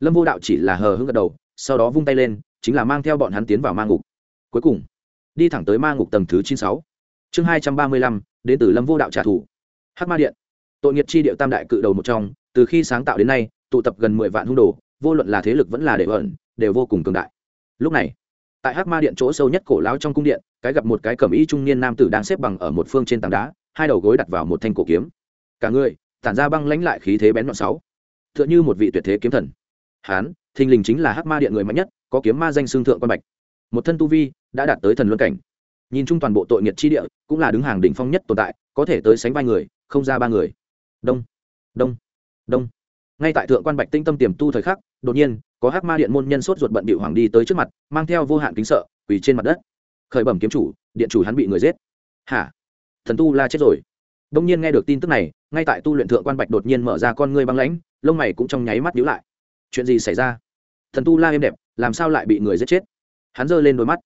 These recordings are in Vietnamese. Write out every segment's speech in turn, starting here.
lâm vô đạo chỉ là hờ hững gật đầu, sau đó vung tay lên, chính là mang theo bọn hắn tiến vào ma ngục. Cuối cùng, đi thẳng tới ma ngục tầng thứ chín sáu. Chương hai trăm ba mươi lăm, đến từ lâm vô đạo trả thù. Hắc ma điện. Tội nghiệt chi điệu tam đại cự đầu một trong, từ khi sáng tạo đến nay, tụ tập gần mười vạn hung đồ, vô luận là thế lực vẫn là đệ ẩn đều vô cùng cường đại. Lúc này, tại hắc ma điện chỗ sâu nhất cổ lão trong cung điện, cái gặp một cái cẩm y trung niên nam tử đang xếp bằng ở một phương trên tảng đá, hai đầu gối đặt vào một thanh cổ kiếm. Cả người, tản ra băng lãnh lại khí thế bén nhọn sáu. Tựa như một vị tuyệt thế kiếm thần hán, thình lình chính là hắc ma điện người mạnh nhất, có kiếm ma danh xương thượng quan bạch. Một thân tu vi đã đạt tới thần luân cảnh. Nhìn chung toàn bộ tội nghiệt chi địa, cũng là đứng hàng đỉnh phong nhất tồn tại, có thể tới sánh vai người, không ra ba người. Đông đông đông. Ngay tại thượng quan bạch tinh tâm tiềm tu thời khắc, đột nhiên, có hắc ma điện môn nhân sốt ruột bận bị hoàng đi tới trước mặt, mang theo vô hạn kính sợ, quỳ trên mặt đất. Khởi bẩm kiếm chủ, điện chủ hắn bị người giết. Hả? Thần tu la chết rồi. Đông nhiên nghe được tin tức này, ngay tại tu luyện thượng quan bạch đột nhiên mở ra con ngươi băng lãnh, lông mày cũng trong nháy mắt nhíu lại chuyện gì xảy ra? Thần tu la êm đẹp, làm sao lại bị người giết chết? Hắn giơ lên đôi mắt.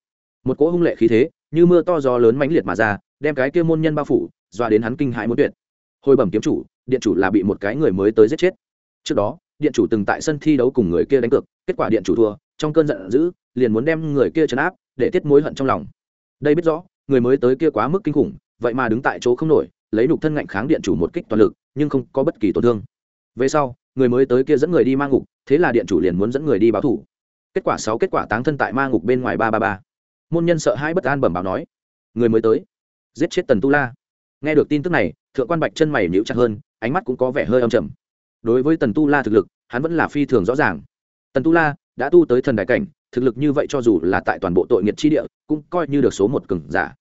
Một cỗ hung lệ khí thế, như mưa to gió lớn mãnh liệt mà ra, đem cái kia môn nhân bao phủ, dọa đến hắn kinh hãi muốn tuyệt. Hồi bẩm kiếm chủ, điện chủ là bị một cái người mới tới giết chết. Trước đó, điện chủ từng tại sân thi đấu cùng người kia đánh cược, kết quả điện chủ thua, trong cơn giận dữ, liền muốn đem người kia trấn áp, để tiết mối hận trong lòng. Đây biết rõ, người mới tới kia quá mức kinh khủng, vậy mà đứng tại chỗ không nổi, lấy nục thân ngạnh kháng điện chủ một kích toàn lực, nhưng không có bất kỳ tổn thương. Về sau người mới tới kia dẫn người đi ma ngục, thế là điện chủ liền muốn dẫn người đi báo thủ. Kết quả sáu kết quả táng thân tại ma ngục bên ngoài ba ba ba. Môn nhân sợ hãi bất an bẩm báo nói, người mới tới. Giết chết tần tu la. Nghe được tin tức này, thượng quan bạch chân mày nhíu chặt hơn, ánh mắt cũng có vẻ hơi âm trầm. Đối với tần tu la thực lực, hắn vẫn là phi thường rõ ràng. Tần tu la đã tu tới thần đại cảnh, thực lực như vậy cho dù là tại toàn bộ tội nghiệt chi địa, cũng coi như được số một cường giả.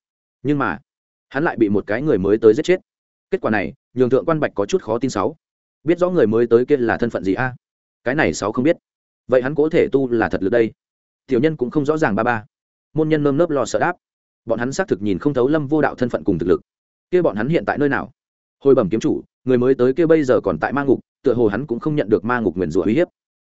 Nhưng mà, hắn lại bị một cái người mới tới giết chết. Kết quả này, nhường thượng quan bạch có chút khó tin sáu biết rõ người mới tới kia là thân phận gì a? Cái này sáu không biết. Vậy hắn có thể tu là thật lực đây? Tiểu nhân cũng không rõ ràng ba ba. Môn nhân nơm nớp lo sợ đáp. Bọn hắn xác thực nhìn không thấu lâm vô đạo thân phận cùng thực lực. Kia bọn hắn hiện tại nơi nào? Hồi bẩm kiếm chủ, người mới tới kia bây giờ còn tại ma ngục, tựa hồ hắn cũng không nhận được ma ngục nguyền rủa uy hiếp.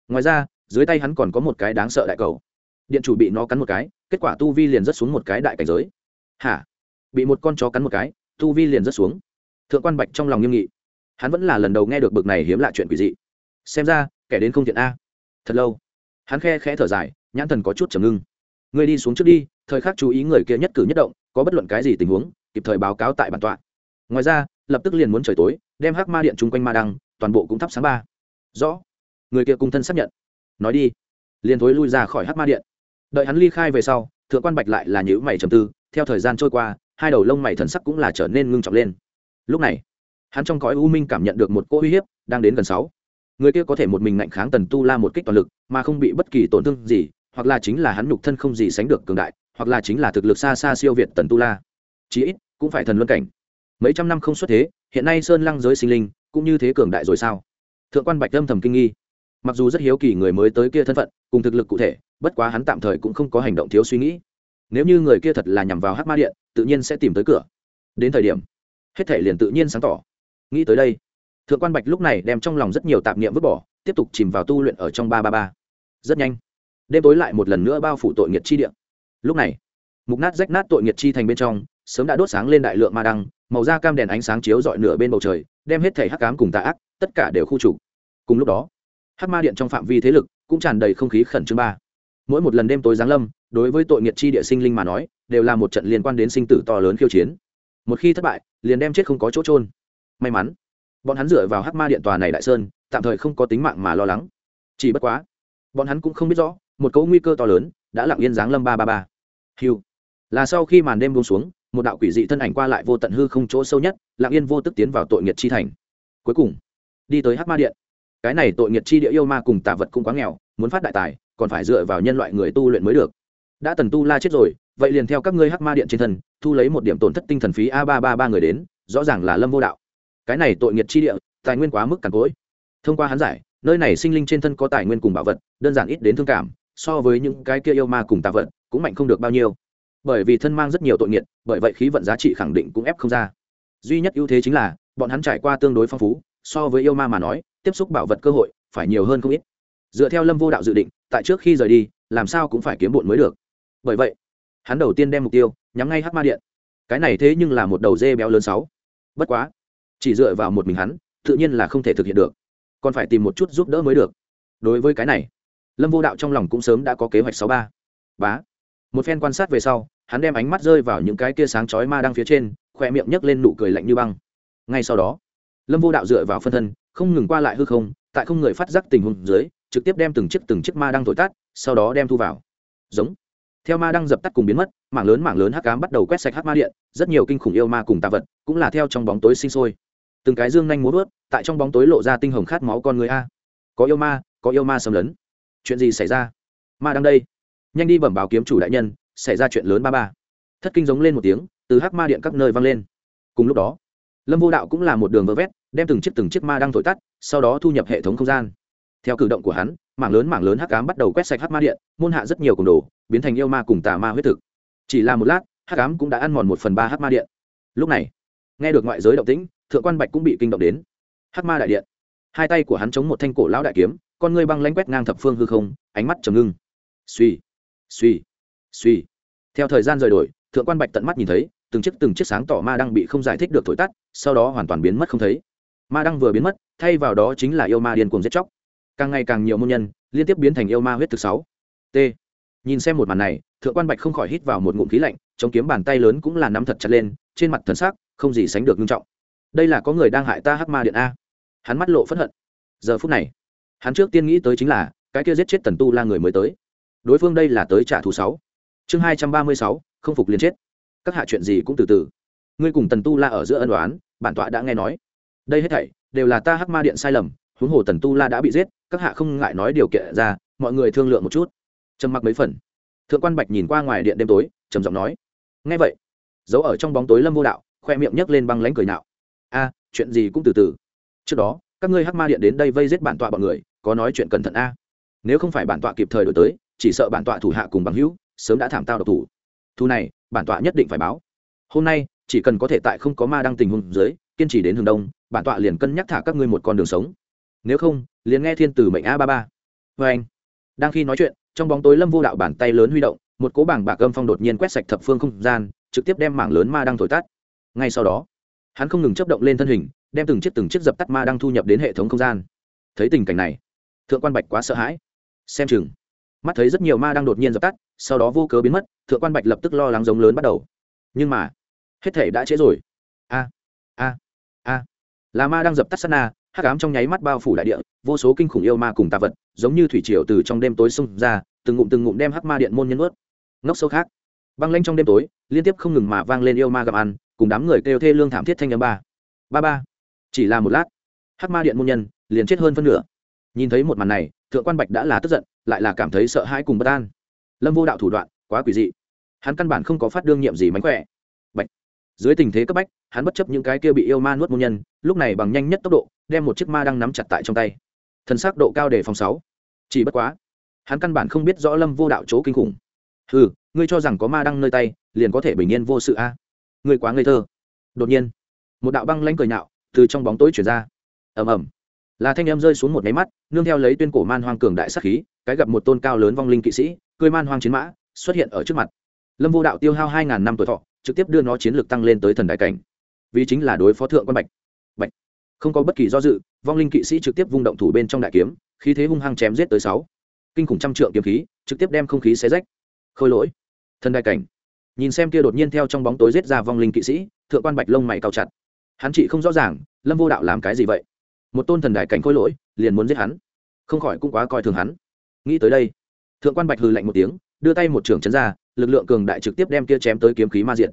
Ngoài ra, dưới tay hắn còn có một cái đáng sợ đại cầu. Điện chủ bị nó cắn một cái, kết quả tu vi liền rớt xuống một cái đại cảnh giới. Hả? Bị một con chó cắn một cái, tu vi liền rớt xuống. Thượng quan bạch trong lòng nghiêm nghị hắn vẫn là lần đầu nghe được bực này hiếm lạ chuyện quỷ dị. Xem ra, kẻ đến không thiện a. Thật lâu, hắn khe khẽ thở dài, nhãn thần có chút trầm ngưng. Người đi xuống trước đi, thời khắc chú ý người kia nhất cử nhất động, có bất luận cái gì tình huống, kịp thời báo cáo tại bản tọa. Ngoài ra, lập tức liền muốn trời tối, đem hắc ma điện chung quanh ma đăng, toàn bộ cũng thắp sáng ba. Rõ. Người kia cung thân xác nhận. Nói đi. Liền thối lui ra khỏi hắc ma điện. Đợi hắn ly khai về sau, thượng quan bạch lại là nhữ mày trầm tư, theo thời gian trôi qua, hai đầu lông mày thần sắc cũng là trở nên ngưng trọng lên. Lúc này hắn trong cõi u minh cảm nhận được một cỗ uy hiếp đang đến gần sáu. Người kia có thể một mình ngạnh kháng tần tu la một kích toàn lực, mà không bị bất kỳ tổn thương gì, hoặc là chính là hắn nhục thân không gì sánh được cường đại, hoặc là chính là thực lực xa xa siêu việt tần tu la. Chí ít, cũng phải thần luân cảnh. Mấy trăm năm không xuất thế, hiện nay sơn lăng giới sinh linh cũng như thế cường đại rồi sao? Thượng quan bạch âm thầm kinh nghi. Mặc dù rất hiếu kỳ người mới tới kia thân phận, cùng thực lực cụ thể, bất quá hắn tạm thời cũng không có hành động thiếu suy nghĩ. Nếu như người kia thật là nhằm vào hát ma điện, tự nhiên sẽ tìm tới cửa. Đến thời điểm, hết thể liền tự nhiên sáng tỏ nghĩ tới đây, thượng quan bạch lúc này đem trong lòng rất nhiều tạp niệm vứt bỏ, tiếp tục chìm vào tu luyện ở trong ba ba ba. Rất nhanh, đêm tối lại một lần nữa bao phủ tội nghiệt chi điện lúc này, mục nát rách nát tội nghiệt chi thành bên trong, sớm đã đốt sáng lên đại lượng ma đăng, màu da cam đèn ánh sáng chiếu dọi nửa bên bầu trời, đem hết thể hắc cám cùng tà ác, tất cả đều khu trục. Cùng lúc đó, hắc ma điện trong phạm vi thế lực cũng tràn đầy không khí khẩn trương ba. Mỗi một lần đêm tối giáng lâm, đối với tội nghiệt chi địa sinh linh mà nói, đều là một trận liên quan đến sinh tử to lớn khiêu chiến. Một khi thất bại, liền đem chết không có chỗ trôn may mắn. Bọn hắn dựa vào hắc ma điện tòa này đại sơn, tạm thời không có tính mạng mà lo lắng. Chỉ bất quá, bọn hắn cũng không biết rõ, một cấu nguy cơ to lớn đã lặng yên giáng lâm ba ba ba. Hiu là sau khi màn đêm buông xuống, một đạo quỷ dị thân ảnh qua lại vô tận hư không chỗ sâu nhất, lặng yên vô tức tiến vào tội nghiệt chi thành. Cuối cùng, đi tới hắc ma điện. Cái này tội nghiệt chi địa yêu ma cùng tà vật cũng quá nghèo, muốn phát đại tài, còn phải dựa vào nhân loại người tu luyện mới được. Đã tần tu la chết rồi, vậy liền theo các ngươi hắc ma điện trên thân, thu lấy một điểm tổn thất tinh thần phí a ba ba ba người đến, rõ ràng là lâm vô đạo cái này tội nghiệt chi địa, tài nguyên quá mức cằn cỗi. Thông qua hắn giải, nơi này sinh linh trên thân có tài nguyên cùng bảo vật, đơn giản ít đến thương cảm, so với những cái kia yêu ma cùng tà vật, cũng mạnh không được bao nhiêu. Bởi vì thân mang rất nhiều tội nghiệt, bởi vậy khí vận giá trị khẳng định cũng ép không ra. Duy nhất ưu thế chính là, bọn hắn trải qua tương đối phong phú, so với yêu ma mà nói, tiếp xúc bảo vật cơ hội phải nhiều hơn không ít. Dựa theo lâm vô đạo dự định, tại trước khi rời đi, làm sao cũng phải kiếm bụn mới được. Bởi vậy, hắn đầu tiên đem mục tiêu nhắm ngay hát ma điện. Cái này thế nhưng là một đầu dê béo lớn sáu. Bất quá chỉ dựa vào một mình hắn, tự nhiên là không thể thực hiện được. Còn phải tìm một chút giúp đỡ mới được. Đối với cái này, lâm vô đạo trong lòng cũng sớm đã có kế hoạch sáu ba. Bá. Một phen quan sát về sau, hắn đem ánh mắt rơi vào những cái kia sáng chói ma đang phía trên khoe miệng nhấc lên nụ cười lạnh như băng. Ngay sau đó, lâm vô đạo dựa vào phân thân, không ngừng qua lại hư không, tại không người phát giác tình huống dưới, trực tiếp đem từng chiếc từng chiếc ma đang thổi tắt, sau đó đem thu vào. Giống. Theo ma đang dập tắt cùng biến mất, mảng lớn mảng lớn hắc cám bắt đầu quét sạch hắc ma điện, rất nhiều kinh khủng yêu ma cùng tạ vật cũng là theo trong bóng tối sinh sôi từng cái dương nhanh múa vớt tại trong bóng tối lộ ra tinh hồng khát máu con người a. Có yêu ma, có yêu ma xâm lấn. Chuyện gì xảy ra? Ma đang đây. Nhanh đi bẩm báo kiếm chủ đại nhân, xảy ra chuyện lớn ba ba. Thất kinh giống lên một tiếng, từ hắc ma điện các nơi vang lên. Cùng lúc đó, lâm vô đạo cũng là một đường vơ vét, đem từng chiếc từng chiếc ma đang thổi tắt, sau đó thu nhập hệ thống không gian. Theo cử động của hắn, mảng lớn mảng lớn hắc cám bắt đầu quét sạch hắc ma điện, môn hạ rất nhiều cùng đồ, biến thành yêu ma cùng tà ma huyết thực. Chỉ là một lát, hắc cám cũng đã ăn mòn một phần ba hắc ma điện. Lúc này, nghe được ngoại giới động tĩnh thượng quan bạch cũng bị kinh động đến. Hắc ma đại điện. Hai tay của hắn chống một thanh cổ lão đại kiếm, con ngươi băng lanh quét ngang thập phương hư không, ánh mắt trầm ngưng. Suy suy suy theo thời gian rời đổi, thượng quan bạch tận mắt nhìn thấy, từng chiếc từng chiếc sáng tỏ ma đang bị không giải thích được thổi tắt, sau đó hoàn toàn biến mất không thấy. Ma đang vừa biến mất, thay vào đó chính là yêu ma điên cuồng giết chóc. Càng ngày càng nhiều môn nhân, liên tiếp biến thành yêu ma huyết thực sáu. T. Nhìn xem một màn này, thượng quan bạch không khỏi hít vào một ngụm khí lạnh, chống kiếm bàn tay lớn cũng là nắm thật chặt lên, trên mặt thần sắc, không gì sánh được nghiêm trọng đây là có người đang hại ta hắc ma điện a. Hắn mắt lộ phẫn hận. Giờ phút này, hắn trước tiên nghĩ tới chính là, cái kia giết chết tần tu la người mới tới. Đối phương đây là tới trả thù sáu. Chương hai trăm ba mươi sáu, không phục liền chết. Các hạ chuyện gì cũng từ từ. Ngươi cùng tần tu la ở giữa ân đoán bản tọa đã nghe nói. Đây hết thảy đều là ta hắc ma điện sai lầm, huống hồ tần tu la đã bị giết, các hạ không ngại nói điều kiện ra, mọi người thương lượng một chút. Trầm mặc mấy phần. Thượng quan bạch nhìn qua ngoài điện đêm tối, trầm giọng nói. Nghe vậy, giấu ở trong bóng tối lâm vô đạo, khoe miệng nhấc lên băng lánh cười nạo a, chuyện gì cũng từ từ. Trước đó, các ngươi hắc ma điện đến đây vây giết bản tọa bọn người, có nói chuyện cẩn thận a. Nếu không phải bản tọa kịp thời đổi tới, chỉ sợ bản tọa thủ hạ cùng bằng hữu sớm đã thảm tao độc thủ. Thu này, bản tọa nhất định phải báo. Hôm nay, chỉ cần có thể tại không có ma đăng tình huống dưới, kiên trì đến hướng đông, bản tọa liền cân nhắc thả các ngươi một con đường sống. Nếu không, liền nghe thiên tử mệnh a ba ba. Vê anh, đang khi nói chuyện, trong bóng tối lâm vô đạo bàn tay lớn huy động, một cố bảng bạc âm phong đột nhiên quét sạch thập phương không gian, trực tiếp đem mảng lớn ma đang thổi tắt. Ngay sau đó hắn không ngừng chấp động lên thân hình, đem từng chiếc từng chiếc dập tắt ma đang thu nhập đến hệ thống không gian. Thấy tình cảnh này, thượng quan bạch quá sợ hãi. Xem chừng, mắt thấy rất nhiều ma đang đột nhiên dập tắt, sau đó vô cớ biến mất, thượng quan bạch lập tức lo lắng giống lớn bắt đầu. Nhưng mà, hết thể đã trễ rồi. A a a. Là ma đang dập tắt sát na, hắc ám trong nháy mắt bao phủ đại địa, vô số kinh khủng yêu ma cùng tạ vật, giống như thủy triều từ trong đêm tối xông ra, từng ngụm từng ngụm đem hắc ma điện môn nhân ướt ngốc sâu khác băng lanh trong đêm tối, liên tiếp không ngừng mà vang lên yêu ma gặp ăn, cùng đám người kêu thê lương thảm thiết thanh âm ba. Ba ba. Chỉ là một lát, hắc ma điện môn nhân liền chết hơn phân nửa. Nhìn thấy một màn này, thượng quan bạch đã là tức giận, lại là cảm thấy sợ hãi cùng bất an. Lâm vô đạo thủ đoạn, quá quỷ dị. Hắn căn bản không có phát đương nhiệm gì mánh khỏe. Bạch. Dưới tình thế cấp bách, hắn bất chấp những cái kia bị yêu ma nuốt môn nhân, lúc này bằng nhanh nhất tốc độ, đem một chiếc ma đang nắm chặt tại trong tay. Thân xác độ cao để phòng sáu. Chỉ bất quá, hắn căn bản không biết rõ lâm vô đạo chỗ kinh khủng. Ừ ngươi cho rằng có ma đăng nơi tay, liền có thể bình yên vô sự a. À? ngươi quá ngây thơ. Đột nhiên, một đạo băng lanh cười nhạo từ trong bóng tối chuyển ra. Ầm ầm. Là thanh em rơi xuống một máy mắt, nương theo lấy tuyên cổ man hoang cường đại sắc khí, cái gặp một tôn cao lớn vong linh kỵ sĩ, cười man hoang chiến mã, xuất hiện ở trước mặt. Lâm vô đạo tiêu hao hai ngàn năm tuổi thọ, trực tiếp đưa nó chiến lược tăng lên tới thần đại cảnh. Vì chính là đối phó thượng quan bạch. Bạch. Không có bất kỳ do dự, vong linh kỵ sĩ trực tiếp vung động thủ bên trong đại kiếm, khí thế hung hăng chém giết tới sáu. Kinh khủng trăm trượng kiếm khí, trực tiếp đem không khí xé rách. Khôi lỗi thần đại cảnh. Nhìn xem kia đột nhiên theo trong bóng tối giết ra vong linh kỵ sĩ, thượng quan bạch lông mày cao chặt. Hắn chị không rõ ràng, lâm vô đạo làm cái gì vậy? Một tôn thần đại cảnh khôi lỗi, liền muốn giết hắn. Không khỏi cũng quá coi thường hắn. Nghĩ tới đây, thượng quan bạch hừ lạnh một tiếng, đưa tay một trưởng chấn ra, lực lượng cường đại trực tiếp đem kia chém tới kiếm khí ma diện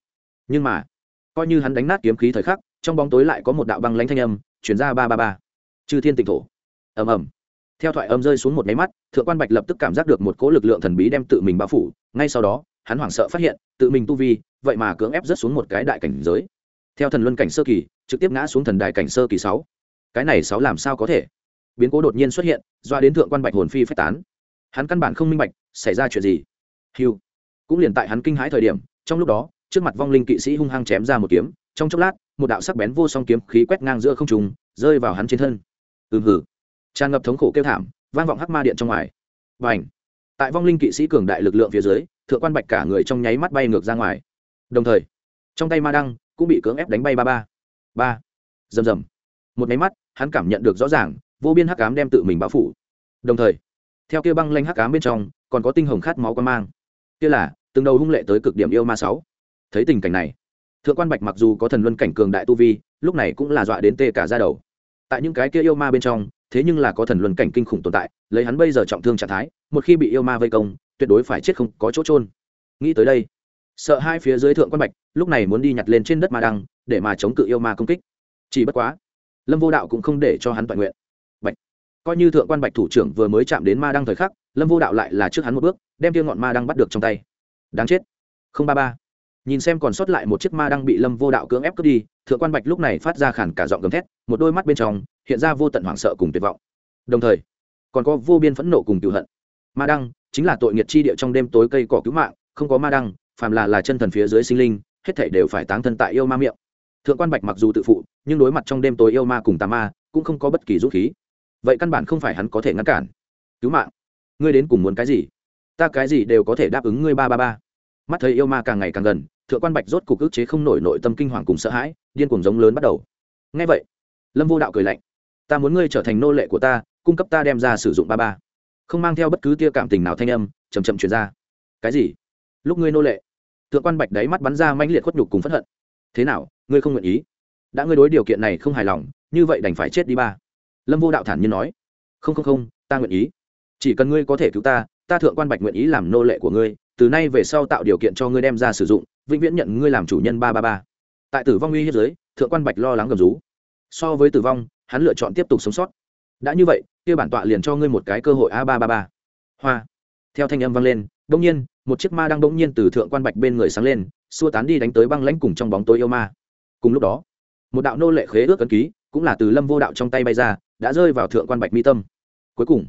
nhưng mà, coi như hắn đánh nát kiếm khí thời khắc, trong bóng tối lại có một đạo băng lãnh thanh âm, chuyển ra ba ba ba. Chư thiên tịnh thổ. Ầm ầm. Theo thoại âm rơi xuống một máy mắt, thượng quan bạch lập tức cảm giác được một cỗ lực lượng thần bí đem tự mình bao phủ, ngay sau đó hắn hoảng sợ phát hiện, tự mình tu vi, vậy mà cưỡng ép rất xuống một cái đại cảnh giới. Theo thần luân cảnh sơ kỳ, trực tiếp ngã xuống thần đại cảnh sơ kỳ sáu. Cái này sáu làm sao có thể? Biến cố đột nhiên xuất hiện, doa đến thượng quan bạch hồn phi phách tán. Hắn căn bản không minh bạch, xảy ra chuyện gì? Hiu cũng liền tại hắn kinh hãi thời điểm, trong lúc đó, trước mặt vong linh kỵ sĩ hung hăng chém ra một kiếm, trong chốc lát, một đạo sắc bén vô song kiếm khí quét ngang giữa không trùng rơi vào hắn trên thân. Ừm hử tràn ngập thống khổ kêu thảm, vang vọng hắc ma điện trong ngoài. Và ảnh tại vong linh kỵ sĩ cường đại lực lượng phía dưới thượng quan bạch cả người trong nháy mắt bay ngược ra ngoài. Đồng thời, trong tay ma đăng cũng bị cưỡng ép đánh bay ba ba. Ba. Rầm rầm. Một nháy mắt, hắn cảm nhận được rõ ràng, vô biên hắc ám đem tự mình bao phủ. Đồng thời, theo kia băng lanh hắc ám bên trong, còn có tinh hồng khát máu quan mang. Kia là, từng đầu hung lệ tới cực điểm yêu ma sáu. Thấy tình cảnh này, thượng quan bạch mặc dù có thần luân cảnh cường đại tu vi, lúc này cũng là dọa đến tê cả ra đầu. Tại những cái kia yêu ma bên trong, thế nhưng là có thần luân cảnh kinh khủng tồn tại, lấy hắn bây giờ trọng thương trạng thái, một khi bị yêu ma vây công tuyệt đối phải chết không có chỗ trôn nghĩ tới đây, sợ hai phía dưới thượng quan bạch lúc này muốn đi nhặt lên trên đất ma đăng, để mà chống cự yêu ma công kích. Chỉ bất quá, lâm vô đạo cũng không để cho hắn toàn nguyện. Bạch, coi như thượng quan bạch thủ trưởng vừa mới chạm đến ma đăng thời khắc, lâm vô đạo lại là trước hắn một bước, đem tiêu ngọn ma đăng bắt được trong tay. Đáng chết. Không ba ba. Nhìn xem còn sót lại một chiếc ma đăng bị lâm vô đạo cưỡng ép cướp đi, thượng quan bạch lúc này phát ra khản cả giọng gầm thét, một đôi mắt bên trong hiện ra vô tận hoảng sợ cùng tuyệt vọng. Đồng thời, còn có vô biên phẫn nộ cùng cựu hận. Ma đăng chính là tội nghiệt chi địa trong đêm tối cây cỏ cứu mạng, không có ma đăng, phàm là là chân thần phía dưới sinh linh, hết thảy đều phải táng thân tại yêu ma miệng. Thượng quan bạch mặc dù tự phụ, nhưng đối mặt trong đêm tối yêu ma cùng tà ma, cũng không có bất kỳ dũng khí. Vậy căn bản không phải hắn có thể ngăn cản. Cứu mạng? Ngươi đến cùng muốn cái gì? Ta cái gì đều có thể đáp ứng ngươi, ba ba ba. Mắt thấy yêu ma càng ngày càng gần, thượng quan bạch rốt cục ức chế không nổi nội tâm kinh hoàng cùng sợ hãi, điên cuồng giống lớn bắt đầu. Ngay vậy, lâm vô đạo cười lạnh. Ta muốn ngươi trở thành nô lệ của ta, cung cấp ta đem ra sử dụng ba ba không mang theo bất cứ tia cảm tình nào thanh âm chầm chậm chuyển ra. Cái gì? Lúc ngươi nô lệ, thượng quan bạch đáy mắt bắn ra mãnh liệt khuất nhục cùng phẫn hận. Thế nào, ngươi không nguyện ý? Đã ngươi đối điều kiện này không hài lòng, như vậy đành phải chết đi ba. Lâm vô đạo thản nhiên nói. Không không không, ta nguyện ý. Chỉ cần ngươi có thể cứu ta ta thượng quan bạch nguyện ý làm nô lệ của ngươi, từ nay về sau tạo điều kiện cho ngươi đem ra sử dụng, vĩnh viễn nhận ngươi làm chủ nhân ba ba ba. Tại tử vong uy hiếp giới, thượng quan bạch lo lắng gầm rú. So với tử vong, hắn lựa chọn tiếp tục sống sót đã như vậy, kia bản tọa liền cho ngươi một cái cơ hội a ba ba ba. Hoa. Theo thanh âm vang lên đông nhiên, một chiếc ma đang bỗng nhiên từ thượng quan bạch bên người sáng lên, xua tán đi đánh tới băng lãnh cùng trong bóng tối yêu ma. Cùng lúc đó, một đạo nô lệ khế ước ấn ký, cũng là từ lâm vô đạo trong tay bay ra, đã rơi vào thượng quan bạch mi tâm. Cuối cùng,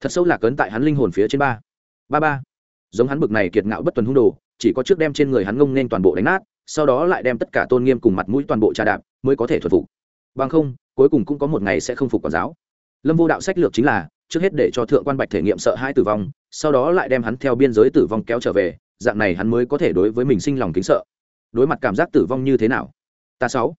thật sâu lạc ấn tại hắn linh hồn phía trên ba. Ba ba. Giống hắn bực này kiệt ngạo bất tuần hung đồ, chỉ có trước đem trên người hắn ngông nên toàn bộ đánh nát, sau đó lại đem tất cả tôn nghiêm cùng mặt mũi toàn bộ trà đạp, mới có thể thuật phục. Bằng không, cuối cùng cũng có một ngày sẽ không phục quản giáo lâm vô đạo sách lược chính là, trước hết để cho thượng quan bạch thể nghiệm sợ hãi tử vong, sau đó lại đem hắn theo biên giới tử vong kéo trở về, dạng này hắn mới có thể đối với mình sinh lòng kính sợ. Đối mặt cảm giác tử vong như thế nào? Ta sáu.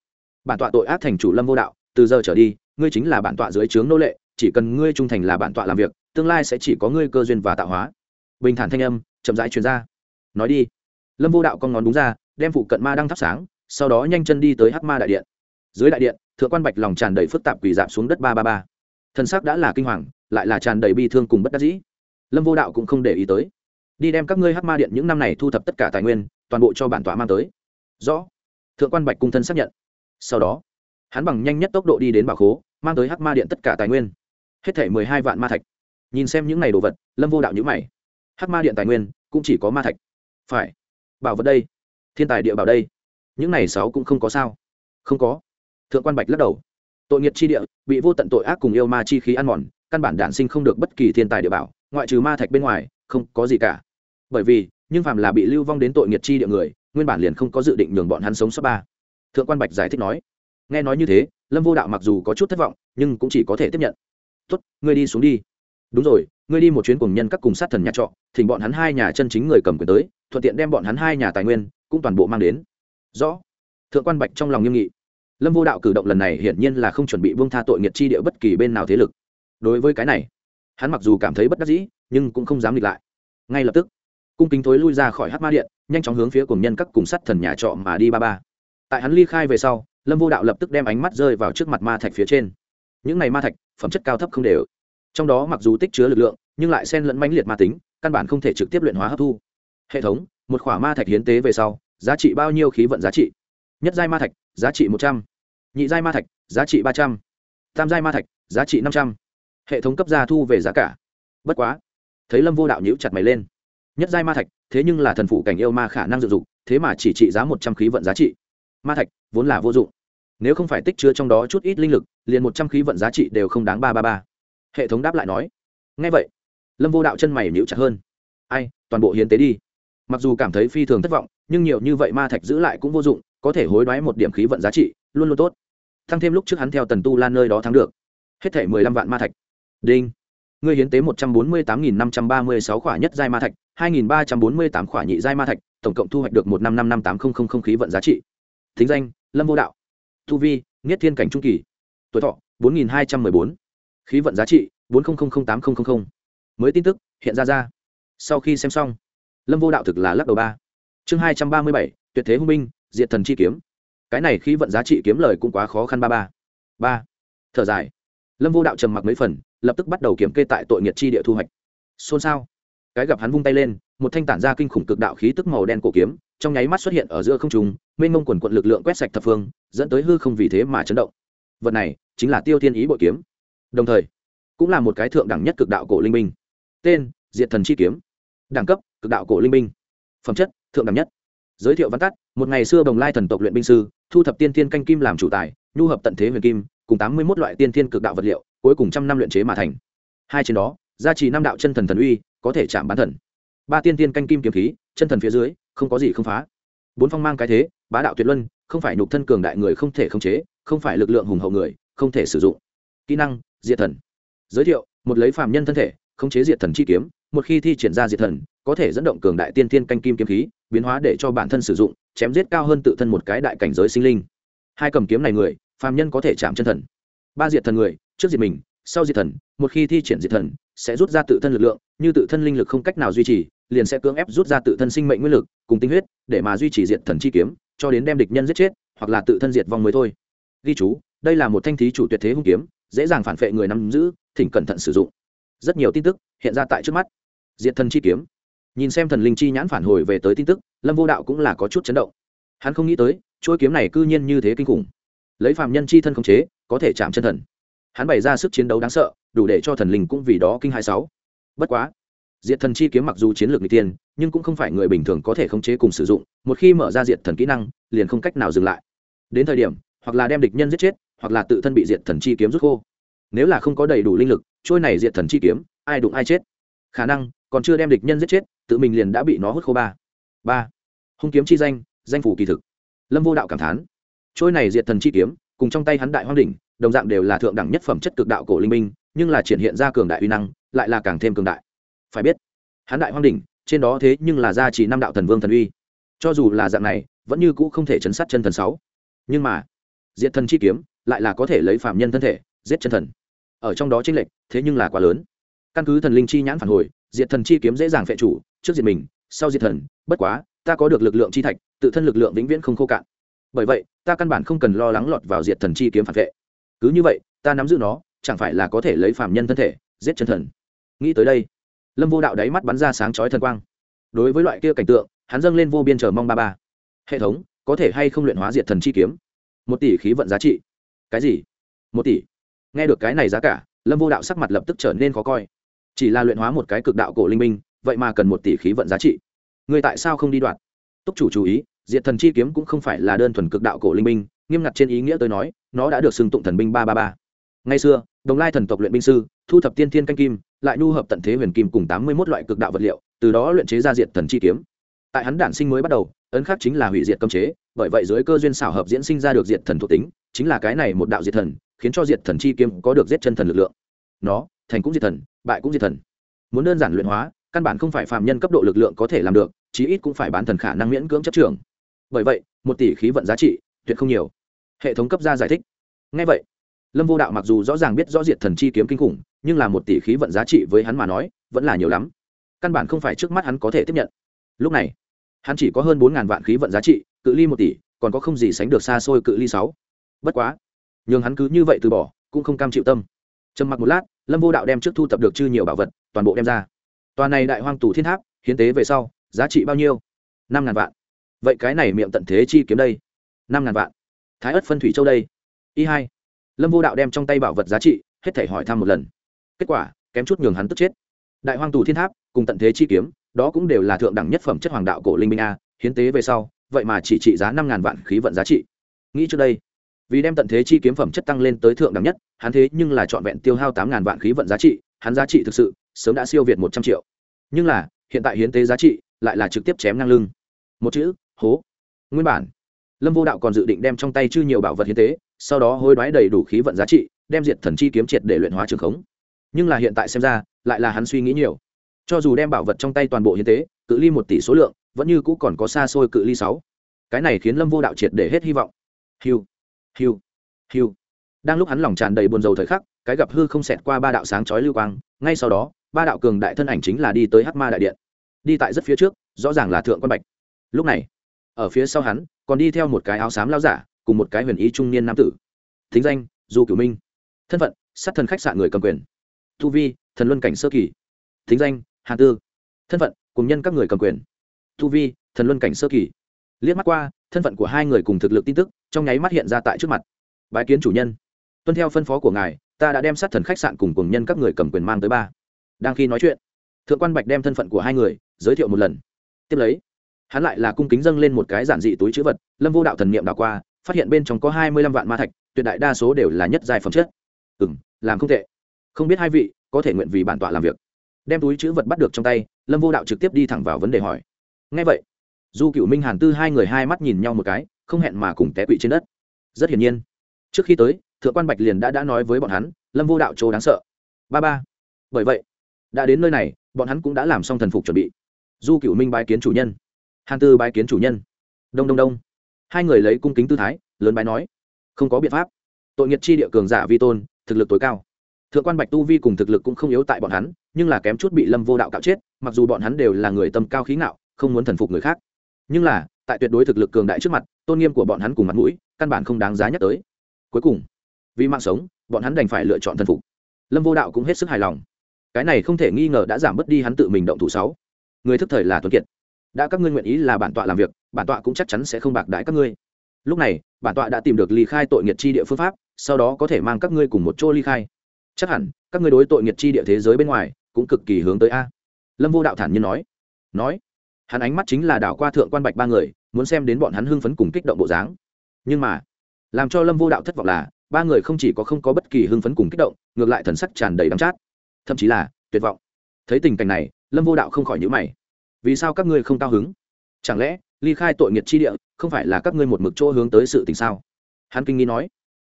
Bản tọa tội ác thành chủ lâm vô đạo, từ giờ trở đi, ngươi chính là bản tọa dưới trướng nô lệ, chỉ cần ngươi trung thành là bản tọa làm việc, tương lai sẽ chỉ có ngươi cơ duyên và tạo hóa. Bình thản thanh âm, chậm rãi truyền ra. Nói đi. Lâm vô đạo con ngón đúng ra, đem phụ cận ma đang thắp sáng, sau đó nhanh chân đi tới hắc ma đại điện. Dưới đại điện, thượng quan bạch lòng tràn đầy phức tạp quỳ dạp xuống đất ba ba ba thân xác đã là kinh hoàng, lại là tràn đầy bi thương cùng bất đắc dĩ. Lâm vô đạo cũng không để ý tới. Đi đem các ngươi hắc ma điện những năm này thu thập tất cả tài nguyên, toàn bộ cho bản tỏa mang tới. Rõ. Thượng quan bạch cung thân xác nhận. Sau đó, hắn bằng nhanh nhất tốc độ đi đến bảo khố, mang tới hắc ma điện tất cả tài nguyên. Hết thể mười hai vạn ma thạch. Nhìn xem những n à y đồ vật, lâm vô đạo nhữ mày. Hắc ma điện tài nguyên cũng chỉ có ma thạch. Phải. Bảo vật đây. Thiên tài địa bảo đây. Những này sáu cũng không có sao. Không có. Thượng quan bạch lắc đầu tội nghiệt chi địa, bị vô tận tội ác cùng yêu ma chi khí ăn mòn, căn bản đản sinh không được bất kỳ thiên tài địa bảo, ngoại trừ ma thạch bên ngoài, không có gì cả. Bởi vì, nhưng phàm là bị lưu vong đến tội nghiệt chi địa người, nguyên bản liền không có dự định nhường bọn hắn sống sót ba. Thượng quan bạch giải thích nói, nghe nói như thế, lâm vô đạo mặc dù có chút thất vọng, nhưng cũng chỉ có thể tiếp nhận. Tốt, ngươi đi xuống đi. Đúng rồi, ngươi đi một chuyến cùng nhân các cùng sát thần nhà trọ, thỉnh bọn hắn hai nhà chân chính người cầm quyền tới, thuận tiện đem bọn hắn hai nhà tài nguyên, cũng toàn bộ mang đến. Rõ. Thượng quan bạch trong lòng nghiêm nghị lâm vô đạo cử động lần này hiển nhiên là không chuẩn bị vương tha tội nghiệt chi địa bất kỳ bên nào thế lực. Đối với cái này, hắn mặc dù cảm thấy bất đắc dĩ, nhưng cũng không dám nghịch lại. Ngay lập tức, cung kính thối lui ra khỏi hát ma điện, nhanh chóng hướng phía cùng nhân các cùng sát thần nhà trọ mà đi ba ba. Tại hắn ly khai về sau, lâm vô đạo lập tức đem ánh mắt rơi vào trước mặt ma thạch phía trên. Những này ma thạch, phẩm chất cao thấp không đều. Trong đó mặc dù tích chứa lực lượng, nhưng lại xen lẫn mãnh liệt ma tính, căn bản không thể trực tiếp luyện hóa hấp thu. Hệ thống, một khỏa ma thạch hiến tế về sau, giá trị bao nhiêu khí vận giá trị? Nhất giai ma thạch, giá trị một trăm nhị giai ma thạch, giá trị ba trăm. Tam giai ma thạch, giá trị năm trăm. Hệ thống cấp gia thu về giá cả. Bất quá, thấy lâm vô đạo nhíu chặt mày lên. Nhất giai ma thạch, thế nhưng là thần phụ cảnh yêu ma khả năng dự dụng, thế mà chỉ trị giá một trăm khí vận giá trị. Ma thạch, vốn là vô dụng. Nếu không phải tích chứa trong đó chút ít linh lực, liền một trăm khí vận giá trị đều không đáng ba ba ba. Hệ thống đáp lại nói. Ngay vậy, lâm vô đạo chân mày nhíu chặt hơn. Ai, toàn bộ hiến tế đi. Mặc dù cảm thấy phi thường thất vọng, nhưng nhiều như vậy ma thạch giữ lại cũng vô dụng, có thể hối đoái một điểm khí vận giá trị luôn luôn tốt. Thăng thêm lúc trước hắn theo tần tu lan nơi đó thắng được. Hết thể mười lăm vạn ma thạch. Đinh. Ngươi hiến tế một trăm bốn mươi tám nghìn năm trăm ba mươi sáu khỏa nhất giai ma thạch, hai nghìn ba trăm bốn mươi tám khỏa nhị giai ma thạch, tổng cộng thu hoạch được một năm năm năm tám không không không khí vận giá trị. Thính danh, lâm vô đạo. Thu vi, nghiết thiên cảnh trung kỳ. Tuổi thọ, bốn nghìn hai trăm mười bốn. Khí vận giá trị, bốn không không không tám không không không. mới tin tức, hiện ra ra. Sau khi xem xong, lâm vô đạo thực là lắc đầu ba. Chương hai trăm ba mươi bảy, tuyệt thế hung minh diệt thần chi kiếm cái này khí vận giá trị kiếm lời cũng quá khó khăn ba ba. Ba. Thở dài. Lâm vô đạo trầm mặc mấy phần, lập tức bắt đầu kiểm kê tại tội nghiệt chi địa thu hoạch. Xôn xao. Cái gặp hắn vung tay lên, một thanh tản ra kinh khủng cực đạo khí tức màu đen cổ kiếm, trong nháy mắt xuất hiện ở giữa không trung, mênh mông quần quận lực lượng quét sạch thập phương, dẫn tới hư không vì thế mà chấn động. Vật này chính là tiêu thiên ý bội kiếm. Đồng thời, cũng là một cái thượng đẳng nhất cực đạo cổ linh minh tên, diệt thần chi kiếm. Đẳng cấp, cực đạo cổ linh minh phẩm chất, thượng đẳng nhất. Giới thiệu văn tắt một ngày xưa bồng lai thần tộc luyện binh sư, thu thập tiên thiên canh kim làm chủ tài, nhu hợp tận thế huyền kim, cùng tám mươi một loại tiên thiên cực đạo vật liệu, cuối cùng trăm năm luyện chế mà thành. Hai trên đó, gia trì năm đạo chân thần thần uy, có thể chạm bán thần. Ba tiên tiên canh kim kiếm khí, chân thần phía dưới, không có gì không phá. Bốn phong mang cái thế, bá đạo tuyệt luân, không phải nhục thân cường đại người không thể khống chế, không phải lực lượng hùng hậu người, không thể sử dụng. Kỹ năng, diệt thần. Giới thiệu, một lấy phàm nhân thân thể, khống chế diệt thần chi kiếm, một khi thi triển ra diệt thần, có thể dẫn động cường đại tiên tiên canh kim kiếm khí biến hóa để cho bản thân sử dụng, chém giết cao hơn tự thân một cái đại cảnh giới sinh linh. Hai cầm kiếm này người, phàm nhân có thể chạm chân thần. Ba diệt thần người, trước diệt mình, sau diệt thần, một khi thi triển diệt thần, sẽ rút ra tự thân lực lượng, như tự thân linh lực không cách nào duy trì, liền sẽ cưỡng ép rút ra tự thân sinh mệnh nguyên lực, cùng tinh huyết, để mà duy trì diệt thần chi kiếm, cho đến đem địch nhân giết chết, hoặc là tự thân diệt vong mới thôi. Ghi chú, đây là một thanh thí chủ tuyệt thế hung kiếm, dễ dàng phản vệ người nắm giữ, thỉnh cẩn thận sử dụng. Rất nhiều tin tức hiện ra tại trước mắt. Diệt thần chi kiếm nhìn xem thần linh chi nhãn phản hồi về tới tin tức, lâm vô đạo cũng là có chút chấn động. Hắn không nghĩ tới, chuỗi kiếm này cư nhiên như thế kinh khủng. Lấy phạm nhân chi thân khống chế, có thể chạm chân thần. Hắn bày ra sức chiến đấu đáng sợ, đủ để cho thần linh cũng vì đó kinh hai sáu. Bất quá, diệt thần chi kiếm mặc dù chiến lược n g tiên nhưng cũng không phải người bình thường có thể khống chế cùng sử dụng, một khi mở ra diệt thần kỹ năng, liền không cách nào dừng lại. Đến thời điểm, hoặc là đem địch nhân giết chết, hoặc là tự thân bị diệt thần chi kiếm rút khô. Nếu là không có đầy đủ linh lực trôi này diệt thần chi kiếm, ai đụng ai chết? Khả năng còn chưa đem địch nhân giết chết, tự mình liền đã bị nó hút khô ba. Ba. Hung kiếm chi danh danh phủ kỳ thực. Lâm vô đạo cảm thán. Trôi này diệt thần chi kiếm, cùng trong tay hắn đại hoang đỉnh, đồng dạng đều là thượng đẳng nhất phẩm chất cực đạo cổ linh minh, nhưng là triển hiện ra cường đại uy năng, lại là càng thêm cường đại. Phải biết, hắn đại hoang đỉnh, trên đó thế nhưng là gia trì năm đạo thần vương thần uy. Cho dù là dạng này, vẫn như cũ không thể chấn sát chân thần sáu. Nhưng mà, diệt thần chi kiếm, lại là có thể lấy phạm nhân thân thể, giết chân thần. Ở trong đó chênh lệch, thế nhưng là quá lớn. Căn cứ thần linh chi nhãn phản hồi diệt thần chi kiếm dễ dàng phệ chủ, trước diệt mình, sau diệt thần, bất quá, ta có được lực lượng chi thạch, tự thân lực lượng vĩnh viễn không khô cạn. Bởi vậy, ta căn bản không cần lo lắng lọt vào diệt thần chi kiếm phản vệ. Cứ như vậy, ta nắm giữ nó, chẳng phải là có thể lấy phạm nhân thân thể, giết chân thần. Nghĩ tới đây, lâm vô đạo đáy mắt bắn ra sáng chói thần quang. Đối với loại kia cảnh tượng, hắn dâng lên vô biên chờ mong ba ba. Hệ thống, có thể hay không luyện hóa diệt thần chi kiếm? Một tỷ khí vận giá trị. Cái gì? Một tỷ. Nghe được cái này giá cả, lâm vô đạo sắc mặt lập tức trở nên khó coi chỉ là luyện hóa một cái cực đạo cổ linh minh, vậy mà cần một tỷ khí vận giá trị. Người tại sao không đi đoạt? Túc chủ chú ý, diệt thần chi kiếm cũng không phải là đơn thuần cực đạo cổ linh minh, nghiêm ngặt trên ý nghĩa tôi nói, nó đã được xưng tụng thần binh ba ba ba. Ngày xưa, đồng lai thần tộc luyện binh sư, thu thập tiên thiên canh kim, lại nhu hợp tận thế huyền kim cùng tám mươi một loại cực đạo vật liệu, từ đó luyện chế ra diệt thần chi kiếm. Tại hắn đản sinh mới bắt đầu, ấn khắc chính là hủy diệt cấm chế, bởi vậy dưới cơ duyên xảo hợp diễn sinh ra được diệt thần thuộc tính, chính là cái này một đạo diệt thần, khiến cho diệt thần chi kiếm có được giết chân thần lực lượng. Nó thành cũng diệt thần, bại cũng diệt thần. Muốn đơn giản luyện hóa, căn bản không phải phạm nhân cấp độ lực lượng có thể làm được, chí ít cũng phải bán thần khả năng miễn cưỡng chấp trường bởi vậy, một tỷ khí vận giá trị, tuyệt không nhiều. Hệ thống cấp ra giải thích. Ngay vậy, lâm vô đạo mặc dù rõ ràng biết rõ diệt thần chi kiếm kinh khủng, nhưng là một tỷ khí vận giá trị với hắn mà nói, vẫn là nhiều lắm. Căn bản không phải trước mắt hắn có thể tiếp nhận. Lúc này, hắn chỉ có hơn bốn ngàn vạn khí vận giá trị, cự ly một tỷ, còn có không gì sánh được xa xôi cự ly sáu. Bất quá, nhường hắn cứ như vậy từ bỏ, cũng không cam chịu tâm trầm mặc một lát, lâm vô đạo đem trước thu tập được chư nhiều bảo vật, toàn bộ đem ra. Tòa này đại hoang tù thiên tháp, hiến tế về sau, giá trị bao nhiêu? Năm ngàn vạn. Vậy cái này miệng tận thế chi kiếm đây? Năm ngàn vạn. Thái ất phân thủy châu đây? Y hai. Lâm vô đạo đem trong tay bảo vật giá trị, hết thể hỏi thăm một lần. Kết quả, kém chút nhường hắn tức chết. Đại hoang tù thiên tháp, cùng tận thế chi kiếm, đó cũng đều là thượng đẳng nhất phẩm chất hoàng đạo cổ linh minh a, hiến tế về sau, vậy mà chỉ trị giá năm ngàn vạn khí vận giá trị. Nghĩ trước đây vì đem tận thế chi kiếm phẩm chất tăng lên tới thượng đẳng nhất, hắn thế nhưng là trọn vẹn tiêu hao tám ngàn vạn khí vận giá trị, hắn giá trị thực sự sớm đã siêu việt một trăm triệu. Nhưng là, hiện tại hiến tế giá trị lại là trực tiếp chém ngang lưng. Một chữ, hố. Nguyên bản, lâm vô đạo còn dự định đem trong tay chư nhiều bảo vật hiến tế, sau đó hối đoái đầy đủ khí vận giá trị, đem diệt thần chi kiếm triệt để luyện hóa trường khống. Nhưng là hiện tại xem ra, lại là hắn suy nghĩ nhiều. Cho dù đem bảo vật trong tay toàn bộ hiến tế, cự ly một tỷ số lượng, vẫn như cũ còn có xa xôi cự ly sáu. Cái này khiến lâm vô đạo triệt để hết hy vọng. Hiu hiu hiu. Đang lúc hắn lòng tràn đầy buồn rầu thời khắc, cái gặp hư không xẹt qua ba đạo sáng chói lưu quang, ngay sau đó, ba đạo cường đại thân ảnh chính là đi tới hắc ma đại điện. Đi tại rất phía trước, rõ ràng là thượng quan bạch. Lúc này, ở phía sau hắn, còn đi theo một cái áo xám lao giả, cùng một cái huyền ý trung niên nam tử. Thính danh, du cửu minh. Thân phận, sát thần khách sạn người cầm quyền. Tu vi, thần luân cảnh sơ kỳ. Thính danh, hàn tư. Thân phận, cùng nhân các người cầm quyền. Tu vi, thần luân cảnh sơ kỳ. Liếc mắt qua thân phận của hai người cùng thực lực tin tức, trong nháy mắt hiện ra tại trước mặt. Bái kiến chủ nhân. Tuân theo phân phó của ngài, ta đã đem sát thần khách sạn cùng cùng nhân các người cầm quyền mang tới ba. Đang khi nói chuyện, thượng quan bạch đem thân phận của hai người giới thiệu một lần. Tiếp lấy, hắn lại là cung kính dâng lên một cái giản dị túi chữ vật, lâm vô đạo thần niệm đảo qua, phát hiện bên trong có hai mươi lăm vạn ma thạch, tuyệt đại đa số đều là nhất giai phẩm chất. Ừ m làm không tệ. Không biết hai vị có thể nguyện vì bản tọa làm việc. Đem túi chữ vật bắt được trong tay, lâm vô đạo trực tiếp đi thẳng vào vấn đề hỏi. Ngay vậy du cựu minh hàn tư hai người hai mắt nhìn nhau một cái, không hẹn mà cùng té quỵ trên đất. Rất hiển nhiên. Trước khi tới, thượng quan bạch liền đã đã nói với bọn hắn, lâm vô đạo chỗ đáng sợ. Ba ba. Bởi vậy, đã đến nơi này, bọn hắn cũng đã làm xong thần phục chuẩn bị. Du cựu minh bái kiến chủ nhân. Hàn tư bái kiến chủ nhân. Đông đông đông. Hai người lấy cung kính tư thái, lớn bái nói, không có biện pháp. Tội nghiệt chi địa cường giả vi tôn, thực lực tối cao. Thượng quan bạch tu vi cùng thực lực cũng không yếu tại bọn hắn, nhưng là kém chút bị lâm vô đạo cạo chết, mặc dù bọn hắn đều là người tâm cao khí ngạo, không muốn thần phục người khác nhưng là, tại tuyệt đối thực lực cường đại trước mặt, tôn nghiêm của bọn hắn cùng mặt mũi, căn bản không đáng giá nhắc tới. Cuối cùng, vì mạng sống, bọn hắn đành phải lựa chọn thần phục. Lâm vô đạo cũng hết sức hài lòng. Cái này không thể nghi ngờ đã giảm bớt đi hắn tự mình động thủ sáu. Người thức thời là tuấn kiệt. Đã các ngươi nguyện ý là bản tọa làm việc, bản tọa cũng chắc chắn sẽ không bạc đãi các ngươi. Lúc này, bản tọa đã tìm được ly khai tội nghiệt chi địa phương pháp, sau đó có thể mang các ngươi cùng một chỗ ly khai. Chắc hẳn, các ngươi đối tội nghiệt chi địa thế giới bên ngoài cũng cực kỳ hướng tới a. Lâm vô đạo thản nhiên nói. Nói hắn ánh mắt chính là đảo qua thượng quan bạch ba người, muốn xem đến bọn hắn hưng phấn cùng kích động bộ dáng. Nhưng mà, làm cho lâm vô đạo thất vọng là, ba người không chỉ có không có bất kỳ hưng phấn cùng kích động, ngược lại thần sắc tràn đầy đắm chát. Thậm chí là, tuyệt vọng. Thấy tình cảnh này, lâm vô đạo không khỏi nhữ mày. Vì sao các ngươi không cao hứng? Chẳng lẽ, ly khai tội nghiệt chi địa, không phải là các ngươi một mực chỗ hướng tới sự tình sao? Hắn kinh nghi nói.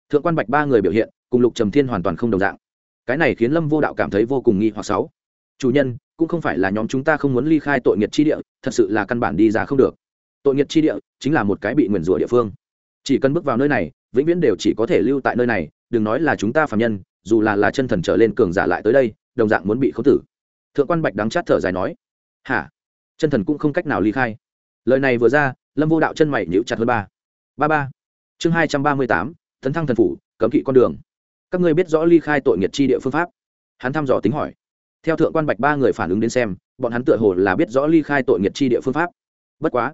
Thượng quan bạch ba người biểu hiện, cùng lục trầm thiên hoàn toàn không đồng dạng. Cái này khiến lâm vô đạo cảm thấy vô cùng nghi hoặc sáu chủ nhân, cũng không phải là nhóm chúng ta không muốn ly khai tội nghiệt chi địa, thật sự là căn bản đi ra không được. Tội nghiệt chi địa chính là một cái bị nguyền rủa địa phương. Chỉ cần bước vào nơi này, vĩnh viễn đều chỉ có thể lưu tại nơi này, đừng nói là chúng ta phạm nhân, dù là là chân thần trở lên cường giả lại tới đây, đồng dạng muốn bị khấu tử. Thượng quan bạch đắng chát thở dài nói, hả? Chân thần cũng không cách nào ly khai. Lời này vừa ra, lâm vô đạo chân mày nhíu chặt hơn ba. Ba ba. Chương hai trăm ba mươi tám, tấn thăng thần phủ, cấm kỵ con đường. Các ngươi biết rõ ly khai tội nghiệt chi địa phương pháp? Hắn thăm dò tính hỏi theo thượng quan bạch ba người phản ứng đến xem, bọn hắn tựa hồ là biết rõ ly khai tội nghiệt chi địa phương pháp. Bất quá,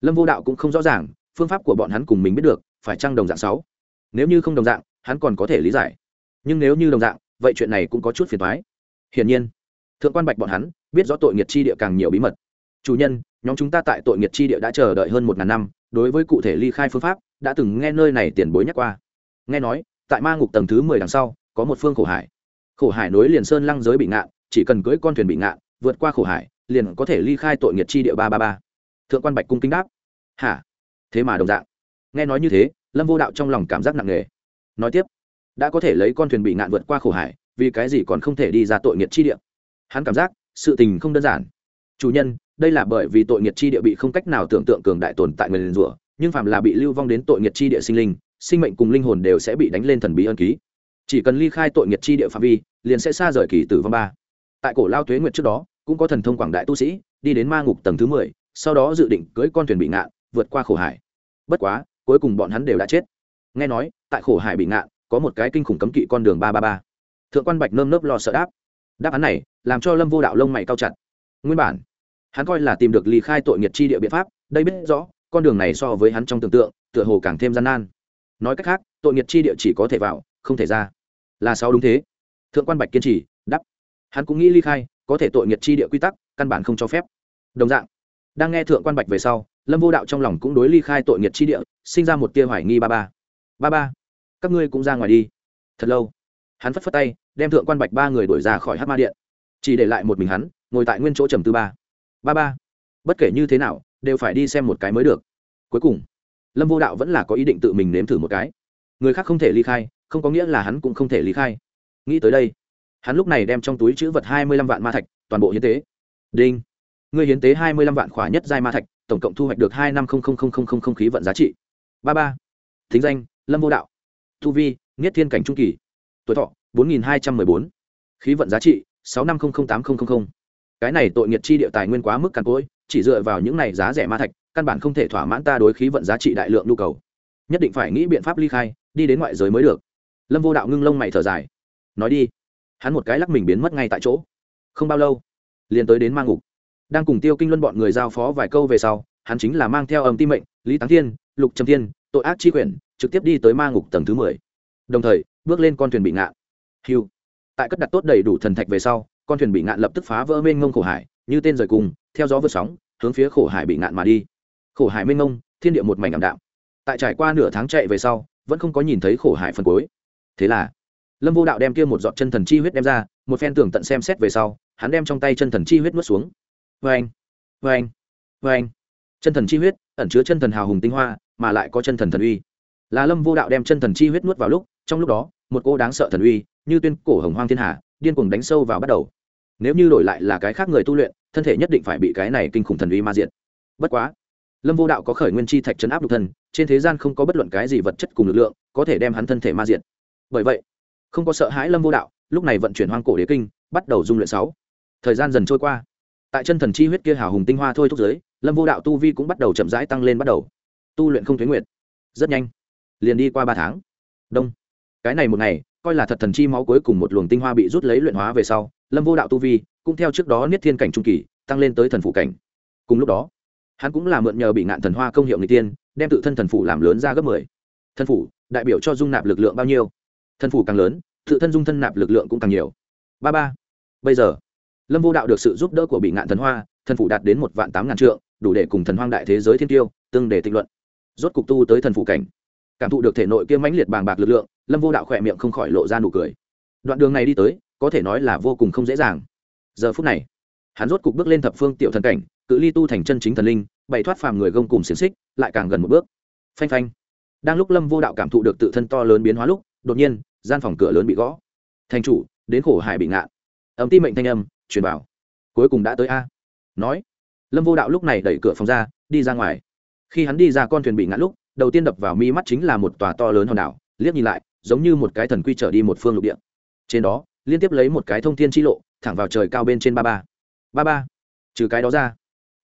lâm vô đạo cũng không rõ ràng, phương pháp của bọn hắn cùng mình biết được, phải chăng đồng dạng sáu? Nếu như không đồng dạng, hắn còn có thể lý giải. Nhưng nếu như đồng dạng, vậy chuyện này cũng có chút phiền thoái hiển nhiên, thượng quan bạch bọn hắn biết rõ tội nghiệt chi địa càng nhiều bí mật. Chủ nhân, nhóm chúng ta tại tội nghiệt chi địa đã chờ đợi hơn một ngàn năm, đối với cụ thể ly khai phương pháp, đã từng nghe nơi này tiền bối nhắc qua. Nghe nói, tại ma ngục tầng thứ mười đằng sau, có một phương khổ hải. Khổ hải nối liền sơn lăng giới bị ngạn chỉ cần cưỡi con thuyền bị ngạn, vượt qua khổ hải, liền có thể ly khai tội nghiệt chi địa ba ba ba. Thượng quan bạch cung kính đáp. Hả? Thế mà đồng dạng. Nghe nói như thế, lâm vô đạo trong lòng cảm giác nặng nề. Nói tiếp, đã có thể lấy con thuyền bị ngạn vượt qua khổ hải, vì cái gì còn không thể đi ra tội nghiệt chi địa? Hắn cảm giác, sự tình không đơn giản. Chủ nhân, đây là bởi vì tội nghiệt chi địa bị không cách nào tưởng tượng cường đại tồn tại người liền rủa, nhưng phạm là bị lưu vong đến tội nghiệt chi địa sinh linh, sinh mệnh cùng linh hồn đều sẽ bị đánh lên thần bí ân ký. Chỉ cần ly khai tội nghiệt chi địa phạm vi, liền sẽ xa rời kỳ tử vong ba tại cổ lao tuế nguyệt trước đó, cũng có thần thông quảng đại tu sĩ, đi đến ma ngục tầng thứ mười, sau đó dự định cưỡi con thuyền bị ngạn, vượt qua khổ hải. Bất quá, cuối cùng bọn hắn đều đã chết. Nghe nói, tại khổ hải bị ngạn, có một cái kinh khủng cấm kỵ con đường ba ba ba. Thượng quan bạch nơm nớp lo sợ đáp. Đáp án này, làm cho lâm vô đạo lông mày cao chặt. Nguyên bản, hắn coi là tìm được ly khai tội nghiệt chi địa biện pháp, đây biết rõ, con đường này so với hắn trong tưởng tượng, tựa hồ càng thêm gian nan. Nói cách khác, tội nghiệt chi địa chỉ có thể vào, không thể ra. Là sao đúng thế. Thượng quan bạch kiên trì hắn cũng nghĩ ly khai, có thể tội nghiệt chi địa quy tắc, căn bản không cho phép. Đồng dạng, đang nghe thượng quan bạch về sau, lâm vô đạo trong lòng cũng đối ly khai tội nghiệt chi địa, sinh ra một tia hoài nghi ba ba. Ba ba, các ngươi cũng ra ngoài đi. Thật lâu, hắn phất phất tay, đem thượng quan bạch ba người đuổi ra khỏi hát ma điện. Chỉ để lại một mình hắn, ngồi tại nguyên chỗ trầm tư ba. Ba ba, bất kể như thế nào, đều phải đi xem một cái mới được. Cuối cùng, lâm vô đạo vẫn là có ý định tự mình nếm thử một cái. Người khác không thể ly khai, không có nghĩa là hắn cũng không thể ly khai. Nghĩ tới đây hắn lúc này đem trong túi chữ vật hai mươi lăm vạn ma thạch, toàn bộ hiến tế. Đinh. Người hiến tế hai mươi lăm vạn khỏa nhất giai ma thạch, tổng cộng thu hoạch được hai năm không không không không không không khí vận giá trị. Ba ba. Thính danh, lâm vô đạo. Thu vi, nghiết thiên cảnh trung kỳ. Tuổi thọ, bốn nghìn hai trăm mười bốn. Khí vận giá trị, sáu năm không không tám không không không. Cái này tội nghiệt chi địa tài nguyên quá mức càn cỗi, chỉ dựa vào những này giá rẻ ma thạch, căn bản không thể thỏa mãn ta đối khí vận giá trị đại lượng nhu cầu. Nhất định phải nghĩ biện pháp ly khai, đi đến ngoại giới mới được. Lâm vô đạo ngưng lông mày thở dài. Nói đi hắn một cái lắc mình biến mất ngay tại chỗ. Không bao lâu, liền tới đến mang ngục. Đang cùng tiêu kinh luân bọn người giao phó vài câu về sau, hắn chính là mang theo âm ti mệnh, lý táng thiên, lục trầm thiên, tội ác chi quyển, trực tiếp đi tới ma ngục tầng thứ mười. Đồng thời, bước lên con thuyền bị ngạn. Hiu. Tại cất đặt tốt đầy đủ thần thạch về sau, con thuyền bị ngạn lập tức phá vỡ mênh ngông khổ hải, như tên rời cùng, theo gió vượt sóng, hướng phía khổ hải bị ngạn mà đi. Khổ hải mênh ngông thiên địa một mảnh ảm đạm. Tại trải qua nửa tháng chạy về sau, vẫn không có nhìn thấy khổ hải phần cuối. Thế là lâm vô đạo đem kia một giọt chân thần chi huyết đem ra, một phen tưởng tận xem xét về sau, hắn đem trong tay chân thần chi huyết nuốt xuống. Vê anh vê anh vê anh chân thần chi huyết ẩn chứa chân thần hào hùng tinh hoa, mà lại có chân thần thần uy. Là lâm vô đạo đem chân thần chi huyết nuốt vào lúc, trong lúc đó, một cô đáng sợ thần uy, như tuyên cổ hồng hoang thiên hà điên cuồng đánh sâu vào bắt đầu. Nếu như đổi lại là cái khác người tu luyện, thân thể nhất định phải bị cái này kinh khủng thần uy ma diện bất quá, lâm vô đạo có khởi nguyên chi thạch chấn áp độc thân, trên thế gian không có bất luận cái gì vật chất cùng lực lượng có thể đem hắn thân thể ma diện bởi vậy không có sợ hãi lâm vô đạo, lúc này vận chuyển hoang cổ đế kinh, bắt đầu dung luyện sáu. Thời gian dần trôi qua. Tại chân thần chi huyết kia hào hùng tinh hoa thôi thúc giới, lâm vô đạo tu vi cũng bắt đầu chậm rãi tăng lên bắt đầu. Tu luyện không thuế nguyệt. Rất nhanh. Liền đi qua ba tháng. Đông. Cái này một ngày, coi là thật thần chi máu cuối cùng một luồng tinh hoa bị rút lấy luyện hóa về sau, lâm vô đạo tu vi cũng theo trước đó niết thiên cảnh trung kỳ, tăng lên tới thần phủ cảnh. Cùng lúc đó, hắn cũng là mượn nhờ bị ngạn thần hoa công hiệu người tiên, đem tự thân thần phủ làm lớn ra gấp mười. Thần phủ, đại biểu cho dung nạp lực lượng bao nhiêu? Thần phủ càng lớn, tự thân dung thân nạp lực lượng cũng càng nhiều. Ba ba, bây giờ, lâm vô đạo được sự giúp đỡ của bị ngạn thần hoa thần phủ đạt đến một vạn tám ngàn trượng, đủ để cùng thần hoang đại thế giới thiên tiêu, tương để tịnh luận. Rốt cục tu tới thần phủ cảnh, cảm thụ được thể nội kia mãnh liệt bàng bạc lực lượng, lâm vô đạo khỏe miệng không khỏi lộ ra nụ cười. Đoạn đường này đi tới, có thể nói là vô cùng không dễ dàng. Giờ phút này, hắn rốt cục bước lên thập phương tiểu thần cảnh, cự ly tu thành chân chính thần linh, bày thoát phàm người gông cùng xiềng xích, lại càng gần một bước. Phanh phanh. Đang lúc lâm vô đạo cảm thụ được tự thân to lớn biến hóa lúc, đột nhiên gian phòng cửa lớn bị gõ. Thành chủ, đến khổ hải bị ngạn. Ấm ti mệnh thanh âm, truyền bảo cuối cùng đã tới a. Nói, lâm vô đạo lúc này đẩy cửa phòng ra, đi ra ngoài. Khi hắn đi ra con thuyền bị ngã lúc, đầu tiên đập vào mi mắt chính là một tòa to lớn hòn đảo, liếc nhìn lại, giống như một cái thần quy trở đi một phương lục địa. Trên đó, liên tiếp lấy một cái thông thiên chi lộ, thẳng vào trời cao bên trên ba ba. Ba ba. Trừ cái đó ra,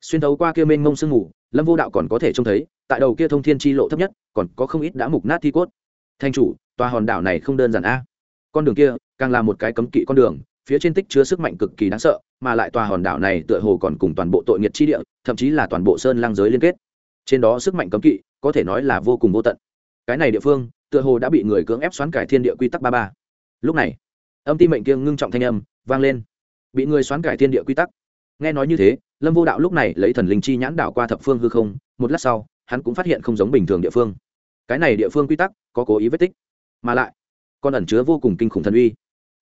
xuyên thấu qua kia mênh mông sương mù, lâm vô đạo còn có thể trông thấy, tại đầu kia thông thiên chi lộ thấp nhất, còn có không ít đã mục nát thi cốt thanh chủ, tòa hòn đảo này không đơn giản a. Con đường kia càng là một cái cấm kỵ con đường, phía trên tích chứa sức mạnh cực kỳ đáng sợ, mà lại tòa hòn đảo này tựa hồ còn cùng toàn bộ tội nghiệt chi địa, thậm chí là toàn bộ sơn lang giới liên kết. Trên đó sức mạnh cấm kỵ, có thể nói là vô cùng vô tận. Cái này địa phương, tựa hồ đã bị người cưỡng ép xoán cải thiên địa quy tắc ba ba. Lúc này, âm ti mệnh kiêng ngưng trọng thanh âm vang lên. Bị người xoán cải thiên địa quy tắc. Nghe nói như thế, lâm vô đạo lúc này lấy thần linh chi nhãn đảo qua thập phương hư không, một lát sau, hắn cũng phát hiện không giống bình thường địa phương cái này địa phương quy tắc có cố ý vết tích, mà lại còn ẩn chứa vô cùng kinh khủng thần uy.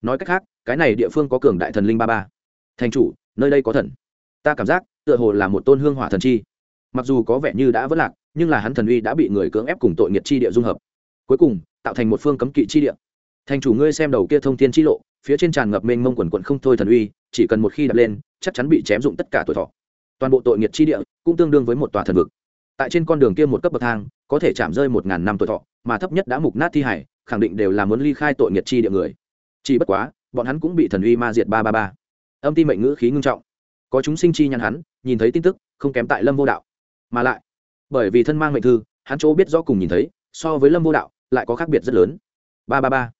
Nói cách khác, cái này địa phương có cường đại thần linh ba ba. Thành chủ, nơi đây có thần. Ta cảm giác, tựa hồ là một tôn hương hỏa thần chi. Mặc dù có vẻ như đã vất lạc, nhưng là hắn thần uy đã bị người cưỡng ép cùng tội nghiệt chi địa dung hợp. Cuối cùng, tạo thành một phương cấm kỵ chi địa. Thành chủ ngươi xem đầu kia thông thiên chi lộ, phía trên tràn ngập mênh mông quần quận không thôi thần uy, chỉ cần một khi đập lên, chắc chắn bị chém dụng tất cả tuổi thọ. Toàn bộ tội nghiệt chi địa cũng tương đương với một tòa thần vực. Tại trên con đường kia một cấp bậc thang có thể chạm rơi một ngàn năm tuổi thọ, mà thấp nhất đã mục nát thi hải, khẳng định đều là muốn ly khai tội nghiệt chi địa người. Chỉ bất quá, bọn hắn cũng bị thần uy ma diệt ba ba ba. Âm ti mệnh ngữ khí ngưng trọng. Có chúng sinh chi nhắn hắn, nhìn thấy tin tức, không kém tại lâm vô đạo. Mà lại, bởi vì thân mang mệnh thư, hắn chỗ biết rõ cùng nhìn thấy, so với lâm vô đạo, lại có khác biệt rất lớn. Ba ba ba.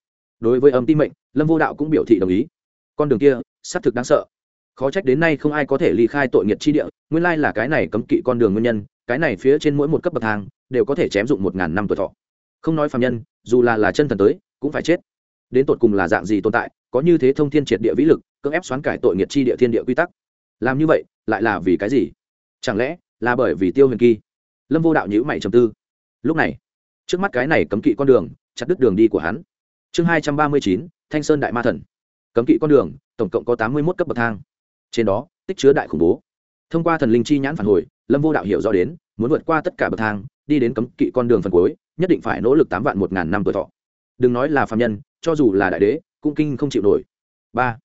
Đối với âm ti mệnh, lâm vô đạo cũng biểu thị đồng ý. Con đường kia, xác thực đáng sợ. Khó trách đến nay không ai có thể ly khai tội nghiệt chi địa, nguyên lai là cái này cấm kỵ con đường nguyên nhân, cái này phía trên mỗi một cấp bậc thang đều có thể chém dụng một ngàn năm tuổi thọ. Không nói phạm nhân, dù là là chân thần tới, cũng phải chết. Đến tột cùng là dạng gì tồn tại, có như thế thông thiên triệt địa vĩ lực, cưỡng ép xoán cải tội nghiệt chi địa thiên địa quy tắc. Làm như vậy, lại là vì cái gì? Chẳng lẽ là bởi vì tiêu huyền kỳ? Lâm vô đạo nhữ mày trầm tư. Lúc này, trước mắt cái này cấm kỵ con đường, chặt đứt đường đi của hắn. Chương hai trăm ba mươi chín, thanh sơn đại ma thần. Cấm kỵ con đường, tổng cộng có tám mươi một cấp bậc thang. Trên đó, tích chứa đại khủng bố. Thông qua thần linh chi nhãn phản hồi, lâm vô đạo hiểu rõ đến, muốn vượt qua tất cả bậc thang đi đến cấm kỵ con đường phần cuối, nhất định phải nỗ lực tám vạn một ngàn năm tuổi thọ. Đừng nói là phạm nhân, cho dù là đại đế, cũng kinh không chịu nổi. Ba,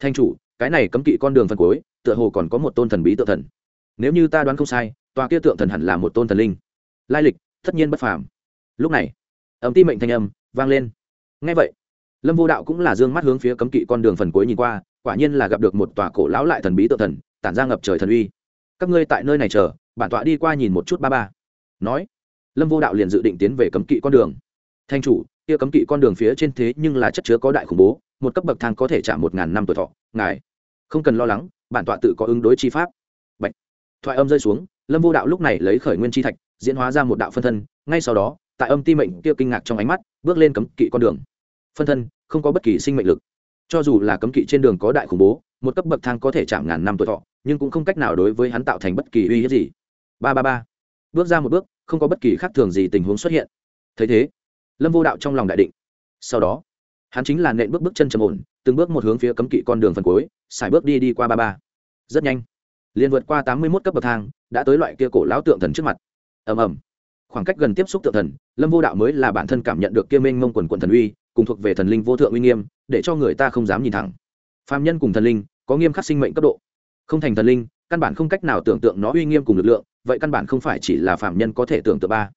thanh chủ, cái này cấm kỵ con đường phần cuối, tựa hồ còn có một tôn thần bí tự thần. Nếu như ta đoán không sai, tòa kia tượng thần hẳn là một tôn thần linh. Lai lịch, tất nhiên bất phàm. Lúc này âm ti mệnh thanh âm vang lên. Ngay vậy, lâm vô đạo cũng là d ư ơ n g mắt hướng phía cấm kỵ con đường phần cuối nhìn qua, quả nhiên là gặp được một tòa cổ lão lại thần bí tự thần, tản ra ngập trời thần uy. Các ngươi tại nơi này chờ, bản tọa đi qua nhìn một chút ba ba nói, lâm vô đạo liền dự định tiến về cấm kỵ con đường. Thanh chủ, kia cấm kỵ con đường phía trên thế nhưng là chất chứa có đại khủng bố, một cấp bậc thang có thể trả một ngàn năm tuổi thọ, ngài không cần lo lắng, bản tọa tự có ứng đối chi pháp. Bạch. thoại âm rơi xuống, lâm vô đạo lúc này lấy khởi nguyên chi thạch, diễn hóa ra một đạo phân thân, ngay sau đó, tại âm ti mệnh kia kinh ngạc trong ánh mắt, bước lên cấm kỵ con đường. Phân thân không có bất kỳ sinh mệnh lực. Cho dù là cấm kỵ trên đường có đại khủng bố, một cấp bậc thang có thể chạm ngàn năm tuổi thọ, nhưng cũng không cách nào đối với hắn tạo thành bất kỳ uy hiếp gì. Ba ba ba bước ra một bước, không có bất kỳ khác thường gì tình huống xuất hiện. Thấy thế, lâm vô đạo trong lòng đại định. Sau đó, hắn chính là nện bước bước chân trầm ổn, từng bước một hướng phía cấm kỵ con đường phần cuối, xài bước đi đi qua ba ba. Rất nhanh, liền vượt qua tám mươi mốt cấp bậc thang, đã tới loại kia cổ lão tượng thần trước mặt. Ầm ầm. Khoảng cách gần tiếp xúc tượng thần, lâm vô đạo mới là bản thân cảm nhận được kia minh mông quần quần thần uy, cùng thuộc về thần linh vô thượng uy nghiêm, để cho người ta không dám nhìn thẳng. Phạm nhân cùng thần linh, có nghiêm khắc sinh mệnh cấp độ. Không thành thần linh, căn bản không cách nào tưởng tượng nó uy nghiêm cùng lực lượng vậy căn bản không phải chỉ là phạm nhân có thể tưởng tượng ba.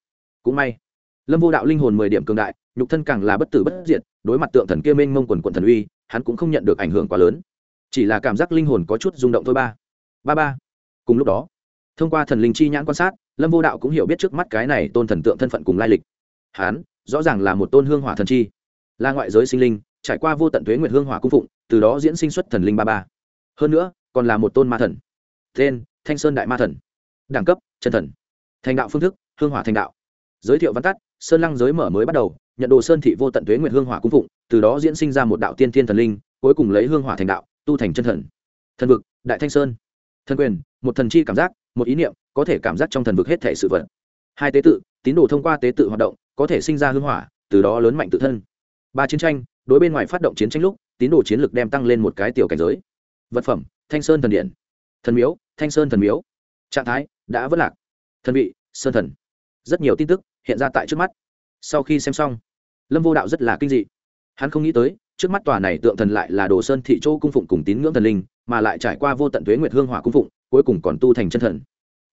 Cũng may, lâm vô đạo linh hồn mười điểm cường đại, nhục thân càng là bất tử bất diệt, đối mặt tượng thần kia minh mông quần quần thần uy, hắn cũng không nhận được ảnh hưởng quá lớn. Chỉ là cảm giác linh hồn có chút rung động thôi ba. Ba ba. Cùng lúc đó, thông qua thần linh chi nhãn quan sát, lâm vô đạo cũng hiểu biết trước mắt cái này tôn thần tượng thân phận cùng lai lịch. Hắn, rõ ràng là một tôn hương hỏa thần chi. Là ngoại giới sinh linh, trải qua vô tận thuế nguyệt hương hỏa cung phụng, từ đó diễn sinh xuất thần linh ba ba. Hơn nữa, còn là một tôn ma thần. Tên, thanh sơn đại ma thần đẳng cấp, chân thần. Thành đạo phương thức, hương hỏa thành đạo. Giới thiệu văn tắt, sơn lăng giới mở mới bắt đầu, nhận đồ sơn thị vô tận thuế nguyện hương hỏa cung phụng, từ đó diễn sinh ra một đạo tiên thiên thần linh, cuối cùng lấy hương hỏa thành đạo, tu thành chân thần. Thần vực, đại thanh sơn. Thần quyền, một thần chi cảm giác, một ý niệm, có thể cảm giác trong thần vực hết thể sự vật. Hai tế tự, tín đồ thông qua tế tự hoạt động, có thể sinh ra hương hỏa, từ đó lớn mạnh tự thân. Ba chiến tranh, đối bên ngoài phát động chiến tranh lúc, tín đồ chiến lực đem tăng lên một cái tiểu cảnh giới. Vật phẩm, thanh sơn thần điện. Thần miếu, thanh sơn thần miếu trạng thái đã vất lạc. Thần vị, sơn thần. Rất nhiều tin tức hiện ra tại trước mắt. Sau khi xem xong, lâm vô đạo rất là kinh dị. Hắn không nghĩ tới, trước mắt tòa này tượng thần lại là đồ sơn thị châu cung phụng cùng tín ngưỡng thần linh, mà lại trải qua vô tận tuế nguyệt hương hỏa cung phụng, cuối cùng còn tu thành chân thần.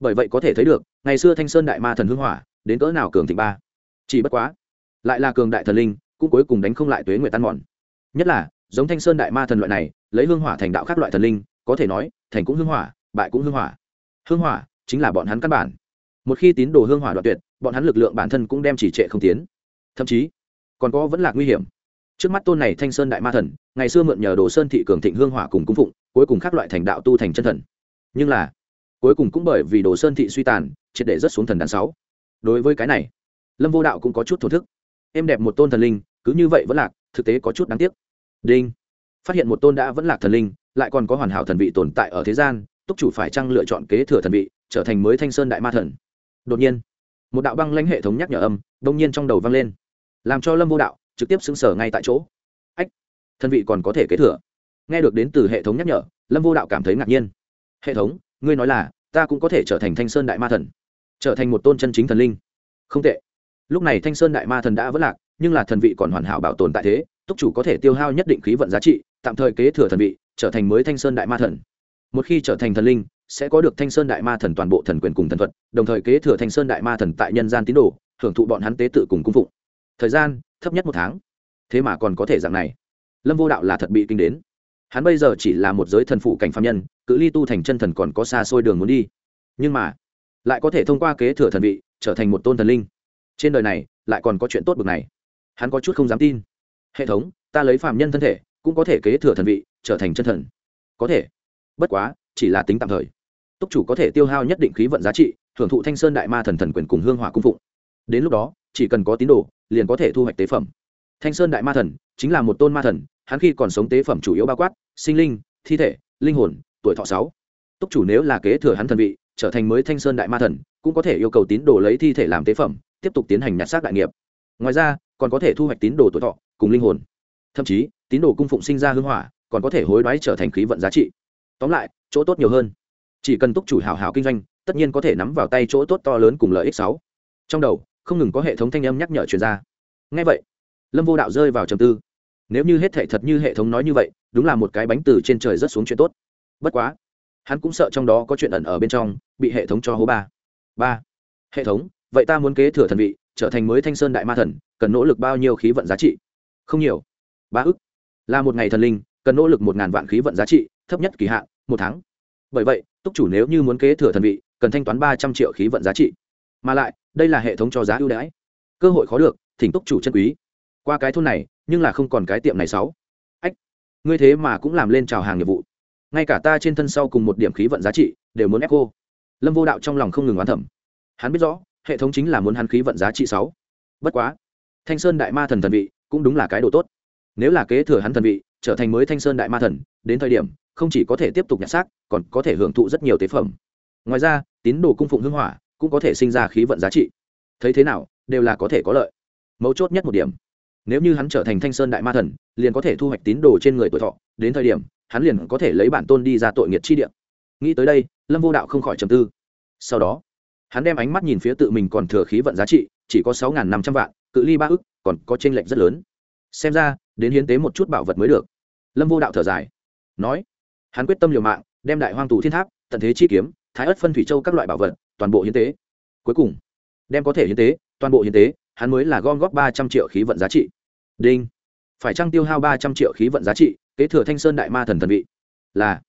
Bởi vậy có thể thấy được, ngày xưa thanh sơn đại ma thần hương hỏa, đến cỡ nào cường thịnh ba. Chỉ bất quá, lại là cường đại thần linh, cũng cuối cùng đánh không lại tuế nguyệt tan mòn. Nhất là, giống thanh sơn đại ma thần loại này, lấy hương hỏa thành đạo các loại thần linh, có thể nói, thành cũng hương hỏa, bại cũng hương hỏa hương hỏa chính là bọn hắn căn bản. Một khi tín đồ hương hỏa đoạn tuyệt, bọn hắn lực lượng bản thân cũng đem chỉ trệ không tiến. Thậm chí, còn có vẫn là nguy hiểm. Trước mắt tôn này thanh sơn đại ma thần, ngày xưa mượn nhờ đồ sơn thị cường thịnh hương hỏa cùng cung phụng, cuối cùng các loại thành đạo tu thành chân thần. Nhưng là, cuối cùng cũng bởi vì đồ sơn thị suy tàn, triệt để rất xuống thần đàn sáu. Đối với cái này, lâm vô đạo cũng có chút thổ thức. Em đẹp một tôn thần linh, cứ như vậy vẫn lạc, thực tế có chút đáng tiếc. Đinh. Phát hiện một tôn đã vẫn lạc thần linh, lại còn có hoàn hảo thần vị tồn tại ở thế gian túc chủ phải chăng lựa chọn kế thừa thần vị, trở thành mới thanh sơn đại ma thần? Đột nhiên, một đạo băng lãnh hệ thống nhắc nhở âm đông nhiên trong đầu vang lên, làm cho lâm vô đạo trực tiếp xứng sở ngay tại chỗ. Ách, thần vị còn có thể kế thừa? Nghe được đến từ hệ thống nhắc nhở, lâm vô đạo cảm thấy ngạc nhiên. Hệ thống, ngươi nói là ta cũng có thể trở thành thanh sơn đại ma thần, trở thành một tôn chân chính thần linh. Không tệ. Lúc này thanh sơn đại ma thần đã vất lạc, nhưng là thần vị còn hoàn hảo bảo tồn tại thế, túc chủ có thể tiêu hao nhất định khí vận giá trị, tạm thời kế thừa thần vị, trở thành mới thanh sơn đại ma thần một khi trở thành thần linh, sẽ có được thanh sơn đại ma thần toàn bộ thần quyền cùng thần thuật, đồng thời kế thừa thanh sơn đại ma thần tại nhân gian tín đồ, hưởng thụ bọn hắn tế tự cùng cung phụng. Thời gian, thấp nhất một tháng. Thế mà còn có thể dạng này. Lâm vô đạo là thật bị kinh đến. Hắn bây giờ chỉ là một giới thần phụ cảnh phạm nhân, cự ly tu thành chân thần còn có xa xôi đường muốn đi. Nhưng mà, lại có thể thông qua kế thừa thần vị, trở thành một tôn thần linh. Trên đời này, lại còn có chuyện tốt bực này. Hắn có chút không dám tin. Hệ thống, ta lấy phạm nhân thân thể, cũng có thể kế thừa thần vị, trở thành chân thần. Có thể bất quá, chỉ là tính tạm thời. Túc chủ có thể tiêu hao nhất định khí vận giá trị, thưởng thụ thanh sơn đại ma thần thần quyền cùng hương hỏa cung phụng. Đến lúc đó, chỉ cần có tín đồ, liền có thể thu hoạch tế phẩm. Thanh sơn đại ma thần chính là một tôn ma thần, hắn khi còn sống tế phẩm chủ yếu bao quát, sinh linh, thi thể, linh hồn, tuổi thọ sáu. Túc chủ nếu là kế thừa hắn thần vị, trở thành mới thanh sơn đại ma thần, cũng có thể yêu cầu tín đồ lấy thi thể làm tế phẩm, tiếp tục tiến hành nhặt xác đại nghiệp. Ngoài ra, còn có thể thu hoạch tín đồ tuổi thọ, cùng linh hồn. Thậm chí, tín đồ cung phụng sinh ra hưng hỏa, còn có thể hối đoái trở thành khí vận giá trị tóm lại, chỗ tốt nhiều hơn. Chỉ cần túc chủ hào hào kinh doanh, tất nhiên có thể nắm vào tay chỗ tốt to lớn cùng lợi ích sáu. Trong đầu, không ngừng có hệ thống thanh âm nhắc nhở truyền ra. Ngay vậy, lâm vô đạo rơi vào trầm tư. Nếu như hết thể thật như hệ thống nói như vậy, đúng là một cái bánh từ trên trời rất xuống chuyện tốt. Bất quá, hắn cũng sợ trong đó có chuyện ẩn ở bên trong, bị hệ thống cho hố ba. Ba. Hệ thống, vậy ta muốn kế thừa thần vị, trở thành mới thanh sơn đại ma thần, cần nỗ lực bao nhiêu khí vận giá trị? Không nhiều. Ba ức. Là một ngày thần linh, cần nỗ lực một ngàn vạn khí vận giá trị thấp nhất kỳ hạn, một tháng. Bởi vậy, túc chủ nếu như muốn kế thừa thần vị, cần thanh toán ba trăm triệu khí vận giá trị. Mà lại, đây là hệ thống cho giá ưu đãi. Cơ hội khó được, thỉnh túc chủ chân quý. Qua cái thôn này, nhưng là không còn cái tiệm này sáu. Ách, ngươi thế mà cũng làm lên trào hàng nghiệp vụ. Ngay cả ta trên thân sau cùng một điểm khí vận giá trị, đều muốn ép cô lâm vô đạo trong lòng không ngừng oán thẩm hắn biết rõ, hệ thống chính là muốn hắn khí vận giá trị sáu. Bất quá, thanh sơn đại ma thần thần vị, cũng đúng là cái đồ tốt. Nếu là kế thừa hắn thần vị, trở thành mới thanh sơn đại ma thần, đến thời điểm không chỉ có thể tiếp tục nhặt xác, còn có thể hưởng thụ rất nhiều tế phẩm. Ngoài ra, tín đồ cung phụng hưng hỏa cũng có thể sinh ra khí vận giá trị. Thấy thế nào, đều là có thể có lợi. Mấu chốt nhất một điểm, nếu như hắn trở thành thanh sơn đại ma thần, liền có thể thu hoạch tín đồ trên người tuổi thọ, đến thời điểm, hắn liền có thể lấy bản tôn đi ra tội nghiệt chi điểm nghĩ tới đây, lâm vô đạo không khỏi trầm tư. Sau đó, hắn đem ánh mắt nhìn phía tự mình còn thừa khí vận giá trị, chỉ có sáu năm trăm vạn, cự ly ba ức, còn có t r ê n lệch rất lớn. Xem ra, đến hiến tế một chút bảo vật mới được. Lâm vô đạo thở dài, nói hắn quyết tâm liều mạng, đem đại hoang tù thiên tháp, tận thế chi kiếm, thái ất phân thủy châu các loại bảo vật, toàn bộ hiến tế. Cuối cùng, đem có thể hiến tế, toàn bộ hiến tế, hắn mới là gom góp ba trăm triệu khí vận giá trị. Đinh. Phải trăng tiêu hao ba trăm triệu khí vận giá trị, kế thừa thanh sơn đại ma thần thần vị? Là.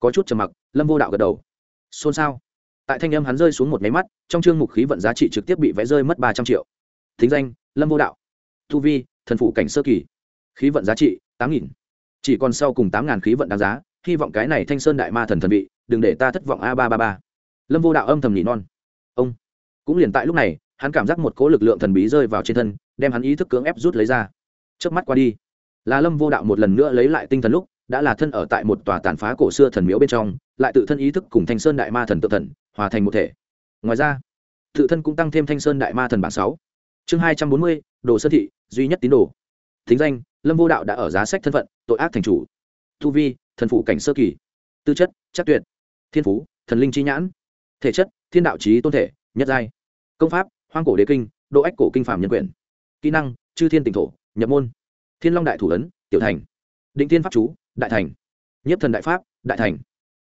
Có chút trầm mặc, lâm vô đạo gật đầu. Xôn xao. Tại thanh âm hắn rơi xuống một máy mắt, trong chương mục khí vận giá trị trực tiếp bị vẽ rơi mất ba trăm triệu. Thính danh, lâm vô đạo. Thu vi, thần phủ cảnh sơ kỳ. Khí vận giá trị, tám nghìn. Chỉ còn sau cùng tám ngàn khí vận đáng giá hy vọng cái này thanh sơn đại ma thần thần vị, đừng để ta thất vọng a ba ba ba. Lâm vô đạo âm thầm nhị non. Ông. Cũng liền tại lúc này, hắn cảm giác một cỗ lực lượng thần bí rơi vào trên thân, đem hắn ý thức cưỡng ép rút lấy ra. Trước mắt qua đi, là lâm vô đạo một lần nữa lấy lại tinh thần lúc, đã là thân ở tại một tòa tàn phá cổ xưa thần miếu bên trong, lại tự thân ý thức cùng thanh sơn đại ma thần tự thần, hòa thành một thể. Ngoài ra, tự thân cũng tăng thêm thanh sơn đại ma thần bản sáu. Chương hai trăm bốn mươi, đồ sơn thị, duy nhất tín đồ. Thính danh, lâm vô đạo đã ở giá sách thân phận, tội ác thành chủ. Thu vi thần phụ cảnh sơ kỳ, tư chất, chắc tuyệt, thiên phú, thần linh chi nhãn, thể chất, thiên đạo trí tôn thể, nhất giai, công pháp, hoang cổ đế kinh, độ ách cổ kinh phạm nhân quyền, kỹ năng, chư thiên tỉnh thổ, nhập môn, thiên long đại thủ ấn, tiểu thành, định thiên pháp chú, đại thành nhất thần đại pháp, đại thành,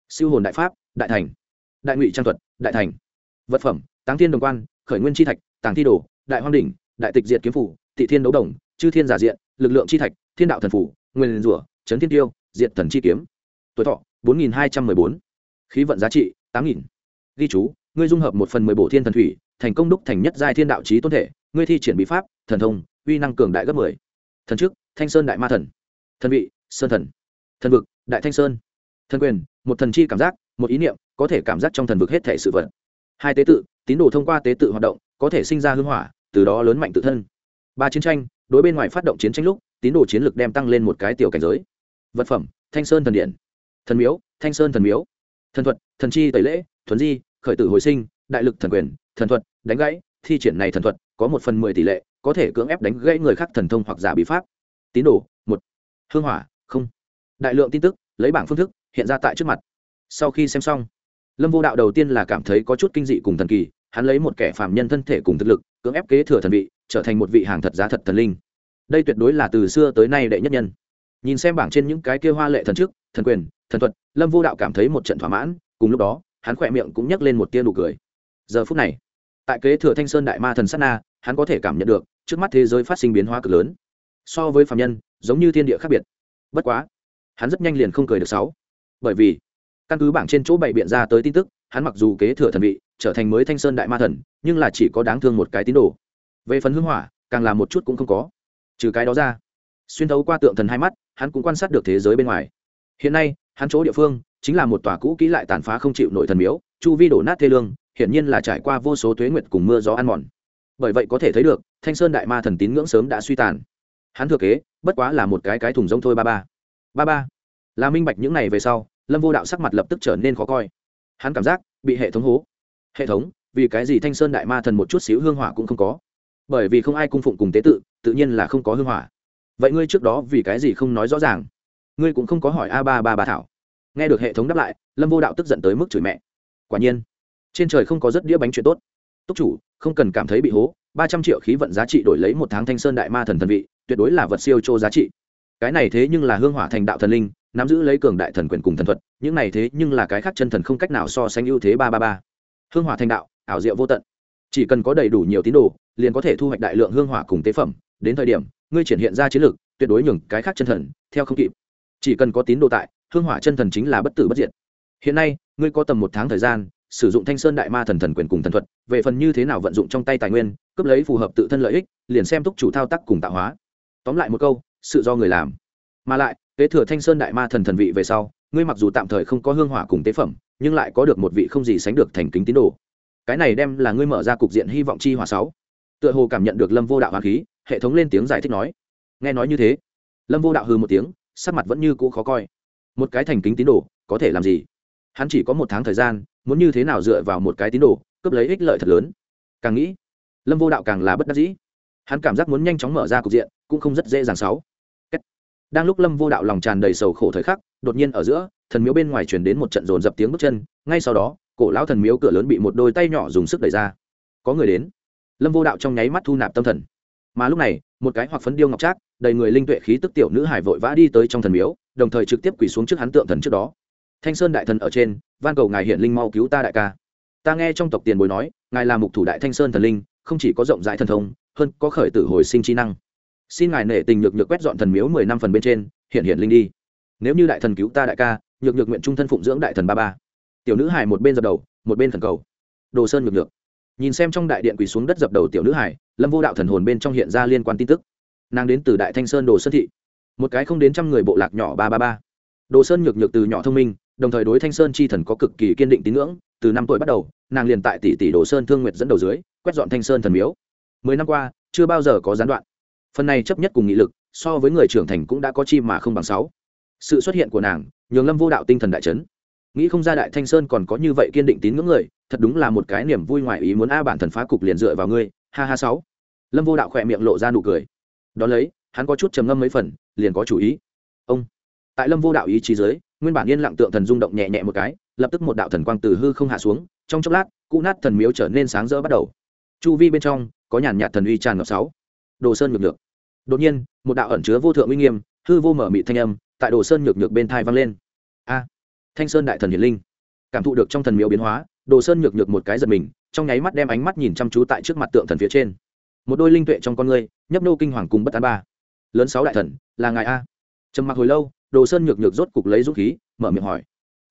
siêu hồn đại pháp, đại thành, đại ngụy trang thuật, đại thành, vật phẩm, táng thiên đồng quan, khởi nguyên chi thạch, tàng thi đồ, đại hoang đỉnh, đại tịch diệt kiếm phủ, thị thiên đấu đồng, chư thiên giả diện, lực lượng chi thạch, thiên đạo thần phủ, nguyên rủa trấn thiên tiêu diện thần chi kiếm. Tuổi thọ, bốn nghìn hai trăm mười bốn. Khí vận giá trị, tám nghìn. Ghi chú, ngươi dung hợp một phần mười bộ thiên thần thủy, thành công đúc thành nhất giai thiên đạo trí tôn thể, ngươi thi triển bí pháp, thần thông, uy năng cường đại gấp mười. Thần chức, thanh sơn đại ma thần. Thần vị, sơn thần. Thần vực, đại thanh sơn. Thần quyền, một thần chi cảm giác, một ý niệm, có thể cảm giác trong thần vực hết thể sự vật. Hai tế tự, tín đồ thông qua tế tự hoạt động, có thể sinh ra hưng hỏa, từ đó lớn mạnh tự thân. Ba chiến tranh, đối bên ngoài phát động chiến tranh lúc, tín đồ chiến lực đem tăng lên một cái tiểu cảnh giới vật phẩm, thanh sơn thần điện, thần miếu, thanh sơn thần miếu, thần thuật, thần chi tẩy lễ, thuần di, khởi tử hồi sinh, đại lực thần quyền, thần thuật, đánh gãy, thi triển này thần thuật có một phần mười tỷ lệ, có thể cưỡng ép đánh gãy người khác thần thông hoặc giả bí pháp. Tín đồ, một, hương hỏa, không. Đại lượng tin tức, lấy bảng phương thức, hiện ra tại trước mặt. Sau khi xem xong, lâm vô đạo đầu tiên là cảm thấy có chút kinh dị cùng thần kỳ, hắn lấy một kẻ phạm nhân thân thể cùng thực lực, cưỡng ép kế thừa thần vị, trở thành một vị hàng thật giá thật thần linh. Đây tuyệt đối là từ xưa tới nay đệ nhất nhân nhìn xem bảng trên những cái kia hoa lệ thần trước thần quyền, thần thuật, lâm vô đạo cảm thấy một trận thỏa mãn, cùng lúc đó, hắn khỏe miệng cũng nhấc lên một tia nụ cười. Giờ phút này, tại kế thừa thanh sơn đại ma thần sát na, hắn có thể cảm nhận được, trước mắt thế giới phát sinh biến hóa cực lớn. So với phạm nhân, giống như thiên địa khác biệt. Bất quá, hắn rất nhanh liền không cười được sáu. Bởi vì, căn cứ bảng trên chỗ bày biện ra tới tin tức, hắn mặc dù kế thừa thần vị, trở thành mới thanh sơn đại ma thần, nhưng là chỉ có đáng thương một cái tín đồ. Về phần hưng hỏa, càng là một chút cũng không có. Trừ cái đó ra, xuyên thấu qua tượng thần hai mắt hắn cũng quan sát được thế giới bên ngoài. Hiện nay, hắn chỗ địa phương chính là một tòa cũ kỹ lại tàn phá không chịu nổi thần miếu, chu vi đổ nát thê lương, hiển nhiên là trải qua vô số tuế nguyệt cùng mưa gió ăn mòn. Bởi vậy có thể thấy được, thanh sơn đại ma thần tín ngưỡng sớm đã suy tàn. Hắn thừa kế, bất quá là một cái cái thùng rông thôi ba ba. Ba ba. Là minh bạch những này về sau, lâm vô đạo sắc mặt lập tức trở nên khó coi. Hắn cảm giác bị hệ thống hố. Hệ thống, vì cái gì thanh sơn đại ma thần một chút xíu hương hỏa cũng không có? Bởi vì không ai cung phụng cùng tế tự tự nhiên là không có hương hỏa vậy ngươi trước đó vì cái gì không nói rõ ràng? Ngươi cũng không có hỏi a ba ba bà thảo. Nghe được hệ thống đáp lại, lâm vô đạo tức giận tới mức chửi mẹ. Quả nhiên, trên trời không có rất đĩa bánh chuyện tốt. Túc chủ, không cần cảm thấy bị hố, ba trăm triệu khí vận giá trị đổi lấy một tháng thanh sơn đại ma thần thần vị, tuyệt đối là vật siêu chô giá trị. Cái này thế nhưng là hương hỏa thành đạo thần linh, nắm giữ lấy cường đại thần quyền cùng thần thuật, những này thế nhưng là cái khác chân thần không cách nào so sánh ưu thế ba ba ba. Hương hỏa thành đạo, ảo diệu vô tận. Chỉ cần có đầy đủ nhiều tín đồ, liền có thể thu hoạch đại lượng hương hỏa cùng tế phẩm đến thời điểm, ngươi triển hiện ra chiến lược tuyệt đối nhường cái khác chân thần, theo không kịp. Chỉ cần có tín đồ tại, hương hỏa chân thần chính là bất tử bất diệt. Hiện nay, ngươi có tầm một tháng thời gian, sử dụng thanh sơn đại ma thần thần quyền cùng thần thuật, về phần như thế nào vận dụng trong tay tài nguyên cấp lấy phù hợp tự thân lợi ích, liền xem túc chủ thao tác cùng tạo hóa. Tóm lại một câu, sự do người làm. Mà lại, kế thừa thanh sơn đại ma thần thần vị về sau, ngươi mặc dù tạm thời không có hương hỏa cùng tế phẩm, nhưng lại có được một vị không gì sánh được thành kính tín đồ. Cái này đem là ngươi mở ra cục diện hy vọng chi hỏa sáu. Tựa hồ cảm nhận được lâm vô đạo hoàng khí hệ thống lên tiếng giải thích nói. Nghe nói như thế, lâm vô đạo hư một tiếng, sắc mặt vẫn như cũ khó coi. Một cái thành kính tín đồ, có thể làm gì? Hắn chỉ có một tháng thời gian, muốn như thế nào dựa vào một cái tín đồ, cướp lấy ích lợi thật lớn? Càng nghĩ, lâm vô đạo càng là bất đắc dĩ. Hắn cảm giác muốn nhanh chóng mở ra cục diện, cũng không rất dễ dàng sáu. Đang lúc lâm vô đạo lòng tràn đầy sầu khổ thời khắc, đột nhiên ở giữa, thần miếu bên ngoài truyền đến một trận rồn dập tiếng bước chân, ngay sau đó, cổ lão thần miếu cửa lớn bị một đôi tay nhỏ dùng sức đẩy ra. Có người đến. Lâm vô đạo trong nháy mắt thu nạp tâm thần mà lúc này, một cái hoặc phấn điêu ngọc trác, đầy người linh tuệ khí tức tiểu nữ hải vội vã đi tới trong thần miếu, đồng thời trực tiếp quỳ xuống trước hắn tượng thần trước đó. Thanh sơn đại thần ở trên, van cầu ngài hiện linh mau cứu ta đại ca. Ta nghe trong tộc tiền bối nói, ngài là mục thủ đại thanh sơn thần linh, không chỉ có rộng rãi thần thông, hơn có khởi tử hồi sinh trí năng. Xin ngài nể tình nhược nhược quét dọn thần miếu mười năm phần bên trên hiện hiện linh đi. Nếu như đại thần cứu ta đại ca, nhược nhược nguyện trung thân phụng dưỡng đại thần ba ba. Tiểu nữ hải một bên dập đầu, một bên thần cầu. Đồ sơn nhược nhược. Nhìn xem trong đại điện quỳ xuống đất dập đầu tiểu nữ hải lâm vô đạo thần hồn bên trong hiện ra liên quan tin tức nàng đến từ đại thanh sơn đồ sơn thị một cái không đến trăm người bộ lạc nhỏ ba ba ba đồ sơn nhược nhược từ nhỏ thông minh đồng thời đối thanh sơn chi thần có cực kỳ kiên định tín ngưỡng từ năm tuổi bắt đầu nàng liền tại tỷ tỷ đồ sơn thương nguyệt dẫn đầu dưới quét dọn thanh sơn thần miếu mười năm qua chưa bao giờ có gián đoạn phần này chấp nhất cùng nghị lực so với người trưởng thành cũng đã có chi mà không bằng sáu sự xuất hiện của nàng nhường lâm vô đạo tinh thần đại chấn nghĩ không ra đại thanh sơn còn có như vậy kiên định tín ngưỡng người thật đúng là một cái niềm vui ngoài ý muốn a bản thần phá cục liền dựa vào ngươi ha ha sáu lâm vô đạo khỏe miệng lộ ra nụ cười. Đón lấy, hắn có chút trầm ngâm mấy phần, liền có chủ ý. Ông. Tại lâm vô đạo ý chí giới nguyên bản yên lặng tượng thần rung động nhẹ nhẹ một cái, lập tức một đạo thần quang từ hư không hạ xuống, trong chốc lát cụ nát thần miếu trở nên sáng rỡ bắt đầu. Chu vi bên trong, có nhàn nhạt thần uy tràn ngập sáu. Đồ sơn nhược nhược. Đột nhiên, một đạo ẩn chứa vô thượng uy nghiêm, hư vô mở mị thanh âm, tại đồ sơn nhược nhược bên thai vang lên. A. Thanh sơn đại thần hiển linh. Cảm thụ được trong thần miếu biến hóa, đồ sơn nhược nhược một cái giật mình, trong nháy mắt đem ánh mắt nhìn chăm chú tại trước mặt tượng thần phía trên một đôi linh tuệ trong con ngươi, nhấp nô kinh hoàng cùng bất an ba. Lớn sáu đại thần, là ngài a? Trầm mặc hồi lâu, đồ sơn nhược nhược rốt cục lấy dũng khí, mở miệng hỏi.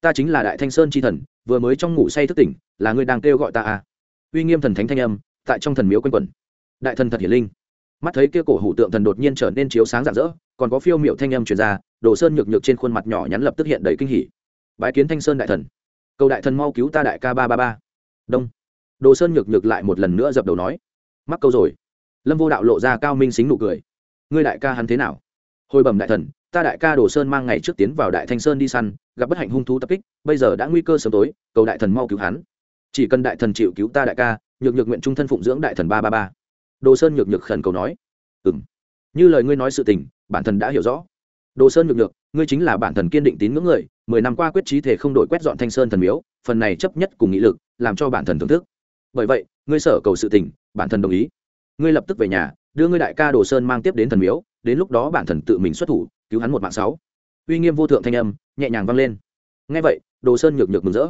Ta chính là đại thanh sơn c h i thần, vừa mới trong ngủ say thức tỉnh, là người đang kêu gọi ta a? Uy nghiêm thần thánh thanh âm, tại trong thần miếu quanh quẩn. Đại thần thật hiển linh. Mắt thấy kia cổ hủ tượng thần đột nhiên trở nên chiếu sáng rạng rỡ, còn có phiêu m i ệ u thanh âm truyền ra, đồ sơn nhược nhược trên khuôn mặt nhỏ nhắn lập tức hiện đầy kinh hỉ. Bái kiến thanh sơn đại thần. Cầu đại thần mau cứu ta đại k ba ba ba. Đông. Đồ sơn nhược nhược lại một lần nữa dập đầu nói. Mắc câu rồi lâm vô đạo lộ ra cao minh xính nụ cười. Ngươi đại ca hắn thế nào? Hồi bẩm đại thần, ta đại ca đồ sơn mang ngày trước tiến vào đại thanh sơn đi săn, gặp bất hạnh hung thú tập kích, bây giờ đã nguy cơ sớm tối, cầu đại thần mau cứu hắn. Chỉ cần đại thần chịu cứu ta đại ca, nhược nhược nguyện trung thân phụng dưỡng đại thần ba ba ba. Đồ sơn nhược nhược khẩn cầu nói. Ừ m như lời ngươi nói sự tình, bản thần đã hiểu rõ. Đồ sơn nhược nhược, ngươi chính là bản thần kiên định tín ngưỡng người, mười năm qua quyết trí thể không đổi quét dọn thanh sơn thần miếu, phần này chấp nhất cùng nghị lực, làm cho bản thần thưởng thức. Bởi vậy, ngươi sở cầu sự tình, bản thần đồng ý ngươi lập tức về nhà, đưa ngươi đại ca đồ sơn mang tiếp đến thần miếu, đến lúc đó bản thần tự mình xuất thủ, cứu hắn một mạng sáu. Uy nghiêm vô thượng thanh âm nhẹ nhàng vang lên. Ngay vậy, đồ sơn nhược nhược mừng rỡ.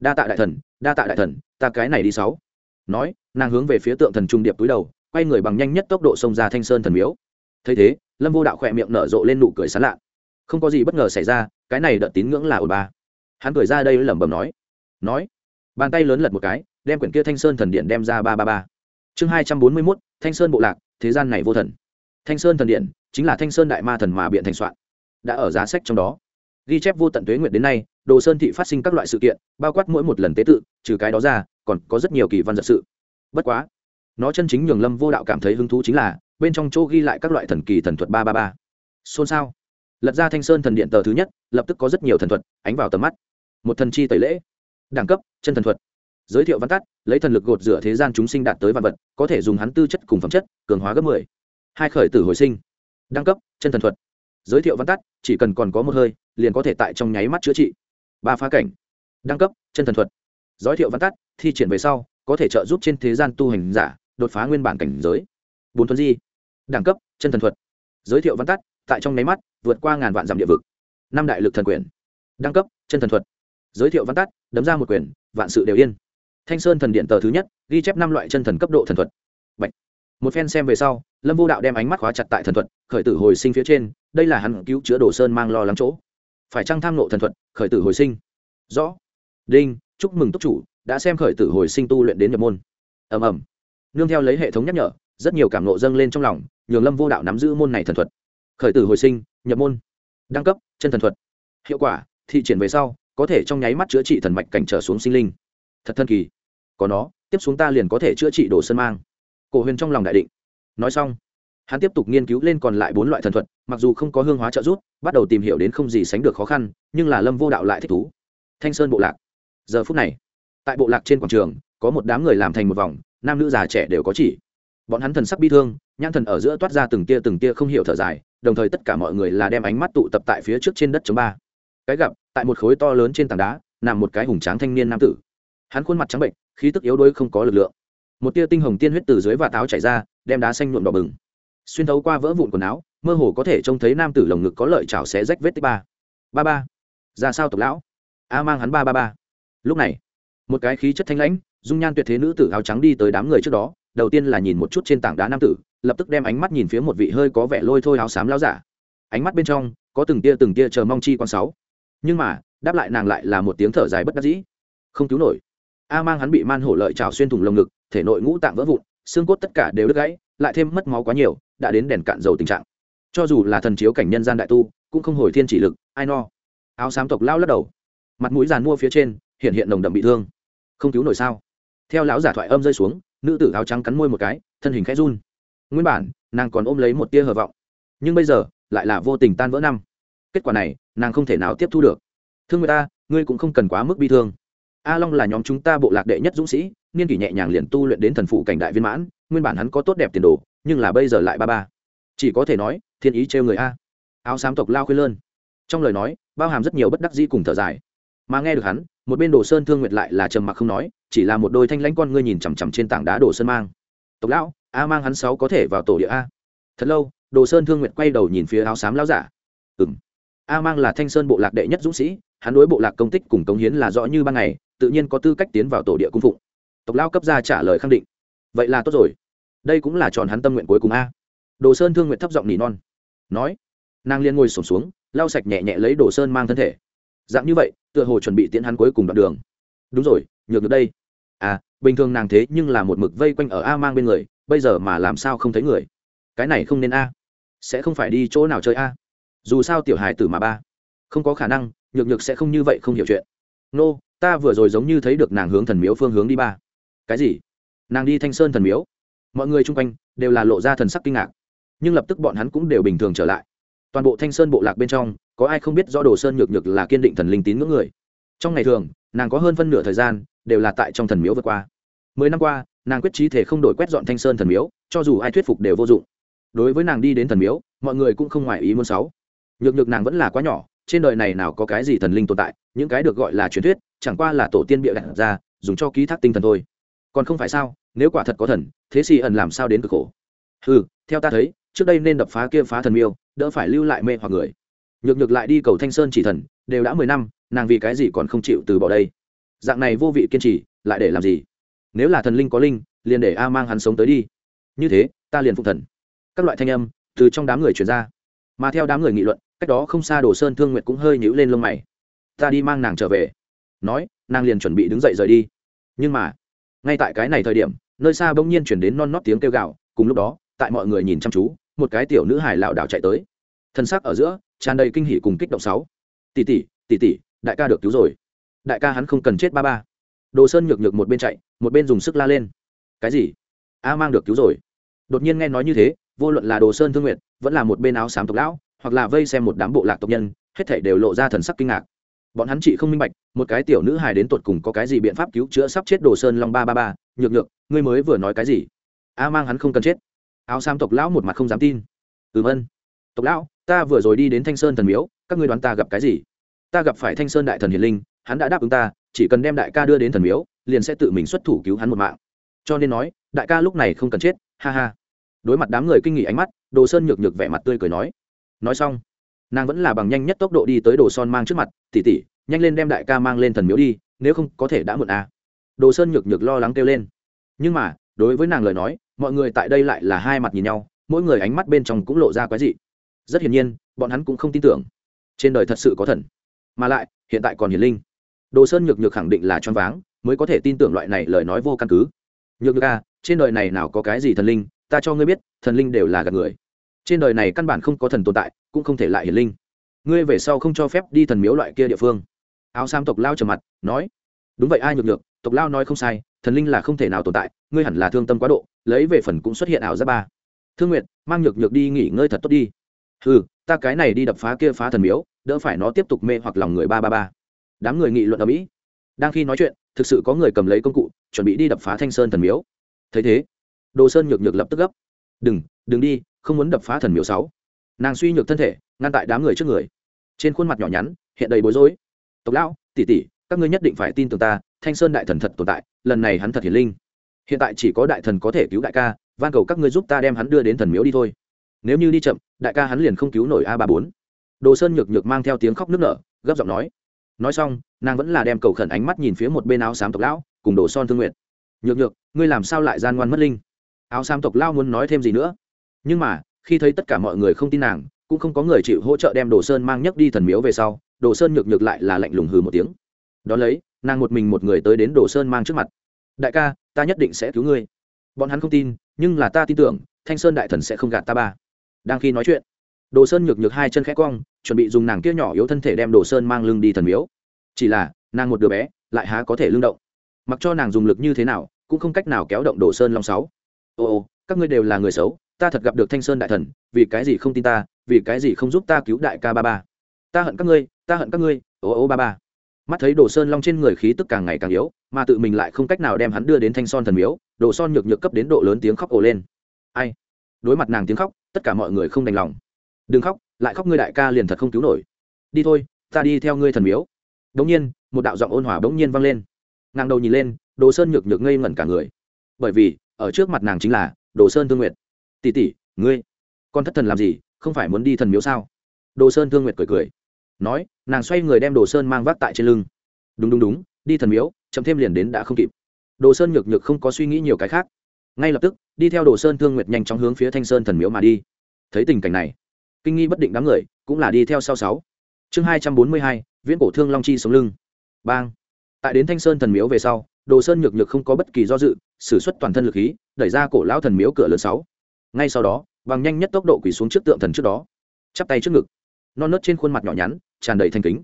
Đa tạ đại thần, đa tạ đại thần, ta cái này đi sáu. Nói, nàng hướng về phía tượng thần trung điệp túi đầu, quay người bằng nhanh nhất tốc độ xông ra thanh sơn thần miếu. Thấy thế, lâm vô đạo khỏe miệng nở rộ lên nụ cười sán lạ. Không có gì bất ngờ xảy ra, cái này đợt tín ngưỡng là ổn ba. Hắn cười ra đây lẩm bẩm nói. Nói, bàn tay lớn lật một cái, đem quyển kia thanh sơn thần điện đem ra ba ba ba. Chương hai trăm bốn mươi mốt thanh sơn bộ lạc, thế gian này vô thần. Thanh sơn thần điện, chính là thanh sơn đại ma thần mà biện thành soạn, đã ở giá sách trong đó. Ghi chép vô tận tuế nguyệt đến nay, đồ sơn thị phát sinh các loại sự kiện, bao quát mỗi một lần tế tự, trừ cái đó ra, còn có rất nhiều kỳ văn giật sự. Bất quá, nó chân chính nhường lâm vô đạo cảm thấy hứng thú chính là, bên trong chỗ ghi lại các loại thần kỳ thần thuật ba ba ba. Xôn xao. Lật ra thanh sơn thần điện tờ thứ nhất, lập tức có rất nhiều thần thuật, ánh vào tầm mắt. Một thần chi tẩy lễ. Đẳng cấp, chân thần thuật giới thiệu văn tắt, lấy thần lực gột rửa thế gian chúng sinh đạt tới vạn vật, có thể dùng hắn tư chất cùng phẩm chất, cường hóa gấp mười. Hai khởi tử hồi sinh. Đăng cấp, chân thần thuật. Giới thiệu văn tắt, chỉ cần còn có một hơi, liền có thể tại trong nháy mắt chữa trị. Ba phá cảnh. Đăng cấp, chân thần thuật. Giới thiệu văn tắt, thi triển về sau, có thể trợ giúp trên thế gian tu hành giả, đột phá nguyên bản cảnh giới. Bốn thuần di. Đẳng cấp, chân thần thuật. Giới thiệu văn tắt, tại trong nháy mắt, vượt qua ngàn vạn dặm địa vực. Năm đại lực thần quyền. Đăng cấp, chân thần thuật. Giới thiệu văn tắt, đấm ra một quyền, vạn sự đều yên thanh sơn thần điện tờ thứ nhất, ghi chép năm loại chân thần cấp độ thần thuật. Bạch. một phen xem về sau, lâm vô đạo đem ánh mắt khóa chặt tại thần thuật, khởi tử hồi sinh phía trên, đây là hắn cứu chữa đồ sơn mang lo lắng chỗ. Phải chăng tham nộ thần thuật, khởi tử hồi sinh? Rõ. Đinh, chúc mừng túc chủ, đã xem khởi tử hồi sinh tu luyện đến nhập môn. Ầm ầm. Nương theo lấy hệ thống nhắc nhở, rất nhiều cảm nộ dâng lên trong lòng, nhường lâm vô đạo nắm giữ môn này thần thuật. Khởi tử hồi sinh, nhập môn. Đăng cấp, chân thần thuật. Hiệu quả, thị triển về sau, có thể trong nháy mắt chữa trị thần mạch cảnh trở xuống sinh linh. Thật thần kỳ có nó, tiếp xuống ta liền có thể chữa trị đồ sơn mang. Cổ huyền trong lòng đại định. Nói xong, hắn tiếp tục nghiên cứu lên còn lại bốn loại thần thuật, mặc dù không có hương hóa trợ giúp, bắt đầu tìm hiểu đến không gì sánh được khó khăn, nhưng là lâm vô đạo lại thích thú. Thanh sơn bộ lạc. Giờ phút này, tại bộ lạc trên quảng trường, có một đám người làm thành một vòng, nam nữ già trẻ đều có chỉ. Bọn hắn thần sắc bi thương, nhãn thần ở giữa toát ra từng tia từng tia không hiểu thở dài, đồng thời tất cả mọi người là đem ánh mắt tụ tập tại phía trước trên đất chống ba. Cái gặp, tại một khối to lớn trên tảng đá, nằm một cái hùng tráng thanh niên nam tử. Hắn khuôn mặt trắng bệnh khí tức yếu đuối không có lực lượng. Một tia tinh hồng tiên huyết từ dưới và táo chảy ra, đem đá xanh nhuộm đỏ bừng. Xuyên thấu qua vỡ vụn quần áo, mơ hồ có thể trông thấy nam tử lồng ngực có lợi chảo xé rách vết tích ba. Ba ba. Ra sao tộc lão? A mang hắn ba ba ba. Lúc này, một cái khí chất thanh lãnh, dung nhan tuyệt thế nữ tử áo trắng đi tới đám người trước đó, đầu tiên là nhìn một chút trên tảng đá nam tử, lập tức đem ánh mắt nhìn phía một vị hơi có vẻ lôi thôi áo xám lao giả. Ánh mắt bên trong, có từng tia từng tia chờ mong chi quan sáu. Nhưng mà, đáp lại nàng lại là một tiếng thở dài bất đắc dĩ. Không cứu nổi a mang hắn bị man hổ lợi trào xuyên thủng lồng ngực, thể nội ngũ tạng vỡ vụn, xương cốt tất cả đều đứt gãy, lại thêm mất máu quá nhiều, đã đến đèn cạn dầu tình trạng. Cho dù là thần chiếu cảnh nhân gian đại tu, cũng không hồi thiên chỉ lực, ai no. Áo xám tộc lao lắc đầu. Mặt mũi giàn mua phía trên, hiện hiện nồng đậm bị thương. Không cứu nổi sao? Theo lão giả thoại âm rơi xuống, nữ tử áo trắng cắn môi một cái, thân hình khẽ run. Nguyên bản, nàng còn ôm lấy một tia hờ vọng. Nhưng bây giờ, lại là vô tình tan vỡ năm. Kết quả này, nàng không thể nào tiếp thu được. Thương người ta, ngươi cũng không cần quá mức bi thương a long là nhóm chúng ta bộ lạc đệ nhất dũng sĩ, niên kỷ nhẹ nhàng liền tu luyện đến thần phụ cảnh đại viên mãn, nguyên bản hắn có tốt đẹp tiền đồ, nhưng là bây giờ lại ba ba. Chỉ có thể nói, thiên ý trêu người a. Áo xám tộc lao khuyên lơn. Trong lời nói, bao hàm rất nhiều bất đắc dĩ cùng thở dài. Mà nghe được hắn, một bên đồ sơn thương nguyệt lại là trầm mặc không nói, chỉ là một đôi thanh lãnh con ngươi nhìn chằm chằm trên tảng đá đồ sơn mang. Tộc lão, a mang hắn sáu có thể vào tổ địa a. Thật lâu, đồ sơn thương nguyệt quay đầu nhìn phía áo xám lão giả. Ừng a mang là thanh sơn bộ lạc đệ nhất dũng sĩ, hắn đối bộ lạc công tích cùng cống hiến là rõ như ban ngày tự nhiên có tư cách tiến vào tổ địa cung phụng. Tộc lao cấp ra trả lời khẳng định. Vậy là tốt rồi. Đây cũng là tròn hắn tâm nguyện cuối cùng a. Đồ sơn thương nguyện thấp giọng nỉ non. Nói, nàng liên ngồi sổm xuống, lau sạch nhẹ nhẹ lấy đồ sơn mang thân thể. Dạng như vậy, tựa hồ chuẩn bị tiến hắn cuối cùng đoạn đường. Đúng rồi, nhược được đây. À bình thường nàng thế nhưng là một mực vây quanh ở a mang bên người, bây giờ mà làm sao không thấy người? Cái này không nên a. Sẽ không phải đi chỗ nào chơi a. Dù sao tiểu hài tử mà ba. Không có khả năng, nhược nhược sẽ không như vậy không hiểu chuyện. Nô, ta vừa rồi giống như thấy được nàng hướng thần miếu phương hướng đi ba. Cái gì? Nàng đi thanh sơn thần miếu? Mọi người chung quanh đều là lộ ra thần sắc kinh ngạc. Nhưng lập tức bọn hắn cũng đều bình thường trở lại. Toàn bộ thanh sơn bộ lạc bên trong có ai không biết do đồ sơn nhược nhược là kiên định thần linh tín ngưỡng người? Trong ngày thường nàng có hơn phân nửa thời gian đều là tại trong thần miếu vượt qua. Mười năm qua nàng quyết trí thể không đổi quét dọn thanh sơn thần miếu cho dù ai thuyết phục đều vô dụng. Đối với nàng đi đến thần miếu mọi người cũng không ngoài ý muốn sáu nhược nhược nàng vẫn là quá nhỏ trên đời này nào có cái gì thần linh tồn tại, những cái được gọi là truyền thuyết, chẳng qua là tổ tiên bịa đặt ra, dùng cho ký thác tinh thần thôi. Còn không phải sao, nếu quả thật có thần, thế xì ẩn làm sao đến cực khổ? Ừ theo ta thấy, trước đây nên đập phá kia phá thần miêu, đỡ phải lưu lại mê hoặc người. Nhược nhược lại đi cầu thanh sơn chỉ thần, đều đã mười năm, nàng vì cái gì còn không chịu từ bỏ đây? Dạng này vô vị kiên trì, lại để làm gì? Nếu là thần linh có linh, liền để a mang hắn sống tới đi. Như thế, ta liền phục thần. Các loại thanh âm từ trong đám người truyền ra mà theo đám người nghị luận, cách đó không xa đồ sơn thương nguyệt cũng hơi nhíu lên lông mày. Ta đi mang nàng trở về. Nói, nàng liền chuẩn bị đứng dậy rời đi. Nhưng mà, ngay tại cái này thời điểm, nơi xa bỗng nhiên chuyển đến non nót tiếng kêu gào, cùng lúc đó, tại mọi người nhìn chăm chú, một cái tiểu nữ hải lảo đảo chạy tới. Thân xác ở giữa, tràn đầy kinh hỉ cùng kích động sáu. Tỷ tỷ tỷ tỷ, đại ca được cứu rồi. Đại ca hắn không cần chết ba ba. Đồ sơn nhược nhược một bên chạy, một bên dùng sức la lên. Cái gì? A mang được cứu rồi. Đột nhiên nghe nói như thế vô luận là đồ sơn thương nguyện vẫn là một bên áo xám tộc lão, hoặc là vây xem một đám bộ lạc tộc nhân, hết thảy đều lộ ra thần sắc kinh ngạc. Bọn hắn chỉ không minh bạch, một cái tiểu nữ hài đến tột cùng có cái gì biện pháp cứu chữa sắp chết đồ sơn long ba ba ba, nhược nhược, ngươi mới vừa nói cái gì? A mang hắn không cần chết. Áo sam tộc lão một mặt không dám tin. Ừm ân tộc lão, ta vừa rồi đi đến thanh sơn thần miếu, các ngươi đoán ta gặp cái gì? Ta gặp phải thanh sơn đại thần hiền linh, hắn đã đáp ứng ta, chỉ cần đem đại ca đưa đến thần miếu, liền sẽ tự mình xuất thủ cứu hắn một mạng. Cho nên nói, đại ca lúc này không cần chết, ha ha đối mặt đám người kinh nghỉ ánh mắt đồ sơn nhược nhược vẻ mặt tươi cười nói. Nói xong nàng vẫn là bằng nhanh nhất tốc độ đi tới đồ son mang trước mặt tỉ tỉ nhanh lên đem đại ca mang lên thần miếu đi nếu không có thể đã muộn à. đồ sơn nhược nhược lo lắng kêu lên. Nhưng mà đối với nàng lời nói mọi người tại đây lại là hai mặt nhìn nhau mỗi người ánh mắt bên trong cũng lộ ra quái dị. Rất hiển nhiên bọn hắn cũng không tin tưởng. Trên đời thật sự có thần. Mà lại hiện tại còn hiền linh. Đồ sơn nhược nhược khẳng định là choáng váng mới có thể tin tưởng loại này lời nói vô căn cứ. Nhược nhược a à, trên đời này nào có cái gì thần linh ta cho ngươi biết, thần linh đều là gạt người. Trên đời này căn bản không có thần tồn tại, cũng không thể lại hiển linh. Ngươi về sau không cho phép đi thần miếu loại kia địa phương. Áo sam tộc lao trầm mặt, nói, đúng vậy, ai nhược nhược, tộc lao nói không sai, thần linh là không thể nào tồn tại, ngươi hẳn là thương tâm quá độ, lấy về phần cũng xuất hiện ảo giáp ba. Thương nguyện mang nhược nhược đi nghỉ ngơi thật tốt đi. Ừ ta cái này đi đập phá kia phá thần miếu, đỡ phải nó tiếp tục mê hoặc lòng người ba ba ba. Đám người nghị luận ở mỹ. Đang khi nói chuyện, thực sự có người cầm lấy công cụ, chuẩn bị đi đập phá thanh sơn thần miếu. Thấy thế đồ sơn nhược nhược lập tức gấp. Đừng đừng đi, không muốn đập phá thần miếu sáu. Nàng suy nhược thân thể, ngăn tại đám người trước người. Trên khuôn mặt nhỏ nhắn, hiện đầy bối rối. Tộc lão, tỷ tỷ, các ngươi nhất định phải tin tưởng ta, thanh sơn đại thần thật tồn tại, lần này hắn thật hiển linh. Hiện tại chỉ có đại thần có thể cứu đại ca, van cầu các ngươi giúp ta đem hắn đưa đến thần miếu đi thôi. Nếu như đi chậm, đại ca hắn liền không cứu nổi a ba bốn. Đồ sơn nhược nhược mang theo tiếng khóc nức nở, gấp giọng nói. Nói xong, nàng vẫn là đem cầu khẩn ánh mắt nhìn phía một bên áo xám tộc lão, cùng đồ son thương nguyện nhược nhược, ngươi làm sao lại gian ngoan mất linh? Áo xám tộc lao muốn nói thêm gì nữa. Nhưng mà, khi thấy tất cả mọi người không tin nàng, cũng không có người chịu hỗ trợ đem đồ sơn mang nhấc đi thần miếu về sau, đồ sơn nhược nhược lại là lạnh lùng hừ một tiếng. Đón lấy, nàng một mình một người tới đến đồ sơn mang trước mặt. Đại ca, ta nhất định sẽ cứu ngươi. Bọn hắn không tin, nhưng là ta tin tưởng, thanh sơn đại thần sẽ không gạt ta ba. Đang khi nói chuyện, đồ sơn nhược nhược hai chân khẽ cong, chuẩn bị dùng nàng kia nhỏ yếu thân thể đem đồ sơn mang lưng đi thần miếu. Chỉ là, nàng một đứa bé, lại há có thể lưng động. Mặc cho nàng dùng lực như thế nào, cũng không cách nào kéo động đồ sơn long sáu ô ô, các ngươi đều là người xấu, ta thật gặp được thanh sơn đại thần, vì cái gì không tin ta, vì cái gì không giúp ta cứu đại ca ba ba? Ta hận các ngươi, ta hận các ngươi, ô ô ba ba. Mắt thấy đồ sơn long trên người khí tức càng ngày càng yếu, mà tự mình lại không cách nào đem hắn đưa đến thanh son thần miếu, đồ son nhược nhược cấp đến độ lớn tiếng khóc ồ lên. Ai? Đối mặt nàng tiếng khóc, tất cả mọi người không đành lòng. Đừng khóc, lại khóc ngươi đại ca liền thật không cứu nổi. Đi thôi, ta đi theo ngươi thần miếu. Đống nhiên, một đạo giọng ôn hòa bỗng nhiên vang lên. Nàng đầu nhìn lên, đồ sơn nhược nhược ngây ngẩn cả người. Bởi vì ở trước mặt nàng chính là đồ sơn thương nguyệt. Tỷ tỷ, ngươi, con thất thần làm gì? Không phải muốn đi thần miếu sao? Đồ sơn thương nguyệt cười cười, nói, nàng xoay người đem đồ sơn mang vác tại trên lưng. Đúng đúng đúng, đi thần miếu, chậm thêm liền đến đã không kịp. Đồ sơn nhược nhược không có suy nghĩ nhiều cái khác. Ngay lập tức, đi theo đồ sơn thương nguyệt nhanh chóng hướng phía thanh sơn thần miếu mà đi. Thấy tình cảnh này, kinh nghi bất định đám người cũng là đi theo sau sáu. Chương hai trăm bốn mươi hai, viễn cổ thương long chi sống lưng. Bang. Tại đến thanh sơn thần miếu về sau đồ sơn nhược nhược không có bất kỳ do dự s ử suất toàn thân lực khí, đẩy ra cổ lão thần miếu cửa lớn sáu. Ngay sau đó, bằng nhanh nhất tốc độ quỳ xuống trước tượng thần trước đó. Chắp tay trước ngực. Non nớt trên khuôn mặt nhỏ nhắn, tràn đầy thanh kính.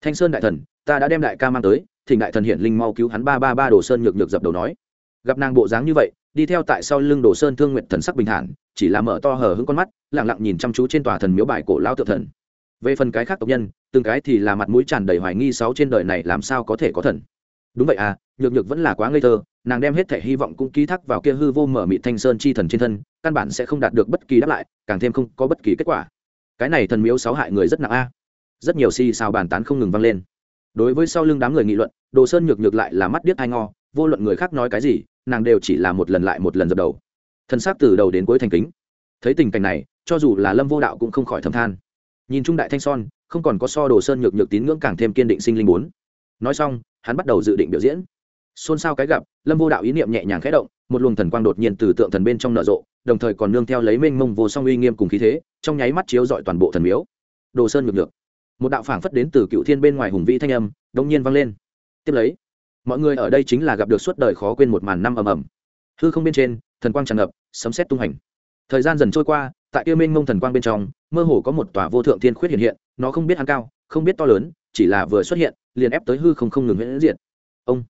Thanh sơn đại thần, ta đã đem đại ca mang tới, thỉnh đại thần hiển linh mau cứu hắn ba ba ba đồ sơn nhược nhược dập đầu nói. Gặp nàng bộ dáng như vậy, đi theo tại sau lưng đồ sơn thương nguyện thần sắc bình thản, chỉ là mở to hờ hững con mắt lẳng lặng nhìn chăm chú trên tòa thần miếu bài cổ lao tự thần. Về phần cái khác tộc nhân, từng cái thì là mặt mũi tràn đầy hoài nghi sáu trên đời này làm sao có thể có thần đúng vậy à nhược nhược vẫn là quá ngây thơ, nàng đem hết thể hy vọng cũng ký thác vào kia hư vô mở mị thanh sơn chi thần trên thân, căn bản sẽ không đạt được bất kỳ đáp lại, càng thêm không có bất kỳ kết quả. Cái này thần miếu sáu hại người rất nặng a. Rất nhiều si sao bàn tán không ngừng vang lên. Đối với sau lưng đám người nghị luận, đồ sơn nhược nhược lại là mắt điếc ai ngò, vô luận người khác nói cái gì, nàng đều chỉ là một lần lại một lần dập đầu. Thân xác từ đầu đến cuối thành kính. Thấy tình cảnh này, cho dù là lâm vô đạo cũng không khỏi thâm than. Nhìn trung đại thanh son, không còn có so đồ sơn nhược nhược tín ngưỡng càng thêm kiên định sinh linh bốn. Nói xong hắn bắt đầu dự định biểu diễn. Xôn xao cái gặp, lâm vô đạo ý niệm nhẹ nhàng khẽ động, một luồng thần quang đột nhiên từ tượng thần bên trong nở rộ, đồng thời còn nương theo lấy mênh mông vô song uy nghiêm cùng khí thế, trong nháy mắt chiếu dọi toàn bộ thần miếu. Đồ sơn ngược nhược. Một đạo phảng phất đến từ cựu thiên bên ngoài hùng vĩ thanh âm đông nhiên vang lên. Tiếp lấy, mọi người ở đây chính là gặp được suốt đời khó quên một màn năm ầm ầm. Hư không bên trên, thần quang tràn ngập, sấm xét tung hành. Thời gian dần trôi qua, tại kia mênh mông thần quang bên trong, mơ hồ có một tòa vô thượng thiên khuyết hiện hiện, nó không biết hắn cao, không biết to lớn, chỉ là vừa xuất hiện liền ép tới hư không không ngừng huyễn diện ông,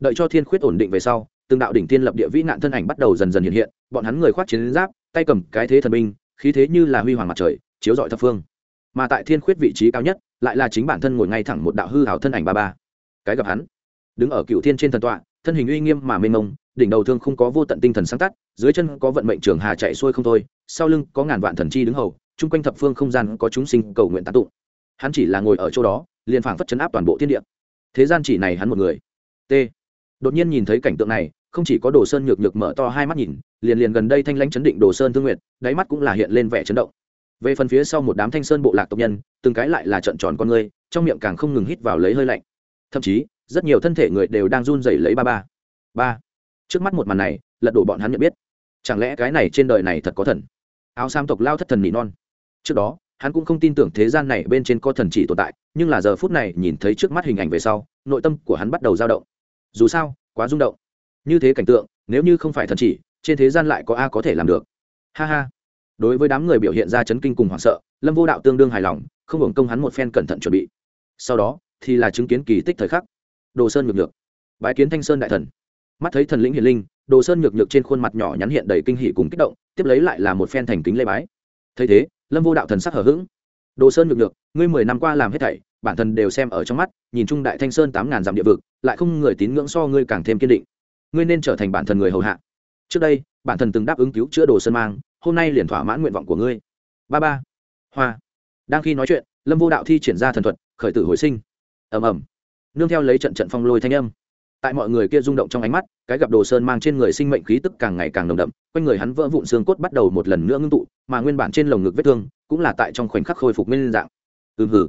đợi cho thiên khuyết ổn định về sau, từng đạo đỉnh tiên lập địa vĩ nạn thân ảnh bắt đầu dần dần hiện hiện, bọn hắn người khoác chiến giáp, tay cầm cái thế thần binh, khí thế như là huy hoàng mặt trời, chiếu rọi thập phương. Mà tại thiên khuyết vị trí cao nhất, lại là chính bản thân ngồi ngay thẳng một đạo hư hảo thân ảnh ba ba. Cái gặp hắn, đứng ở cựu thiên trên thần tọa, thân hình uy nghiêm mà mênh mông, đỉnh đầu thương không có vô tận tinh thần sáng tắt, dưới chân có vận mệnh trường hà chạy xuôi không thôi, sau lưng có ngàn vạn thần chi đứng hầu, chung quanh thập phương không gian có chúng sinh cầu nguyện tán tụng. Hắn chỉ là ngồi ở chỗ đó liền phảng phất chấn áp toàn bộ thiên địa. Thế gian chỉ này hắn một người. T. Đột nhiên nhìn thấy cảnh tượng này, không chỉ có đồ sơn nhược nhược mở to hai mắt nhìn, liền liền gần đây thanh lãnh chấn định đồ sơn thương nguyện đáy mắt cũng là hiện lên vẻ chấn động. Về phần phía sau một đám thanh sơn bộ lạc tộc nhân, từng cái lại là trận tròn con người, trong miệng càng không ngừng hít vào lấy hơi lạnh. Thậm chí, rất nhiều thân thể người đều đang run rẩy lấy ba ba. Ba. Trước mắt một màn này, lật đổ bọn hắn nhận biết. Chẳng lẽ cái này trên đời này thật có thần? Áo sam tộc lao thất thần nỉ non. Trước đó hắn cũng không tin tưởng thế gian này bên trên có thần chỉ tồn tại, nhưng là giờ phút này nhìn thấy trước mắt hình ảnh về sau, nội tâm của hắn bắt đầu dao động. Dù sao, quá rung động. Như thế cảnh tượng, nếu như không phải thần chỉ, trên thế gian lại có a có thể làm được. Ha ha. Đối với đám người biểu hiện ra chấn kinh cùng hoảng sợ, lâm vô đạo tương đương hài lòng, không hưởng công hắn một phen cẩn thận chuẩn bị. Sau đó, thì là chứng kiến kỳ tích thời khắc. Đồ sơn nhược nhược. Bãi kiến thanh sơn đại thần. Mắt thấy thần lĩnh hiền linh, đồ sơn nhược nhược trên khuôn mặt nhỏ nhắn hiện đầy kinh hỷ cùng kích động, tiếp lấy lại là một phen thành kính lê bái. Thấy thế lâm vô đạo thần sắc hở h ữ g đồ sơn nhược nhược, ngươi mười năm qua làm hết thảy, bản thân đều xem ở trong mắt, nhìn chung đại thanh sơn tám ngàn dặm địa vực, lại không người tín ngưỡng so ngươi càng thêm kiên định. Ngươi nên trở thành bản thần người hầu hạ. Trước đây, bản thần từng đáp ứng cứu chữa đồ sơn mang, hôm nay liền thỏa mãn nguyện vọng của ngươi. Ba ba. Hoa. Đang khi nói chuyện, lâm vô đạo thi triển ra thần thuật, khởi tử hồi sinh. Ầm ầm. Nương theo lấy trận trận phong lôi thanh âm. Tại mọi người kia rung động trong ánh mắt, cái gặp đồ sơn mang trên người sinh mệnh khí tức càng ngày càng nồng đậm, quanh người hắn vỡ vụn xương cốt bắt đầu một lần nữa ngưng tụ mà nguyên bản trên lồng ngực vết thương cũng là tại trong khoảnh khắc khôi phục nguyên dạng. Ừm hử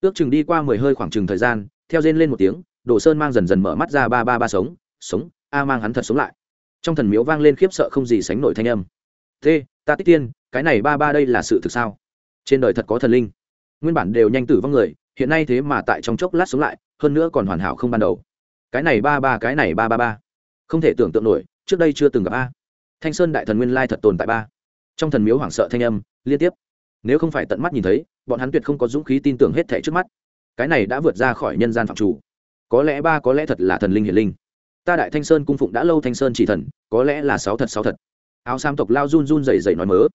ước chừng đi qua mười hơi khoảng chừng thời gian, theo rên lên một tiếng, đồ sơn mang dần dần mở mắt ra ba ba ba sống sống, a mang hắn thật sống lại. Trong thần miếu vang lên khiếp sợ không gì sánh nổi thanh âm. Thế, ta tích tiên, cái này ba ba đây là sự thực sao? Trên đời thật có thần linh. Nguyên bản đều nhanh tử vong người, hiện nay thế mà tại trong chốc lát sống lại, hơn nữa còn hoàn hảo không ban đầu. Cái này ba ba, cái này ba ba ba. Không thể tưởng tượng nổi, trước đây chưa từng gặp a. Thanh sơn đại thần nguyên lai thật tồn tại ba trong thần miếu hoảng sợ thanh âm, liên tiếp. Nếu không phải tận mắt nhìn thấy, bọn hắn tuyệt không có dũng khí tin tưởng hết thẻ trước mắt. Cái này đã vượt ra khỏi nhân gian phạm chủ. Có lẽ ba, có lẽ thật là thần linh hiển linh. Ta đại thanh sơn cung phụng đã lâu thanh sơn chỉ thần, có lẽ là sáu thật sáu thật. Áo sam tộc lao run run dày dày nói mớ.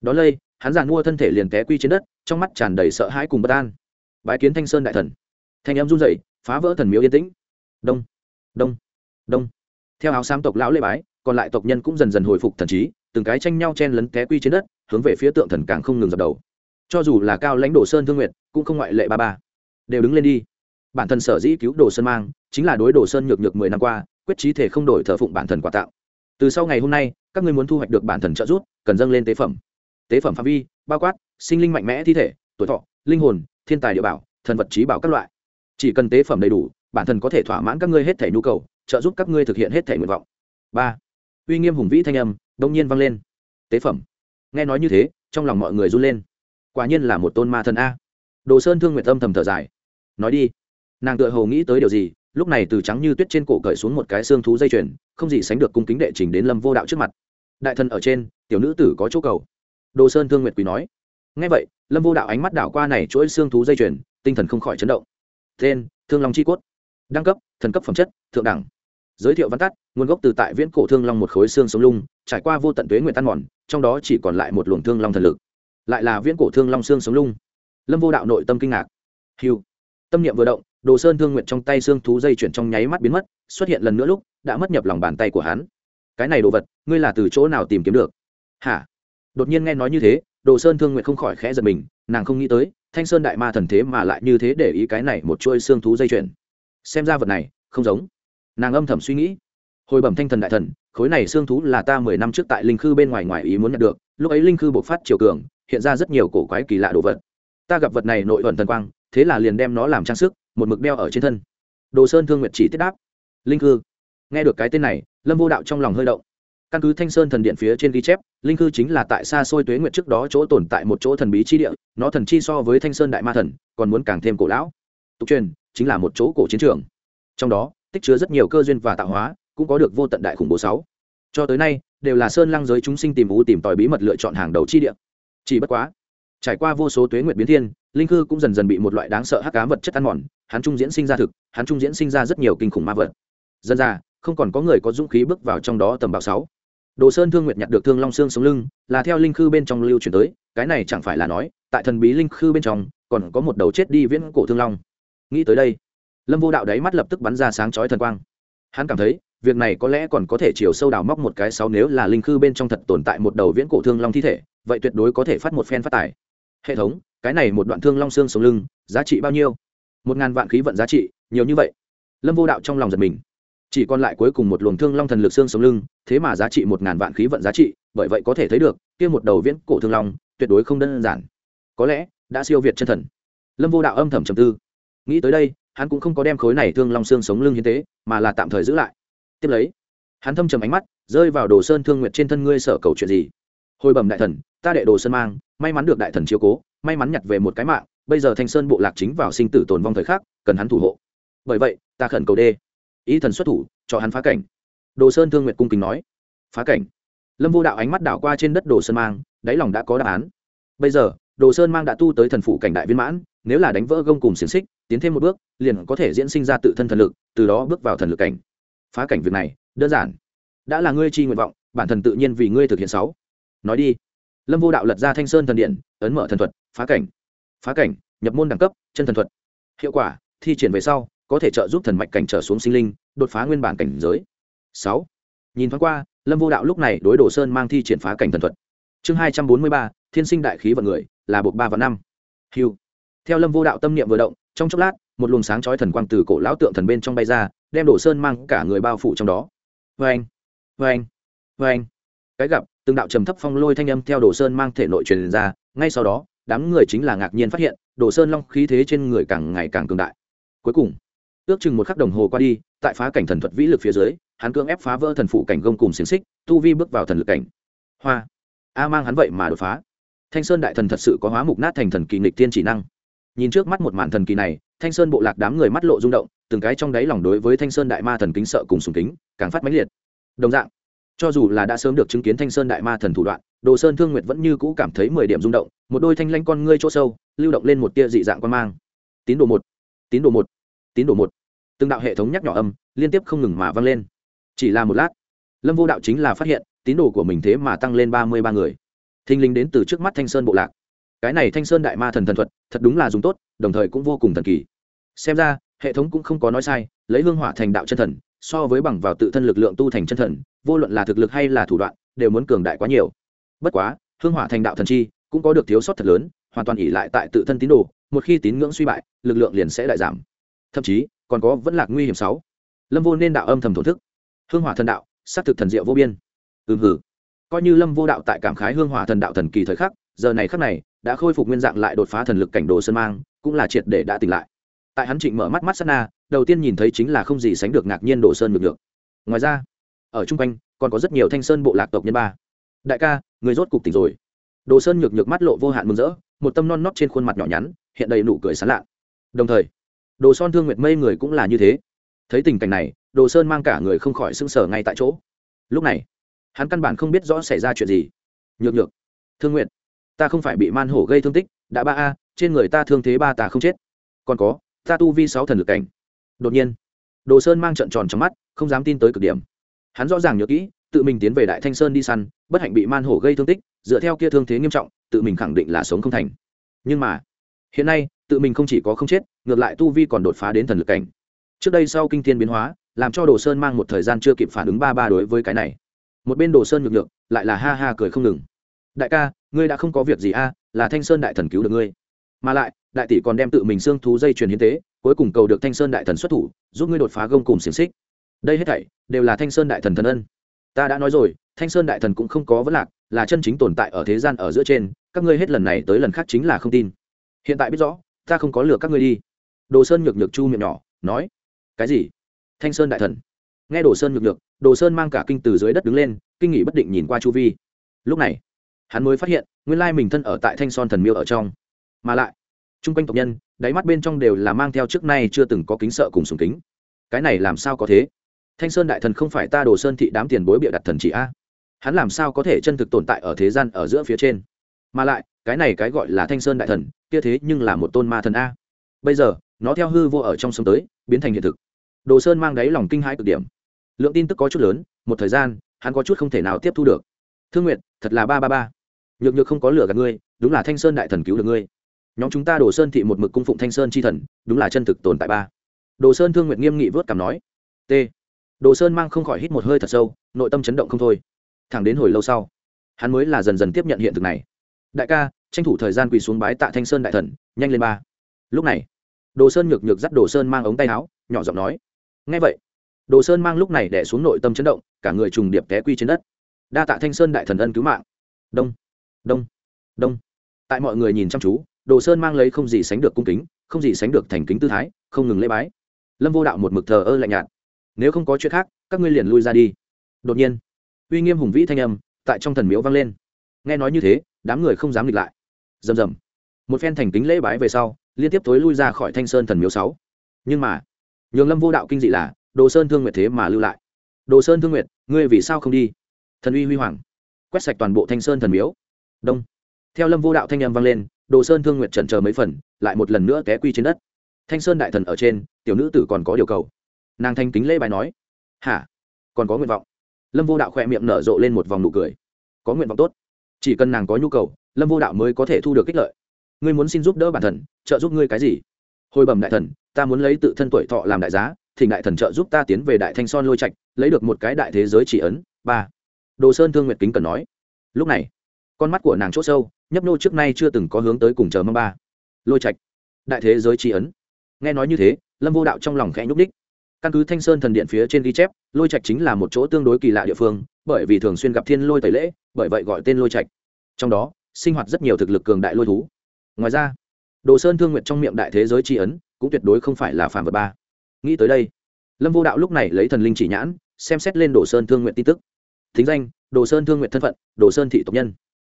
Đón lây, hắn giàn mua thân thể liền té quy trên đất, trong mắt tràn đầy sợ hãi cùng bất an. Bãi kiến thanh sơn đại thần. Thanh em run rẩy, phá vỡ thần miếu yên tĩnh. Đông đông đông. Theo áo sam tộc lão lê bái, còn lại tộc nhân cũng dần dần hồi phục thần trí từng cái tranh nhau chen lấn té quy trên đất, hướng về phía tượng thần càng không ngừng dập đầu. Cho dù là cao lãnh đồ sơn thương nguyệt, cũng không ngoại lệ ba ba. Đều đứng lên đi. Bản thân sở dĩ cứu đồ sơn mang, chính là đối đồ sơn nhược nhược mười năm qua, quyết trí thể không đổi thờ phụng bản thần quà tạo. Từ sau ngày hôm nay, các ngươi muốn thu hoạch được bản thần trợ giúp, cần dâng lên tế phẩm. Tế phẩm phạm vi, bao quát, sinh linh mạnh mẽ thi thể, tuổi thọ, linh hồn, thiên tài địa bảo, thần vật trí bảo các loại. Chỉ cần tế phẩm đầy đủ, bản thân có thể thỏa mãn các ngươi hết thể nhu cầu, trợ giúp các ngươi thực hiện hết thể nguyện vọng. Ba. Uy nghiêm hùng vĩ thanh âm đông nhiên vang lên. Tế phẩm. Nghe nói như thế, trong lòng mọi người run lên. Quả nhiên là một tôn ma thần a. Đồ sơn thương nguyện tâm thầm thở dài. Nói đi. Nàng tự hồ nghĩ tới điều gì, lúc này từ trắng như tuyết trên cổ cởi xuống một cái xương thú dây chuyền, không gì sánh được cung kính đệ trình đến lâm vô đạo trước mặt. Đại thần ở trên, tiểu nữ tử có chỗ cầu. Đồ sơn thương nguyệt quý nói. Ngay vậy, lâm vô đạo ánh mắt đảo qua này chuỗi xương thú dây chuyền, tinh thần không khỏi chấn động. Tên, thương long chi cốt. Đăng cấp, thần cấp phẩm chất, thượng đẳng giới thiệu văn tắt nguồn gốc từ tại viễn cổ thương long một khối xương sống lung trải qua vô tận tuế nguyện tan mòn trong đó chỉ còn lại một luồng thương long thần lực. Lại là viễn cổ thương long xương sống lung. Lâm vô đạo nội tâm kinh ngạc. Hiu tâm niệm vừa động đồ sơn thương nguyện trong tay xương thú dây chuyển trong nháy mắt biến mất xuất hiện lần nữa lúc đã mất nhập lòng bàn tay của hắn. Cái này đồ vật ngươi là từ chỗ nào tìm kiếm được? Hả? Đột nhiên nghe nói như thế đồ sơn thương nguyện không khỏi khẽ giật mình nàng không nghĩ tới thanh sơn đại ma thần thế mà lại như thế để ý cái này một chuôi xương thú dây chuyển, xem ra vật này không giống nàng âm thầm suy nghĩ. Hồi bẩm thanh thần đại thần, khối này xương thú là ta mười năm trước tại linh khư bên ngoài ngoài ý muốn nhận được, lúc ấy linh khư bộc phát triều cường, hiện ra rất nhiều cổ quái kỳ lạ đồ vật. Ta gặp vật này nội thuận thần quang, thế là liền đem nó làm trang sức, một mực đeo ở trên thân. Đồ sơn thương nguyệt chỉ tiết đáp. Linh khư. Nghe được cái tên này, lâm vô đạo trong lòng hơi động. Căn cứ thanh sơn thần điện phía trên ghi chép, linh khư chính là tại xa xôi tuế nguyệt trước đó chỗ tồn tại một chỗ thần bí chi địa, nó thần chi so với thanh sơn đại ma thần, còn muốn càng thêm cổ lão. Tục truyền, chính là một chỗ cổ chiến trường. Trong đó tích chứa rất nhiều cơ duyên và tạo hóa, cũng có được vô tận đại khủng bố sáu. Cho tới nay, đều là sơn lăng giới chúng sinh tìm ú tìm tòi bí mật lựa chọn hàng đầu chi địa. Chỉ bất quá, trải qua vô số tuế nguyệt biến thiên, linh khư cũng dần dần bị một loại đáng sợ hắc ám vật chất ăn mòn, hắn trung diễn sinh ra thực, hắn trung diễn sinh ra rất nhiều kinh khủng ma vật. Dân ra không còn có người có dũng khí bước vào trong đó tầm bạo sáu. Đồ sơn thương nguyệt nhặt được thương long xương sống lưng, là theo linh khư bên trong lưu truyền tới, cái này chẳng phải là nói, tại thần bí linh khư bên trong, còn có một đầu chết đi viễn cổ thương long. Nghĩ tới đây lâm vô đạo đáy mắt lập tức bắn ra sáng chói thần quang. Hắn cảm thấy, việc này có lẽ còn có thể chiều sâu đào móc một cái sáu nếu là linh khư bên trong thật tồn tại một đầu viễn cổ thương long thi thể, vậy tuyệt đối có thể phát một phen phát tài. Hệ thống, cái này một đoạn thương long xương sống lưng, giá trị bao nhiêu? Một ngàn vạn khí vận giá trị, nhiều như vậy. Lâm vô đạo trong lòng giật mình. Chỉ còn lại cuối cùng một luồng thương long thần lực xương sống lưng, thế mà giá trị một ngàn vạn khí vận giá trị, bởi vậy có thể thấy được, kia một đầu viễn cổ thương long, tuyệt đối không đơn giản. Có lẽ, đã siêu việt chân thần. Lâm vô đạo âm thầm trầm tư. Nghĩ tới đây hắn cũng không có đem khối này thương long xương sống lưng hiến tế, mà là tạm thời giữ lại. Tiếp lấy, hắn thâm trầm ánh mắt rơi vào đồ sơn thương nguyệt trên thân ngươi sở cầu chuyện gì? Hồi bẩm đại thần, ta đệ đồ sơn mang, may mắn được đại thần chiếu cố, may mắn nhặt về một cái mạng, bây giờ thanh sơn bộ lạc chính vào sinh tử tồn vong thời khắc, cần hắn thủ hộ. Bởi vậy, ta khẩn cầu đê. Ý thần xuất thủ, cho hắn phá cảnh. Đồ sơn thương nguyện cung kính nói. Phá cảnh. Lâm vô đạo ánh mắt đảo qua trên đất đồ sơn mang, đáy lòng đã có đáp án. Bây giờ đồ sơn mang đã tu tới thần phụ cảnh đại viên mãn, nếu là đánh vỡ gông cùng xiềng xích, tiến thêm một bước, liền có thể diễn sinh ra tự thân thần lực, từ đó bước vào thần lực cảnh. Phá cảnh việc này, đơn giản. Đã là ngươi chi nguyện vọng, bản thần tự nhiên vì ngươi thực hiện sáu. Nói đi. Lâm vô đạo lật ra thanh sơn thần điện, ấn mở thần thuật, phá cảnh. Phá cảnh, nhập môn đẳng cấp, chân thần thuật. Hiệu quả, thi triển về sau, có thể trợ giúp thần mạch cảnh trở xuống sinh linh, đột phá nguyên bản cảnh giới. Sáu. Nhìn thoáng qua, lâm vô đạo lúc này đối đồ sơn mang thi triển phá cảnh thần thuật. Chương hai trăm bốn mươi ba, thiên sinh đại khí vận người là bột ba và năm. Hiu. Theo lâm vô đạo tâm niệm vừa động, trong chốc lát, một luồng sáng chói thần quang từ cổ lão tượng thần bên trong bay ra, đem đồ sơn mang cả người bao phủ trong đó. Vê anh vê anh vê anh cái gặp, từng đạo trầm thấp phong lôi thanh âm theo đồ sơn mang thể nội truyền ra, ngay sau đó, đám người chính là ngạc nhiên phát hiện đồ sơn long khí thế trên người càng ngày càng cường đại. Cuối cùng, ước chừng một khắc đồng hồ qua đi, tại phá cảnh thần thuật vĩ lực phía dưới, hắn cưỡng ép phá vỡ thần phụ cảnh gông cùng xiềng xích, tu vi bước vào thần lực cảnh. Hoa. A mang hắn vậy mà đột phá thanh sơn đại thần thật sự có hóa mục nát thành thần kỳ nghịch tiên chỉ năng. Nhìn trước mắt một màn thần kỳ này, thanh sơn bộ lạc đám người mắt lộ rung động, từng cái trong đáy lòng đối với thanh sơn đại ma thần kính sợ cùng sùng kính, càng phát mãnh liệt. Đồng dạng, cho dù là đã sớm được chứng kiến thanh sơn đại ma thần thủ đoạn, đồ sơn thương nguyệt vẫn như cũ cảm thấy mười điểm rung động, một đôi thanh lanh con ngươi chỗ sâu, lưu động lên một tia dị dạng quan mang. Tín đồ một, tín đồ một, tín đồ một. Từng đạo hệ thống nhắc nhỏ âm liên tiếp không ngừng mà vang lên. Chỉ là một lát, lâm vô đạo chính là phát hiện, tín đồ của mình thế mà tăng lên ba mươi ba người thinh linh đến từ trước mắt thanh sơn bộ lạc. Cái này thanh sơn đại ma thần thần thuật, thật đúng là dùng tốt, đồng thời cũng vô cùng thần kỳ. Xem ra, hệ thống cũng không có nói sai, lấy hương hỏa thành đạo chân thần, so với bằng vào tự thân lực lượng tu thành chân thần, vô luận là thực lực hay là thủ đoạn, đều muốn cường đại quá nhiều. Bất quá, hương hỏa thành đạo thần chi cũng có được thiếu sót thật lớn, hoàn toàn ỉ lại tại tự thân tín đồ, một khi tín ngưỡng suy bại, lực lượng liền sẽ đại giảm. Thậm chí, còn có vẫn lạc nguy hiểm sáu. Lâm vô nên đạo âm thầm thổn thức. Hương hỏa thần đạo s á c thực thần diệu vô biên. Ừm hử coi như lâm vô đạo tại cảm khái hương hỏa thần đạo thần kỳ thời khắc, giờ này khắc này, đã khôi phục nguyên dạng lại đột phá thần lực cảnh đồ sơn mang, cũng là triệt để đã tỉnh lại. Tại hắn trịnh mở mắt mắt sana đầu tiên nhìn thấy chính là không gì sánh được ngạc nhiên đồ sơn ngược ngược ngoài ra, ở chung quanh, còn có rất nhiều thanh sơn bộ lạc tộc nhân ba. Đại ca, người rốt cục tỉnh rồi. Đồ sơn nhược nhược mắt lộ vô hạn mừng rỡ, một tâm non nót trên khuôn mặt nhỏ nhắn, hiện đầy nụ cười sán lạ. Đồng thời, đồ son thương nguyệt mây người cũng là như thế. Thấy tình cảnh này, đồ sơn mang cả người không khỏi sưng sờ ngay tại chỗ. Lúc này hắn căn bản không biết rõ xảy ra chuyện gì. Nhược nhược, thương nguyện ta không phải bị man hổ gây thương tích, đã ba a, trên người ta thương thế ba ta không chết. Còn có, ta tu vi sáu thần lực cảnh. Đột nhiên, đồ sơn mang trận tròn trong mắt, không dám tin tới cực điểm. Hắn rõ ràng nhớ kỹ, tự mình tiến về đại thanh sơn đi săn, bất hạnh bị man hổ gây thương tích, dựa theo kia thương thế nghiêm trọng, tự mình khẳng định là sống không thành. Nhưng mà, hiện nay, tự mình không chỉ có không chết, ngược lại tu vi còn đột phá đến thần lực cảnh. Trước đây sau kinh thiên biến hóa, làm cho đồ sơn mang một thời gian chưa kịp phản ứng ba ba đối với cái này một bên đồ sơn nhược nhược lại là ha ha cười không ngừng. Đại ca, ngươi đã không có việc gì a, là thanh sơn đại thần cứu được ngươi. Mà lại, đại tỷ còn đem tự mình xương thú dây truyền hiến tế, cuối cùng cầu được thanh sơn đại thần xuất thủ, giúp ngươi đột phá gông cùng xiềng xích. Đây hết thảy đều là thanh sơn đại thần thần ân. Ta đã nói rồi, thanh sơn đại thần cũng không có vấn lạc, là chân chính tồn tại ở thế gian ở giữa trên, các ngươi hết lần này tới lần khác chính là không tin. Hiện tại biết rõ, ta không có lừa các ngươi đi. Đồ sơn nhược nhược chu miệng nhỏ, nói, cái gì? Thanh sơn đại thần? Nghe đồ sơn nhược nhược, đồ sơn mang cả kinh từ dưới đất đứng lên, kinh nghỉ bất định nhìn qua chu vi. Lúc này, hắn mới phát hiện, nguyên lai mình thân ở tại thanh son thần miêu ở trong. Mà lại, chung quanh tộc nhân, đáy mắt bên trong đều là mang theo trước nay chưa từng có kính sợ cùng sùng kính. Cái này làm sao có thế? Thanh sơn đại thần không phải ta đồ sơn thị đám tiền bối bịa đặt thần chỉ a? Hắn làm sao có thể chân thực tồn tại ở thế gian ở giữa phía trên? Mà lại, cái này cái gọi là thanh sơn đại thần, kia thế nhưng là một tôn ma thần a. Bây giờ, nó theo hư vô ở trong sông tới, biến thành hiện thực. Đồ sơn mang đáy lòng kinh hãi cực điểm lượng tin tức có chút lớn, một thời gian, hắn có chút không thể nào tiếp thu được. Thương nguyện thật là ba ba ba. Nhược nhược không có lửa gạt ngươi, đúng là thanh sơn đại thần cứu được ngươi. Nhóm chúng ta đồ sơn thị một mực cung phụng thanh sơn chi thần, đúng là chân thực tồn tại ba. Đồ sơn thương nguyện nghiêm nghị vớt cảm nói. T. Đồ sơn mang không khỏi hít một hơi thật sâu, nội tâm chấn động không thôi. Thẳng đến hồi lâu sau, hắn mới là dần dần tiếp nhận hiện thực này. Đại ca, tranh thủ thời gian quỳ xuống bái tạ thanh sơn đại thần, nhanh lên ba. Lúc này, đồ sơn nhược nhược dắt đồ sơn mang ống tay áo, nhỏ giọng nói. Ngay vậy đồ sơn mang lúc này đẻ xuống nội tâm chấn động, cả người trùng điệp té quy trên đất. Đa tạ thanh sơn đại thần ân cứu mạng. Đông đông đông. Tại mọi người nhìn chăm chú, đồ sơn mang lấy không gì sánh được cung kính, không gì sánh được thành kính tư thái, không ngừng lễ bái. Lâm vô đạo một mực thờ ơ lạnh nhạt. Nếu không có chuyện khác, các ngươi liền lui ra đi. Đột nhiên, uy nghiêm hùng vĩ thanh âm tại trong thần miếu vang lên. Nghe nói như thế, đám người không dám nghịch lại. Rầm rầm. Một phen thành kính lễ bái về sau, liên tiếp tối lui ra khỏi thanh sơn thần miếu sáu. Nhưng mà, nhường lâm vô đạo kinh dị là đồ sơn thương nguyệt thế mà lưu lại. Đồ sơn thương nguyệt, ngươi vì sao không đi? Thần uy huy hoàng. Quét sạch toàn bộ thanh sơn thần miếu. Đông. Theo lâm vô đạo thanh em vang lên, đồ sơn thương nguyệt trần chờ mấy phần, lại một lần nữa té quy trên đất. Thanh sơn đại thần ở trên, tiểu nữ tử còn có điều cầu. Nàng thanh kính lễ bài nói, hả? Còn có nguyện vọng? Lâm vô đạo khỏe miệng nở rộ lên một vòng nụ cười. Có nguyện vọng tốt. Chỉ cần nàng có nhu cầu, lâm vô đạo mới có thể thu được kích lợi. Ngươi muốn xin giúp đỡ bản thần, trợ giúp ngươi cái gì? Hồi bẩm đại thần, ta muốn lấy tự thân tuổi thọ làm đại giá thì đại thần trợ giúp ta tiến về đại thanh son lôi trạch, lấy được một cái đại thế giới chỉ ấn. Ba. Đồ sơn thương nguyệt kính cần nói. Lúc này, con mắt của nàng c h ỗ sâu, nhấp nô trước nay chưa từng có hướng tới cùng chờ mâm ba. Lôi trạch, đại thế giới chỉ ấn. Nghe nói như thế, lâm vô đạo trong lòng khẽ nhúc đích căn cứ thanh sơn thần điện phía trên ghi chép, lôi trạch chính là một chỗ tương đối kỳ lạ địa phương, bởi vì thường xuyên gặp thiên lôi tẩy lễ, bởi vậy gọi tên lôi trạch. Trong đó, sinh hoạt rất nhiều thực lực cường đại lôi thú. Ngoài ra, đồ sơn thương nguyện trong miệng đại thế giới tri ấn cũng tuyệt đối không phải là phản vật ba nghĩ tới đây, lâm vô đạo lúc này lấy thần linh chỉ nhãn, xem xét lên đồ sơn thương nguyện tin tức. Thính danh, đồ sơn thương nguyện thân phận, đồ sơn thị tộc nhân.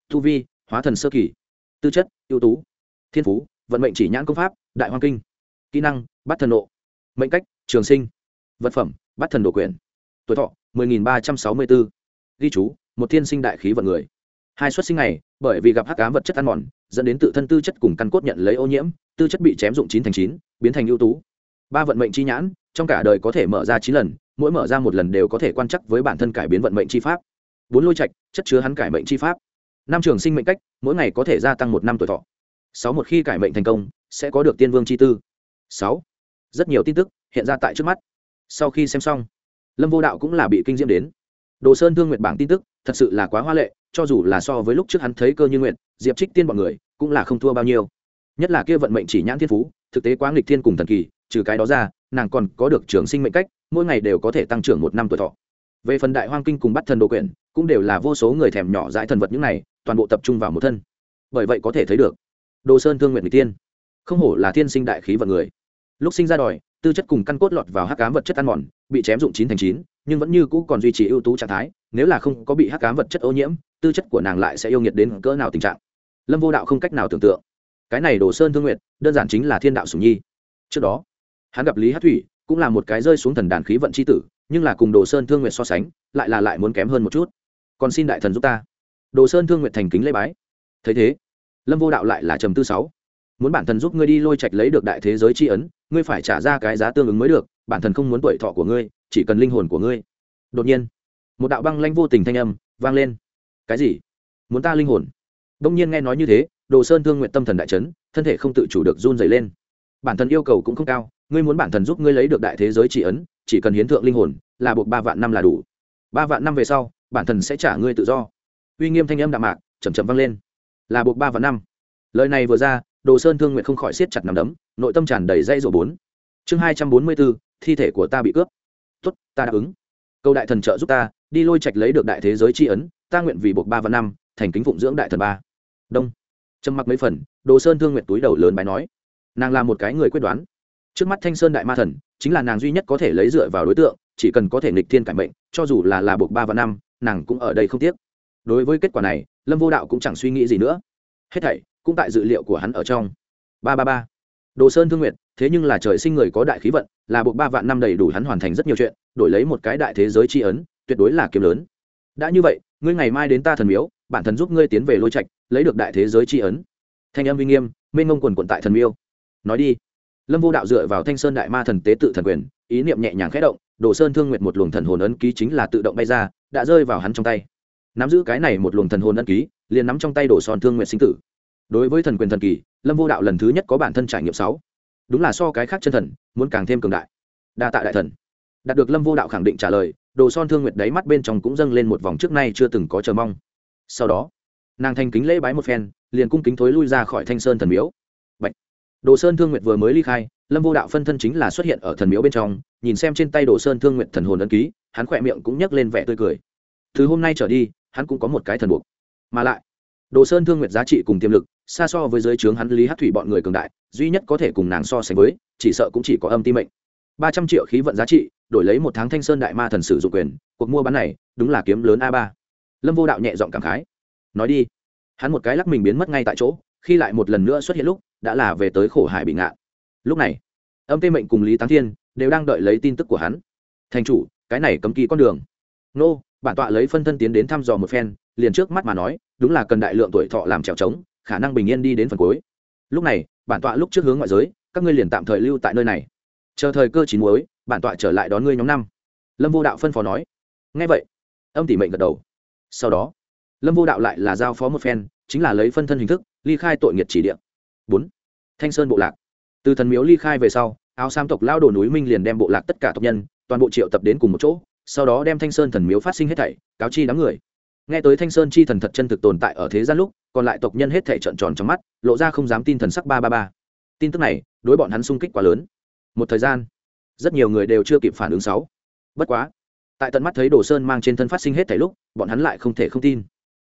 Thu vi, hóa thần sơ kỳ. Tư chất, ưu tú. Thiên phú, vận mệnh chỉ nhãn công pháp, đại hoàng kinh. Kỹ năng, bắt thần nộ. Mệnh cách, trường sinh. Vật phẩm, bắt thần đồ quyền. Tuổi thọ 10.364. ghi chú, một thiên sinh đại khí vận người. Hai xuất sinh này bởi vì gặp hắc ám vật chất ăn mòn, dẫn đến tự thân tư chất cùng căn cốt nhận lấy ô nhiễm, tư chất bị chém dụng chín thành chín, biến thành ưu tú ba vận mệnh chi nhãn, trong cả đời có thể mở ra chín lần, mỗi mở ra một lần đều có thể quan chắc với bản thân cải biến vận mệnh chi pháp. Bốn lôi trạch, chất chứa hắn cải mệnh chi pháp. Năm trường sinh mệnh cách, mỗi ngày có thể gia tăng một năm tuổi thọ. Sáu một khi cải mệnh thành công, sẽ có được tiên vương chi tư. Sáu. Rất nhiều tin tức hiện ra tại trước mắt. Sau khi xem xong, lâm vô đạo cũng là bị kinh diễm đến. Đồ sơn thương nguyện bảng tin tức thật sự là quá hoa lệ, cho dù là so với lúc trước hắn thấy cơ như nguyện, diệp trích tiên b ọ n người cũng là không thua bao nhiêu. Nhất là kia vận mệnh chỉ nhãn thiên phú, thực tế quá nghịch thiên cùng thần kỳ trừ cái đó ra, nàng còn có được trường sinh mệnh cách, mỗi ngày đều có thể tăng trưởng một năm tuổi thọ. Về phần đại hoang kinh cùng bắt thần đồ quyển, cũng đều là vô số người thèm nhỏ dãi thần vật những này, toàn bộ tập trung vào một thân. Bởi vậy có thể thấy được, đồ sơn thương nguyện người tiên, không hổ là thiên sinh đại khí vận người. Lúc sinh ra đòi, tư chất cùng căn cốt lọt vào hắc cám vật chất ăn mòn, bị chém dụng chín thành chín, nhưng vẫn như cũ còn duy trì ưu tú trạng thái, nếu là không có bị hắc cám vật chất ô nhiễm, tư chất của nàng lại sẽ yêu nghiệt đến cỡ nào tình trạng. Lâm vô đạo không cách nào tưởng tượng. Cái này đồ sơn thương nguyện đơn giản chính là thiên đạo sùng nhi. Trước đó hắn gặp lý hát thủy, cũng là một cái rơi xuống thần đàn khí vận c h i tử, nhưng là cùng đồ sơn thương nguyện so sánh, lại là lại muốn kém hơn một chút. Còn xin đại thần giúp ta. Đồ sơn thương nguyện thành kính lễ bái. Thấy thế, lâm vô đạo lại là trầm tư sáu. Muốn bản thân giúp ngươi đi lôi trạch lấy được đại thế giới tri ấn, ngươi phải trả ra cái giá tương ứng mới được, bản thân không muốn tuổi thọ của ngươi, chỉ cần linh hồn của ngươi. Đột nhiên, một đạo băng lanh vô tình thanh âm vang lên. Cái gì? Muốn ta linh hồn? Đông nhiên nghe nói như thế, đồ sơn thương nguyện tâm thần đại trấn thân thể không tự chủ được run dày lên. Bản thân yêu cầu cũng không cao ngươi muốn bản thân giúp ngươi lấy được đại thế giới chỉ ấn, chỉ cần hiến thượng linh hồn, là buộc ba vạn năm là đủ. Ba vạn năm về sau, bản thân sẽ trả ngươi tự do. Uy nghiêm thanh âm đạm mạc chầm chậm vang lên. Là buộc ba vạn năm. Lời này vừa ra, đồ sơn thương nguyện không khỏi siết chặt nằm đấm, nội tâm tràn đầy dây rổ bốn. Chương hai trăm bốn mươi bốn, thi thể của ta bị cướp. Tuất ta đáp ứng. Câu đại thần trợ giúp ta, đi lôi trạch lấy được đại thế giới tri ấn, ta nguyện vì buộc ba và năm, thành kính phụng dưỡng đại thần ba. Đông. Trầm mặc mấy phần, đồ sơn thương nguyện túi đầu lớn bài nói. Nàng là một cái người quyết đoán trước mắt thanh sơn đại ma thần, chính là nàng duy nhất có thể lấy dựa vào đối tượng, chỉ cần có thể nghịch thiên cải mệnh, cho dù là là buộc ba và năm, nàng cũng ở đây không tiếc. Đối với kết quả này, lâm vô đạo cũng chẳng suy nghĩ gì nữa. Hết thảy cũng tại dự liệu của hắn ở trong. Ba ba ba. Đồ sơn thương nguyện thế nhưng là trời sinh người có đại khí vận, là buộc ba vạn năm đầy đủ hắn hoàn thành rất nhiều chuyện, đổi lấy một cái đại thế giới tri ấn, tuyệt đối là kiếm lớn. Đã như vậy, ngươi ngày mai đến ta thần miếu, bản thân giúp ngươi tiến về lôi trạch, lấy được đại thế giới tri ấn. Thanh âm uy nghiêm, mênh ngông quần quận tại thần miêu nói đi lâm vô đạo dựa vào thanh sơn đại ma thần tế tự thần quyền, ý niệm nhẹ nhàng khẽ động, đồ sơn thương nguyện một luồng thần hồn ấn ký chính là tự động bay ra, đã rơi vào hắn trong tay. Nắm giữ cái này một luồng thần hồn ấn ký, liền nắm trong tay đồ son thương nguyện sinh tử. Đối với thần quyền thần kỳ, lâm vô đạo lần thứ nhất có bản thân trải nghiệm sáu. Đúng là so cái khác chân thần, muốn càng thêm cường đại. Đa tạ đại thần. Đạt được lâm vô đạo khẳng định trả lời, đồ son thương nguyệt đáy mắt bên trong cũng dâng lên một vòng trước nay chưa từng có chờ mong. Sau đó, nàng thanh kính lễ bái một phen, liền cung kính thối lui ra khỏi thanh sơn thần miếu đồ sơn thương nguyệt vừa mới ly khai, lâm vô đạo phân thân chính là xuất hiện ở thần miếu bên trong, nhìn xem trên tay đồ sơn thương nguyệt thần hồn ấn ký, hắn khỏe miệng cũng nhấc lên vẻ tươi cười. Từ hôm nay trở đi, hắn cũng có một cái thần buộc. Mà lại, đồ sơn thương nguyệt giá trị cùng tiềm lực, xa so với giới trướng hắn lý hát thủy bọn người cường đại, duy nhất có thể cùng nàng so sánh với, chỉ sợ cũng chỉ có âm ti mệnh. Ba trăm triệu khí vận giá trị, đổi lấy một tháng thanh sơn đại ma thần sử dụng quyền, cuộc mua bán này, đúng là kiếm lớn a ba. Lâm vô đạo nhẹ giọng cảm khái. Nói đi. Hắn một cái lắc mình biến mất ngay tại chỗ, khi lại một lần nữa xuất hiện lúc đã là về tới khổ hải bị ngạn. Lúc này, âm tê mệnh cùng lý táng thiên đều đang đợi lấy tin tức của hắn. Thành chủ, cái này cấm kỵ con đường. Nô, bản tọa lấy phân thân tiến đến thăm dò một phen, liền trước mắt mà nói, đúng là cần đại lượng tuổi thọ làm trèo trống, khả năng bình yên đi đến phần cuối. Lúc này, bản tọa lúc trước hướng ngoại giới, các ngươi liền tạm thời lưu tại nơi này. Chờ thời cơ chín muối, bản tọa trở lại đón ngươi nhóm năm. Lâm vô đạo phân phó nói. Ngay vậy, âm tỷ mệnh gật đầu. Sau đó, lâm vô đạo lại là giao phó một phen, chính là lấy phân thân hình thức, ly khai tội nghiệt chỉ địa bốn. Thanh sơn bộ lạc. Từ thần miếu ly khai về sau, áo sam tộc lao đồ núi minh liền đem bộ lạc tất cả tộc nhân, toàn bộ triệu tập đến cùng một chỗ, sau đó đem thanh sơn thần miếu phát sinh hết thảy, cáo chi đám người. Nghe tới thanh sơn chi thần thật chân thực tồn tại ở thế gian lúc, còn lại tộc nhân hết thảy trợn tròn trong mắt, lộ ra không dám tin thần sắc ba ba ba. Tin tức này, đối bọn hắn sung kích quá lớn. Một thời gian, rất nhiều người đều chưa kịp phản ứng sáu bất quá, tại tận mắt thấy đồ sơn mang trên thân phát sinh hết thảy lúc, bọn hắn lại không thể không tin.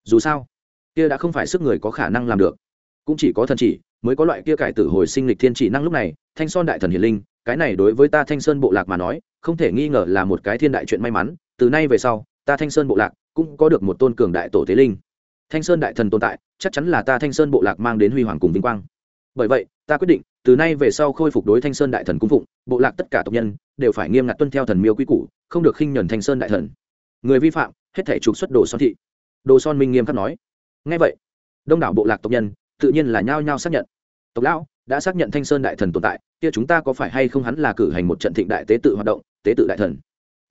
Dù sao, kia đã không phải sức người có khả năng làm được. Cũng chỉ có thần chỉ mới có loại kia cải tử hồi sinh lịch thiên chỉ năng lúc này, thanh son đại thần hiền linh, cái này đối với ta thanh sơn bộ lạc mà nói, không thể nghi ngờ là một cái thiên đại chuyện may mắn, từ nay về sau, ta thanh sơn bộ lạc cũng có được một tôn cường đại tổ thế linh. Thanh sơn đại thần tồn tại, chắc chắn là ta thanh sơn bộ lạc mang đến huy hoàng cùng vinh quang. Bởi vậy, ta quyết định, từ nay về sau khôi phục đối thanh sơn đại thần cung phụng, bộ lạc tất cả tộc nhân đều phải nghiêm ngặt tuân theo thần miêu quy củ, không được khinh nhuần thanh sơn đại thần. Người vi phạm, hết thể trục xuất đồ son thị. Đồ son minh nghiêm khắc nói. Ngay vậy, đông đảo bộ lạc tộc nhân tự nhiên là nhao nhao xác nhận tộc lão, đã xác nhận thanh sơn đại thần tồn tại, kia chúng ta có phải hay không hắn là cử hành một trận thịnh đại tế tự hoạt động, tế tự đại thần?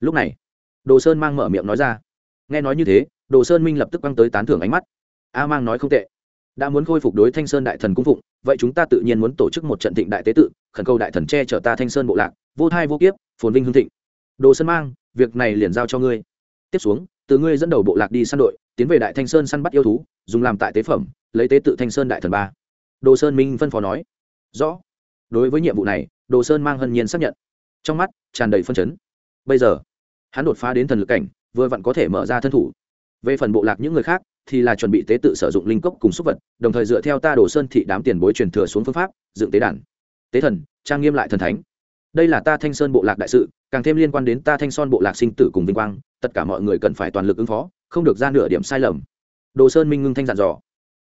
Lúc này, đồ sơn mang mở miệng nói ra. Nghe nói như thế, đồ sơn minh lập tức quăng tới tán thưởng ánh mắt. A mang nói không tệ. Đã muốn khôi phục đối thanh sơn đại thần cung phụng, vậy chúng ta tự nhiên muốn tổ chức một trận thịnh đại tế tự, khẩn cầu đại thần che chở ta thanh sơn bộ lạc, vô thai vô kiếp, phồn vinh hương thịnh. Đồ sơn mang, việc này liền giao cho ngươi. Tiếp xuống, từ ngươi dẫn đầu bộ lạc đi săn đội, tiến về đại thanh sơn săn bắt yêu thú, dùng làm tại tế phẩm, lấy tế tự thanh sơn đại thần ba đồ sơn minh phân phó nói. Rõ. Đối với nhiệm vụ này, đồ sơn mang hân nhiên xác nhận. Trong mắt, tràn đầy phân chấn. Bây giờ, hắn đột phá đến thần lực cảnh, vừa vặn có thể mở ra thân thủ. Về phần bộ lạc những người khác, thì là chuẩn bị tế tự sử dụng linh cốc cùng xúc vật, đồng thời dựa theo ta đồ sơn thị đám tiền bối truyền thừa xuống phương pháp, dựng tế đàn. Tế thần, trang nghiêm lại thần thánh. Đây là ta thanh sơn bộ lạc đại sự, càng thêm liên quan đến ta thanh son bộ lạc sinh tử cùng vinh quang, tất cả mọi người cần phải toàn lực ứng phó, không được ra nửa điểm sai lầm. Đồ sơn minh ngưng thanh dặn dò.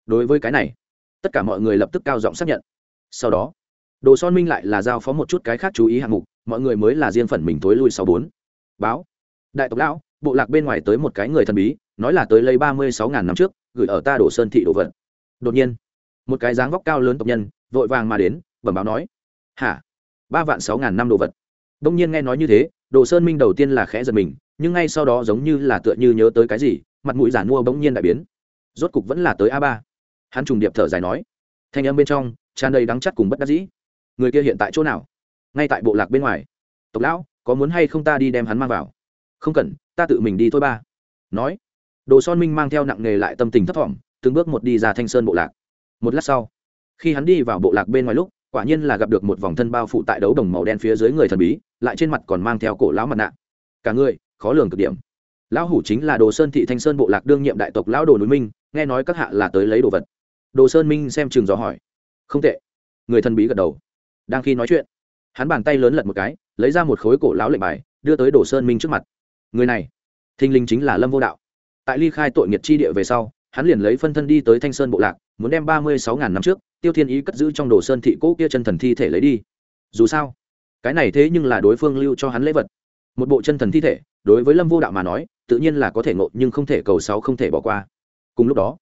Đối với cái này tất cả mọi người lập tức cao giọng xác nhận. Sau đó, đồ son minh lại là giao phó một chút cái khác chú ý hạng mục, mọi người mới là riêng phần mình tối lui sau bốn. Báo, đại tộc lão, bộ lạc bên ngoài tới một cái người thần bí, nói là tới lấy ba mươi sáu ngàn năm trước, gửi ở ta đồ sơn thị đồ vật. Đột nhiên, một cái dáng vóc cao lớn tộc nhân, vội vàng mà đến, bẩm báo nói, hả? Ba vạn sáu ngàn năm đồ vật. Đông nhiên nghe nói như thế, đồ sơn minh đầu tiên là khẽ giật mình, nhưng ngay sau đó giống như là tựa như nhớ tới cái gì, mặt mũi giản mua bỗng nhiên đại biến. Rốt cục vẫn là tới a ba hắn trùng điệp thở dài nói, thanh âm bên trong tràn đầy đắng chắt cùng bất đắc dĩ. Người kia hiện tại chỗ nào? Ngay tại bộ lạc bên ngoài. Tộc lão, có muốn hay không ta đi đem hắn mang vào? Không cần, ta tự mình đi thôi ba. Nói, đồ son minh mang theo nặng nghề lại tâm tình thấp thỏm, từng bước một đi ra thanh sơn bộ lạc. Một lát sau, khi hắn đi vào bộ lạc bên ngoài lúc, quả nhiên là gặp được một vòng thân bao phụ tại đấu đồng màu đen phía dưới người thần bí, lại trên mặt còn mang theo cổ lão mặt nạ. Cả người, khó lường cực điểm. Lão hủ chính là đồ sơn thị thanh sơn bộ lạc đương nhiệm đại tộc lão đồ núi minh, nghe nói các hạ là tới lấy đồ vật đồ sơn minh xem chừng gió hỏi. Không tệ. Người thần bí gật đầu. Đang khi nói chuyện, hắn bàn tay lớn lật một cái, lấy ra một khối cổ lão lệnh bài, đưa tới đồ sơn minh trước mặt. Người này thinh linh chính là lâm vô đạo. Tại ly khai tội nghiệt chi địa về sau, hắn liền lấy phân thân đi tới thanh sơn bộ lạc, muốn đem ba mươi sáu ngàn năm trước, tiêu thiên ý cất giữ trong đồ sơn thị cỗ kia chân thần thi thể lấy đi. Dù sao, cái này thế nhưng là đối phương lưu cho hắn lễ vật. Một bộ chân thần thi thể, đối với lâm vô đạo mà nói, tự nhiên là có thể ngộ, nhưng không thể cầu sáu không thể bỏ qua. Cùng lúc đó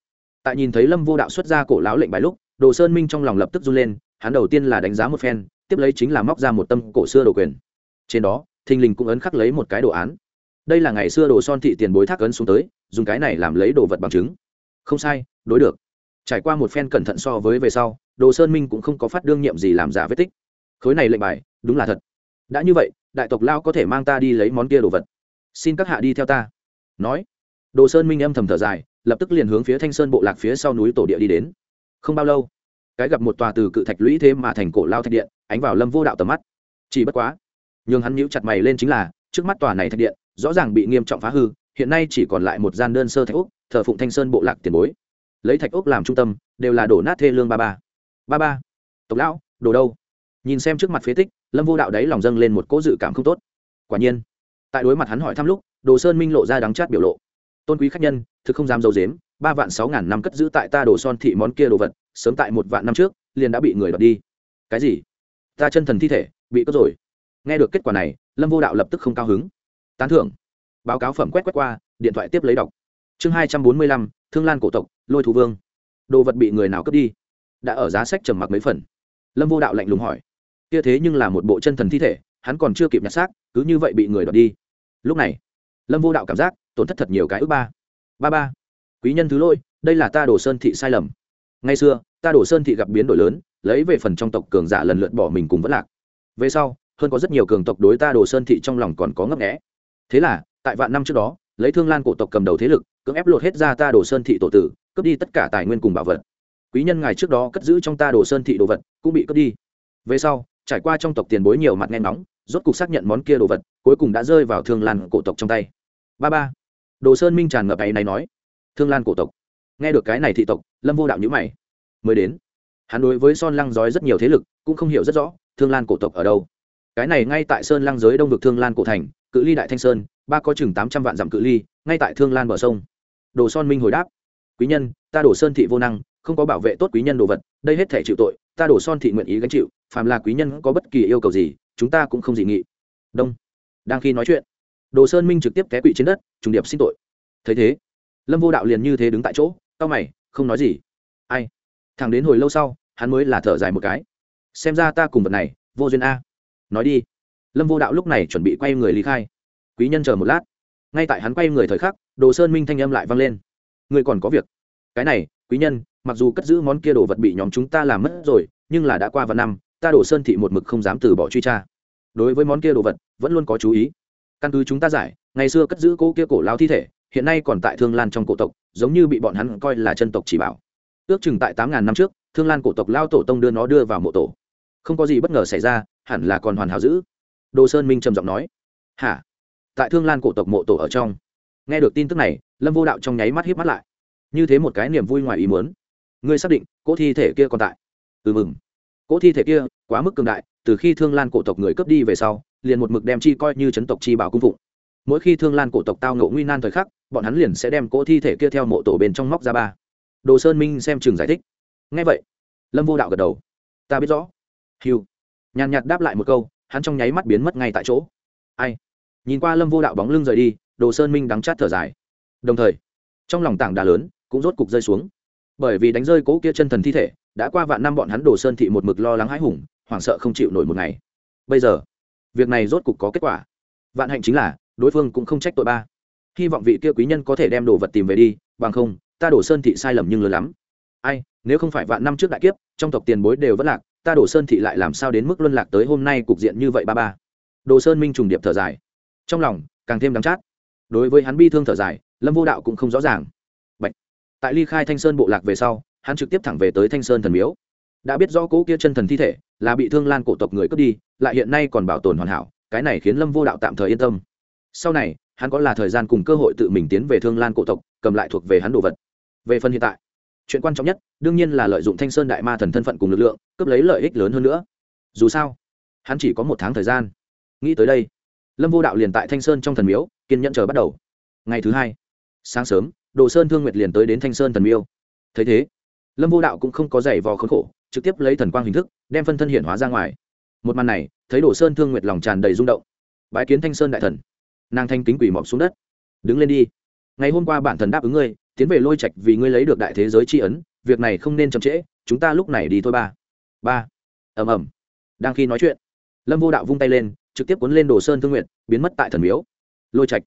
tại nhìn thấy lâm vô đạo xuất ra cổ lão lệnh bài lúc, đồ sơn minh trong lòng lập tức run lên, hắn đầu tiên là đánh giá một phen, tiếp lấy chính là móc ra một tâm cổ xưa đồ quyền. Trên đó, thình lình cũng ấn khắc lấy một cái đồ án. Đây là ngày xưa đồ son thị tiền bối thác ấn xuống tới, dùng cái này làm lấy đồ vật bằng chứng. Không sai, đối được. Trải qua một phen cẩn thận so với về sau, đồ sơn minh cũng không có phát đương nhiệm gì làm giả vết tích. Khối này lệnh bài, đúng là thật. Đã như vậy, đại tộc lao có thể mang ta đi lấy món kia đồ vật. Xin các hạ đi theo ta. Nói, đồ sơn minh âm thầm thở dài lập tức liền hướng phía thanh sơn bộ lạc phía sau núi tổ địa đi đến. Không bao lâu, cái gặp một tòa từ cự thạch lũy thế mà thành cổ lao thạch điện, ánh vào lâm vô đạo tầm mắt. Chỉ bất quá, nhường hắn nhíu chặt mày lên chính là, trước mắt tòa này thạch điện, rõ ràng bị nghiêm trọng phá hư, hiện nay chỉ còn lại một gian đơn sơ thạch úc thờ phụng thanh sơn bộ lạc tiền bối. Lấy thạch úc làm trung tâm, đều là đổ nát thê lương ba ba. Ba ba, tộc lão, đồ đâu? Nhìn xem trước mặt phế tích, lâm vô đạo đấy lòng dâng lên một cỗ dự cảm không tốt. Quả nhiên, tại đối mặt hắn hỏi thăm lúc, đồ sơn minh lộ ra đắng chát biểu lộ tôn quý khách nhân, thực không dám d i ấ u dếm ba vạn sáu ngàn năm cất giữ tại ta đồ son thị món kia đồ vật, sớm tại một vạn năm trước, liền đã bị người đoạt đi. Cái gì? Ta chân thần thi thể, bị cướp rồi. Nghe được kết quả này, lâm vô đạo lập tức không cao hứng. Tán thưởng. Báo cáo phẩm quét quét qua, điện thoại tiếp lấy đọc. Chương hai trăm bốn mươi lăm, thương lan cổ tộc, lôi thú vương. Đồ vật bị người nào cướp đi? Đã ở giá sách trầm mặc mấy phần. Lâm vô đạo lạnh lùng hỏi. Kia thế nhưng là một bộ chân thần thi thể, hắn còn chưa kịp nhặt xác, cứ như vậy bị người đoạt đi. Lúc này lâm vô đạo cảm giác, tổn thất thật nhiều cái ước ba. Ba ba. Quý nhân thứ lỗi, đây là ta đồ sơn thị sai lầm. Ngay xưa, ta đồ sơn thị gặp biến đổi lớn, lấy về phần trong tộc cường giả lần lượt bỏ mình cùng vẫn lạc. Về sau, hơn có rất nhiều cường tộc đối ta đồ sơn thị trong lòng còn có ngấp nghẽ thế là, tại vạn năm trước đó, lấy thương lan cổ tộc cầm đầu thế lực, cưỡng ép lột hết ra ta đồ sơn thị tổ tử, cướp đi tất cả tài nguyên cùng bảo vật. Quý nhân ngài trước đó cất giữ trong ta đồ sơn thị đồ vật, cũng bị cướp đi. Về sau, trải qua trong tộc tiền bối nhiều mặt nghe nóng rốt cục xác nhận món kia đồ vật cuối cùng đã rơi vào thương lan cổ tộc trong tay. Ba ba. Đồ sơn minh tràn ngập ấy này nói, thương lan cổ tộc. Nghe được cái này thị tộc, lâm vô đạo nhữ mày. Mới đến. Hắn đối với son lăng giói rất nhiều thế lực, cũng không hiểu rất rõ, thương lan cổ tộc ở đâu. Cái này ngay tại sơn lăng giới đông vực thương lan cổ thành, cự ly đại thanh sơn, ba có chừng tám trăm vạn dặm cự ly, ngay tại thương lan bờ sông. Đồ son minh hồi đáp, quý nhân, ta đổ sơn thị vô năng, không có bảo vệ tốt quý nhân đồ vật, đây hết thể chịu tội, ta đổ son thị nguyện ý gánh chịu, phàm là quý nhân có bất kỳ yêu cầu gì, chúng ta cũng không dị nghị. Đông đang khi nói chuyện. Đồ sơn minh trực tiếp té quỵ trên đất, trùng điệp xin tội. Thấy thế, lâm vô đạo liền như thế đứng tại chỗ tao mày, không nói gì. Ai? Thằng đến hồi lâu sau, hắn mới là thở dài một cái. Xem ra ta cùng vật này, vô duyên a. Nói đi. Lâm vô đạo lúc này chuẩn bị quay người lý khai. Quý nhân chờ một lát. Ngay tại hắn quay người thời khắc, đồ sơn minh thanh âm lại vang lên. Người còn có việc. Cái này, quý nhân, mặc dù cất giữ món kia đồ vật bị nhóm chúng ta làm mất rồi, nhưng là đã qua vài năm, ta đồ sơn thị một mực không dám từ bỏ truy tra đối với món kia đồ vật, vẫn luôn có chú ý. Căn cứ chúng ta giải, ngày xưa cất giữ cỗ kia cổ lao thi thể, hiện nay còn tại thương lan trong cổ tộc, giống như bị bọn hắn coi là chân tộc chỉ bảo. Ước chừng tại tám ngàn năm trước, thương lan cổ tộc lao tổ tông đưa nó đưa vào mộ tổ. Không có gì bất ngờ xảy ra, hẳn là còn hoàn hảo giữ đồ sơn minh trầm giọng nói. Hả? Tại thương lan cổ tộc mộ tổ ở trong. Nghe được tin tức này, lâm vô đạo trong nháy mắt hiếp mắt lại. Như thế một cái niềm vui ngoài ý muốn. Ngươi xác định, cỗ thi thể kia còn tại. Ừ mừng. Cỗ thi thể kia quá mức cường đại, từ khi thương lan cổ tộc người cướp đi về sau, liền một mực đem chi coi như chấn tộc chi bảo cung phụng. Mỗi khi thương lan cổ tộc tao ngộ nguy nan thời khắc, bọn hắn liền sẽ đem cỗ thi thể kia theo mộ tổ bên trong móc ra ba. Đồ sơn minh xem chừng giải thích. Ngay vậy, lâm vô đạo gật đầu. Ta biết rõ. Hiu nhàn nhạt đáp lại một câu, hắn trong nháy mắt biến mất ngay tại chỗ. Ai? Nhìn qua lâm vô đạo bóng lưng rời đi, đồ sơn minh đắng chát thở dài. Đồng thời, trong lòng tảng đá lớn cũng rốt cục rơi xuống. Bởi vì đánh rơi cỗ kia chân thần thi thể, đã qua vạn năm bọn hắn đồ sơn thị một mực lo lắng hãi hùng hoảng sợ không chịu nổi một ngày. Bây giờ, việc này rốt cục có kết quả. Vạn hạnh chính là, đối phương cũng không trách tội ba. Hy vọng vị kia quý nhân có thể đem đồ vật tìm về đi, bằng không, ta đổ sơn thị sai lầm nhưng lớn lắm. Ai, nếu không phải vạn năm trước đại kiếp, trong tộc tiền bối đều vẫn lạc, ta đổ sơn thị lại làm sao đến mức luân lạc tới hôm nay cục diện như vậy ba ba? Đồ sơn minh trùng điệp thở dài. Trong lòng, càng thêm đắng chát. Đối với hắn bi thương thở dài, lâm vô đạo cũng không rõ ràng. Bạch. tại ly khai thanh sơn bộ lạc về sau, hắn trực tiếp thẳng về tới thanh sơn thần miếu đã biết rõ cỗ kia chân thần thi thể, là bị thương lan cổ tộc người cướp đi, lại hiện nay còn bảo tồn hoàn hảo, cái này khiến lâm vô đạo tạm thời yên tâm. Sau này, hắn có là thời gian cùng cơ hội tự mình tiến về thương lan cổ tộc, cầm lại thuộc về hắn đồ vật. Về phần hiện tại, chuyện quan trọng nhất, đương nhiên là lợi dụng thanh sơn đại ma thần thân phận cùng lực lượng, cướp lấy lợi ích lớn hơn nữa. Dù sao, hắn chỉ có một tháng thời gian. Nghĩ tới đây, lâm vô đạo liền tại thanh sơn trong thần miếu, kiên nhẫn chờ bắt đầu. Ngày thứ hai, sáng sớm, đồ sơn thương nguyệt liền tới đến thanh sơn thần miêu thấy thế, lâm vô đạo cũng không có giày vò khốn khổ trực tiếp lấy thần quang hình thức, đem phân thân hiện hóa ra ngoài. Một màn này, thấy đồ sơn thương nguyệt lòng tràn đầy rung động. Bái kiến thanh sơn đại thần. Nàng thanh kính quỷ mọc xuống đất. Đứng lên đi. Ngày hôm qua bản thần đáp ứng ngươi, tiến về lôi trạch vì ngươi lấy được đại thế giới tri ấn, việc này không nên chậm trễ, chúng ta lúc này đi thôi ba. Ba. Ầm ầm. Đang khi nói chuyện, lâm vô đạo vung tay lên, trực tiếp cuốn lên đồ sơn thương nguyện biến mất tại thần miếu. Lôi trạch.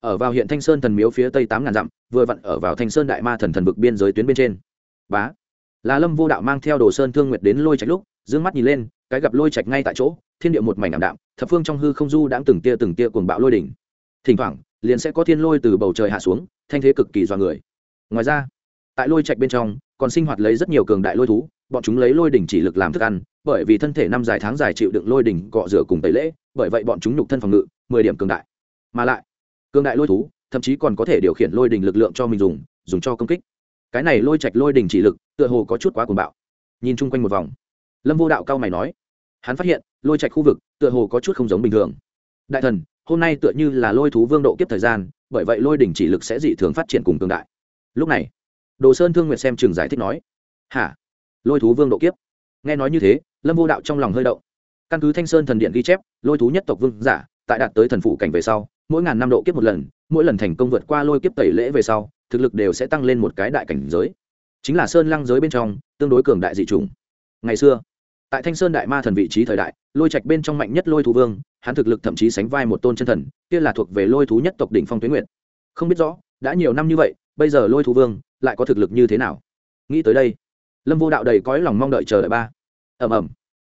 Ở vào hiện thanh sơn thần miếu phía tây tám ngàn dặm, vừa vặn ở vào thanh sơn đại ma thần thần vực biên giới tuyến bên trên. Bá là lâm vô đạo mang theo đồ sơn thương nguyệt đến lôi trạch lúc d ư ơ n g mắt nhìn lên, cái gặp lôi trạch ngay tại chỗ, thiên địa một mảnh ảm đạm, thập phương trong hư không du đãng từng tia từng tia cuồng bạo lôi đỉnh. Thỉnh thoảng, liền sẽ có thiên lôi từ bầu trời hạ xuống, thanh thế cực kỳ dọa người. Ngoài ra, tại lôi trạch bên trong, còn sinh hoạt lấy rất nhiều cường đại lôi thú, bọn chúng lấy lôi đỉnh chỉ lực làm thức ăn, bởi vì thân thể năm dài tháng dài chịu đựng lôi đỉnh cọ rửa cùng tẩy lễ, bởi vậy bọn chúng nhục thân phòng ngự, mười điểm cường đại. Mà lại, cường đại lôi thú, thậm chí còn có thể điều khiển lôi đỉnh lực lượng cho mình dùng dùng cho công kích cái này lôi trạch lôi đỉnh chỉ lực, tựa hồ có chút quá cuồng bạo. Nhìn chung quanh một vòng, lâm vô đạo cao mày nói, hắn phát hiện, lôi trạch khu vực tựa hồ có chút không giống bình thường. Đại thần, hôm nay tựa như là lôi thú vương độ kiếp thời gian, bởi vậy lôi đỉnh chỉ lực sẽ dị thường phát triển cùng tương đại. Lúc này, đồ sơn thương nguyệt xem trường giải thích nói, hả? Lôi thú vương độ kiếp? Nghe nói như thế, lâm vô đạo trong lòng hơi động. Căn cứ thanh sơn thần điện ghi chép, lôi thú nhất tộc vương giả, tại đạt tới thần phủ cảnh về sau, mỗi ngàn năm độ kiếp một lần, mỗi lần thành công vượt qua lôi kiếp tẩy lễ về sau thực lực đều sẽ tăng lên một cái đại cảnh giới. Chính là sơn lăng giới bên trong, tương đối cường đại dị chủng. Ngày xưa, tại thanh sơn đại ma thần vị trí thời đại, lôi trạch bên trong mạnh nhất lôi thú vương, hắn thực lực thậm chí sánh vai một tôn chân thần, kia là thuộc về lôi thú nhất tộc đỉnh phong tuyến nguyện không biết rõ, đã nhiều năm như vậy, bây giờ lôi thú vương lại có thực lực như thế nào? Nghĩ tới đây, lâm vô đạo đầy cõi lòng mong đợi chờ đợi ba. Ẩm ẩm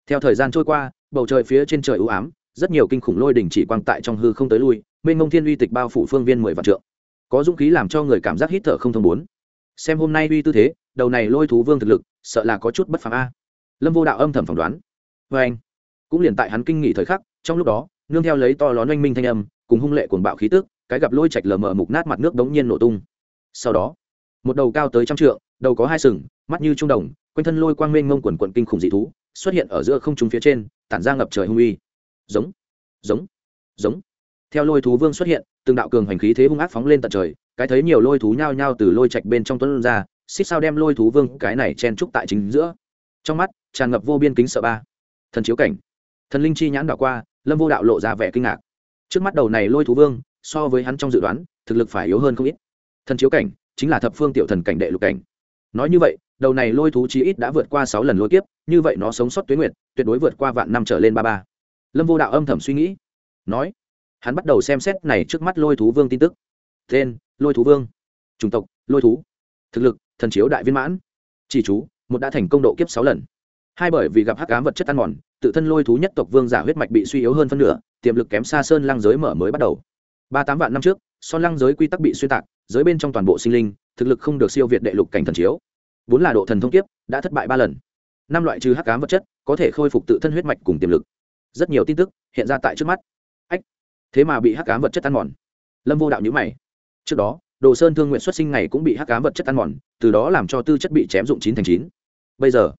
theo thời gian trôi qua, bầu trời phía trên trời ưu ám, rất nhiều kinh khủng lôi đỉnh chỉ quang tại trong hư không tới lui, mênh mông thiên uy tịch bao phủ phương viên mười vạn trượng có dũng khí làm cho người cảm giác hít thở không thông bốn. Xem hôm nay uy tư thế, đầu này lôi thú vương thực lực, sợ là có chút bất phàm a. Lâm vô đạo âm thầm phỏng đoán. Vê anh, cũng liền tại hắn kinh nghỉ thời khắc, trong lúc đó, nương theo lấy to lón oanh minh thanh âm, cùng hung lệ cuồng bạo khí tức, cái gặp lôi chạch lờ mờ mục nát mặt nước đống nhiên nổ tung. Sau đó, một đầu cao tới trăm trượng, đầu có hai sừng, mắt như trung đồng, quanh thân lôi quang mênh ngông quần quận kinh khủng dị thú, xuất hiện ở giữa không trung phía trên, tản ra ngập trời hung uy. Giống giống giống. Theo lôi thú vương xuất hiện từng đạo cường hành khí thế hung ác phóng lên tận trời, cái thấy nhiều lôi thú nhao nhao từ lôi trạch bên trong tuấn ra, xích sao đem lôi thú vương cái này chen trúc tại chính giữa. Trong mắt, tràn ngập vô biên kính sợ ba. Thần chiếu cảnh. Thần linh chi nhãn đảo qua, lâm vô đạo lộ ra vẻ kinh ngạc. Trước mắt đầu này lôi thú vương, so với hắn trong dự đoán, thực lực phải yếu hơn không ít. Thần chiếu cảnh, chính là thập phương tiểu thần cảnh đệ lục cảnh. Nói như vậy, đầu này lôi thú chí ít đã vượt qua sáu lần lôi kiếp, như vậy nó sống sót tuyến nguyệt, tuyệt đối vượt qua vạn năm trở lên ba ba. Lâm vô đạo âm thầm suy nghĩ. Nói hắn bắt đầu xem xét này trước mắt lôi thú vương tin tức. Tên, lôi thú vương. Chủng tộc, lôi thú. Thực lực, thần chiếu đại viên mãn. Chỉ chú, một đã thành công độ kiếp sáu lần. Hai bởi vì gặp hắc ám vật chất ăn mòn, tự thân lôi thú nhất tộc vương giả huyết mạch bị suy yếu hơn phân nửa, tiềm lực kém xa sơn lăng giới mở mới bắt đầu. Ba tám vạn năm trước son lăng giới quy tắc bị xuyên tạc, giới bên trong toàn bộ sinh linh, thực lực không được siêu việt đệ lục cảnh thần chiếu. Vốn là độ thần thông kiếp, đã thất bại ba lần. Năm loại trừ hắc ám vật chất, có thể khôi phục tự thân huyết mạch cùng tiềm lực. Rất nhiều tin tức hiện ra tại trước mắt thế mà bị hắc ám vật chất ăn mòn. Lâm vô đạo nhữ mày. Trước đó, đồ sơn thương nguyện xuất sinh này cũng bị hắc ám vật chất ăn mòn, từ đó làm cho tư chất bị chém dụng chín thành chín. Bây giờ,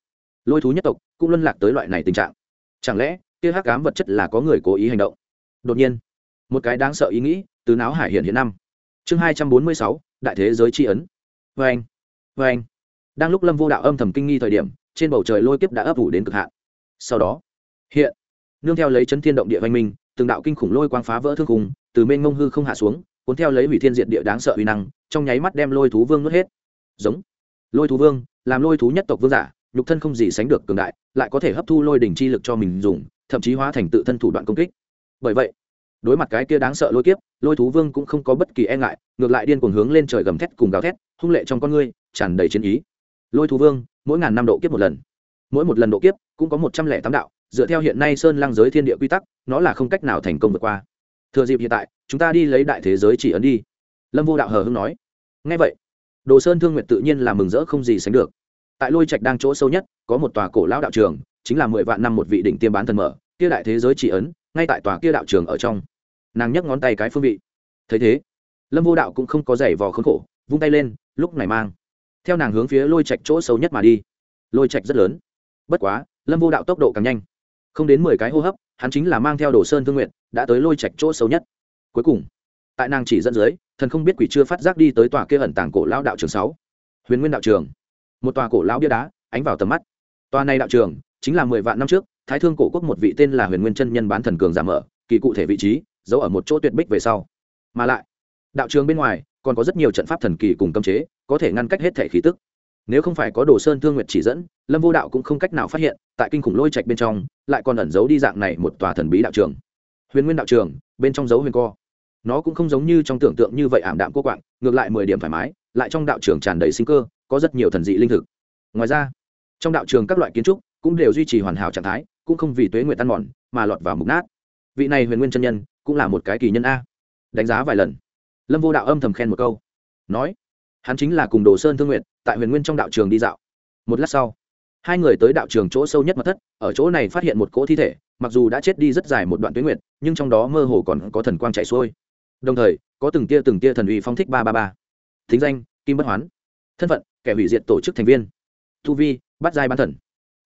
lôi thú nhất tộc cũng luân lạc tới loại này tình trạng. Chẳng lẽ, kia hắc ám vật chất là có người cố ý hành động? Đột nhiên, một cái đáng sợ ý nghĩ từ não hải hiện hiện năm. Chương hai trăm bốn mươi sáu, đại thế giới tri ấn. Vê anh vê anh. Đang lúc lâm vô đạo âm thầm kinh nghi thời điểm, trên bầu trời lôi kiếp đã ấp ủ đến cực hạn. Sau đó, hiện, nương theo lấy chấn thiên động địa văn minh từng đạo kinh khủng lôi quang phá vỡ thương khùng từ mênh mông hư không hạ xuống, cuốn theo lấy hủy thiên diệt địa đáng sợ uy năng, trong nháy mắt đem lôi thú vương nuốt hết. Giống. Lôi thú vương, làm lôi thú nhất tộc vương giả, nhục thân không gì sánh được cường đại, lại có thể hấp thu lôi đỉnh chi lực cho mình dùng, thậm chí hóa thành tự thân thủ đoạn công kích. Bởi vậy, đối mặt cái kia đáng sợ lôi kiếp, lôi thú vương cũng không có bất kỳ e ngại, ngược lại điên cuồng hướng lên trời gầm thét cùng gào thét, hung lệ trong con ngươi, tràn đầy chiến ý. Lôi thú vương, mỗi ngàn năm độ kiếp một lần. Mỗi một lần độ kiếp cũng có một trăm lẻ tám đạo dựa theo hiện nay sơn lăng giới thiên địa quy tắc, nó là không cách nào thành công vượt qua. Thừa dịp hiện tại, chúng ta đi lấy đại thế giới chỉ ấn đi. Lâm vô đạo hờ hưng nói. Ngay vậy, đồ sơn thương nguyện tự nhiên là mừng rỡ không gì sánh được. Tại lôi trạch đang chỗ sâu nhất, có một tòa cổ lão đạo trường, chính là mười vạn năm một vị đỉnh tiêm bán thần mở, kia đại thế giới chỉ ấn, ngay tại tòa kia đạo trường ở trong. Nàng nhấc ngón tay cái phương vị. Thấy thế, lâm vô đạo cũng không có giày vò khốn khổ, vung tay lên, lúc này mang. Theo nàng hướng phía lôi trạch chỗ sâu nhất mà đi. Lôi trạch rất lớn. Bất quá, lâm vô đạo tốc độ càng nhanh không đến mười cái hô hấp, hắn chính là mang theo đồ sơn thương nguyện, đã tới lôi trạch chỗ sâu nhất. Cuối cùng, tại nàng chỉ dẫn dưới, thần không biết quỷ chưa phát giác đi tới tòa kia ẩn tàng cổ lão đạo trường sáu. Huyền nguyên đạo trường. Một tòa cổ lão bia đá, ánh vào tầm mắt. Tòa này đạo trường, chính là mười vạn năm trước, thái thương cổ quốc một vị tên là huyền nguyên chân nhân bán thần cường giả mở, kỳ cụ thể vị trí, giấu ở một chỗ tuyệt bích về sau. Mà lại, đạo trường bên ngoài, còn có rất nhiều trận pháp thần kỳ cùng cấm chế, có thể ngăn cách hết thể khí tức nếu không phải có đồ sơn thương nguyệt chỉ dẫn, lâm vô đạo cũng không cách nào phát hiện, tại kinh khủng lôi trạch bên trong, lại còn ẩn giấu đi dạng này một tòa thần bí đạo trường. Huyền nguyên đạo trường, bên trong dấu huyền co. Nó cũng không giống như trong tưởng tượng như vậy ảm đạm cô quạng, ngược lại mười điểm thoải mái, lại trong đạo trường tràn đầy sinh cơ, có rất nhiều thần dị linh thực. Ngoài ra, trong đạo trường các loại kiến trúc cũng đều duy trì hoàn hảo trạng thái, cũng không vì tuế nguyện tan mòn, mà lọt vào mục nát. Vị này huyền nguyên chân nhân cũng là một cái kỳ nhân a. Đánh giá vài lần, lâm vô đạo âm thầm khen một câu, nói hắn chính là cùng đồ sơn thương nguyện tại huyền nguyên trong đạo trường đi dạo. Một lát sau, hai người tới đạo trường chỗ sâu nhất mật thất, ở chỗ này phát hiện một cỗ thi thể, mặc dù đã chết đi rất dài một đoạn tuyến nguyện nhưng trong đó mơ hồ còn có thần quang chạy xuôi. Đồng thời, có từng tia từng tia thần uy phong thích ba ba ba. Thính danh, kim bất hoán. Thân phận, kẻ hủy diệt tổ chức thành viên. Thu vi bắt giai ban thần.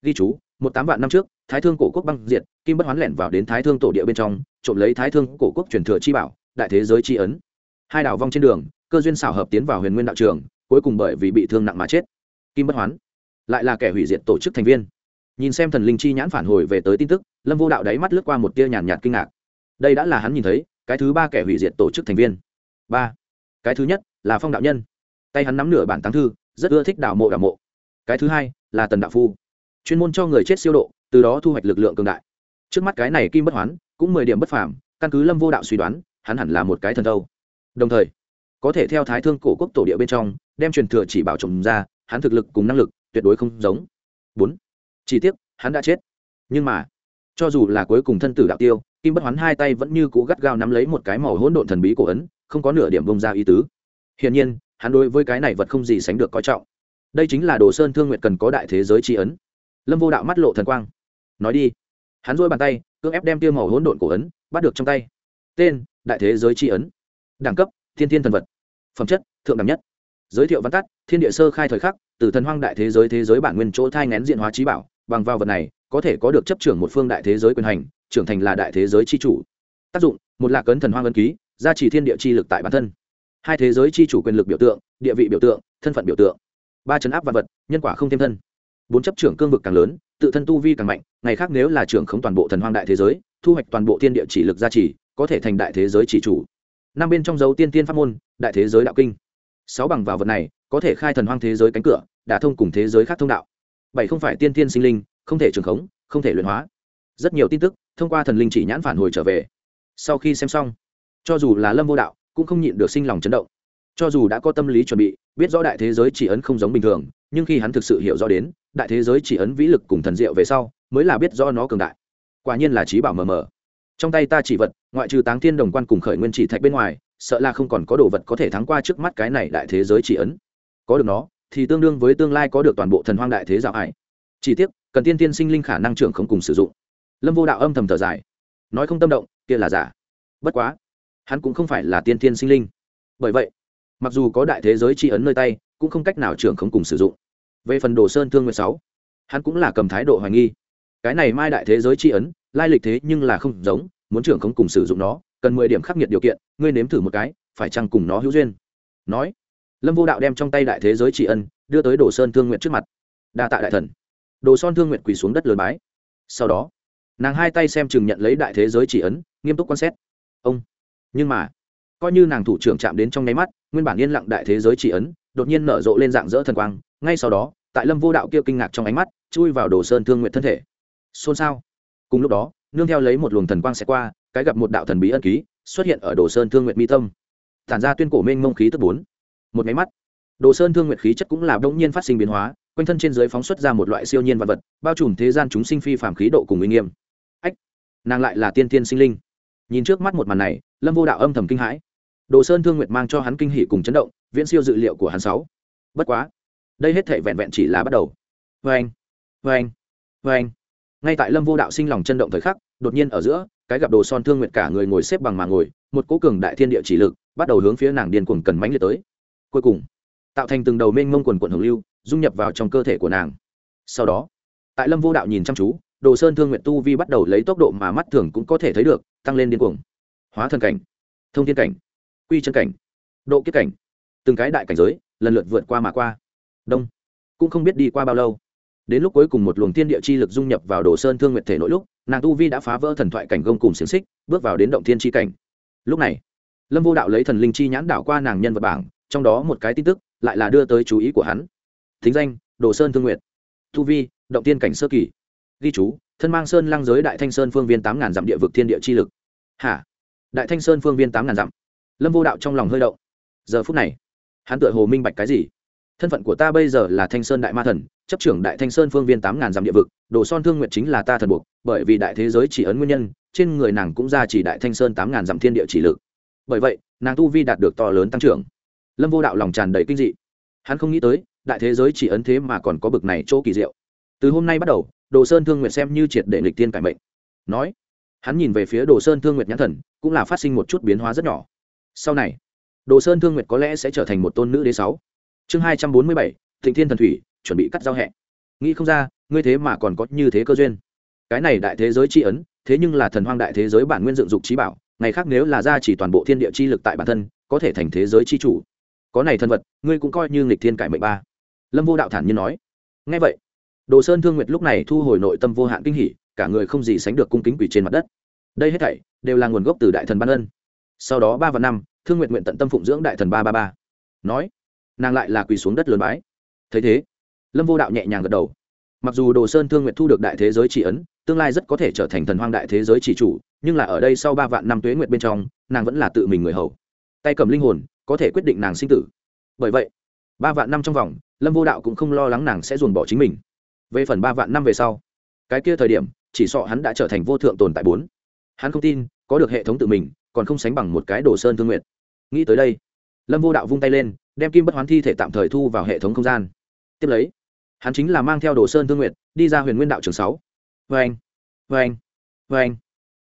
Ghi chú, một tám vạn năm trước, thái thương cổ quốc băng diệt, kim bất hoán lẻn vào đến thái thương tổ địa bên trong, trộm lấy thái thương cổ quốc truyền thừa chi bảo, đại thế giới chi ấn. Hai đảo vong trên đường cơ duyên xảo hợp tiến vào huyền nguyên đạo trường, cuối cùng bởi vì bị thương nặng mà chết. Kim bất hoán, lại là kẻ hủy diệt tổ chức thành viên. Nhìn xem thần linh chi nhãn phản hồi về tới tin tức, lâm vô đạo đáy mắt lướt qua một tia nhàn nhạt kinh ngạc. Đây đã là hắn nhìn thấy, cái thứ ba kẻ hủy diệt tổ chức thành viên. Ba, cái thứ nhất là phong đạo nhân. Tay hắn nắm nửa bản táng thư, rất ưa thích đạo mộ đạo mộ. Cái thứ hai là tần đạo phu. Chuyên môn cho người chết siêu độ, từ đó thu hoạch lực lượng cường đại. Trước mắt cái này kim bất hoán cũng mười điểm bất phàm, căn cứ lâm vô đạo suy đoán, hắn hẳn là một cái thần đâu đồng thời có thể theo thái thương cổ quốc tổ địa bên trong, đem truyền thừa chỉ bảo trồng ra, hắn thực lực cùng năng lực tuyệt đối không giống. Bốn, chỉ tiếc, hắn đã chết. Nhưng mà, cho dù là cuối cùng thân tử đạo tiêu, kim bất hoán hai tay vẫn như cũ gắt gao nắm lấy một cái màu hỗn độn thần bí cổ ấn, không có nửa điểm bông ra ý tứ. Hiển nhiên, hắn đối với cái này vật không gì sánh được coi trọng. Đây chính là đồ sơn thương nguyện cần có đại thế giới tri ấn. Lâm vô đạo mắt lộ thần quang. Nói đi. Hắn dôi bàn tay, cưỡng ép đem tiêu màu hỗn độn cổ ấn bắt được trong tay. Tên, đại thế giới tri ấn. Đẳng cấp, thiên thiên thần vật phẩm chất, thượng đẳng nhất. Giới thiệu văn tắt, thiên địa sơ khai thời khắc, từ thần hoang đại thế giới thế giới bản nguyên chỗ thai ngén diện hóa trí bảo, bằng vào vật này, có thể có được chấp trưởng một phương đại thế giới quyền hành, trưởng thành là đại thế giới chi chủ. Tác dụng, một lạc ấn thần hoang ấn ký, gia trì thiên địa chi lực tại bản thân. Hai thế giới chi chủ quyền lực biểu tượng, địa vị biểu tượng, thân phận biểu tượng. Ba chấn áp văn vật, nhân quả không thêm thân. Bốn chấp trưởng cương vực càng lớn, tự thân tu vi càng mạnh, ngày khác nếu là trưởng không toàn bộ thần hoang đại thế giới, thu hoạch toàn bộ thiên địa chỉ lực gia trì, có thể thành đại thế giới chỉ chủ năm bên trong dấu tiên tiên pháp môn, đại thế giới đạo kinh. Sáu bằng vào vật này, có thể khai thần hoang thế giới cánh cửa, đả thông cùng thế giới khác thông đạo. Bảy không phải tiên tiên sinh linh, không thể trường khống, không thể luyện hóa. Rất nhiều tin tức, thông qua thần linh chỉ nhãn phản hồi trở về. Sau khi xem xong, cho dù là lâm vô đạo, cũng không nhịn được sinh lòng chấn động. Cho dù đã có tâm lý chuẩn bị, biết rõ đại thế giới chỉ ấn không giống bình thường, nhưng khi hắn thực sự hiểu rõ đến, đại thế giới chỉ ấn vĩ lực cùng thần diệu về sau, mới là biết rõ nó cường đại. Quả nhiên là trí bảo mờ mờ trong tay ta chỉ vật, ngoại trừ táng thiên đồng quan cùng khởi nguyên chỉ thạch bên ngoài, sợ là không còn có đồ vật có thể thắng qua trước mắt cái này đại thế giới chỉ ấn. Có được nó, thì tương đương với tương lai có được toàn bộ thần hoang đại thế dạo ải chỉ tiếc, cần tiên tiên sinh linh khả năng trưởng không cùng sử dụng. Lâm vô đạo âm thầm thở dài. Nói không tâm động, kia là giả. Bất quá, hắn cũng không phải là tiên tiên sinh linh. Bởi vậy, mặc dù có đại thế giới tri ấn nơi tay, cũng không cách nào trưởng không cùng sử dụng. Về phần đồ sơn thương nguyện sáu, hắn cũng là cầm thái độ hoài nghi cái này mai đại thế giới tri ấn, lai lịch thế nhưng là không giống, muốn trưởng không cùng sử dụng nó, cần mười điểm khắc nghiệt điều kiện, ngươi nếm thử một cái, phải chăng cùng nó hữu duyên? Nói, lâm vô đạo đem trong tay đại thế giới tri ân, đưa tới đồ sơn thương nguyện trước mặt. Đa tạ đại thần. Đồ son thương nguyện quỳ xuống đất lườn bái. Sau đó, nàng hai tay xem chừng nhận lấy đại thế giới chỉ ấn, nghiêm túc quan xét. Ông, nhưng mà, coi như nàng thủ trưởng chạm đến trong nháy mắt, nguyên bản yên lặng đại thế giới chỉ ấn, đột nhiên nở rộ lên dạng dỡ thần quang. Ngay sau đó, tại lâm vô đạo kia kinh ngạc trong ánh mắt, chui vào đồ sơn thương nguyện thân thể xôn xao. Cùng lúc đó, nương theo lấy một luồng thần quang sẽ qua, cái gặp một đạo thần bí ân ký xuất hiện ở đồ sơn thương nguyện mi tâm. Tản ra tuyên cổ mênh mông khí tức bốn. Một máy mắt, đồ sơn thương nguyện khí chất cũng là đông nhiên phát sinh biến hóa, quanh thân trên dưới phóng xuất ra một loại siêu nhiên vật vật, bao trùm thế gian chúng sinh phi phàm khí độ cùng uy nghiêm. Ách, nàng lại là tiên tiên sinh linh. Nhìn trước mắt một màn này, lâm vô đạo âm thầm kinh hãi. Đồ sơn thương nguyệt mang cho hắn kinh hỉ cùng chấn động, viễn siêu dự liệu của hắn sáu. Bất quá, đây hết thể vẹn vẹn chỉ là bắt đầu. Vê anh vê anh vê anh ngay tại lâm vô đạo sinh lòng chân động thời khắc, đột nhiên ở giữa, cái gặp đồ son thương nguyệt cả người ngồi xếp bằng mà ngồi, một cố cường đại thiên địa chỉ lực, bắt đầu hướng phía nàng điên cuồng cần mánh liệt tới. Cuối cùng, tạo thành từng đầu mênh mông quần quận hồng lưu, dung nhập vào trong cơ thể của nàng. Sau đó, tại lâm vô đạo nhìn chăm chú, đồ sơn thương nguyện tu vi bắt đầu lấy tốc độ mà mắt thường cũng có thể thấy được, tăng lên điên cuồng. Hóa thân cảnh, thông thiên cảnh, quy chân cảnh, độ kiếp cảnh, từng cái đại cảnh giới lần lượt vượt qua mà qua. Đông, cũng không biết đi qua bao lâu đến lúc cuối cùng một luồng thiên địa chi lực dung nhập vào đồ sơn thương nguyệt thể nội lúc, nàng tu vi đã phá vỡ thần thoại cảnh gông cùng xiềng xích, bước vào đến động thiên chi cảnh. Lúc này, lâm vô đạo lấy thần linh chi nhãn đảo qua nàng nhân vật bảng, trong đó một cái tin tức lại là đưa tới chú ý của hắn. Thính danh, đồ sơn thương nguyệt. Thu vi, động tiên cảnh sơ kỳ. Ghi chú, thân mang sơn lăng giới đại thanh sơn phương viên tám ngàn dặm địa vực thiên địa chi lực. Hả? Đại thanh sơn phương viên tám ngàn dặm. Lâm vô đạo trong lòng hơi động. Giờ phút này, hắn tự hồ minh bạch cái gì? Thân phận của ta bây giờ là thanh sơn đại ma thần, chấp trưởng đại thanh sơn phương viên tám ngàn dặm địa vực, đồ son thương nguyện chính là ta thần buộc, bởi vì đại thế giới chỉ ấn nguyên nhân, trên người nàng cũng ra chỉ đại thanh sơn tám ngàn dặm thiên địa chỉ lực. Bởi vậy, nàng tu vi đạt được to lớn tăng trưởng. Lâm vô đạo lòng tràn đầy kinh dị. Hắn không nghĩ tới, đại thế giới chỉ ấn thế mà còn có bực này chỗ kỳ diệu. Từ hôm nay bắt đầu, đồ sơn thương nguyện xem như triệt để lịch tiên cải mệnh. Nói, hắn nhìn về phía đồ sơn thương nguyệt nhãn thần, cũng là phát sinh một chút biến hóa rất nhỏ. Sau này, đồ sơn thương nguyệt có lẽ sẽ trở thành một tôn nữ đế sáu chương hai trăm bốn mươi bảy, thịnh thiên thần thủy, chuẩn bị cắt giao hẹ. Nghĩ không ra, ngươi thế mà còn có như thế cơ duyên. Cái này đại thế giới tri ấn, thế nhưng là thần hoang đại thế giới bản nguyên dựng dục trí bảo, ngày khác nếu là ra chỉ toàn bộ thiên địa chi lực tại bản thân, có thể thành thế giới chi chủ. Có này thân vật, ngươi cũng coi như nghịch thiên cải mệnh ba. Lâm vô đạo thản nhiên nói. Ngay vậy, đồ sơn thương nguyệt lúc này thu hồi nội tâm vô hạn kinh hỉ, cả người không gì sánh được cung kính quỷ trên mặt đất. Đây hết thảy đều là nguồn gốc từ đại thần ban ân. Sau đó ba và năm, thương nguyện nguyện tận tâm phụng dưỡng đại thần ba ba ba. Nói nàng lại là quỳ xuống đất lớn bái. Thấy thế, lâm vô đạo nhẹ nhàng gật đầu. Mặc dù đồ sơn thương nguyện thu được đại thế giới chỉ ấn, tương lai rất có thể trở thành thần hoang đại thế giới chỉ chủ, nhưng là ở đây sau ba vạn năm tuế nguyện bên trong, nàng vẫn là tự mình người hầu. Tay cầm linh hồn, có thể quyết định nàng sinh tử. Bởi vậy, ba vạn năm trong vòng, lâm vô đạo cũng không lo lắng nàng sẽ dồn bỏ chính mình. Về phần ba vạn năm về sau, cái kia thời điểm, chỉ sợ hắn đã trở thành vô thượng tồn tại bốn. Hắn không tin, có được hệ thống tự mình, còn không sánh bằng một cái đồ sơn thương nguyện nghĩ tới đây lâm vô đạo vung tay lên, đem kim bất hoán thi thể tạm thời thu vào hệ thống không gian. Tiếp lấy, hắn chính là mang theo đồ sơn thương nguyện đi ra huyền nguyên đạo trường sáu. Vê anh vê anh vê anh.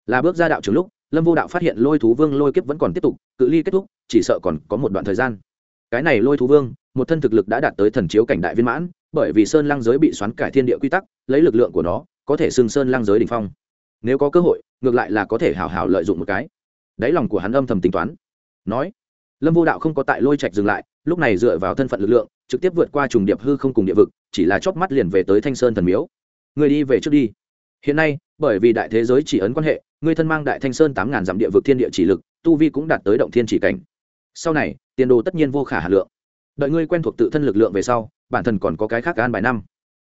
Là bước ra đạo trường lúc, lâm vô đạo phát hiện lôi thú vương lôi kiếp vẫn còn tiếp tục, cự ly kết thúc, chỉ sợ còn có một đoạn thời gian. Cái này lôi thú vương, một thân thực lực đã đạt tới thần chiếu cảnh đại viên mãn, bởi vì sơn lăng giới bị xoắn cải thiên địa quy tắc, lấy lực lượng của nó, có thể xưng sơn lăng giới đ ỉ n h phong. Nếu có cơ hội, ngược lại là có thể hào hào lợi dụng một cái. Đáy lòng của hắn âm thầm tính toán. Nói lâm vô đạo không có tại lôi trạch dừng lại, lúc này dựa vào thân phận lực lượng, trực tiếp vượt qua trùng điệp hư không cùng địa vực, chỉ là chóp mắt liền về tới thanh sơn thần miếu. Người đi về trước đi. Hiện nay, bởi vì đại thế giới chỉ ấn quan hệ, người thân mang đại thanh sơn tám ngàn dặm địa vực thiên địa chỉ lực, tu vi cũng đạt tới động thiên chỉ cảnh. Sau này, tiền đồ tất nhiên vô khả hà lượng. Đợi ngươi quen thuộc tự thân lực lượng về sau, bản thân còn có cái khác an bài năm.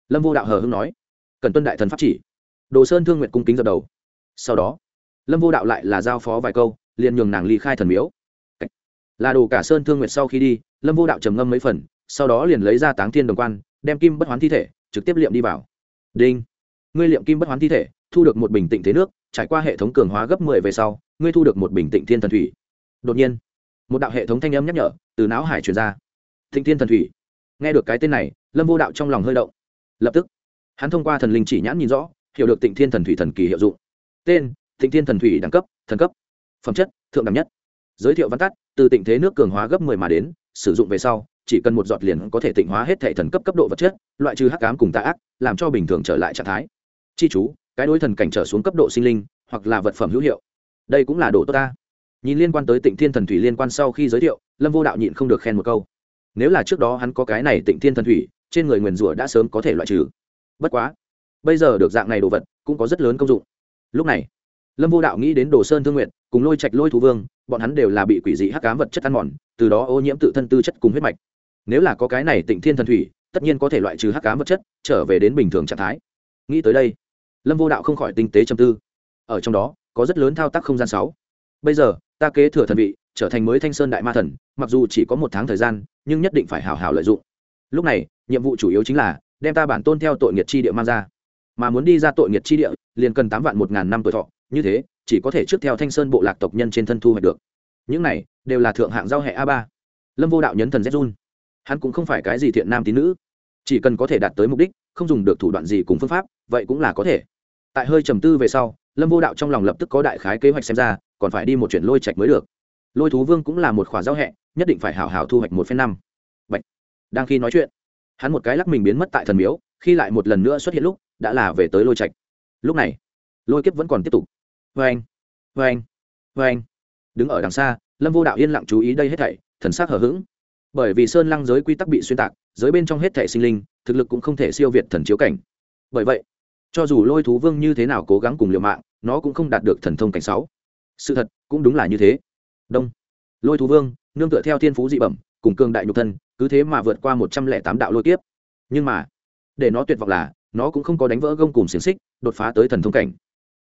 Lâm vô đạo hờ hưng nói. Cần tuân đại thần pháp chỉ. Đồ sơn thương nguyện cung kính dập đầu. Sau đó, lâm vô đạo lại là giao phó vài câu, liền nhường nàng ly khai thần miếu là đồ cả sơn thương nguyệt sau khi đi, lâm vô đạo trầm ngâm mấy phần, sau đó liền lấy ra táng thiên đồng quan, đem kim bất hoán thi thể, trực tiếp liệm đi vào. Đinh! Ngươi liệm kim bất hoán thi thể, thu được một bình tịnh thế nước, trải qua hệ thống cường hóa gấp mười về sau, ngươi thu được một bình tịnh thiên thần thủy. Đột nhiên, một đạo hệ thống thanh âm nhắc nhở, từ não hải truyền ra. Thịnh thiên thần thủy. Nghe được cái tên này, lâm vô đạo trong lòng hơi động. Lập tức, hắn thông qua thần linh chỉ nhãn nhìn rõ, hiểu được tịnh thiên thần thủy thần kỳ hiệu dụng. Tên thịnh thiên thần thủy đẳng cấp, thần cấp. Phẩm chất, thượng đẳng nhất giới thiệu văn tắt, từ tịnh thế nước cường hóa gấp mười mà đến, sử dụng về sau, chỉ cần một giọt liền có thể tịnh hóa hết thể thần cấp cấp độ vật chất, loại trừ hắc cám cùng tạ ác, làm cho bình thường trở lại trạng thái. Chi chú, cái đối thần cảnh trở xuống cấp độ sinh linh, hoặc là vật phẩm hữu hiệu. Đây cũng là đồ tốt ta. Nhìn liên quan tới tịnh thiên thần thủy liên quan sau khi giới thiệu, lâm vô đạo nhịn không được khen một câu. Nếu là trước đó hắn có cái này tịnh thiên thần thủy, trên người nguyền rủa đã sớm có thể loại trừ. Bất quá, bây giờ được dạng này đồ vật, cũng có rất lớn công dụng. Lúc này, lâm vô đạo nghĩ đến đồ sơn thương nguyện, cùng lôi trạch lôi thú vương bọn hắn đều là bị quỷ dị hắc ám vật chất ăn mòn, từ đó ô nhiễm tự thân tư chất cùng huyết mạch. Nếu là có cái này tịnh thiên thần thủy, tất nhiên có thể loại trừ hắc ám vật chất, trở về đến bình thường trạng thái. Nghĩ tới đây, lâm vô đạo không khỏi tinh tế châm tư. Ở trong đó, có rất lớn thao tác không gian sáu. Bây giờ, ta kế thừa thần vị, trở thành mới thanh sơn đại ma thần, mặc dù chỉ có một tháng thời gian, nhưng nhất định phải hào hào lợi dụng. Lúc này, nhiệm vụ chủ yếu chính là đem ta bản tôn theo tội nghiệt chi địa mang ra. Mà muốn đi ra tội nghiệt chi địa, liền cần tám vạn một ngàn năm tuổi thọ, như thế chỉ có thể trước theo thanh sơn bộ lạc tộc nhân trên thân thu hoạch được. Những này đều là thượng hạng giao hệ a ba. Lâm vô đạo nhấn thần zhun hắn cũng không phải cái gì thiện nam tín nữ. Chỉ cần có thể đạt tới mục đích, không dùng được thủ đoạn gì cùng phương pháp, vậy cũng là có thể. Tại hơi trầm tư về sau, lâm vô đạo trong lòng lập tức có đại khái kế hoạch xem ra, còn phải đi một chuyện lôi trạch mới được. Lôi thú vương cũng là một khỏa giao hẹ nhất định phải hào hào thu hoạch một phen năm. Bạch. đang khi nói chuyện, hắn một cái lắc mình biến mất tại thần miếu, khi lại một lần nữa xuất hiện lúc, đã là về tới lôi trạch. Lúc này, lôi kiếp vẫn còn tiếp tục vê anh vê anh vê anh đứng ở đằng xa, lâm vô đạo yên lặng chú ý đây hết thảy, thần s ắ c hở h ữ g bởi vì sơn lăng giới quy tắc bị xuyên tạc, giới bên trong hết thảy sinh linh, thực lực cũng không thể siêu việt thần chiếu cảnh. Bởi vậy, cho dù lôi thú vương như thế nào cố gắng cùng liều mạng, nó cũng không đạt được thần thông cảnh sáu. Sự thật, cũng đúng là như thế. Đông. Lôi thú vương, nương tựa theo thiên phú dị bẩm, cùng cương đại nhục thân, cứ thế mà vượt qua một trăm lẻ tám đạo lôi kiếp. Nhưng mà, để nó tuyệt vọng là, nó cũng không có đánh vỡ gông cùng xiềng xích, đột phá tới thần thông cảnh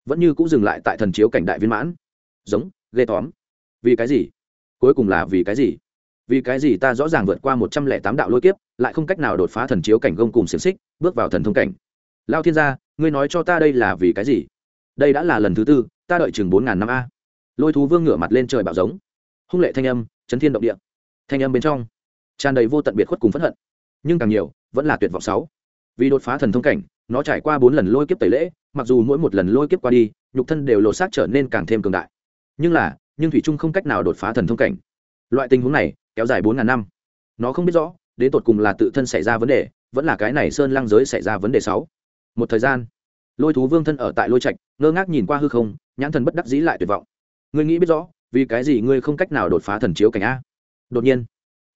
vẫn như cũng dừng lại tại thần chiếu cảnh đại viên mãn. Giống, ghê tóm. Vì cái gì? Cuối cùng là vì cái gì? Vì cái gì ta rõ ràng vượt qua một trăm lẻ tám đạo lôi kiếp, lại không cách nào đột phá thần chiếu cảnh gông cùng xiềng xích, bước vào thần thông cảnh? Lao thiên gia, ngươi nói cho ta đây là vì cái gì? Đây đã là lần thứ tư, ta đợi chừng bốn ngàn năm a. Lôi thú vương ngửa mặt lên trời bạo giống. Hung lệ thanh âm, chấn thiên động địa. Thanh âm bên trong, tràn đầy vô tận biệt khuất cùng p hận. Nhưng càng nhiều, vẫn là tuyệt vọng sáu. Vì đột phá thần thông cảnh nó trải qua bốn lần lôi kiếp tẩy lễ, mặc dù mỗi một lần lôi kiếp qua đi, nhục thân đều lột xác trở nên càng thêm cường đại. Nhưng là, nhưng thủy trung không cách nào đột phá thần thông cảnh. Loại tình huống này kéo dài bốn ngàn năm. Nó không biết rõ, đến tột cùng là tự thân xảy ra vấn đề, vẫn là cái này sơn lăng giới xảy ra vấn đề sáu. Một thời gian, lôi thú vương thân ở tại lôi trạch, ngơ ngác nhìn qua hư không, nhãn thần bất đắc dĩ lại tuyệt vọng. Ngươi nghĩ biết rõ, vì cái gì ngươi không cách nào đột phá thần chiếu cảnh a? Đột nhiên,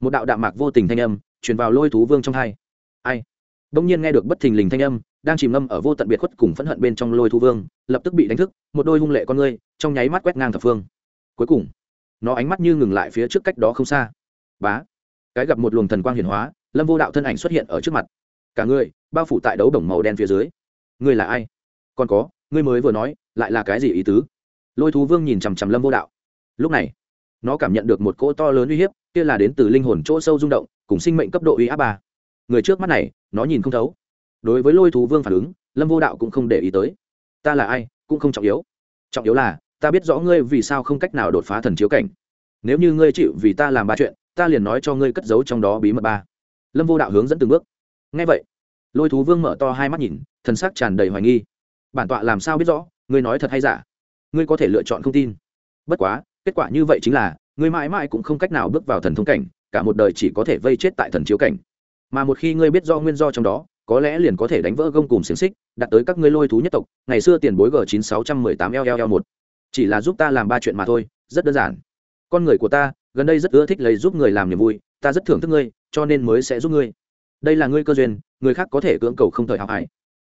một đạo đạm mạc vô tình thanh âm truyền vào lôi thú vương trong hai. Ai? Đông nhiên nghe được bất thình lình thanh âm, đang chìm ngâm ở vô tận biệt khuất cùng phẫn hận bên trong lôi thu vương, lập tức bị đánh thức, một đôi hung lệ con ngươi, trong nháy mắt quét ngang thập phương. Cuối cùng, nó ánh mắt như ngừng lại phía trước cách đó không xa. Bá! Cái gặp một luồng thần quang hiển hóa, lâm vô đạo thân ảnh xuất hiện ở trước mặt. Cả người, bao phủ tại đấu đồng màu đen phía dưới. Ngươi là ai? Còn có, ngươi mới vừa nói, lại là cái gì ý tứ? Lôi thú vương nhìn chằm chằm lâm vô đạo. Lúc này, nó cảm nhận được một cỗ to lớn uy hiếp, kia là đến từ linh hồn chỗ sâu rung động, cùng sinh mệnh cấp độ uy áp bà người trước mắt này, nó nhìn không thấu. Đối với lôi thú vương phản ứng, lâm vô đạo cũng không để ý tới. Ta là ai, cũng không trọng yếu. Trọng yếu là, ta biết rõ ngươi vì sao không cách nào đột phá thần chiếu cảnh. Nếu như ngươi chịu vì ta làm ba chuyện, ta liền nói cho ngươi cất giấu trong đó bí mật ba. Lâm vô đạo hướng dẫn từng bước. Ngay vậy, lôi thú vương mở to hai mắt nhìn, thần sắc tràn đầy hoài nghi. Bản tọa làm sao biết rõ, ngươi nói thật hay giả? Ngươi có thể lựa chọn không tin. Bất quá, kết quả như vậy chính là, ngươi mãi mãi cũng không cách nào bước vào thần thông cảnh, cả một đời chỉ có thể vây chết tại thần chiếu cảnh mà một khi ngươi biết do nguyên do trong đó, có lẽ liền có thể đánh vỡ gông cùng xiềng xích, đặt tới các ngươi lôi thú nhất tộc. Ngày xưa tiền bối g chín sáu trăm mười tám ll một, chỉ là giúp ta làm ba chuyện mà thôi, rất đơn giản. Con người của ta, gần đây rất ưa thích lấy giúp người làm niềm vui, ta rất thưởng thức ngươi, cho nên mới sẽ giúp ngươi. Đây là ngươi cơ duyên, người khác có thể cưỡng cầu không thời học hải.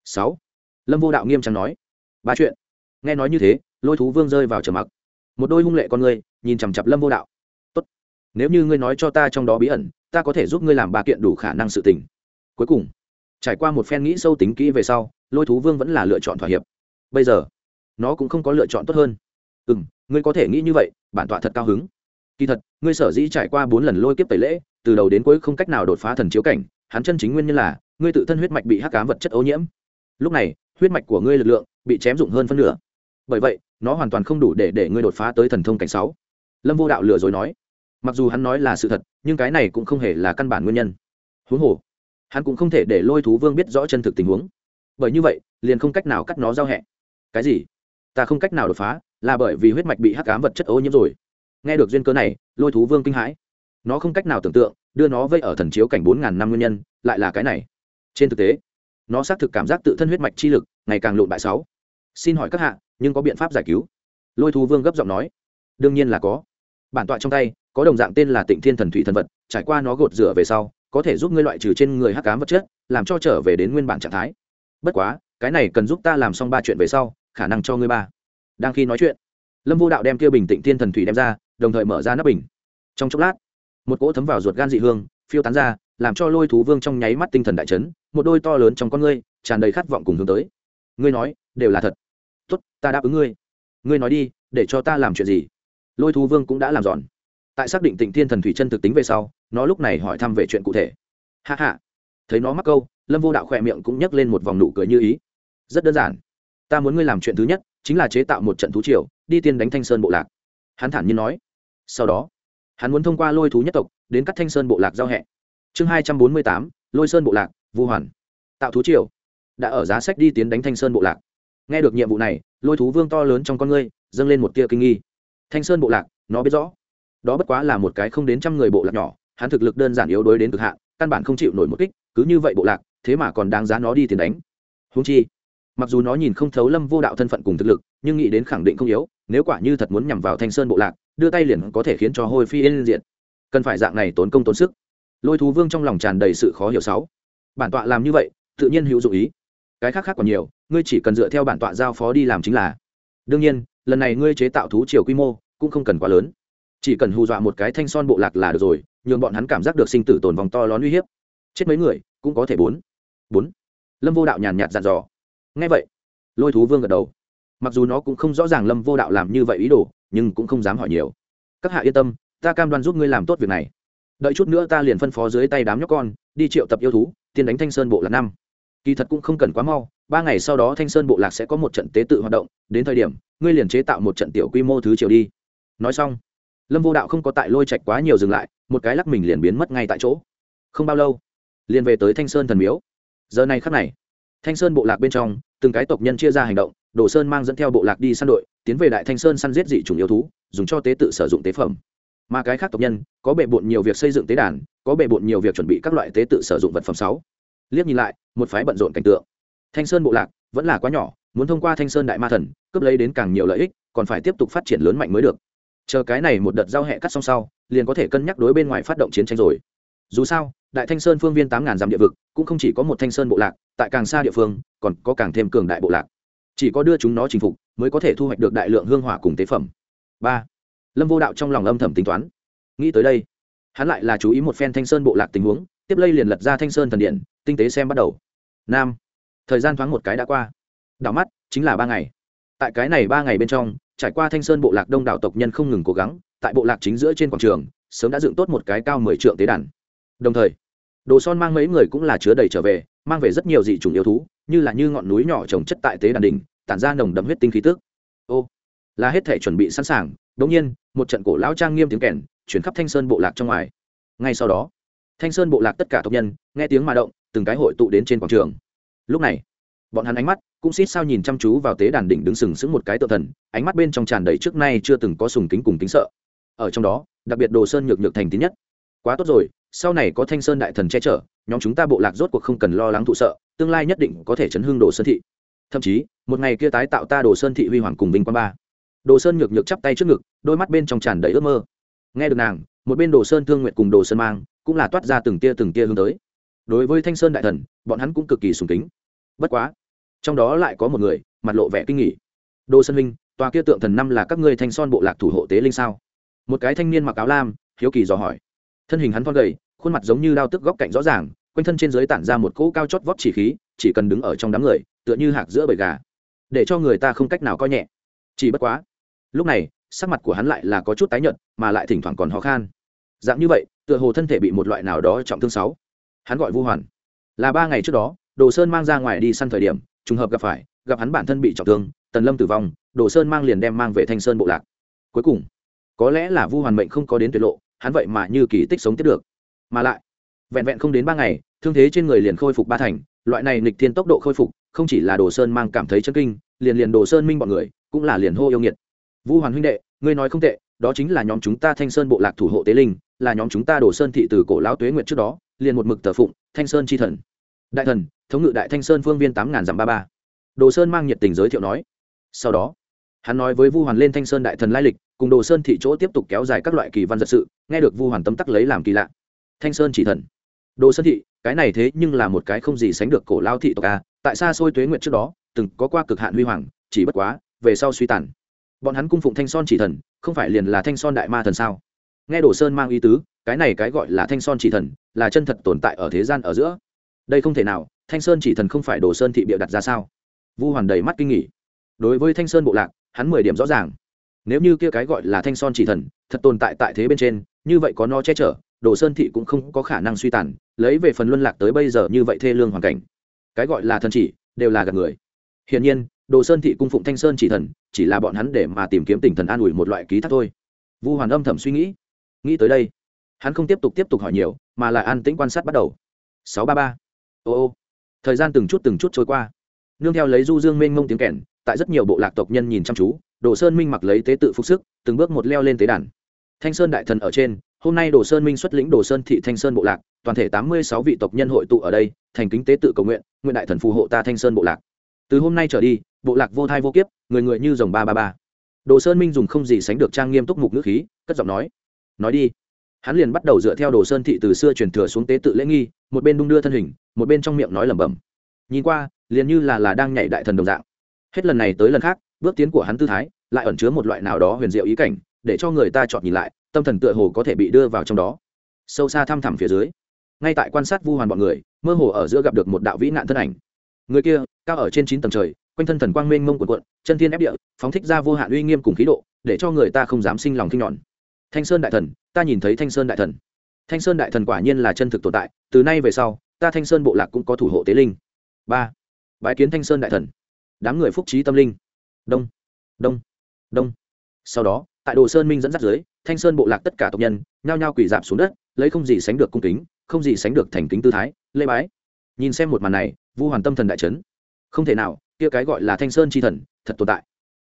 Sáu, lâm vô đạo nghiêm trọng nói, ba chuyện. Nghe nói như thế, lôi thú vương rơi vào trầm mặc. Một đôi hung lệ con ngươi nhìn chằm chặp lâm vô đạo. Tốt, nếu như ngươi nói cho ta trong đó bí ẩn ta có thể giúp ngươi làm ba kiện đủ khả năng sự tình. Cuối cùng, trải qua một phen nghĩ sâu tính kỹ về sau, lôi thú vương vẫn là lựa chọn thỏa hiệp. Bây giờ, nó cũng không có lựa chọn tốt hơn. Ừ m ngươi có thể nghĩ như vậy, bản tọa thật cao hứng. Kỳ thật, ngươi sở dĩ trải qua bốn lần lôi kiếp tẩy lễ, từ đầu đến cuối không cách nào đột phá thần chiếu cảnh, hắn chân chính nguyên nhân là, ngươi tự thân huyết mạch bị hắc cám vật chất ô nhiễm. Lúc này, huyết mạch của ngươi lực lượng bị chém dụng hơn phân nửa. Bởi vậy, nó hoàn toàn không đủ để để ngươi đột phá tới thần thông cảnh sáu. Lâm vô đạo lừa dối nói mặc dù hắn nói là sự thật, nhưng cái này cũng không hề là căn bản nguyên nhân. Huống hồ, hắn cũng không thể để lôi thú vương biết rõ chân thực tình huống. Bởi như vậy, liền không cách nào cắt nó giao hẹ. Cái gì? Ta không cách nào đột phá, là bởi vì huyết mạch bị hắc ám vật chất ô nhiễm rồi. Nghe được duyên cớ này, lôi thú vương kinh hãi. Nó không cách nào tưởng tượng, đưa nó vây ở thần chiếu cảnh bốn ngàn năm nguyên nhân, lại là cái này. Trên thực tế, nó xác thực cảm giác tự thân huyết mạch chi lực ngày càng lộn bại sáu. Xin hỏi các hạ, nhưng có biện pháp giải cứu? Lôi thú vương gấp giọng nói. Đương nhiên là có. Bản tọa trong tay có đồng dạng tên là tịnh thiên thần thủy thần vật, trải qua nó gột rửa về sau, có thể giúp ngươi loại trừ trên người hắc cám vật chất, làm cho trở về đến nguyên bản trạng thái. Bất quá, cái này cần giúp ta làm xong ba chuyện về sau, khả năng cho ngươi ba. Đang khi nói chuyện, lâm vô đạo đem kia bình tịnh thiên thần thủy đem ra, đồng thời mở ra nắp bình. Trong chốc lát, một cỗ thấm vào ruột gan dị hương, phiêu tán ra, làm cho lôi thú vương trong nháy mắt tinh thần đại chấn, một đôi to lớn trong con ngươi, tràn đầy khát vọng cùng hướng tới. Ngươi nói, đều là thật. Tốt, ta đáp ứng ngươi. Ngươi nói đi, để cho ta làm chuyện gì? Lôi thú vương cũng đã làm giòn tại xác định tịnh thiên thần thủy chân thực tính về sau, nó lúc này hỏi thăm về chuyện cụ thể. Hạ hạ thấy nó mắc câu, lâm vô đạo khỏe miệng cũng nhấc lên một vòng nụ cười như ý. Rất đơn giản. Ta muốn ngươi làm chuyện thứ nhất, chính là chế tạo một trận thú triều, đi tiên đánh thanh sơn bộ lạc. Hắn thản nhiên nói. Sau đó, hắn muốn thông qua lôi thú nhất tộc, đến cắt thanh sơn bộ lạc giao hẹ. Chương hai trăm bốn mươi tám, lôi sơn bộ lạc, vu hoàn. Tạo thú triều. Đã ở giá sách đi tiến đánh thanh sơn bộ lạc. Nghe được nhiệm vụ này, lôi thú vương to lớn trong con ngươi, dâng lên một tia kinh nghi. Thanh sơn bộ lạc, nó biết rõ đó bất quá là một cái không đến trăm người bộ lạc nhỏ, hắn thực lực đơn giản yếu đối đến cực hạn, căn bản không chịu nổi một kích, cứ như vậy bộ lạc, thế mà còn đáng giá nó đi tiền đánh. Húng chi, mặc dù nó nhìn không thấu lâm vô đạo thân phận cùng thực lực, nhưng nghĩ đến khẳng định không yếu, nếu quả như thật muốn nhằm vào thanh sơn bộ lạc, đưa tay liền có thể khiến cho hôi phi yên diện cần phải dạng này tốn công tốn sức. Lôi thú vương trong lòng tràn đầy sự khó hiểu sáu. Bản tọa làm như vậy, tự nhiên hữu dụng ý. Cái khác khác còn nhiều, ngươi chỉ cần dựa theo bản tọa giao phó đi làm chính là. Đương nhiên, lần này ngươi chế tạo thú triều quy mô cũng không cần quá lớn chỉ cần hù dọa một cái thanh son bộ lạc là được rồi, nhường bọn hắn cảm giác được sinh tử tồn vòng to lớn uy hiếp. Chết mấy người, cũng có thể bốn. Bốn. Lâm vô đạo nhàn nhạt dặn dò. Ngay vậy, lôi thú vương gật đầu. Mặc dù nó cũng không rõ ràng lâm vô đạo làm như vậy ý đồ, nhưng cũng không dám hỏi nhiều. Các hạ yên tâm, ta cam đoan giúp ngươi làm tốt việc này. Đợi chút nữa ta liền phân phó dưới tay đám nhóc con, đi triệu tập yêu thú, tiên đánh thanh sơn bộ lạc năm. Kỳ thật cũng không cần quá mau, ba ngày sau đó thanh sơn bộ lạc sẽ có một trận tế tự hoạt động, đến thời điểm, ngươi liền chế tạo một trận tiểu quy mô thứ triều đi. Nói xong lâm vô đạo không có tại lôi trạch quá nhiều dừng lại, một cái lắc mình liền biến mất ngay tại chỗ. Không bao lâu, liền về tới thanh sơn thần miếu. Giờ này khắc này, thanh sơn bộ lạc bên trong, từng cái tộc nhân chia ra hành động, đồ sơn mang dẫn theo bộ lạc đi săn đội, tiến về đại thanh sơn săn giết dị chủng yêu thú, dùng cho tế tự sử dụng tế phẩm. Mà cái khác tộc nhân, có bệ bộn nhiều việc xây dựng tế đàn, có bệ bộn nhiều việc chuẩn bị các loại tế tự sử dụng vật phẩm sáu. Liếc nhìn lại, một phái bận rộn cảnh tượng. Thanh sơn bộ lạc vẫn là quá nhỏ, muốn thông qua thanh sơn đại ma thần, cướp lấy đến càng nhiều lợi ích, còn phải tiếp tục phát triển lớn mạnh mới được chờ cái này một đợt giao hẹ cắt xong sau, liền có thể cân nhắc đối bên ngoài phát động chiến tranh rồi. Dù sao, đại thanh sơn phương viên tám ngàn dặm địa vực, cũng không chỉ có một thanh sơn bộ lạc, tại càng xa địa phương, còn có càng thêm cường đại bộ lạc. Chỉ có đưa chúng nó chinh phục, mới có thể thu hoạch được đại lượng hương hỏa cùng tế phẩm. Ba, lâm vô đạo trong lòng âm thầm tính toán. Nghĩ tới đây, hắn lại là chú ý một phen thanh sơn bộ lạc tình huống, tiếp lây liền lật ra thanh sơn thần điện, tinh tế xem bắt đầu. Nam, thời gian thoáng một cái đã qua. Đảo mắt, chính là ba ngày tại cái này ba ngày bên trong, trải qua thanh sơn bộ lạc đông đảo tộc nhân không ngừng cố gắng, tại bộ lạc chính giữa trên quảng trường, sớm đã dựng tốt một cái cao mười trượng tế đàn. Đồng thời, đồ son mang mấy người cũng là chứa đầy trở về, mang về rất nhiều dị chủng yêu thú, như là như ngọn núi nhỏ trồng chất tại tế đàn đỉnh, tản ra nồng đậm huyết tinh khí tức. Ô, là hết thể chuẩn bị sẵn sàng, đống nhiên, một trận cổ lão trang nghiêm tiếng kèn, chuyển khắp thanh sơn bộ lạc trong ngoài. Ngay sau đó, thanh sơn bộ lạc tất cả tộc nhân, nghe tiếng mà động, từng cái hội tụ đến trên quảng trường. Lúc này bọn hắn ánh mắt cũng xít sao nhìn chăm chú vào tế đàn đỉnh đứng sừng sững một cái tự thần, ánh mắt bên trong tràn đầy trước nay chưa từng có sùng kính cùng kính sợ. Ở trong đó, đặc biệt đồ sơn nhược nhược thành tín nhất. Quá tốt rồi, sau này có thanh sơn đại thần che chở, nhóm chúng ta bộ lạc rốt cuộc không cần lo lắng thụ sợ, tương lai nhất định có thể chấn hương đồ sơn thị. Thậm chí, một ngày kia tái tạo ta đồ sơn thị huy hoàng cùng vinh quang ba. Đồ sơn nhược nhược chắp tay trước ngực, đôi mắt bên trong tràn đầy ước mơ. Nghe được nàng, một bên đồ sơn thương nguyện cùng đồ sơn mang cũng là toát ra từng tia từng tia hướng tới. Đối với thanh sơn đại thần, bọn hắn cũng cực kỳ sùng kính bất quá, trong đó lại có một người, mặt lộ vẻ kinh nghỉ đô sơn linh tòa kia tượng thần năm là các ngươi thanh son bộ lạc thủ hộ tế linh sao? Một cái thanh niên mặc áo lam, hiếu kỳ dò hỏi. Thân hình hắn thon gầy, khuôn mặt giống như đao tức góc cạnh rõ ràng, quanh thân trên dưới tản ra một cỗ cao chót vót chỉ khí, chỉ cần đứng ở trong đám người, tựa như hạc giữa bầy gà. Để cho người ta không cách nào coi nhẹ. Chỉ bất quá, lúc này, sắc mặt của hắn lại là có chút tái nhợt, mà lại thỉnh thoảng còn ho khan. Dạng như vậy, tựa hồ thân thể bị một loại nào đó trọng thương sáu. Hắn gọi vu hoàn. Là ba ngày trước đó đồ sơn mang ra ngoài đi săn thời điểm, trùng hợp gặp phải, gặp hắn bản thân bị trọng thương, tần lâm tử vong, đồ sơn mang liền đem mang về thanh sơn bộ lạc. Cuối cùng, có lẽ là vu hoàn mệnh không có đến tuyệt lộ, hắn vậy mà như kỳ tích sống tiếp được. Mà lại, vẹn vẹn không đến ba ngày, thương thế trên người liền khôi phục ba thành, loại này nịch thiên tốc độ khôi phục, không chỉ là đồ sơn mang cảm thấy chân kinh, liền liền đồ sơn minh bọn người, cũng là liền hô yêu nghiệt. Vu hoàn huynh đệ, ngươi nói không tệ, đó chính là nhóm chúng ta thanh sơn bộ lạc thủ hộ tế linh, là nhóm chúng ta đồ sơn thị từ cổ lão tuế Nguyệt trước đó, liền một mực thờ phụng thanh sơn chi thần. Đại thần thống ngự đại thanh sơn phương viên tám ngàn dặm ba ba. Đồ sơn mang nhiệt tình giới thiệu nói. Sau đó, hắn nói với vu hoàn lên thanh sơn đại thần lai lịch, cùng đồ sơn thị chỗ tiếp tục kéo dài các loại kỳ văn giật sự, nghe được vu hoàn tấm tắc lấy làm kỳ lạ. Thanh sơn chỉ thần. Đồ sơn thị, cái này thế nhưng là một cái không gì sánh được cổ lao thị tộc a, tại xa xôi tuế nguyện trước đó, từng có qua cực hạn huy hoàng, chỉ bất quá, về sau suy tàn. Bọn hắn cung phụng thanh son chỉ thần, không phải liền là thanh son đại ma thần sao? Nghe đồ sơn mang ý tứ, cái này cái gọi là thanh son chỉ thần, là chân thật tồn tại ở thế gian ở giữa đây không thể nào, thanh sơn chỉ thần không phải đồ sơn thị bịa đặt ra sao? Vu hoàn đầy mắt kinh nghỉ đối với thanh sơn bộ lạc, hắn mười điểm rõ ràng. Nếu như kia cái gọi là thanh son chỉ thần, thật tồn tại tại thế bên trên, như vậy có nó che chở, đồ sơn thị cũng không có khả năng suy tàn, lấy về phần luân lạc tới bây giờ như vậy thê lương hoàn cảnh. Cái gọi là thần chỉ, đều là gạt người. Hiển nhiên, đồ sơn thị cung phụng thanh sơn chỉ thần, chỉ là bọn hắn để mà tìm kiếm tình thần an ủi một loại ký thác thôi. Vu hoàn âm thầm suy nghĩ. Nghĩ tới đây, hắn không tiếp tục tiếp tục hỏi nhiều, mà lại an tĩnh quan sát bắt đầu. Sáu ba ba ô ô. Thời gian từng chút từng chút trôi qua. Nương theo lấy du dương mênh mông tiếng kèn, tại rất nhiều bộ lạc tộc nhân nhìn chăm chú, đồ sơn minh mặc lấy tế tự phục sức, từng bước một leo lên tế đàn. Thanh sơn đại thần ở trên, hôm nay đồ sơn minh xuất lĩnh đồ sơn thị thanh sơn bộ lạc, toàn thể tám mươi sáu vị tộc nhân hội tụ ở đây, thành kính tế tự cầu nguyện nguyện đại thần phù hộ ta thanh sơn bộ lạc. Từ hôm nay trở đi, bộ lạc vô thai vô kiếp, người người như dòng ba ba ba. Đồ sơn minh dùng không gì sánh được trang nghiêm túc mục ngữ khí, cất giọng nói nói đi hắn liền bắt đầu dựa theo đồ sơn thị từ xưa truyền thừa xuống tế tự lễ nghi, một bên đung đưa thân hình, một bên trong miệng nói lẩm bẩm. Nhìn qua, liền như là là đang nhảy đại thần đồng dạng. Hết lần này tới lần khác, bước tiến của hắn tư thái lại ẩn chứa một loại nào đó huyền diệu ý cảnh, để cho người ta chọn nhìn lại, tâm thần tựa hồ có thể bị đưa vào trong đó. Sâu xa thăm thẳm phía dưới, ngay tại quan sát vu hoàn bọn người, mơ hồ ở giữa gặp được một đạo vĩ nạn thân ảnh. Người kia, cao ở trên chín tầng trời, quanh thân thần quang mênh mông quần quận chân thiên ép địa, phóng thích ra vô hạn uy nghiêm cùng khí độ, để cho người ta không dám sinh lòng kinh nhọn thanh sơn đại thần, ta nhìn thấy thanh sơn đại thần. Thanh sơn đại thần quả nhiên là chân thực tồn tại, từ nay về sau, ta thanh sơn bộ lạc cũng có thủ hộ tế linh. Ba, bái kiến thanh sơn đại thần. Đám người phúc trí tâm linh. Đông đông đông. Sau đó, tại đồ sơn minh dẫn dắt dưới, thanh sơn bộ lạc tất cả tộc nhân, nhao nhao quỳ dạp xuống đất, lấy không gì sánh được cung kính, không gì sánh được thành kính tư thái lê bái. Nhìn xem một màn này, vu hoàn tâm thần đại trấn không thể nào, kia cái gọi là thanh sơn chi thần, thật tồn tại.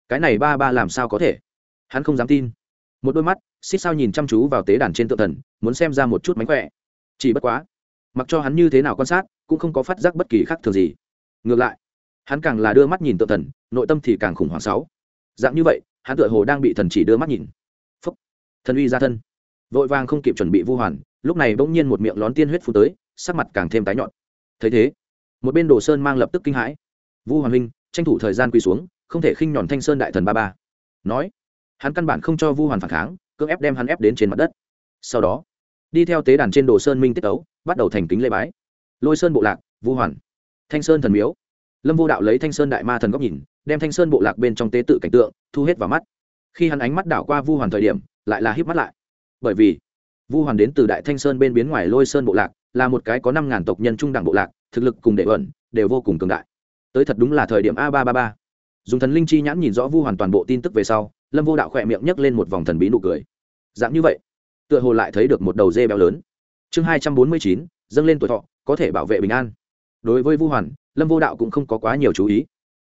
Cái này ba ba làm sao có thể? Hắn không dám tin một đôi mắt, xích sao nhìn chăm chú vào tế đàn trên tự thần, muốn xem ra một chút mánh khỏe. Chỉ bất quá, mặc cho hắn như thế nào quan sát, cũng không có phát giác bất kỳ khác thường gì. Ngược lại, hắn càng là đưa mắt nhìn tự thần, nội tâm thì càng khủng hoảng sáu. Dạng như vậy, hắn tựa hồ đang bị thần chỉ đưa mắt nhìn. Phúc, thần uy ra thân. Vội vàng không kịp chuẩn bị vu hoàn, lúc này bỗng nhiên một miệng lón tiên huyết phù tới, sắc mặt càng thêm tái nhọn thấy thế, một bên đồ sơn mang lập tức kinh hãi. Vu hoàn huynh, tranh thủ thời gian quỳ xuống, không thể khinh nhòn thanh sơn đại thần ba ba. Nói hắn căn bản không cho vu hoàn phản kháng, cưỡng ép đem hắn ép đến trên mặt đất. Sau đó, đi theo tế đàn trên đồ sơn minh tiết ấu bắt đầu thành kính lê bái. Lôi sơn bộ lạc, vu hoàn. Thanh sơn thần miếu. Lâm vô đạo lấy thanh sơn đại ma thần góc nhìn, đem thanh sơn bộ lạc bên trong tế tự cảnh tượng, thu hết vào mắt. Khi hắn ánh mắt đảo qua vu hoàn thời điểm, lại là híp mắt lại. Bởi vì, vu hoàn đến từ đại thanh sơn bên biến ngoài lôi sơn bộ lạc, là một cái có năm ngàn tộc nhân trung đẳng bộ lạc, thực lực cùng đệ ẩn, đều vô cùng cường đại. Tới thật đúng là thời điểm a ba ba ba. Dùng thần linh chi nhãn nhìn rõ vu hoàn toàn bộ tin tức về sau lâm vô đạo khỏe miệng nhấc lên một vòng thần bí nụ cười. Dạng như vậy, tựa hồ lại thấy được một đầu dê béo lớn. Chương hai trăm bốn mươi chín, dâng lên tuổi thọ, có thể bảo vệ bình an. Đối với vu hoàn, lâm vô đạo cũng không có quá nhiều chú ý.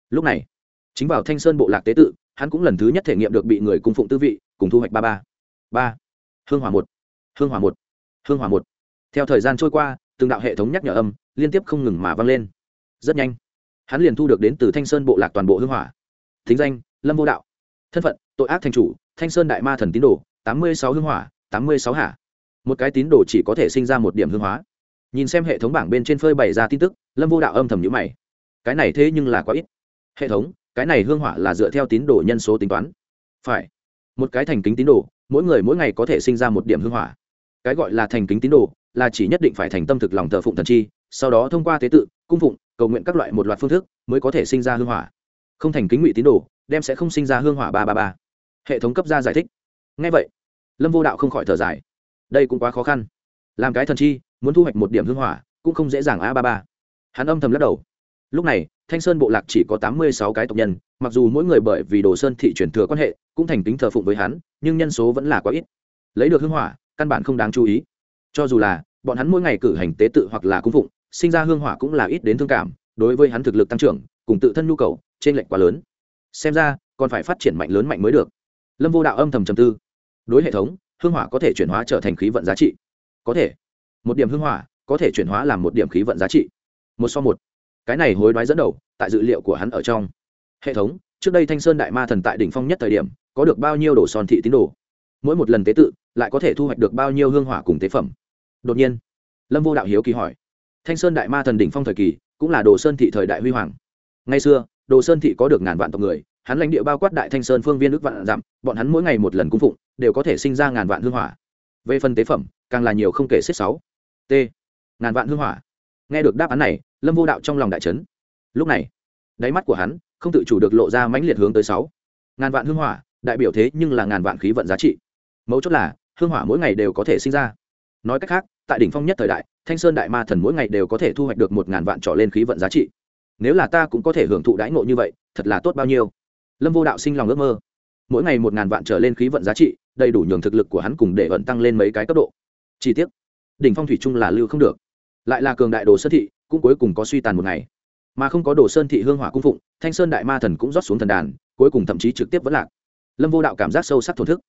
Lúc này, chính vào thanh sơn bộ lạc tế tự, hắn cũng lần thứ nhất thể nghiệm được bị người cung phụng tư vị, cùng thu hoạch ba ba. Ba. Hương hỏa một. Hương hỏa một. Hương hỏa một. Theo thời gian trôi qua, từng đạo hệ thống nhắc nhở âm liên tiếp không ngừng mà vang lên. Rất nhanh, hắn liền thu được đến từ thanh sơn bộ lạc toàn bộ hương hỏa. Thính danh, lâm vô đạo. Thân phận tội ác thành chủ, thanh sơn đại ma thần tín đồ, tám mươi sáu hương hỏa, tám mươi sáu hạ một cái tín đồ chỉ có thể sinh ra một điểm hương hóa. Nhìn xem hệ thống bảng bên trên phơi bày ra tin tức, lâm vô đạo âm thầm nhữ mày. Cái này thế nhưng là quá ít. Hệ thống, cái này hương hỏa là dựa theo tín đồ nhân số tính toán. Phải. Một cái thành kính tín đồ, mỗi người mỗi ngày có thể sinh ra một điểm hương hỏa. Cái gọi là thành kính tín đồ, là chỉ nhất định phải thành tâm thực lòng thờ phụng thần chi, sau đó thông qua tế tự, cung phụng, cầu nguyện các loại một loạt phương thức, mới có thể sinh ra hương hỏa. Không thành kính ngụy tín đồ, đem sẽ không sinh ra hương hỏa ba ba ba hệ thống cấp ra giải thích. Ngay vậy, lâm vô đạo không khỏi thở dài. Đây cũng quá khó khăn. Làm cái thần chi, muốn thu hoạch một điểm hương hỏa, cũng không dễ dàng a ba ba. Hắn âm thầm lắc đầu. Lúc này, thanh sơn bộ lạc chỉ có tám mươi sáu cái tộc nhân, mặc dù mỗi người bởi vì đồ sơn thị truyền thừa quan hệ, cũng thành tính thờ phụng với hắn, nhưng nhân số vẫn là quá ít. Lấy được hương hỏa, căn bản không đáng chú ý. Cho dù là, bọn hắn mỗi ngày cử hành tế tự hoặc là cung phụng, sinh ra hương hỏa cũng là ít đến thương cảm, đối với hắn thực lực tăng trưởng, cùng tự thân nhu cầu trên lệnh quá lớn. Xem ra, còn phải phát triển mạnh lớn mạnh mới được lâm vô đạo âm thầm trầm tư. Đối hệ thống, hương hỏa có thể chuyển hóa trở thành khí vận giá trị. Có thể. Một điểm hương hỏa có thể chuyển hóa làm một điểm khí vận giá trị. Một so một. Cái này hối đoái dẫn đầu, tại dự liệu của hắn ở trong. Hệ thống, trước đây thanh sơn đại ma thần tại đỉnh phong nhất thời điểm, có được bao nhiêu đồ son thị tín đồ? Mỗi một lần tế tự, lại có thể thu hoạch được bao nhiêu hương hỏa cùng tế phẩm? Đột nhiên, lâm vô đạo hiếu kỳ hỏi. Thanh sơn đại ma thần đỉnh phong thời kỳ, cũng là đồ sơn thị thời đại huy hoàng. Ngay xưa, đồ sơn thị có được ngàn vạn tộc người hắn lãnh địa bao quát đại thanh sơn phương viên ước vạn dặm, bọn hắn mỗi ngày một lần cung phụng, đều có thể sinh ra ngàn vạn hương hỏa. Về phần tế phẩm, càng là nhiều không kể xiết sáu. T. Ngàn vạn hương hỏa. Nghe được đáp án này, lâm vô đạo trong lòng đại trấn lúc này, đáy mắt của hắn không tự chủ được lộ ra mãnh liệt hướng tới sáu. Ngàn vạn hương hỏa, đại biểu thế nhưng là ngàn vạn khí vận giá trị. Mấu chốt là, hương hỏa mỗi ngày đều có thể sinh ra. Nói cách khác, tại đỉnh phong nhất thời đại, thanh sơn đại ma thần mỗi ngày đều có thể thu hoạch được một ngàn vạn trỏ lên khí vận giá trị. Nếu là ta cũng có thể hưởng thụ đãi ngộ như vậy, thật là tốt bao nhiêu lâm vô đạo sinh lòng ước mơ. Mỗi ngày một ngàn vạn trở lên khí vận giá trị, đầy đủ nhường thực lực của hắn cùng để vận tăng lên mấy cái cấp độ. Chi tiết đỉnh phong thủy chung là lưu không được. Lại là cường đại đồ sơn thị, cũng cuối cùng có suy tàn một ngày. Mà không có đồ sơn thị hương hỏa cung phụng, thanh sơn đại ma thần cũng rót xuống thần đàn, cuối cùng thậm chí trực tiếp vẫn lạc. Lâm vô đạo cảm giác sâu sắc thổn thức.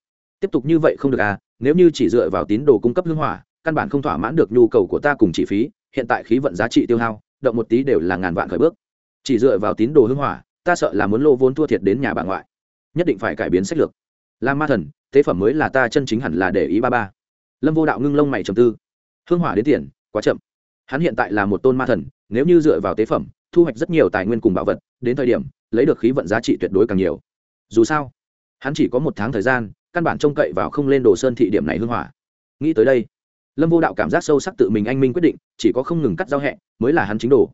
Tiếp tục như vậy không được à nếu như chỉ dựa vào tín đồ cung cấp hương hỏa, căn bản không thỏa mãn được nhu cầu của ta cùng chi phí, hiện tại khí vận giá trị tiêu hao, động một tí đều là ngàn vạn khởi bước. Chỉ dựa vào tín đồ hương hỏa ta sợ là muốn lô vốn thua thiệt đến nhà bà ngoại. Nhất định phải cải biến sách lược. Làm ma thần tế phẩm mới là ta chân chính hẳn là để ý ba ba. Lâm vô đạo ngưng lông mày trầm tư. Hương hỏa đến tiền, quá chậm. Hắn hiện tại là một tôn ma thần, nếu như dựa vào tế phẩm, thu hoạch rất nhiều tài nguyên cùng bảo vật, đến thời điểm, lấy được khí vận giá trị tuyệt đối càng nhiều. Dù sao, hắn chỉ có một tháng thời gian, căn bản trông cậy vào không lên đồ sơn thị điểm này hương hỏa. Nghĩ tới đây, lâm vô đạo cảm giác sâu sắc tự mình anh minh quyết định, chỉ có không ngừng cắt giao hẹ, mới là hắn chính đồ.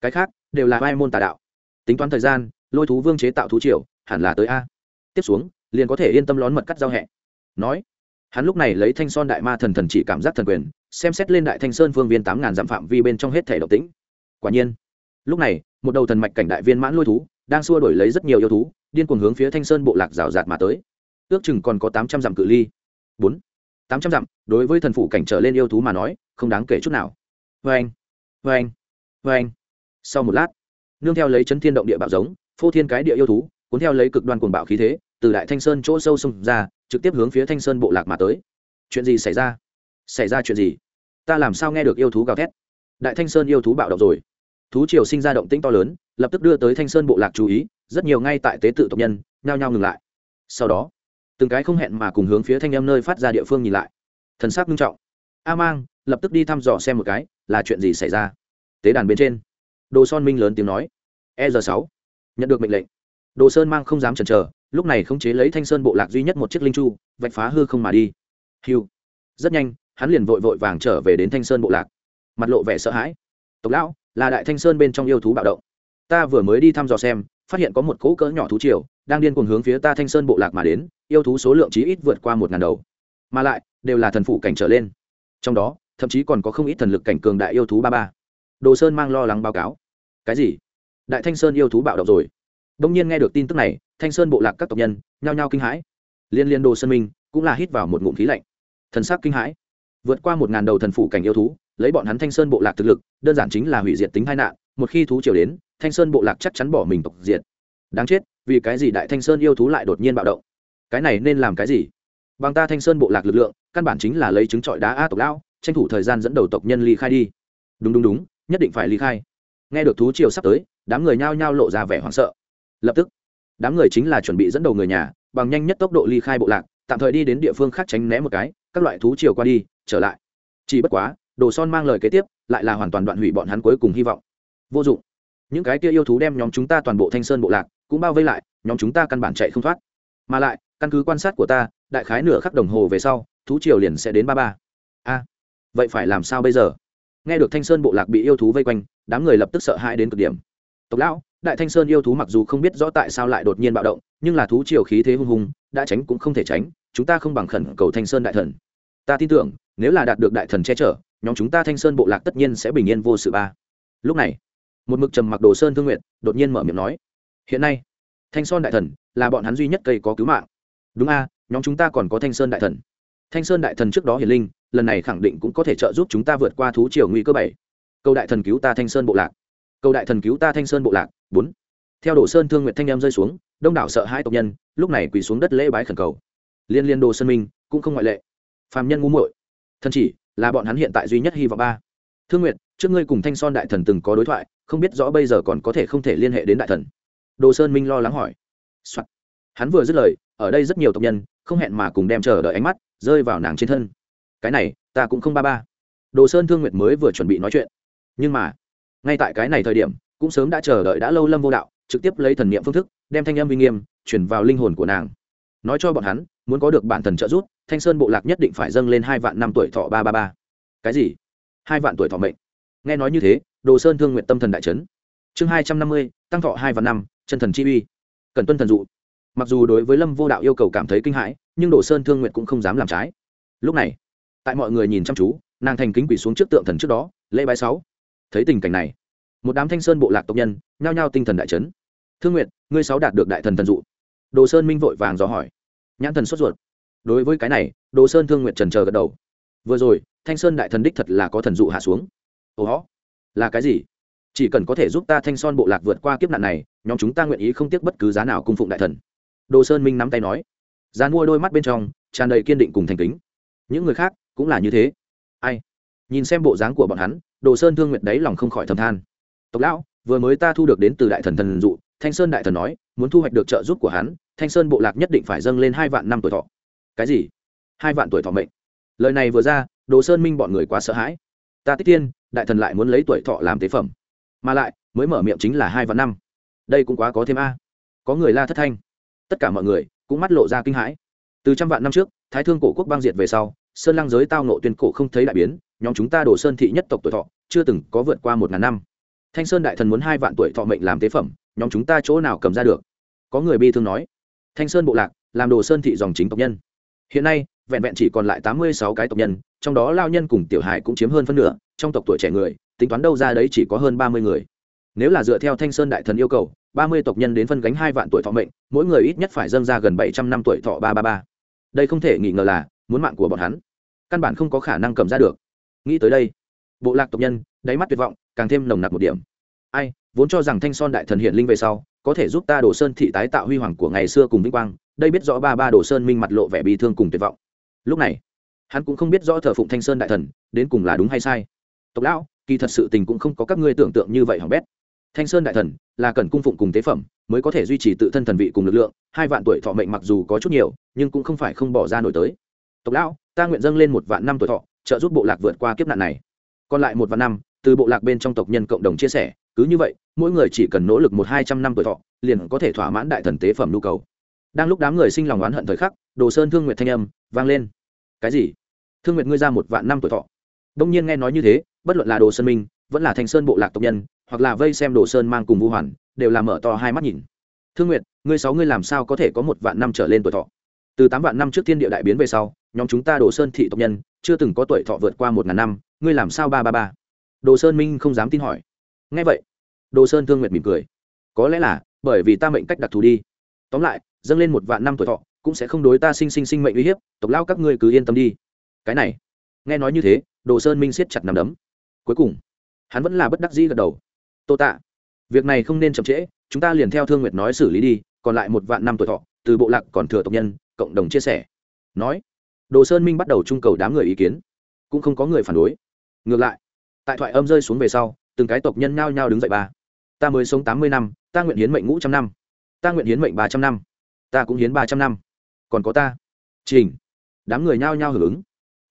Cái khác, đều là ai môn tà đạo. Tính toán thời gian lôi thú vương chế tạo thú triều, hẳn là tới a. Tiếp xuống, liền có thể yên tâm lón mật cắt giao hẹ. Nói, hắn lúc này lấy thanh son đại ma thần thần chỉ cảm giác thần quyền, xem xét lên đại thanh sơn phương viên tám ngàn dặm phạm vi bên trong hết thể độc tĩnh. Quả nhiên, lúc này, một đầu thần mạch cảnh đại viên mãn lôi thú, đang xua đổi lấy rất nhiều yêu thú, điên cuồng hướng phía thanh sơn bộ lạc rào rạt mà tới. Ước chừng còn có tám trăm dặm cự ly. Bốn, tám trăm dặm, đối với thần phủ cảnh trở lên yêu thú mà nói, không đáng kể chút nào. Vê anh vê anh vê anh sau một lát, nương theo lấy chấn thiên động địa bạo giống phô thiên cái địa yêu thú, cuốn theo lấy cực đoan cuồng bạo khí thế, từ đại thanh sơn chỗ sâu xông ra, trực tiếp hướng phía thanh sơn bộ lạc mà tới. Chuyện gì xảy ra? Xảy ra chuyện gì? Ta làm sao nghe được yêu thú gào thét? Đại thanh sơn yêu thú bạo động rồi. Thú triều sinh ra động tĩnh to lớn, lập tức đưa tới thanh sơn bộ lạc chú ý, rất nhiều ngay tại tế tự tộc nhân, nhao nhao ngừng lại. Sau đó, từng cái không hẹn mà cùng hướng phía thanh em nơi phát ra địa phương nhìn lại. Thần sắc nghiêm trọng. A mang, lập tức đi thăm dò xem một cái, là chuyện gì xảy ra? Tế đàn bên trên. Đồ son minh lớn tiếng nói. E r sáu nhận được mệnh lệnh. Đồ sơn mang không dám chần chờ, lúc này khống chế lấy thanh sơn bộ lạc duy nhất một chiếc linh chu, vạch phá hư không mà đi. Hiu rất nhanh, hắn liền vội vội vàng trở về đến thanh sơn bộ lạc. Mặt lộ vẻ sợ hãi. Tộc lão, là đại thanh sơn bên trong yêu thú bạo động. Ta vừa mới đi thăm dò xem, phát hiện có một cỗ cỡ nhỏ thú triều đang điên cuồng hướng phía ta thanh sơn bộ lạc mà đến, yêu thú số lượng chí ít vượt qua một ngàn đầu. Mà lại, đều là thần phụ cảnh trở lên. Trong đó, thậm chí còn có không ít thần lực cảnh cường đại yêu thú ba ba. Đồ sơn mang lo lắng báo cáo. Cái gì? Đại thanh sơn yêu thú bạo động rồi. Đông nhiên nghe được tin tức này, thanh sơn bộ lạc các tộc nhân, nhao nhao kinh hãi. Liên liên đồ sơn minh cũng là hít vào một ngụm khí lạnh. Thần sắc kinh hãi. Vượt qua một ngàn đầu thần phủ cảnh yêu thú, lấy bọn hắn thanh sơn bộ lạc thực lực, đơn giản chính là hủy diệt tính tai nạn, một khi thú triều đến, thanh sơn bộ lạc chắc chắn bỏ mình tộc diệt. Đáng chết, vì cái gì đại thanh sơn yêu thú lại đột nhiên bạo động? Cái này nên làm cái gì? Bằng ta thanh sơn bộ lạc lực lượng, căn bản chính là lấy chứng trọi đá a tộc lão, tranh thủ thời gian dẫn đầu tộc nhân ly khai đi. Đúng đúng đúng, nhất định phải ly khai nghe được thú triều sắp tới, đám người nhao nhao lộ ra vẻ hoảng sợ. Lập tức, đám người chính là chuẩn bị dẫn đầu người nhà, bằng nhanh nhất tốc độ ly khai bộ lạc, tạm thời đi đến địa phương khác tránh né một cái, các loại thú triều qua đi, trở lại. Chỉ bất quá, đồ son mang lời kế tiếp, lại là hoàn toàn đoạn hủy bọn hắn cuối cùng hy vọng. Vô dụng. Những cái kia yêu thú đem nhóm chúng ta toàn bộ thanh sơn bộ lạc, cũng bao vây lại, nhóm chúng ta căn bản chạy không thoát. Mà lại, căn cứ quan sát của ta, đại khái nửa khắc đồng hồ về sau, thú triều liền sẽ đến ba ba. A, vậy phải làm sao bây giờ? Nghe được thanh sơn bộ lạc bị yêu thú vây quanh, đám người lập tức sợ hãi đến cực điểm. Tộc lão, đại thanh sơn yêu thú mặc dù không biết rõ tại sao lại đột nhiên bạo động, nhưng là thú triều khí thế hung hùng, đã tránh cũng không thể tránh, chúng ta không bằng khẩn cầu thanh sơn đại thần. Ta tin tưởng, nếu là đạt được đại thần che chở, nhóm chúng ta thanh sơn bộ lạc tất nhiên sẽ bình yên vô sự ba. Lúc này, một mực trầm mặc đồ sơn thương nguyện đột nhiên mở miệng nói, hiện nay, thanh sơn đại thần là bọn hắn duy nhất cây có cứu mạng. Đúng a, nhóm chúng ta còn có thanh sơn đại thần. Thanh sơn đại thần trước đó hiền linh lần này khẳng định cũng có thể trợ giúp chúng ta vượt qua thú triều nguy cơ bảy. Câu đại thần cứu ta thanh sơn bộ lạc. Câu đại thần cứu ta thanh sơn bộ lạc, bốn. Theo đồ sơn thương nguyện thanh em rơi xuống, đông đảo sợ hai tộc nhân, lúc này quỳ xuống đất lễ bái khẩn cầu. Liên liên đồ sơn minh, cũng không ngoại lệ. Phàm nhân ngu muội. Thân chỉ, là bọn hắn hiện tại duy nhất hy vọng ba. Thương nguyệt, trước ngươi cùng thanh son đại thần từng có đối thoại, không biết rõ bây giờ còn có thể không thể liên hệ đến đại thần. Đồ sơn minh lo lắng hỏi、Soạn. hắn vừa dứt lời, ở đây rất nhiều tộc nhân, không hẹn mà cùng đem chờ đợi ánh mắt, rơi vào nàng trên thân cái này, ta cũng không ba ba. Đồ sơn thương nguyệt mới vừa chuẩn bị nói chuyện. Nhưng mà, ngay tại cái này thời điểm, cũng sớm đã chờ đợi đã lâu lâm vô đạo, trực tiếp lấy thần niệm phương thức, đem thanh âm uy nghiêm chuyển vào linh hồn của nàng. Nói cho bọn hắn, muốn có được bản thần trợ giúp, thanh sơn bộ lạc nhất định phải dâng lên hai vạn năm tuổi thọ ba ba ba. Cái gì? Hai vạn tuổi thọ mệnh. Nghe nói như thế, đồ sơn thương nguyện tâm thần đại trấn chương hai trăm năm mươi, tăng thọ hai vạn năm, chân thần chi uy. Cần tuân thần dụ. Mặc dù đối với lâm vô đạo yêu cầu cảm thấy kinh hãi, nhưng đồ sơn thương nguyện cũng không dám làm trái. Lúc này tại mọi người nhìn chăm chú, nàng thành kính quỷ xuống trước tượng thần trước đó, lễ bái sáu. Thấy tình cảnh này, một đám thanh sơn bộ lạc tộc nhân nhao nhao tinh thần đại trấn thương nguyện ngươi sáu đạt được đại thần thần dụ. Đồ sơn minh vội vàng dò hỏi. Nhãn thần sốt ruột. Đối với cái này, đồ sơn thương nguyện trần chờ gật đầu. Vừa rồi, thanh sơn đại thần đích thật là có thần dụ hạ xuống. Ồ hó, là cái gì? Chỉ cần có thể giúp ta thanh son bộ lạc vượt qua kiếp nạn này, nhóm chúng ta nguyện ý không tiếc bất cứ giá nào cung phụng đại thần. Đồ sơn minh nắm tay nói. Gian mua đôi mắt bên trong, tràn đầy kiên định cùng thành kính. Những người khác cũng là như thế. Ai? Nhìn xem bộ dáng của bọn hắn, đồ sơn thương nguyện đấy lòng không khỏi thầm than. Tộc lão, vừa mới ta thu được đến từ đại thần thần dụ, thanh sơn đại thần nói, muốn thu hoạch được trợ giúp của hắn, thanh sơn bộ lạc nhất định phải dâng lên hai vạn năm tuổi thọ. Cái gì? Hai vạn tuổi thọ mệnh. Lời này vừa ra, đồ sơn minh bọn người quá sợ hãi. Ta tích tiên đại thần lại muốn lấy tuổi thọ làm tế phẩm. Mà lại, mới mở miệng chính là hai vạn năm. Đây cũng quá có thêm a. Có người la thất thanh. Tất cả mọi người cũng mắt lộ ra kinh hãi. Từ trăm vạn năm trước, thái thương cổ quốc băng diệt về sau sơn lăng giới tao nộ tuyên cổ không thấy đại biến, nhóm chúng ta đổ sơn thị nhất tộc tuổi thọ, chưa từng có vượt qua một ngàn năm. Thanh sơn đại thần muốn hai vạn tuổi thọ mệnh làm tế phẩm, nhóm chúng ta chỗ nào cầm ra được? Có người bi thương nói. Thanh sơn bộ lạc, làm đồ sơn thị dòng chính tộc nhân. Hiện nay, vẹn vẹn chỉ còn lại tám mươi sáu cái tộc nhân, trong đó lao nhân cùng tiểu hải cũng chiếm hơn phân nửa, trong tộc tuổi trẻ người, tính toán đâu ra đấy chỉ có hơn ba mươi người. Nếu là dựa theo thanh sơn đại thần yêu cầu, ba mươi tộc nhân đến phân gánh hai vạn tuổi thọ mệnh, mỗi người ít nhất phải dâng ra gần bảy trăm năm tuổi thọ ba ba ba. Đây không thể nghi ngờ là, muốn mạng của bọn hắn căn bản không có khả năng cầm ra được. Nghĩ tới đây, bộ lạc tộc nhân đáy mắt tuyệt vọng, càng thêm nồng nặc một điểm. Ai, vốn cho rằng thanh son đại thần hiện linh về sau, có thể giúp ta đổ sơn thị tái tạo huy hoàng của ngày xưa cùng vinh quang, đây biết rõ ba ba đổ sơn minh mặt lộ vẻ bi thương cùng tuyệt vọng. Lúc này, hắn cũng không biết rõ thờ phụng thanh sơn đại thần, đến cùng là đúng hay sai. Tộc lão, kỳ thật sự tình cũng không có các ngươi tưởng tượng như vậy hỏng bét. Thanh sơn đại thần là cần cung phụng cùng tế phẩm, mới có thể duy trì tự thân thần vị cùng lực lượng, hai vạn tuổi thọ mệnh mặc dù có chút nhiều, nhưng cũng không phải không bỏ ra nổi tới. Tộc lão ta nguyện dâng lên một vạn năm tuổi thọ, trợ giúp bộ lạc vượt qua kiếp nạn này. Còn lại một vạn năm, từ bộ lạc bên trong tộc nhân cộng đồng chia sẻ, cứ như vậy, mỗi người chỉ cần nỗ lực một hai trăm năm tuổi thọ, liền có thể thỏa mãn đại thần tế phẩm nhu cầu. Đang lúc đám người sinh lòng oán hận thời khắc, đồ sơn thương nguyện thanh âm vang lên. Cái gì? Thương nguyện ngươi ra một vạn năm tuổi thọ. Đông nhiên nghe nói như thế, bất luận là đồ sơn minh, vẫn là thanh sơn bộ lạc tộc nhân, hoặc là vây xem đồ sơn mang cùng vu hoàn, đều là mở to hai mắt nhìn. Thương nguyện ngươi sáu ngươi làm sao có thể có một vạn năm trở lên tuổi thọ? Từ tám vạn năm trước thiên địa đại biến về sau, nhóm chúng ta đồ sơn thị tộc nhân, chưa từng có tuổi thọ vượt qua một ngàn năm, ngươi làm sao ba ba ba? Đồ sơn minh không dám tin hỏi. Ngay vậy, đồ sơn thương nguyệt mỉm cười. Có lẽ là, bởi vì ta mệnh cách đặc thù đi. Tóm lại, dâng lên một vạn năm tuổi thọ, cũng sẽ không đối ta sinh sinh sinh mệnh uy hiếp, tộc lao các ngươi cứ yên tâm đi. Cái này, nghe nói như thế, đồ sơn minh siết chặt nằm đấm. Cuối cùng, hắn vẫn là bất đắc dĩ gật đầu. Tô tạ, việc này không nên chậm trễ, chúng ta liền theo thương nguyệt nói xử lý đi, còn lại một vạn năm tuổi thọ, từ bộ lạc còn thừa tộc nhân cộng đồng chia sẻ. Nói, đồ sơn minh bắt đầu trung cầu đám người ý kiến. Cũng không có người phản đối. Ngược lại, tại thoại âm rơi xuống về sau, từng cái tộc nhân nhao nhao đứng dậy ba. Ta mới sống tám mươi năm, ta nguyện hiến mệnh ngũ trăm năm. Ta nguyện hiến mệnh ba trăm năm. Ta cũng hiến ba trăm năm. Còn có ta. Trình. Đám người nhao nhao hưởng ứng.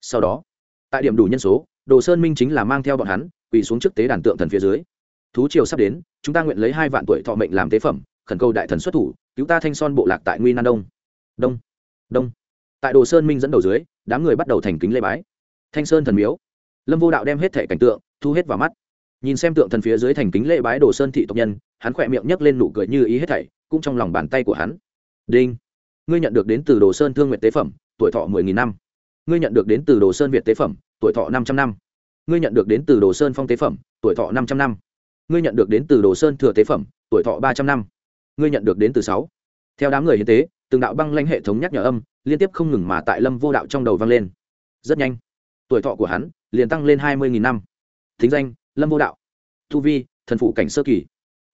Sau đó, tại điểm đủ nhân số, đồ sơn minh chính là mang theo bọn hắn, quỳ xuống trước tế đàn tượng thần phía dưới. Thú triều sắp đến, chúng ta nguyện lấy hai vạn tuổi thọ mệnh làm tế phẩm, khẩn cầu đại thần xuất thủ, cứu ta thanh son bộ lạc tại nguy nan đông. Đông đông. Tại đồ sơn minh dẫn đầu dưới, đám người bắt đầu thành kính lê bái. Thanh sơn thần miếu. Lâm vô đạo đem hết thẻ cảnh tượng, thu hết vào mắt. Nhìn xem tượng thần phía dưới thành kính lễ bái đồ sơn thị tộc nhân, hắn khỏe miệng nhấc lên nụ cười như ý hết thảy, cũng trong lòng bàn tay của hắn. Đinh. Ngươi nhận được đến từ đồ sơn thương nguyện tế phẩm, tuổi thọ mười nghìn năm. Ngươi nhận được đến từ đồ sơn việt tế phẩm, tuổi thọ năm trăm năm. Ngươi nhận được đến từ đồ sơn phong tế phẩm, tuổi thọ năm trăm năm. Ngươi nhận được đến từ đồ sơn thừa tế phẩm, tuổi thọ ba trăm năm. Ngươi nhận được đến từ sáu theo đám người hiến tế, từng đạo băng lanh hệ thống nhắc nhở âm liên tiếp không ngừng mà tại lâm vô đạo trong đầu vang lên. Rất nhanh, tuổi thọ của hắn liền tăng lên hai mươi năm. Thính danh, lâm vô đạo. Thu vi, thần phụ cảnh sơ kỳ.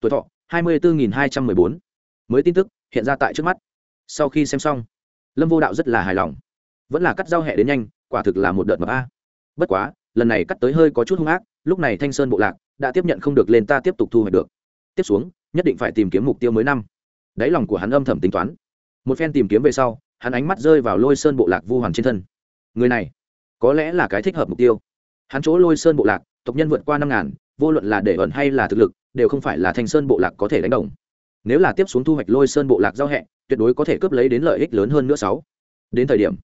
Tuổi thọ, hai mươi bốn hai trăm m ư ơ i bốn. Mới tin tức, hiện ra tại trước mắt. Sau khi xem xong, lâm vô đạo rất là hài lòng. Vẫn là cắt giao hẹ đến nhanh, quả thực là một đợt mập a. Bất quá, lần này cắt tới hơi có chút hung ác, lúc này thanh sơn bộ lạc đã tiếp nhận không được lên ta tiếp tục thu hoạch được. Tiếp xuống, nhất định phải tìm kiếm mục tiêu mới năm đáy lòng của hắn âm thầm tính toán. Một phen tìm kiếm về sau, hắn ánh mắt rơi vào lôi sơn bộ lạc vu hoàn trên thân. Người này, có lẽ là cái thích hợp mục tiêu. Hắn chỗ lôi sơn bộ lạc, tộc nhân vượt qua năm ngàn, vô luận là để ẩn hay là thực lực, đều không phải là thanh sơn bộ lạc có thể đánh đồng. Nếu là tiếp xuống thu hoạch lôi sơn bộ lạc giao hẹ, tuyệt đối có thể cướp lấy đến lợi ích lớn hơn nữa sáu. Đến thời điểm,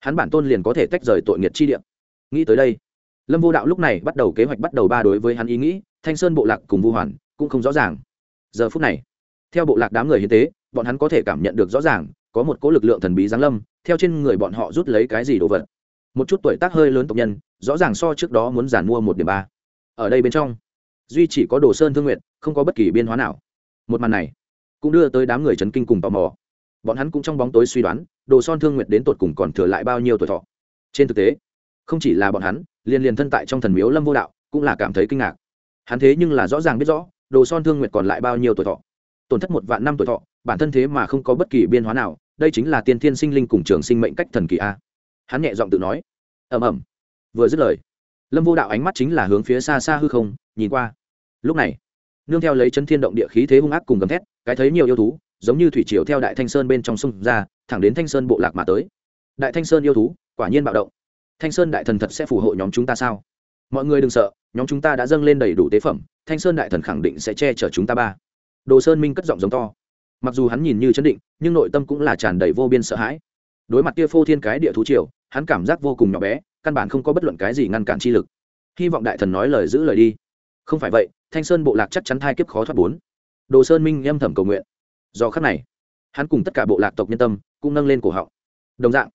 hắn bản tôn liền có thể tách rời tội nghiệt chi điểm nghĩ tới đây, lâm vô đạo lúc này bắt đầu kế hoạch bắt đầu ba đối với hắn ý nghĩ, thanh sơn bộ lạc cùng vu hoàn, cũng không rõ ràng. Giờ phút này theo bộ lạc đám người hiến tế, bọn hắn có thể cảm nhận được rõ ràng, có một cỗ lực lượng thần bí giáng lâm, theo trên người bọn họ rút lấy cái gì đồ vật. Một chút tuổi tác hơi lớn tộc nhân, rõ ràng so trước đó muốn giản mua một điểm ba. Ở đây bên trong, duy chỉ có đồ sơn thương nguyện không có bất kỳ biên hóa nào. Một màn này, cũng đưa tới đám người chấn kinh cùng tò mò. Bọn hắn cũng trong bóng tối suy đoán, đồ son thương nguyện đến tột cùng còn thừa lại bao nhiêu tuổi thọ. Trên thực tế, không chỉ là bọn hắn, liền liền thân tại trong thần miếu lâm vô đạo cũng là cảm thấy kinh ngạc. Hắn thế nhưng là rõ ràng biết rõ, đồ son thương nguyện còn lại bao nhiêu tuổi thọ tổn thất một vạn năm tuổi thọ, bản thân thế mà không có bất kỳ biên hóa nào, đây chính là tiên thiên sinh linh cùng trường sinh mệnh cách thần kỳ a. Hắn nhẹ giọng tự nói. Ầm ầm. Vừa dứt lời, lâm vô đạo ánh mắt chính là hướng phía xa xa hư không, nhìn qua. Lúc này, nương theo lấy chân thiên động địa khí thế hung ác cùng gầm thét, cái thấy nhiều yêu thú, giống như thủy triều theo đại thanh sơn bên trong sông ra, thẳng đến thanh sơn bộ lạc mà tới. Đại thanh sơn yêu thú, quả nhiên bạo động. Thanh sơn đại thần thật sẽ phù hộ nhóm chúng ta sao? Mọi người đừng sợ, nhóm chúng ta đã dâng lên đầy đủ tế phẩm, thanh sơn đại thần khẳng định sẽ che chở chúng ta ba đồ sơn minh cất giọng giống to. Mặc dù hắn nhìn như chấn định, nhưng nội tâm cũng là tràn đầy vô biên sợ hãi. Đối mặt kia phô thiên cái địa thú triều, hắn cảm giác vô cùng nhỏ bé, căn bản không có bất luận cái gì ngăn cản chi lực. Hy vọng đại thần nói lời giữ lời đi. Không phải vậy, thanh sơn bộ lạc chắc chắn thai kiếp khó thoát bốn. Đồ sơn minh âm thầm cầu nguyện. Do khắc này, hắn cùng tất cả bộ lạc tộc nhân tâm cũng nâng lên cổ họng. Đồng dạng,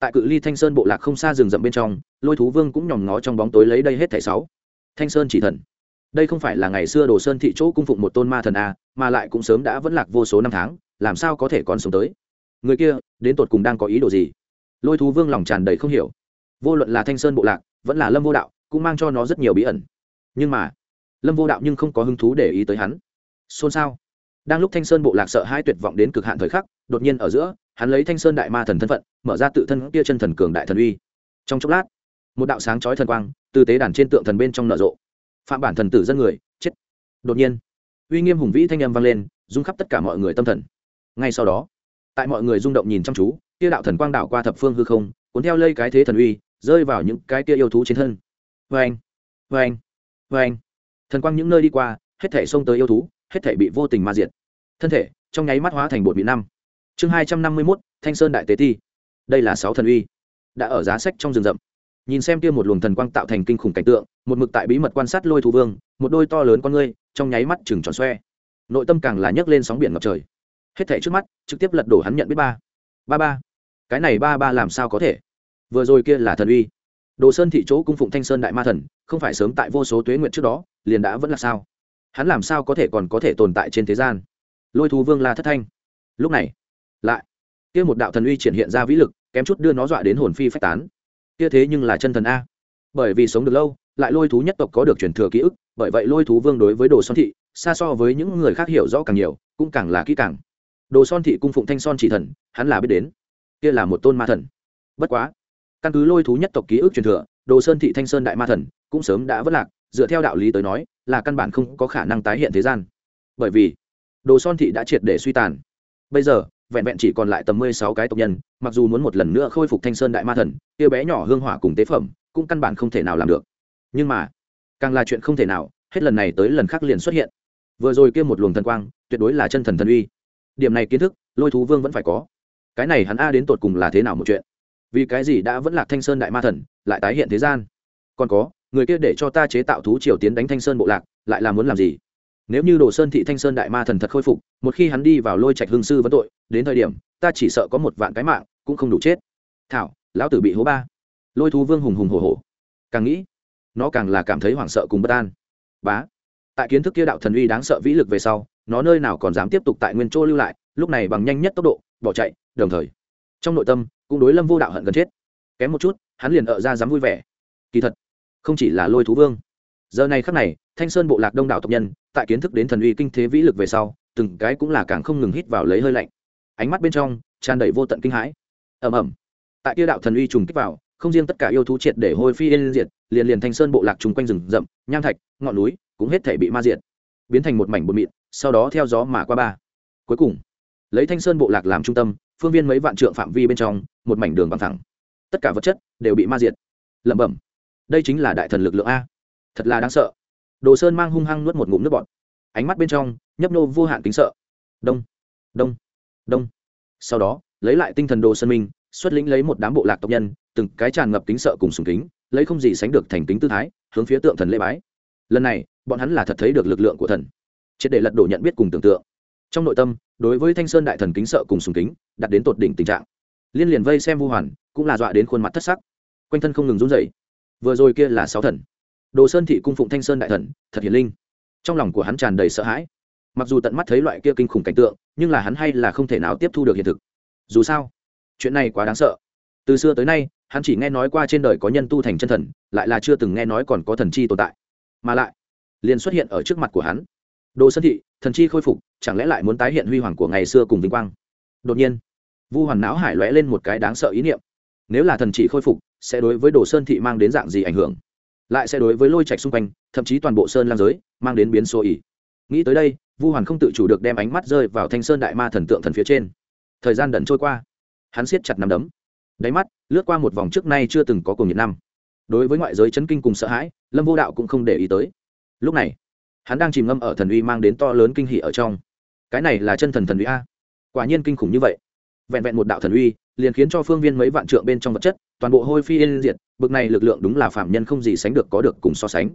tại cự ly thanh sơn bộ lạc không xa rừng rậm bên trong, lôi thú vương cũng nhòm ngó trong bóng tối lấy đây hết thẻ sáu. Thanh sơn chỉ thần đây không phải là ngày xưa đồ sơn thị chỗ cung phụng một tôn ma thần a mà lại cũng sớm đã vẫn lạc vô số năm tháng, làm sao có thể còn sống tới? Người kia, đến tột cùng đang có ý đồ gì? Lôi thú vương lòng tràn đầy không hiểu. Vô luận là thanh sơn bộ lạc, vẫn là lâm vô đạo, cũng mang cho nó rất nhiều bí ẩn. Nhưng mà, lâm vô đạo nhưng không có hứng thú để ý tới hắn. Xôn xao. Đang lúc thanh sơn bộ lạc sợ hai tuyệt vọng đến cực hạn thời khắc, đột nhiên ở giữa, hắn lấy thanh sơn đại ma thần thân phận, mở ra tự thân kia chân thần cường đại thần uy. Trong chốc lát, một đạo sáng chói thần quang, từ tế đàn trên tượng thần bên trong nở rộ phạm bản thần tử dân người, chết. Đột nhiên, uy nghiêm hùng vĩ thanh âm vang lên, rung khắp tất cả mọi người tâm thần. Ngay sau đó, tại mọi người rung động nhìn chăm chú, kia đạo thần quang đạo qua thập phương hư không, cuốn theo lây cái thế thần uy, rơi vào những cái kia yêu thú trên thân. Vê anh vê anh vê anh thần quang những nơi đi qua, hết thể xông tới yêu thú, hết thể bị vô tình ma diệt. Thân thể, trong nháy mắt hóa thành bột bị năm. Chương hai trăm năm mươi mốt, thanh sơn đại tế ti. Đây là sáu thần uy, đã ở giá sách trong rừng rậm nhìn xem kia một luồng thần quang tạo thành kinh khủng cảnh tượng, một mực tại bí mật quan sát lôi thú vương, một đôi to lớn con ngươi, trong nháy mắt chừng tròn xoe. Nội tâm càng là nhấc lên sóng biển ngập trời. Hết thảy trước mắt, trực tiếp lật đổ hắn nhận biết ba. Ba ba. Cái này ba ba làm sao có thể? Vừa rồi kia là thần uy. Đồ sơn thị chỗ cung phụng thanh sơn đại ma thần, không phải sớm tại vô số tuế nguyện trước đó, liền đã vẫn là sao? Hắn làm sao có thể còn có thể tồn tại trên thế gian? Lôi thú vương la thất thanh. Lúc này, lại, kia một đạo thần uy triển hiện ra vĩ lực, kém chút đưa nó dọa đến hồn phi phách tán kia thế nhưng là chân thần a. Bởi vì sống được lâu, lại lôi thú nhất tộc có được truyền thừa ký ức, bởi vậy lôi thú vương đối với đồ son thị, xa so với những người khác hiểu rõ càng nhiều, cũng càng là kỹ càng. Đồ son thị cung phụng thanh son chỉ thần, hắn là biết đến. Kia là một tôn ma thần. Bất quá, căn cứ lôi thú nhất tộc ký ức truyền thừa, đồ sơn thị thanh sơn đại ma thần, cũng sớm đã vất lạc, dựa theo đạo lý tới nói, là căn bản không có khả năng tái hiện thế gian. Bởi vì, đồ son thị đã triệt để suy tàn. Bây giờ vẹn vẹn chỉ còn lại tầm mười sáu cái tộc nhân, mặc dù muốn một lần nữa khôi phục thanh sơn đại ma thần, kia bé nhỏ hương hỏa cùng tế phẩm, cũng căn bản không thể nào làm được. Nhưng mà, càng là chuyện không thể nào, hết lần này tới lần khác liền xuất hiện. Vừa rồi kia một luồng thần quang, tuyệt đối là chân thần thần uy. Điểm này kiến thức, lôi thú vương vẫn phải có. Cái này hắn a đến tột cùng là thế nào một chuyện? Vì cái gì đã vẫn là thanh sơn đại ma thần, lại tái hiện thế gian? Còn có, người kia để cho ta chế tạo thú triều tiến đánh thanh sơn bộ lạc, lại là muốn làm gì? Nếu như đồ sơn thị thanh sơn đại ma thần thật khôi phục, một khi hắn đi vào lôi trạch hương sư vấn tội, đến thời điểm, ta chỉ sợ có một vạn cái mạng, cũng không đủ chết. Thảo, lão tử bị hố ba. Lôi thú vương hùng hùng hồ hồ càng nghĩ, nó càng là cảm thấy hoảng sợ cùng bất an. Bá. Tại kiến thức kia đạo thần uy đáng sợ vĩ lực về sau, nó nơi nào còn dám tiếp tục tại nguyên chỗ lưu lại, lúc này bằng nhanh nhất tốc độ, bỏ chạy, đồng thời. Trong nội tâm, cũng đối lâm vô đạo hận gần chết. Kém một chút, hắn liền ở ra dám vui vẻ. Kỳ thật, không chỉ là lôi thú vương. Giờ này khắc này thanh sơn bộ lạc đông đảo tộc nhân, tại kiến thức đến thần uy kinh thế vĩ lực về sau, từng cái cũng là càng không ngừng hít vào lấy hơi lạnh. Ánh mắt bên trong, tràn đầy vô tận kinh hãi. Ẩm ẩm tại kia đạo thần uy trùng kích vào, không riêng tất cả yêu thú triệt để hôi phi yên diệt, liền liền thanh sơn bộ lạc chung quanh rừng rậm, nham thạch, ngọn núi, cũng hết thể bị ma diệt. Biến thành một mảnh bột mịn, sau đó theo gió mà qua ba. Cuối cùng, lấy thanh sơn bộ lạc làm trung tâm, phương viên mấy vạn trượng phạm vi bên trong, một mảnh đường bằng thẳng. Tất cả vật chất đều bị ma diệt. Lẩm bẩm. Đây chính là đại thần lực lượng a. Thật là đáng sợ đồ sơn mang hung hăng nuốt một ngụm nước bọt. Ánh mắt bên trong, nhấp nô vô hạn kính sợ. Đông đông đông. Sau đó, lấy lại tinh thần đồ sơn minh xuất lĩnh lấy một đám bộ lạc tộc nhân, từng cái tràn ngập kính sợ cùng sùng kính, lấy không gì sánh được thành kính tư thái, hướng phía tượng thần lễ bái. Lần này, bọn hắn là thật thấy được lực lượng của thần. Triệt để lật đổ nhận biết cùng tưởng tượng. Trong nội tâm, đối với thanh sơn đại thần kính sợ cùng sùng kính, đặt đến tột đỉnh tình trạng. Liên liền vây xem vu hoàn, cũng là dọa đến khuôn mặt thất sắc. Quanh thân không ngừng run rẩy. Vừa rồi kia là sáu thần đồ sơn thị cung phụng thanh sơn đại thần, thật hiền linh. Trong lòng của hắn tràn đầy sợ hãi. Mặc dù tận mắt thấy loại kia kinh khủng cảnh tượng, nhưng là hắn hay là không thể nào tiếp thu được hiện thực. Dù sao, chuyện này quá đáng sợ. Từ xưa tới nay, hắn chỉ nghe nói qua trên đời có nhân tu thành chân thần, lại là chưa từng nghe nói còn có thần chi tồn tại. Mà lại, liền xuất hiện ở trước mặt của hắn. Đồ sơn thị, thần chi khôi phục, chẳng lẽ lại muốn tái hiện huy hoàng của ngày xưa cùng vinh quang? Đột nhiên, vu hoàn não hải lóe lên một cái đáng sợ ý niệm. Nếu là thần chỉ khôi phục, sẽ đối với đồ sơn thị mang đến dạng gì ảnh hưởng? Lại sẽ đối với lôi trạch xung quanh, thậm chí toàn bộ sơn lang giới, mang đến biến số ỉ nghĩ tới đây, vu hoàn không tự chủ được đem ánh mắt rơi vào thanh sơn đại ma thần tượng thần phía trên. Thời gian đần trôi qua. Hắn siết chặt nắm đấm. Đáy mắt, lướt qua một vòng trước nay chưa từng có cùng nhiệt năm. Đối với ngoại giới chấn kinh cùng sợ hãi, lâm vô đạo cũng không để ý tới. Lúc này, hắn đang chìm ngâm ở thần uy mang đến to lớn kinh hỷ ở trong. Cái này là chân thần thần uy a. Quả nhiên kinh khủng như vậy. Vẹn vẹn một đạo thần uy liền khiến cho phương viên mấy vạn trượng bên trong vật chất, toàn bộ hôi phi yên diệt, bực này lực lượng đúng là phạm nhân không gì sánh được có được cùng so sánh.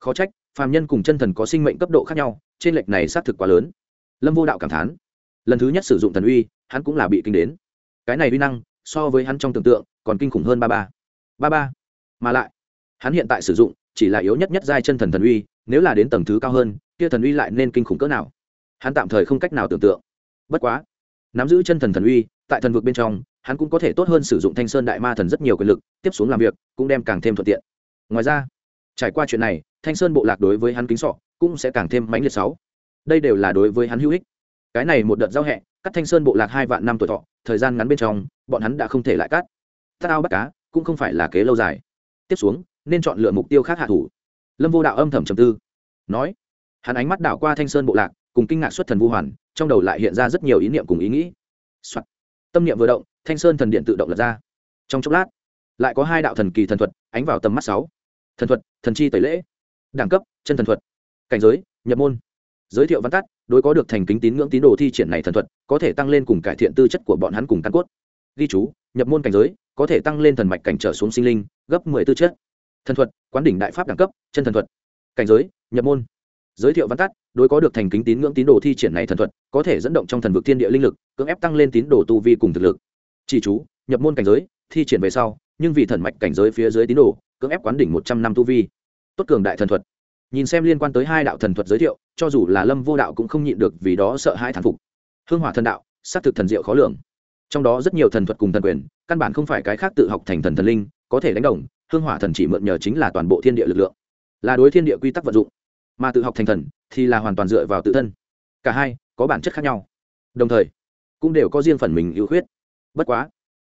Khó trách phạm nhân cùng chân thần có sinh mệnh cấp độ khác nhau, trên lệch này xác thực quá lớn. Lâm vô đạo cảm thán. Lần thứ nhất sử dụng thần uy, hắn cũng là bị kinh đến. Cái này uy năng, so với hắn trong tưởng tượng, còn kinh khủng hơn ba ba. Ba ba. Mà lại, hắn hiện tại sử dụng, chỉ là yếu nhất nhất giai chân thần thần uy, nếu là đến tầng thứ cao hơn, kia thần uy lại nên kinh khủng cỡ nào? Hắn tạm thời không cách nào tưởng tượng. Bất quá, nắm giữ chân thần thần uy, tại thần vực bên trong hắn cũng có thể tốt hơn sử dụng thanh sơn đại ma thần rất nhiều quyền lực, tiếp xuống làm việc cũng đem càng thêm thuận tiện. Ngoài ra, trải qua chuyện này, thanh sơn bộ lạc đối với hắn kính sọ cũng sẽ càng thêm mãnh liệt sáu. Đây đều là đối với hắn hữu ích. Cái này một đợt giao hẹ, cắt thanh sơn bộ lạc hai vạn năm tuổi thọ, thời gian ngắn bên trong, bọn hắn đã không thể lại cắt. Tát ao bắt cá cũng không phải là kế lâu dài. Tiếp xuống, nên chọn lựa mục tiêu khác hạ thủ. Lâm vô đạo âm thầm trầm tư. Nói, hắn ánh mắt đảo qua thanh sơn bộ lạc, cùng kinh ngạc xuất thần vu hoàn, trong đầu lại hiện ra rất nhiều ý niệm cùng ý nghĩ、Soạn tâm niệm vừa động, thanh sơn thần điện tự động lật ra. Trong chốc lát, lại có hai đạo thần kỳ thần thuật ánh vào tầm mắt sáu. Thần thuật, thần chi tẩy lễ. Đẳng cấp, chân thần thuật. Cảnh giới, nhập môn. Giới thiệu văn tắt, đối có được thành kính tín ngưỡng tín đồ thi triển này thần thuật, có thể tăng lên cùng cải thiện tư chất của bọn hắn cùng căn cốt. Ghi chú, nhập môn cảnh giới, có thể tăng lên thần mạch cảnh trở xuống sinh linh, gấp mười tư chất. Thần thuật, quán đỉnh đại pháp đẳng cấp, chân thần thuật. Cảnh giới, nhập môn giới thiệu văn tắt, đối có được thành kính tín ngưỡng tín đồ thi triển này thần thuật, có thể dẫn động trong thần vực thiên địa linh lực, cưỡng ép tăng lên tín đồ tu vi cùng thực lực. Chỉ chú, nhập môn cảnh giới, thi triển về sau, nhưng vì thần mạch cảnh giới phía dưới tín đồ, cưỡng ép quán đỉnh một trăm năm tu vi. Tốt cường đại thần thuật. Nhìn xem liên quan tới hai đạo thần thuật giới thiệu, cho dù là lâm vô đạo cũng không nhịn được vì đó sợ hai thản phục. Hương hỏa thần đạo xác thực thần diệu khó lường. Trong đó rất nhiều thần thuật cùng thần quyền, căn bản không phải cái khác tự học thành thần thần linh, có thể đánh đồng, hương hỏa thần chỉ mượn nhờ chính là toàn bộ thiên địa lực lượng. Là đối thiên địa quy tắc vận dụng mà tự học thành thần thì là hoàn toàn dựa vào tự thân. Cả hai có bản chất khác nhau. Đồng thời, cũng đều có riêng phần mình ưu khuyết. Bất quá,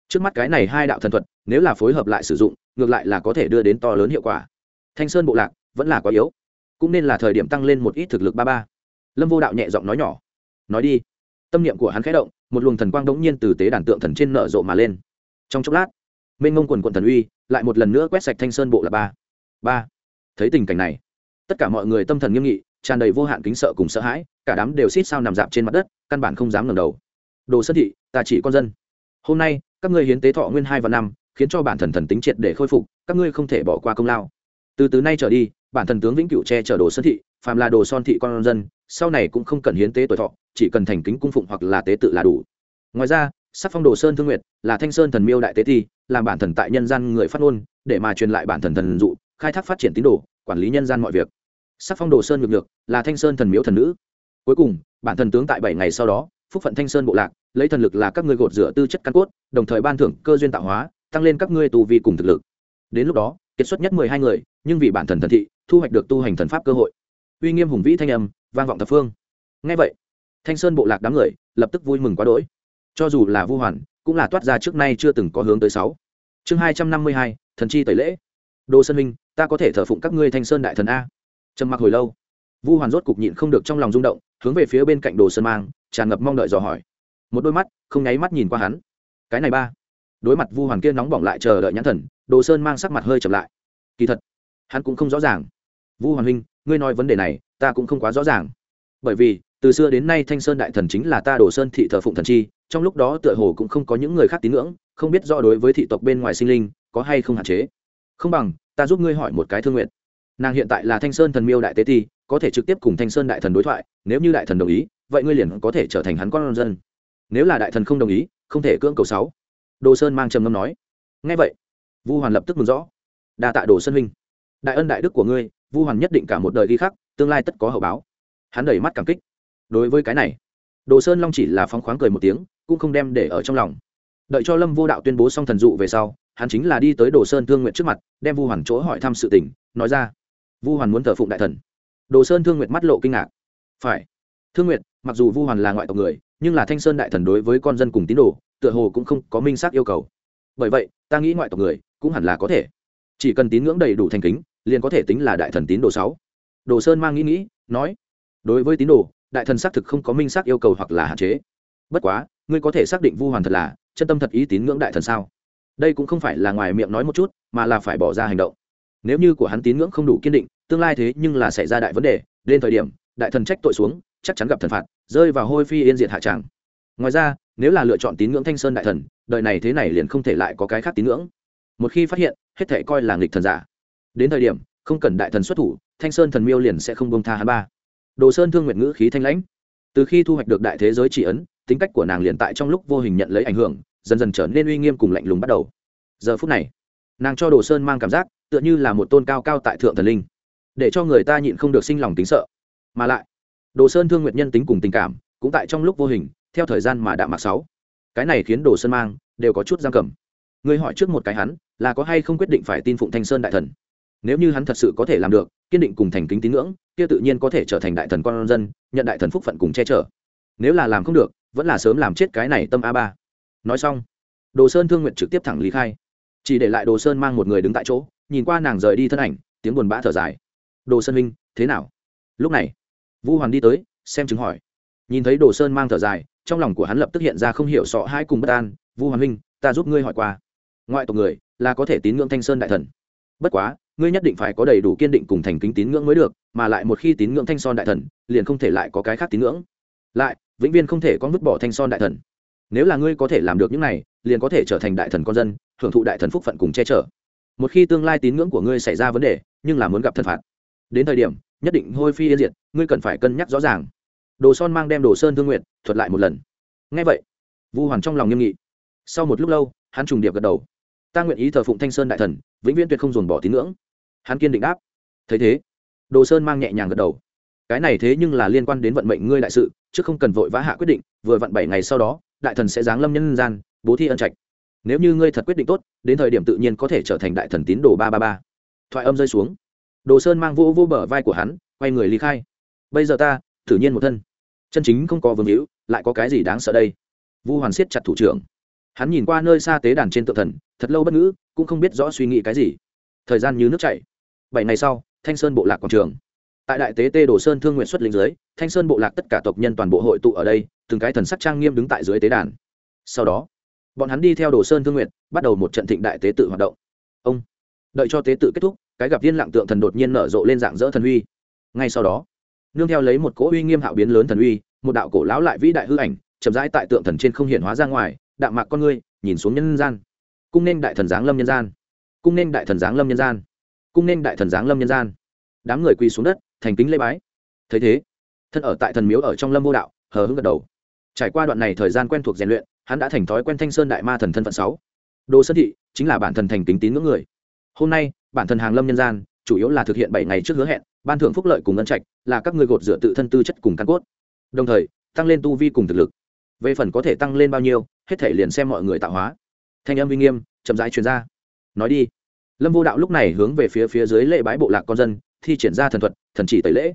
trước mắt cái này hai đạo thần thuật, nếu là phối hợp lại sử dụng, ngược lại là có thể đưa đến to lớn hiệu quả. Thanh sơn bộ lạc vẫn là quá yếu, cũng nên là thời điểm tăng lên một ít thực lực ba ba. Lâm vô đạo nhẹ giọng nói nhỏ, nói đi. Tâm niệm của hắn khẽ động, một luồng thần quang đống nhiên từ tế đàn tượng thần trên nở rộ mà lên. Trong chốc lát, mênh ngông quần quận thần uy lại một lần nữa quét sạch thanh sơn bộ là ba. Ba. Thấy tình cảnh này tất cả mọi người tâm thần nghiêm nghị, tràn đầy vô hạn kính sợ cùng sợ hãi, cả đám đều xít sao nằm dạp trên mặt đất, căn bản không dám ngẩng đầu. Đồ sơn thị, ta chỉ con dân. Hôm nay, các ngươi hiến tế thọ nguyên hai và năm, khiến cho bản thần thần tính triệt để khôi phục, các ngươi không thể bỏ qua công lao. Từ từ nay trở đi, bản thần tướng vĩnh cửu che chở đồ sơn thị, phàm là đồ son thị con dân, sau này cũng không cần hiến tế tuổi thọ, chỉ cần thành kính cung phụng hoặc là tế tự là đủ. Ngoài ra, sắc phong đồ sơn thương nguyệt là thanh sơn thần miêu đại tế thi làm bản thần tại nhân gian người phát ngôn, để mà truyền lại bản thần thần dụ, khai thác phát triển tín đồ, quản lý nhân gian mọi việc sắc phong đồ sơn ngược ngược là thanh sơn thần miếu thần nữ. Cuối cùng, bản thần tướng tại bảy ngày sau đó, phúc phận thanh sơn bộ lạc, lấy thần lực là các ngươi gột rửa tư chất căn cốt, đồng thời ban thưởng cơ duyên tạo hóa, tăng lên các ngươi tù vi cùng thực lực. Đến lúc đó kết xuất nhất mười hai người, nhưng vì bản thần thần thị, thu hoạch được tu hành thần pháp cơ hội. Uy nghiêm hùng vĩ thanh âm, vang vọng thập phương. Ngay vậy, thanh sơn bộ lạc đám người lập tức vui mừng quá đỗi. Cho dù là vu hoàn, cũng là toát ra trước nay chưa từng có hướng tới sáu. Chương hai trăm năm mươi hai, thần chi tẩy lễ. Đồ sơn minh, ta có thể thờ phụng các ngươi thanh sơn đại thần a trầm mặc hồi lâu. Vu hoàn rốt cục nhịn không được trong lòng rung động, hướng về phía bên cạnh đồ sơn mang, tràn ngập mong đợi dò hỏi. Một đôi mắt, không nháy mắt nhìn qua hắn. Cái này ba. Đối mặt vu hoàn kia nóng bỏng lại chờ đợi nhãn thần, đồ sơn mang sắc mặt hơi chậm lại. Kỳ thật, hắn cũng không rõ ràng. Vu hoàn huynh, ngươi nói vấn đề này, ta cũng không quá rõ ràng. Bởi vì, từ xưa đến nay thanh sơn đại thần chính là ta đồ sơn thị thờ phụng thần chi, trong lúc đó tựa hồ cũng không có những người khác tín ngưỡng, không biết rõ đối với thị tộc bên ngoài sinh linh có hay không hạn chế. Không bằng, ta giúp ngươi hỏi một cái thương nguyện nàng hiện tại là thanh sơn thần miêu đại tế ti, có thể trực tiếp cùng thanh sơn đại thần đối thoại, nếu như đại thần đồng ý, vậy ngươi liền có thể trở thành hắn con dân. Nếu là đại thần không đồng ý, không thể cưỡng cầu sáu. Đồ sơn mang trầm ngâm nói. Ngay vậy, vu hoàn lập tức mừng rõ. Đa tạ đồ sơn huynh. Đại ân đại đức của ngươi, vu hoàn nhất định cả một đời ghi khắc, tương lai tất có hậu báo. Hắn đẩy mắt cảm kích. Đối với cái này, đồ sơn long chỉ là phóng khoáng cười một tiếng, cũng không đem để ở trong lòng. Đợi cho lâm vô đạo tuyên bố xong thần dụ về sau, hắn chính là đi tới đồ sơn thương nguyện trước mặt, đem vu hoàn chỗ hỏi thăm sự tình, nói ra vu hoàn muốn thờ phụng đại thần. Đồ sơn thương nguyện mắt lộ kinh ngạc. Phải. Thương nguyện mặc dù vu hoàn là ngoại tộc người, nhưng là thanh sơn đại thần đối với con dân cùng tín đồ, tựa hồ cũng không có minh xác yêu cầu. Bởi vậy, ta nghĩ ngoại tộc người cũng hẳn là có thể. Chỉ cần tín ngưỡng đầy đủ thành kính, liền có thể tính là đại thần tín đồ sáu. Đồ sơn mang nghĩ nghĩ, nói, đối với tín đồ, đại thần xác thực không có minh xác yêu cầu hoặc là hạn chế. Bất quá, ngươi có thể xác định vu hoàn thật là chân tâm thật ý tín ngưỡng đại thần sao? Đây cũng không phải là ngoài miệng nói một chút, mà là phải bỏ ra hành động nếu như của hắn tín ngưỡng không đủ kiên định, tương lai thế nhưng là xảy ra đại vấn đề đến thời điểm, đại thần trách tội xuống, chắc chắn gặp thần phạt, rơi vào hôi phi yên diệt hạ tràng. Ngoài ra, nếu là lựa chọn tín ngưỡng thanh sơn đại thần, đời này thế này liền không thể lại có cái khác tín ngưỡng. Một khi phát hiện, hết thể coi là nghịch thần giả. Đến thời điểm, không cần đại thần xuất thủ, thanh sơn thần miêu liền sẽ không bông tha hắn ba. Đồ sơn thương nguyện ngữ khí thanh lãnh. Từ khi thu hoạch được đại thế giới chỉ ấn, tính cách của nàng liền tại trong lúc vô hình nhận lấy ảnh hưởng, dần dần trở nên uy nghiêm cùng lạnh lùng bắt đầu. Giờ phút này, nàng cho đồ sơn mang cảm giác tựa như là một tôn cao cao tại thượng thần linh, để cho người ta nhịn không được sinh lòng tính sợ. Mà lại, đồ sơn thương nguyện nhân tính cùng tình cảm cũng tại trong lúc vô hình, theo thời gian mà đạm mạc sáu. Cái này khiến đồ sơn mang đều có chút giam cầm. Người hỏi trước một cái hắn là có hay không quyết định phải tin phụng thanh sơn đại thần. Nếu như hắn thật sự có thể làm được, kiên định cùng thành kính tín ngưỡng, kia tự nhiên có thể trở thành đại thần con dân, nhận đại thần phúc phận cùng che chở. Nếu là làm không được, vẫn là sớm làm chết cái này tâm a ba. Nói xong, đồ sơn thương nguyện trực tiếp thẳng lý khai. Chỉ để lại đồ sơn mang một người đứng tại chỗ nhìn qua nàng rời đi thân ảnh, tiếng buồn bã thở dài. Đồ sơn minh thế nào? Lúc này, vu hoàn đi tới, xem chứng hỏi. Nhìn thấy đồ sơn mang thở dài, trong lòng của hắn lập tức hiện ra không hiểu sợ hai cùng bất an. Vu hoàn minh ta giúp ngươi hỏi qua. Ngoại tộc người là có thể tín ngưỡng thanh sơn đại thần. Bất quá, ngươi nhất định phải có đầy đủ kiên định cùng thành kính tín ngưỡng mới được, mà lại một khi tín ngưỡng thanh son đại thần, liền không thể lại có cái khác tín ngưỡng. Lại, vĩnh viên không thể con vứt bỏ thanh son đại thần. Nếu là ngươi có thể làm được những này, liền có thể trở thành đại thần con dân, hưởng thụ đại thần phúc phận cùng che chở một khi tương lai tín ngưỡng của ngươi xảy ra vấn đề, nhưng là muốn gặp thần phạt. Đến thời điểm, nhất định hôi phi yên diệt, ngươi cần phải cân nhắc rõ ràng. Đồ son mang đem đồ sơn thương nguyện, thuật lại một lần. Ngay vậy, vu hoàn trong lòng nghiêm nghị. Sau một lúc lâu, hắn trùng điệp gật đầu. Ta nguyện ý thờ phụng thanh sơn đại thần, vĩnh viễn tuyệt không dồn bỏ tín ngưỡng. Hắn kiên định đáp. Thấy thế, đồ sơn mang nhẹ nhàng gật đầu. Cái này thế nhưng là liên quan đến vận mệnh ngươi đại sự, chứ không cần vội vã hạ quyết định, vừa vặn bảy ngày sau đó, đại thần sẽ giáng lâm nhân gian, bố thi ân trạch nếu như ngươi thật quyết định tốt, đến thời điểm tự nhiên có thể trở thành đại thần tín đồ ba ba ba. Thoại âm rơi xuống. Đồ sơn mang vô vô bờ vai của hắn, quay người ly khai. Bây giờ ta, thử nhiên một thân. Chân chính không có vương hữu, lại có cái gì đáng sợ đây? Vu hoàn siết chặt thủ trưởng. Hắn nhìn qua nơi xa tế đàn trên tự thần, thật lâu bất ngữ, cũng không biết rõ suy nghĩ cái gì. Thời gian như nước chảy. Bảy ngày sau, thanh sơn bộ lạc quảng trường. Tại đại tế tê đồ sơn thương nguyện xuất lính dưới, thanh sơn bộ lạc tất cả tộc nhân toàn bộ hội tụ ở đây, từng cái thần sắc trang nghiêm đứng tại dưới tế đàn. Sau đó bọn hắn đi theo đồ sơn thương nguyện bắt đầu một trận thịnh đại tế tự hoạt động. Ông, đợi cho tế tự kết thúc, cái gặp viên lặng tượng thần đột nhiên nở rộ lên dạng dỡ thần uy. Ngay sau đó, nương theo lấy một cỗ uy nghiêm hạo biến lớn thần uy, một đạo cổ lão lại vĩ đại hư ảnh, chậm rãi tại tượng thần trên không hiện hóa ra ngoài, đạm mạc con ngươi, nhìn xuống nhân gian. Cung nên đại thần giáng lâm nhân gian. Cung nên đại thần giáng lâm nhân gian. Cung nên đại thần giáng lâm nhân gian. Đám người quỳ xuống đất, thành kính lễ bái. Thấy thế, thân ở tại thần miếu ở trong lâm vô đạo, hờ hững gật đầu. Trải qua đoạn này thời gian quen thuộc rèn luyện hắn đã thành thói quen thanh sơn đại ma thần thân phận sáu. Đồ sơn thị chính là bản thần thành kính tín ngưỡng người. Hôm nay, bản thần hàng lâm nhân gian, chủ yếu là thực hiện bảy ngày trước hứa hẹn, ban thưởng phúc lợi cùng ngân trạch, là các người gột dựa tự thân tư chất cùng căn cốt. Đồng thời, tăng lên tu vi cùng thực lực. Về phần có thể tăng lên bao nhiêu, hết thể liền xem mọi người tạo hóa. Thanh âm uy nghiêm, chậm rãi truyền ra. Nói đi. Lâm vô đạo lúc này hướng về phía phía dưới lễ bái bộ lạc con dân, thi triển ra thần thuật, thần chỉ tẩy lễ.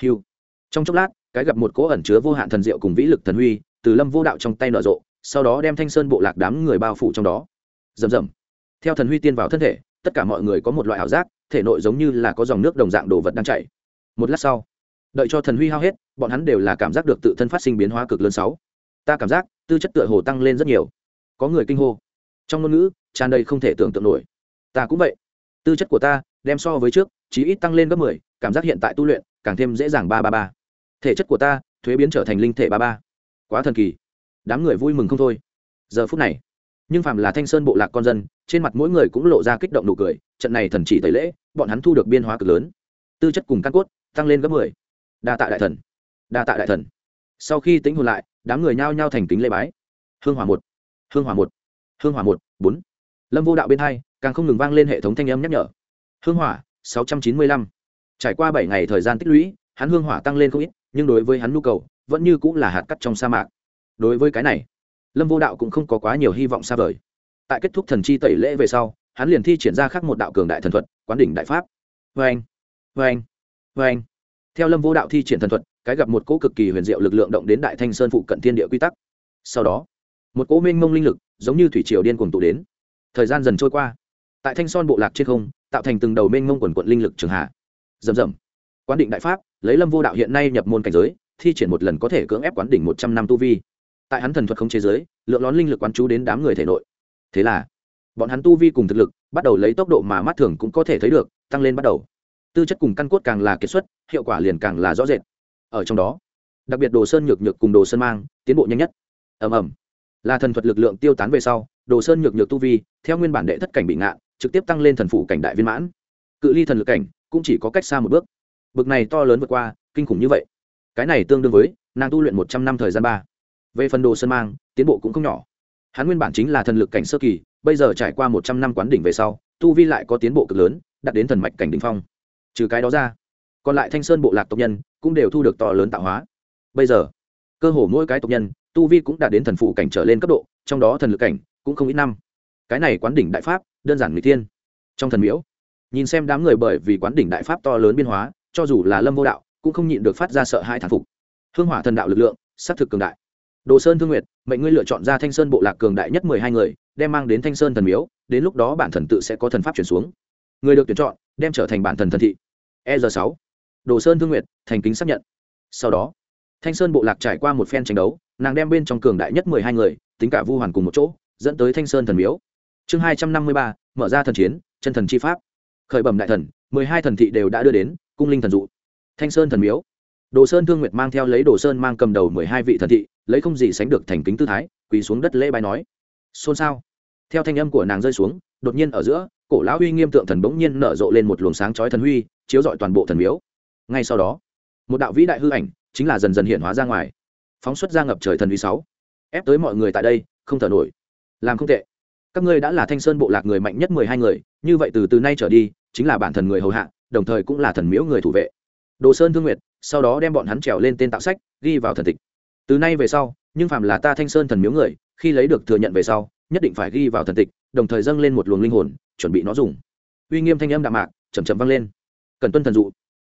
Hiu trong chốc lát, cái gặp một cỗ ẩn chứa vô hạn thần diệu cùng vĩ lực thần huy, từ lâm vô đạo trong tay nở rộ sau đó đem thanh sơn bộ lạc đám người bao phủ trong đó. Rầm rầm. Theo thần huy tiên vào thân thể, tất cả mọi người có một loại ảo giác, thể nội giống như là có dòng nước đồng dạng đồ vật đang chảy. Một lát sau, đợi cho thần huy hao hết, bọn hắn đều là cảm giác được tự thân phát sinh biến hóa cực lớn sáu. Ta cảm giác, tư chất tựa hồ tăng lên rất nhiều. Có người kinh hô. Trong ngôn ngữ, tràn đầy không thể tưởng tượng nổi. Ta cũng vậy. Tư chất của ta, đem so với trước, chí ít tăng lên gấp mười, cảm giác hiện tại tu luyện, càng thêm dễ dàng ba ba ba. Thể chất của ta, thuế biến trở thành linh thể ba ba. Quá thần kỳ đám người vui mừng không thôi. Giờ phút này, nhưng phàm là thanh sơn bộ lạc con dân, trên mặt mỗi người cũng lộ ra kích động nụ cười, trận này thần chỉ tẩy lễ, bọn hắn thu được biên hóa cực lớn. Tư chất cùng căn cốt, tăng lên gấp mười. Đa tạ đại thần. Đa tạ đại thần. Sau khi tính hồn lại, đám người nhao nhao thành kính lễ bái. Hương hỏa một, hương hỏa một, hương hỏa một, bốn. Lâm vô đạo bên hai, càng không ngừng vang lên hệ thống thanh âm nhắc nhở. Hương hỏa, sáu trăm chín mươi lăm. Trải qua bảy ngày thời gian tích lũy, hắn hương hỏa tăng lên không ít, nhưng đối với hắn nhu cầu, vẫn như cũng là hạt cắt trong sa mạc đối với cái này, lâm vô đạo cũng không có quá nhiều hy vọng xa vời. Tại kết thúc thần chi tẩy lễ về sau, hắn liền thi triển ra khác một đạo cường đại thần thuật, quán đỉnh đại pháp. Vê anh vê anh vê anh theo lâm vô đạo thi triển thần thuật, cái gặp một cỗ cực kỳ huyền diệu lực lượng động đến đại thanh sơn phụ cận thiên địa quy tắc. Sau đó, một cỗ minh mông linh lực, giống như thủy triều điên cuồng tụ đến. Thời gian dần trôi qua. Tại thanh son bộ lạc trên không, tạo thành từng đầu minh mông quần quận linh lực trường hạ. Rầm rầm. Quán định đại pháp, lấy lâm vô đạo hiện nay nhập môn cảnh giới, thi triển một lần có thể cưỡng ép quán đỉnh một trăm năm tu vi tại hắn thần thuật không chế giới, lượng lón linh lực quán chú đến đám người thể nội. Thế là, bọn hắn tu vi cùng thực lực, bắt đầu lấy tốc độ mà mắt thường cũng có thể thấy được, tăng lên bắt đầu. Tư chất cùng căn cốt càng là kiệt xuất, hiệu quả liền càng là rõ rệt. Ở trong đó, đặc biệt đồ sơn nhược nhược cùng đồ sơn mang, tiến bộ nhanh nhất. Ầm ầm. Là thần thuật lực lượng tiêu tán về sau, đồ sơn nhược nhược tu vi, theo nguyên bản đệ thất cảnh bị ngạn trực tiếp tăng lên thần phụ cảnh đại viên mãn. Cự ly thần lực cảnh cũng chỉ có cách xa một bước. Bực này to lớn vượt qua, kinh khủng như vậy. Cái này tương đương với, nàng tu luyện một trăm năm thời gian ba về phần đồ sơn mang, tiến bộ cũng không nhỏ. Hắn nguyên bản chính là thần lực cảnh sơ kỳ, bây giờ trải qua một trăm năm quán đỉnh về sau, tu vi lại có tiến bộ cực lớn, đạt đến thần mạch cảnh đ ỉ n h phong. Trừ cái đó ra, còn lại thanh sơn bộ lạc tộc nhân cũng đều thu được to lớn tạo hóa. Bây giờ, cơ hồ mỗi cái tộc nhân, tu vi cũng đạt đến thần phụ cảnh trở lên cấp độ, trong đó thần lực cảnh cũng không ít năm. Cái này quán đỉnh đại pháp, đơn giản người tiên trong thần miễu nhìn xem đám người bởi vì quán đỉnh đại pháp to lớn biên hóa, cho dù là lâm vô đạo, cũng không nhịn được phát ra sợ hai thản phục. Hương hỏa thần đạo lực lượng s á c thực cường đại đồ sơn thương nguyệt, mệnh ngươi lựa chọn ra thanh sơn bộ lạc cường đại nhất mười hai người, đem mang đến thanh sơn thần miếu, đến lúc đó bản thần tự sẽ có thần pháp chuyển xuống. Người được tuyển chọn, đem trở thành bản thần thần thị. E r sáu. Đồ sơn thương nguyệt, thành kính xác nhận. Sau đó, thanh sơn bộ lạc trải qua một phen tranh đấu, nàng đem bên trong cường đại nhất mười hai người, tính cả vu hoàn cùng một chỗ, dẫn tới thanh sơn thần miếu. Chương hai trăm năm mươi ba, mở ra thần chiến, chân thần chi pháp. Khởi bẩm đại thần, mười hai thần thị đều đã đưa đến, cung linh thần dụ. Thanh sơn thần miếu đồ sơn thương nguyệt mang theo lấy đồ sơn mang cầm đầu mười hai vị thần thị, lấy không gì sánh được thành kính tư thái, quỳ xuống đất lễ bài nói. Xôn xao. Theo thanh âm của nàng rơi xuống, đột nhiên ở giữa, cổ lão uy nghiêm tượng thần bỗng nhiên nở rộ lên một luồng sáng chói thần huy, chiếu rọi toàn bộ thần miếu. Ngay sau đó, một đạo vĩ đại hư ảnh chính là dần dần hiện hóa ra ngoài. Phóng xuất ra ngập trời thần huy sáu. Ép tới mọi người tại đây, không thở nổi. Làm không tệ. Các ngươi đã là thanh sơn bộ lạc người mạnh nhất mười hai người, như vậy từ từ nay trở đi, chính là bản thần người hầu hạ, đồng thời cũng là thần miếu người thủ vệ. Đồ sơn thương nguyệt sau đó đem bọn hắn trèo lên tên tạo sách, ghi vào thần tịch. Từ nay về sau, nhưng phàm là ta thanh sơn thần miếu người, khi lấy được thừa nhận về sau, nhất định phải ghi vào thần tịch, đồng thời dâng lên một luồng linh hồn, chuẩn bị nó dùng. Uy nghiêm thanh âm đạm mạc chầm chầm vang lên. Cần tuân thần dụ.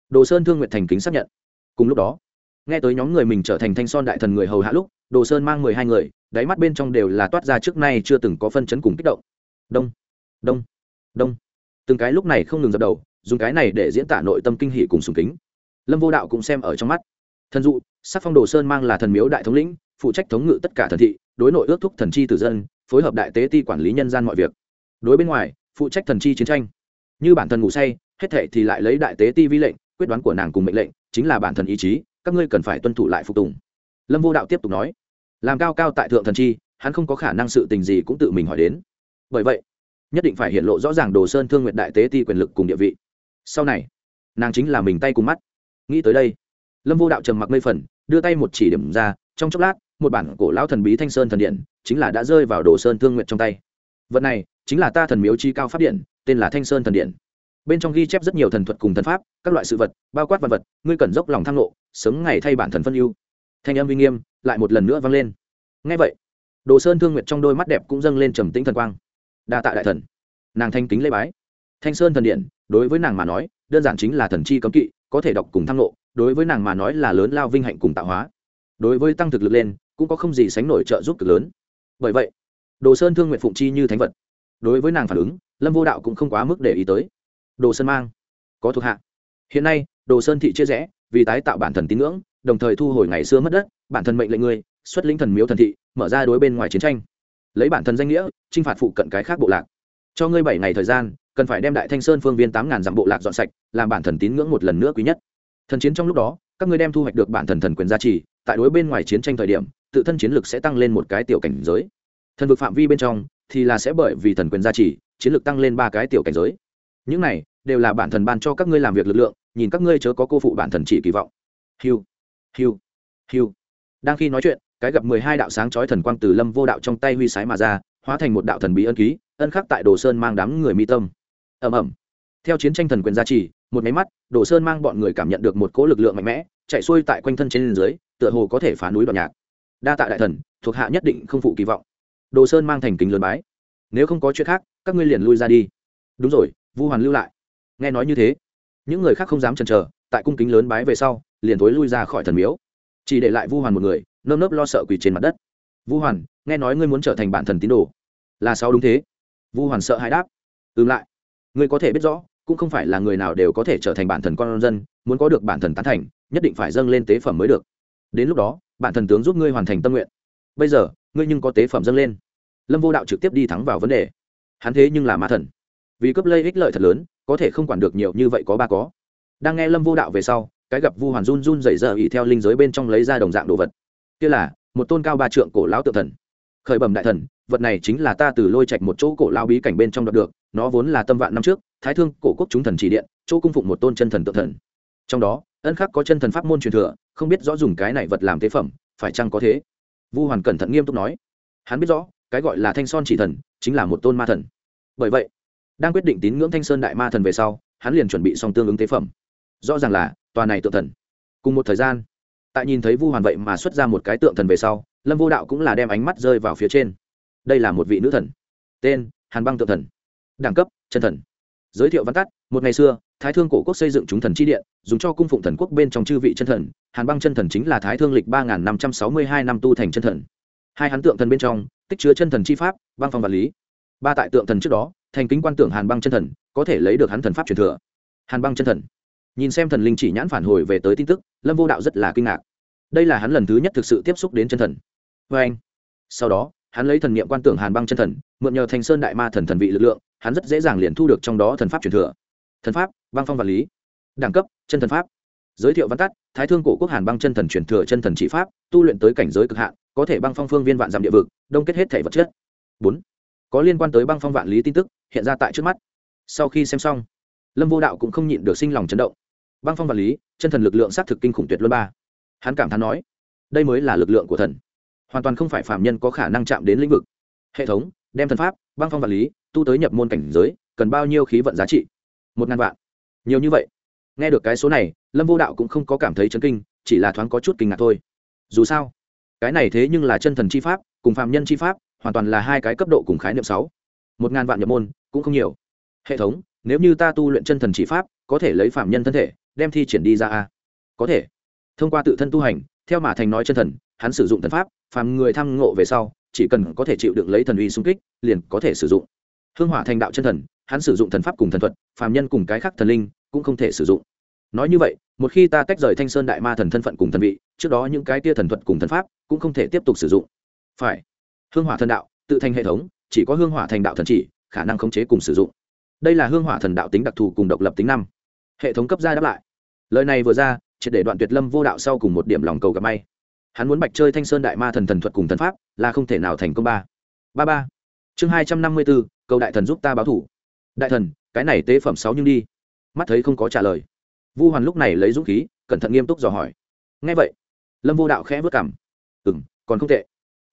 Đồ sơn thương nguyện thành kính xác nhận. Cùng lúc đó, nghe tới nhóm người mình trở thành thanh son đại thần người hầu hạ lúc, đồ sơn mang mười hai người, đáy mắt bên trong đều là toát ra trước nay chưa từng có phân chấn cùng kích động. Đông đông đông. Từng cái lúc này không ngừng dập đầu, dùng cái này để diễn tả nội tâm kinh hỷ cùng sùng kính lâm vô đạo cũng xem ở trong mắt. Thần dụ, sắc phong đồ sơn mang là thần miếu đại thống lĩnh, phụ trách thống ngự tất cả thần thị, đối nội ước thúc thần chi tử dân, phối hợp đại tế ti quản lý nhân gian mọi việc. Đối bên ngoài, phụ trách thần chi chiến tranh. Như bản thần ngủ say, hết thệ thì lại lấy đại tế ti vi lệnh, quyết đoán của nàng cùng mệnh lệnh, chính là bản thần ý chí, các ngươi cần phải tuân thủ lại phục tùng. Lâm vô đạo tiếp tục nói, làm cao cao tại thượng thần chi, hắn không có khả năng sự tình gì cũng tự mình hỏi đến. Bởi vậy, nhất định phải hiện lộ rõ ràng đồ sơn thương nguyện đại tế ti quyền lực cùng địa vị. Sau này, nàng chính là mình tay cùng mắt nghĩ tới đây. Lâm vô đạo trầm mặc mây phần, đưa tay một chỉ điểm ra, trong chốc lát, một bản cổ lão thần bí thanh sơn thần điện chính là đã rơi vào đồ sơn thương nguyện trong tay. Vật này chính là ta thần miếu chi cao phát điện, tên là thanh sơn thần điện. Bên trong ghi chép rất nhiều thần thuật cùng thần pháp, các loại sự vật, bao quát vật vật, ngươi cần dốc lòng thăng lộ sớm ngày thay bản thần phân ưu. Thanh âm uy nghiêm lại một lần nữa vang lên. Ngay vậy, đồ sơn thương nguyệt trong đôi mắt đẹp cũng dâng lên trầm tĩnh thần quang. Đa tạ đại thần. Nàng thanh kính lê bái. Thanh sơn thần điện, đối với nàng mà nói, đơn giản chính là thần chi cấm kỵ có thể đọc cùng thăng lộ đối với nàng mà nói là lớn lao vinh hạnh cùng tạo hóa. Đối với tăng thực lực lên, cũng có không gì sánh nổi trợ giúp cực lớn. Bởi vậy, đồ sơn thương nguyện phụng chi như thánh vật. Đối với nàng phản ứng, lâm vô đạo cũng không quá mức để ý tới. Đồ sơn mang, có thuộc hạ. Hiện nay, đồ sơn thị chia rẽ, vì tái tạo bản thần tín ngưỡng, đồng thời thu hồi ngày xưa mất đất, bản thân mệnh lệnh ngươi xuất lĩnh thần miếu thần thị, mở ra đối bên ngoài chiến tranh. Lấy bản thân danh nghĩa t r i n h phạt phụ cận cái khác bộ lạc. Cho ngươi bảy ngày thời gian cần phải đem đại thanh sơn phương viên tám ngàn dặm bộ lạc dọn sạch, làm bản thần tín ngưỡng một lần nữa quý nhất. Thần chiến trong lúc đó, các ngươi đem thu hoạch được bản thần thần quyền gia trì, tại đối bên ngoài chiến tranh thời điểm, tự thân chiến lực sẽ tăng lên một cái tiểu cảnh giới. Thần vực phạm vi bên trong, thì là sẽ bởi vì thần quyền gia trì, chiến lực tăng lên ba cái tiểu cảnh giới. Những này, đều là bản thần ban cho các ngươi làm việc lực lượng, nhìn các ngươi chớ có cô phụ bản thần chỉ kỳ vọng. Hiu hiu hiu. Đang khi nói chuyện, cái gặp mười hai đạo sáng chói thần quang từ lâm vô đạo trong tay huy sái mà ra, hóa thành một đạo thần bí ân ký, ân khắc tại đồ sơn mang đám người mi tâm ầm ầm. Theo chiến tranh thần quyền gia trì, một máy mắt, đồ sơn mang bọn người cảm nhận được một cỗ lực lượng mạnh mẽ, chạy xuôi tại quanh thân trên dưới, tựa hồ có thể phá núi đoạn nhạc. Đa tạ đại thần, thuộc hạ nhất định không phụ kỳ vọng. Đồ sơn mang thành kính lớn bái. Nếu không có chuyện khác, các ngươi liền lui ra đi. Đúng rồi, vu hoàn lưu lại. Nghe nói như thế, những người khác không dám chần chờ, tại cung kính lớn bái về sau, liền thối lui ra khỏi thần miếu. Chỉ để lại vu hoàn một người, nơm nớp lo sợ quỳ trên mặt đất. Vu hoàn, nghe nói ngươi muốn trở thành bản thần tín đồ. Là sao đúng thế? Vu hoàn sợ hãi đáp. Ừm lại ngươi có thể biết rõ, cũng không phải là người nào đều có thể trở thành bản thần con dân, muốn có được bản thần tán thành, nhất định phải dâng lên tế phẩm mới được. Đến lúc đó, bản thần tướng giúp ngươi hoàn thành tâm nguyện. Bây giờ, ngươi nhưng có tế phẩm dâng lên. Lâm vô đạo trực tiếp đi thẳng vào vấn đề. Hắn thế nhưng là ma thần. Vì cấp lây ích lợi thật lớn, có thể không quản được nhiều như vậy có ba có. Đang nghe lâm vô đạo về sau, cái gặp vu hoàn run run dày dở ỉ theo linh giới bên trong lấy ra đồng dạng đồ vật. Kia là, một tôn cao ba trượng cổ lão tự thần. Khởi bẩm đại thần, vật này chính là ta từ lôi trạch một chỗ cổ lao bí cảnh bên trong đoạt được nó vốn là tâm vạn năm trước, thái thương, cổ quốc chúng thần chỉ điện, chỗ cung phụng một tôn chân thần tự thần. Trong đó, ân khắc có chân thần pháp môn truyền thừa, không biết rõ dùng cái này vật làm tế phẩm, phải chăng có thế? Vu hoàn cẩn thận nghiêm túc nói. Hắn biết rõ, cái gọi là thanh son chỉ thần, chính là một tôn ma thần. Bởi vậy, đang quyết định tín ngưỡng thanh sơn đại ma thần về sau, hắn liền chuẩn bị xong tương ứng tế phẩm. Rõ ràng là, tòa này tự thần. Cùng một thời gian, tại nhìn thấy vu hoàn vậy mà xuất ra một cái tượng thần về sau, lâm vô đạo cũng là đem ánh mắt rơi vào phía trên. Đây là một vị nữ thần. Tên, hàn băng tượng thần đẳng cấp, chân thần. Giới thiệu văn tắt, một ngày xưa, thái thương cổ quốc xây dựng chúng thần chi điện, dùng cho cung phụng thần quốc bên trong chư vị chân thần. Hàn băng chân thần chính là thái thương lịch ba năm trăm sáu mươi hai năm tu thành chân thần. Hai hắn tượng thần bên trong, tích chứa chân thần chi pháp, băng phong vật lý. Ba tại tượng thần trước đó, thành kính quan tưởng hàn băng chân thần, có thể lấy được hắn thần pháp truyền thừa. Hàn băng chân thần. Nhìn xem thần linh chỉ nhãn phản hồi về tới tin tức, lâm vô đạo rất là kinh ngạc. Đây là hắn lần thứ nhất thực sự tiếp xúc đến chân thần. Vê anh sau đó, hắn lấy thần niệm quan tưởng hàn băng chân thần, mượn nhờ thành sơn đại ma thần thần vị lực lượng hắn rất dễ dàng liền thu được trong đó thần pháp truyền thừa. Thần pháp, băng phong vật lý. Đẳng cấp, chân thần pháp. Giới thiệu văn tắt, thái thương cổ quốc hàn băng chân thần truyền thừa chân thần chỉ pháp, tu luyện tới cảnh giới cực hạn, có thể băng phong phương viên vạn dặm địa vực, đông kết hết thể vật chất. Bốn, có liên quan tới băng phong vạn lý tin tức, hiện ra tại trước mắt. Sau khi xem xong, lâm vô đạo cũng không nhịn được sinh lòng chấn động. Băng phong vạn lý, chân thần lực lượng xác thực kinh khủng tuyệt luân ba. Hắn cảm thán nói, đây mới là lực lượng của thần. Hoàn toàn không phải phạm nhân có khả năng chạm đến lĩnh vực. Hệ thống, đem thần pháp, băng phong vạn lý tu tới nhập môn cảnh giới, cần bao nhiêu khí vận giá trị? Một ngàn vạn. Nhiều như vậy. Nghe được cái số này, lâm vô đạo cũng không có cảm thấy chấn kinh, chỉ là thoáng có chút kinh ngạc thôi. Dù sao, cái này thế nhưng là chân thần chi pháp, cùng phạm nhân chi pháp, hoàn toàn là hai cái cấp độ cùng khái niệm sáu. Một ngàn vạn nhập môn, cũng không nhiều. Hệ thống, nếu như ta tu luyện chân thần chỉ pháp, có thể lấy phạm nhân thân thể, đem thi triển đi ra a. Có thể. Thông qua tự thân tu hành, theo mà thành nói chân thần, hắn sử dụng thần pháp, phàm người thăng ngộ về sau, chỉ cần có thể chịu được lấy thần uy xung kích, liền có thể sử dụng hương hỏa thành đạo chân thần, hắn sử dụng thần pháp cùng thần thuật, phàm nhân cùng cái khác thần linh cũng không thể sử dụng. Nói như vậy, một khi ta tách rời thanh sơn đại ma thần thân phận cùng thần vị, trước đó những cái tia thần thuật cùng thần pháp cũng không thể tiếp tục sử dụng. Phải. Hương hỏa thần đạo, tự thành hệ thống, chỉ có hương hỏa thành đạo thần chỉ, khả năng khống chế cùng sử dụng. Đây là hương hỏa thần đạo tính đặc thù cùng độc lập tính năm. Hệ thống cấp gia đáp lại. Lời này vừa ra, triệt để đoạn tuyệt lâm vô đạo sau cùng một điểm lòng cầu gặp may. Hắn muốn bạch chơi thanh sơn đại ma thần thần thuật cùng thần pháp, là không thể nào thành công ba. Ba ba chương hai trăm năm mươi bốn cầu đại thần giúp ta báo thủ. Đại thần, cái này tế phẩm sáu nhưng đi. Mắt thấy không có trả lời. Vu hoàn lúc này lấy dũng khí, cẩn thận nghiêm túc dò hỏi. Ngay vậy, lâm vô đạo khẽ vất cảm ừ m còn không tệ.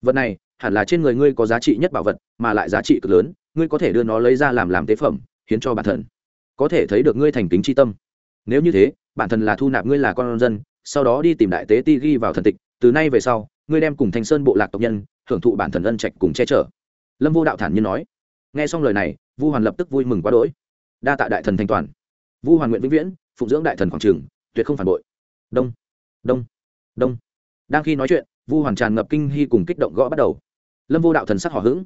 Vật này, hẳn là trên người ngươi có giá trị nhất bảo vật, mà lại giá trị cực lớn, ngươi có thể đưa nó lấy ra làm làm tế phẩm, hiến cho bản thân có thể thấy được ngươi thành kính c tâm. Nếu như thế, bản thân là thu nạp ngươi là con dân, sau đó đi tìm đại tế ti ghi vào thần tịch, từ nay về sau, ngươi đem cùng thanh sơn bộ lạc tộc nhân, hưởng thụ bản thần ân trạch cùng che chở lâm vô đạo thản nhiên nói. Nghe xong lời này, vu hoàn lập tức vui mừng quá đỗi. Đa tạ đại thần thanh toàn. Vu hoàn nguyện vĩnh viễn, phụng dưỡng đại thần quảng trường, tuyệt không phản bội. Đông đông đông. Đang khi nói chuyện, vu hoàn tràn ngập kinh hy cùng kích động gõ bắt đầu. Lâm vô đạo thần sắc hỏa hứng.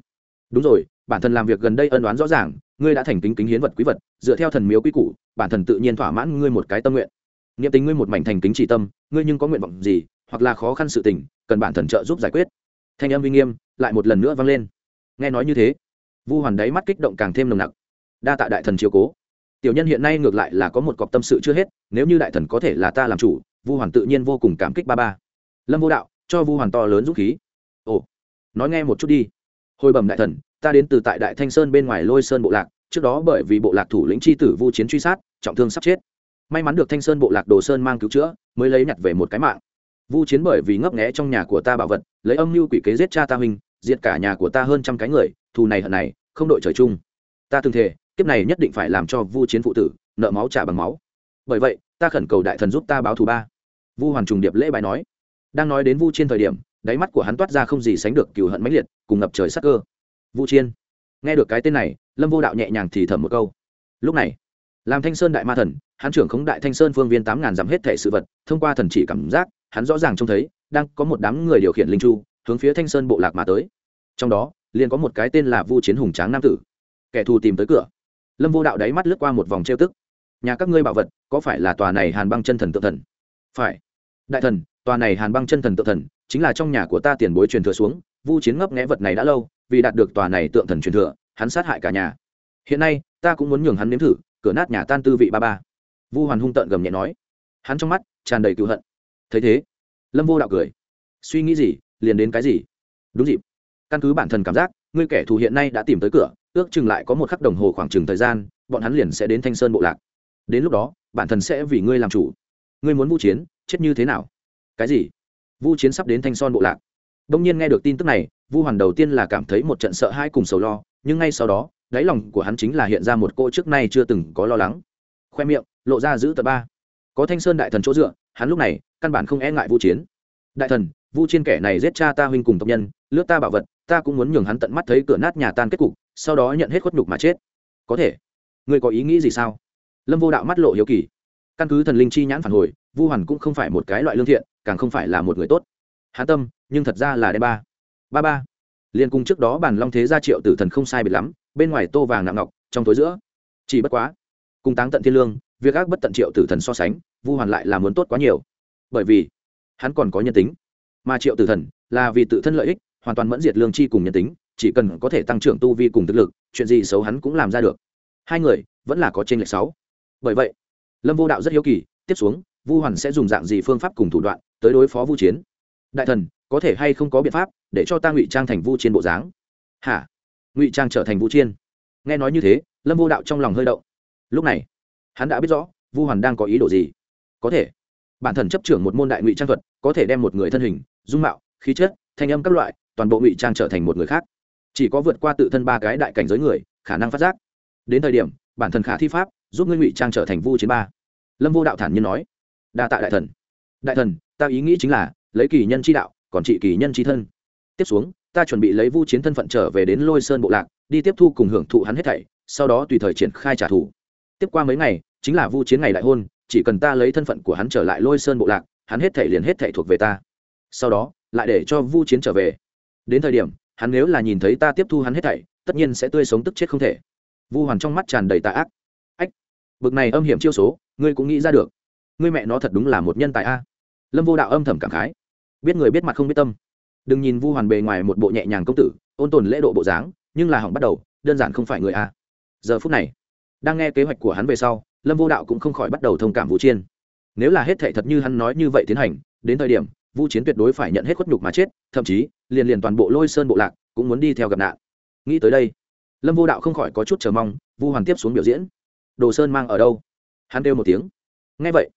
đúng rồi, bản thân làm việc gần đây ân đoán rõ ràng, ngươi đã thành kính kính hiến vật quý vật, dựa theo thần miếu quy củ, bản thần tự nhiên thỏa mãn ngươi một cái tâm nguyện. Nghiệm tính ngươi một mảnh thành kính chỉ tâm, ngươi nhưng có nguyện vọng gì, hoặc là khó khăn sự tình, cần bản thần trợ giúp giải quyết. Thanh âm uy nghiêm lại một lần nữa vang lên nghe nói như thế, vu hoàn đáy mắt kích động càng thêm nồng nặc. Đa tạ đại thần chiếu cố. Tiểu nhân hiện nay ngược lại là có một cọc tâm sự chưa hết, nếu như đại thần có thể là ta làm chủ, vu hoàn tự nhiên vô cùng cảm kích ba ba. Lâm vô đạo, cho vu hoàn to lớn dũng khí. Ồ, nói nghe một chút đi. Hồi bẩm đại thần, ta đến từ tại đại thanh sơn bên ngoài lôi sơn bộ lạc, trước đó bởi vì bộ lạc thủ lĩnh c h i tử vu chiến truy sát, trọng thương sắp chết. May mắn được thanh sơn bộ lạc đồ sơn mang cứu chữa, mới lấy nhặt về một cái mạng. Vu chiến bởi vì ngấp nghẽ trong nhà của ta bảo vật, lấy âm mưu quỷ kế giết cha ta huynh diệt cả nhà của ta hơn trăm cái người, thù này hận này, không đội trời chung. Ta từng thề, kiếp này nhất định phải làm cho vu chiến phụ tử nợ máu trả bằng máu. Bởi vậy, ta khẩn cầu đại thần giúp ta báo thù ba. Vu hoàn trùng điệp lễ bài nói. Đang nói đến vu chiến thời điểm, đáy mắt của hắn toát ra không gì sánh được cừu hận mãnh liệt, cùng ngập trời sắc cơ. Vu chiên nghe được cái tên này, lâm vô đạo nhẹ nhàng thì thầm một câu. Lúc này, làm thanh sơn đại ma thần, hắn trưởng khống đại thanh sơn phương viên tám ngàn dặm hết thể sự vật, thông qua thần chỉ cảm giác, hắn rõ ràng trông thấy, đang có một đám người điều khiển linh chu hướng phía thanh sơn bộ lạc mà tới. Trong đó, liền có một cái tên là vu chiến hùng tráng nam tử. Kẻ thù tìm tới cửa. Lâm vô đạo đáy mắt lướt qua một vòng trêu tức. Nhà các ngươi bảo vật, có phải là tòa này hàn băng chân thần tự thần? Phải. Đại thần, tòa này hàn băng chân thần tự thần chính là trong nhà của ta tiền bối truyền thừa xuống, vu chiến ngấp nghẽ vật này đã lâu, vì đạt được tòa này tượng thần truyền thừa, hắn sát hại cả nhà. Hiện nay, ta cũng muốn nhường hắn nếm thử, cửa nát nhà tan tư vị ba ba. Vu hoàn hung tợn gầm nhẹ nói. Hắn trong mắt tràn đầy cựu hận. Thấy thế, lâm vô đạo cười. Suy nghĩ gì liền đến cái gì? Đúng dịp. Căn cứ bản thân cảm giác ngươi kẻ thù hiện nay đã tìm tới cửa, ước chừng lại có một khắc đồng hồ khoảng chừng thời gian, bọn hắn liền sẽ đến thanh sơn bộ lạc. Đến lúc đó, bản thân sẽ vì ngươi làm chủ. Ngươi muốn vũ chiến, chết như thế nào? Cái gì? Vũ chiến sắp đến thanh son bộ lạc. Đông nhiên nghe được tin tức này, vu hoàn đầu tiên là cảm thấy một trận sợ hãi cùng sầu lo, nhưng ngay sau đó, đáy lòng của hắn chính là hiện ra một cô trước nay chưa từng có lo lắng. Khoe miệng, lộ ra giữ tờ ba. Có thanh sơn đại thần chỗ dựa, hắn lúc này, căn bản không e ngại vũ chiến. Đại thần vu chiên kẻ này giết cha ta huynh cùng tộc nhân, lướt ta bảo vật, ta cũng muốn nhường hắn tận mắt thấy cửa nát nhà tan kết cục, sau đó nhận hết khuất nhục mà chết. Có thể. Ngươi có ý nghĩ gì sao? Lâm vô đạo mắt lộ hiếu kỳ. Căn cứ thần linh chi nhãn phản hồi, vu hoàn cũng không phải một cái loại lương thiện, càng không phải là một người tốt. Hán tâm, nhưng thật ra là đen ba. Ba ba. Liên cung trước đó bản long thế gia triệu tử thần không sai biệt lắm, bên ngoài tô vàng nặng ngọc, trong tối giữa. Chỉ bất quá, cùng táng tận thiên lương, việc ác bất tận triệu tử thần so sánh, vu hoàn lại là muốn tốt quá nhiều. Bởi vì, hắn còn có nhân tính mà triệu tử thần là vì tự thân lợi ích, hoàn toàn mẫn diệt lương chi cùng nhân tính, chỉ cần có thể tăng trưởng tu vi cùng thực lực, chuyện gì xấu hắn cũng làm ra được. Hai người vẫn là có trên lệch sáu. Bởi vậy, lâm vô đạo rất hiếu kỳ, tiếp xuống, vu hoàn sẽ dùng dạng gì phương pháp cùng thủ đoạn tới đối phó vu chiến? Đại thần, có thể hay không có biện pháp để cho ta ngụy trang thành vu chiến bộ dáng? Hả? Ngụy trang trở thành vu chiên nghe nói như thế, lâm vô đạo trong lòng hơi động. Lúc này, hắn đã biết rõ vu hoàn đang có ý đồ gì. Có thể, bản thần chấp trưởng một môn đại ngụy trang thuật, có thể đem một người thân hình dung mạo, khí chất, thanh âm các loại, toàn bộ ngụy trang trở thành một người khác. Chỉ có vượt qua tự thân ba cái đại cảnh giới người, khả năng phát giác. Đến thời điểm, bản thân khả thi pháp, giúp ngươi ngụy trang trở thành vu chiến ba. Lâm vô đạo thản nhiên nói, đa tạ đại thần. Đại thần, ta ý nghĩ chính là, lấy kỳ nhân chi đạo, còn trị kỳ nhân chi thân. Tiếp xuống, ta chuẩn bị lấy vu chiến thân phận trở về đến lôi sơn bộ lạc, đi tiếp thu cùng hưởng thụ hắn hết thảy, sau đó tùy thời triển khai trả thù. Tiếp qua mấy ngày, chính là vu chiến ngày đại hôn, chỉ cần ta lấy thân phận của hắn trở lại lôi sơn bộ lạc, hắn hết thảy liền hết thảy thuộc về ta sau đó, lại để cho vu chiến trở về. Đến thời điểm, hắn nếu là nhìn thấy ta tiếp thu hắn hết thảy, tất nhiên sẽ tươi sống tức chết không thể. Vu hoàn trong mắt tràn đầy tà ác. Ách, bực này âm hiểm chiêu số, ngươi cũng nghĩ ra được. Ngươi mẹ nó thật đúng là một nhân tài a. Lâm vô đạo âm thầm cảm khái. Biết người biết mặt không biết tâm. Đừng nhìn vu hoàn bề ngoài một bộ nhẹ nhàng công tử, ôn tồn lễ độ bộ dáng, nhưng là hỏng bắt đầu, đơn giản không phải người a. Giờ phút này, đang nghe kế hoạch của hắn về sau, lâm vô đạo cũng không khỏi bắt đầu thông cảm vũ chiên nếu là hết thệ thật như hắn nói như vậy tiến hành, đến thời điểm vu chiến tuyệt đối phải nhận hết khuất nhục mà chết, thậm chí, liền liền toàn bộ lôi sơn bộ lạc cũng muốn đi theo gặp nạn. Nghĩ tới đây, lâm vô đạo không khỏi có chút chờ mong, vu hoàn tiếp xuống biểu diễn. Đồ sơn mang ở đâu? Hắn kêu một tiếng. Ngay vậy,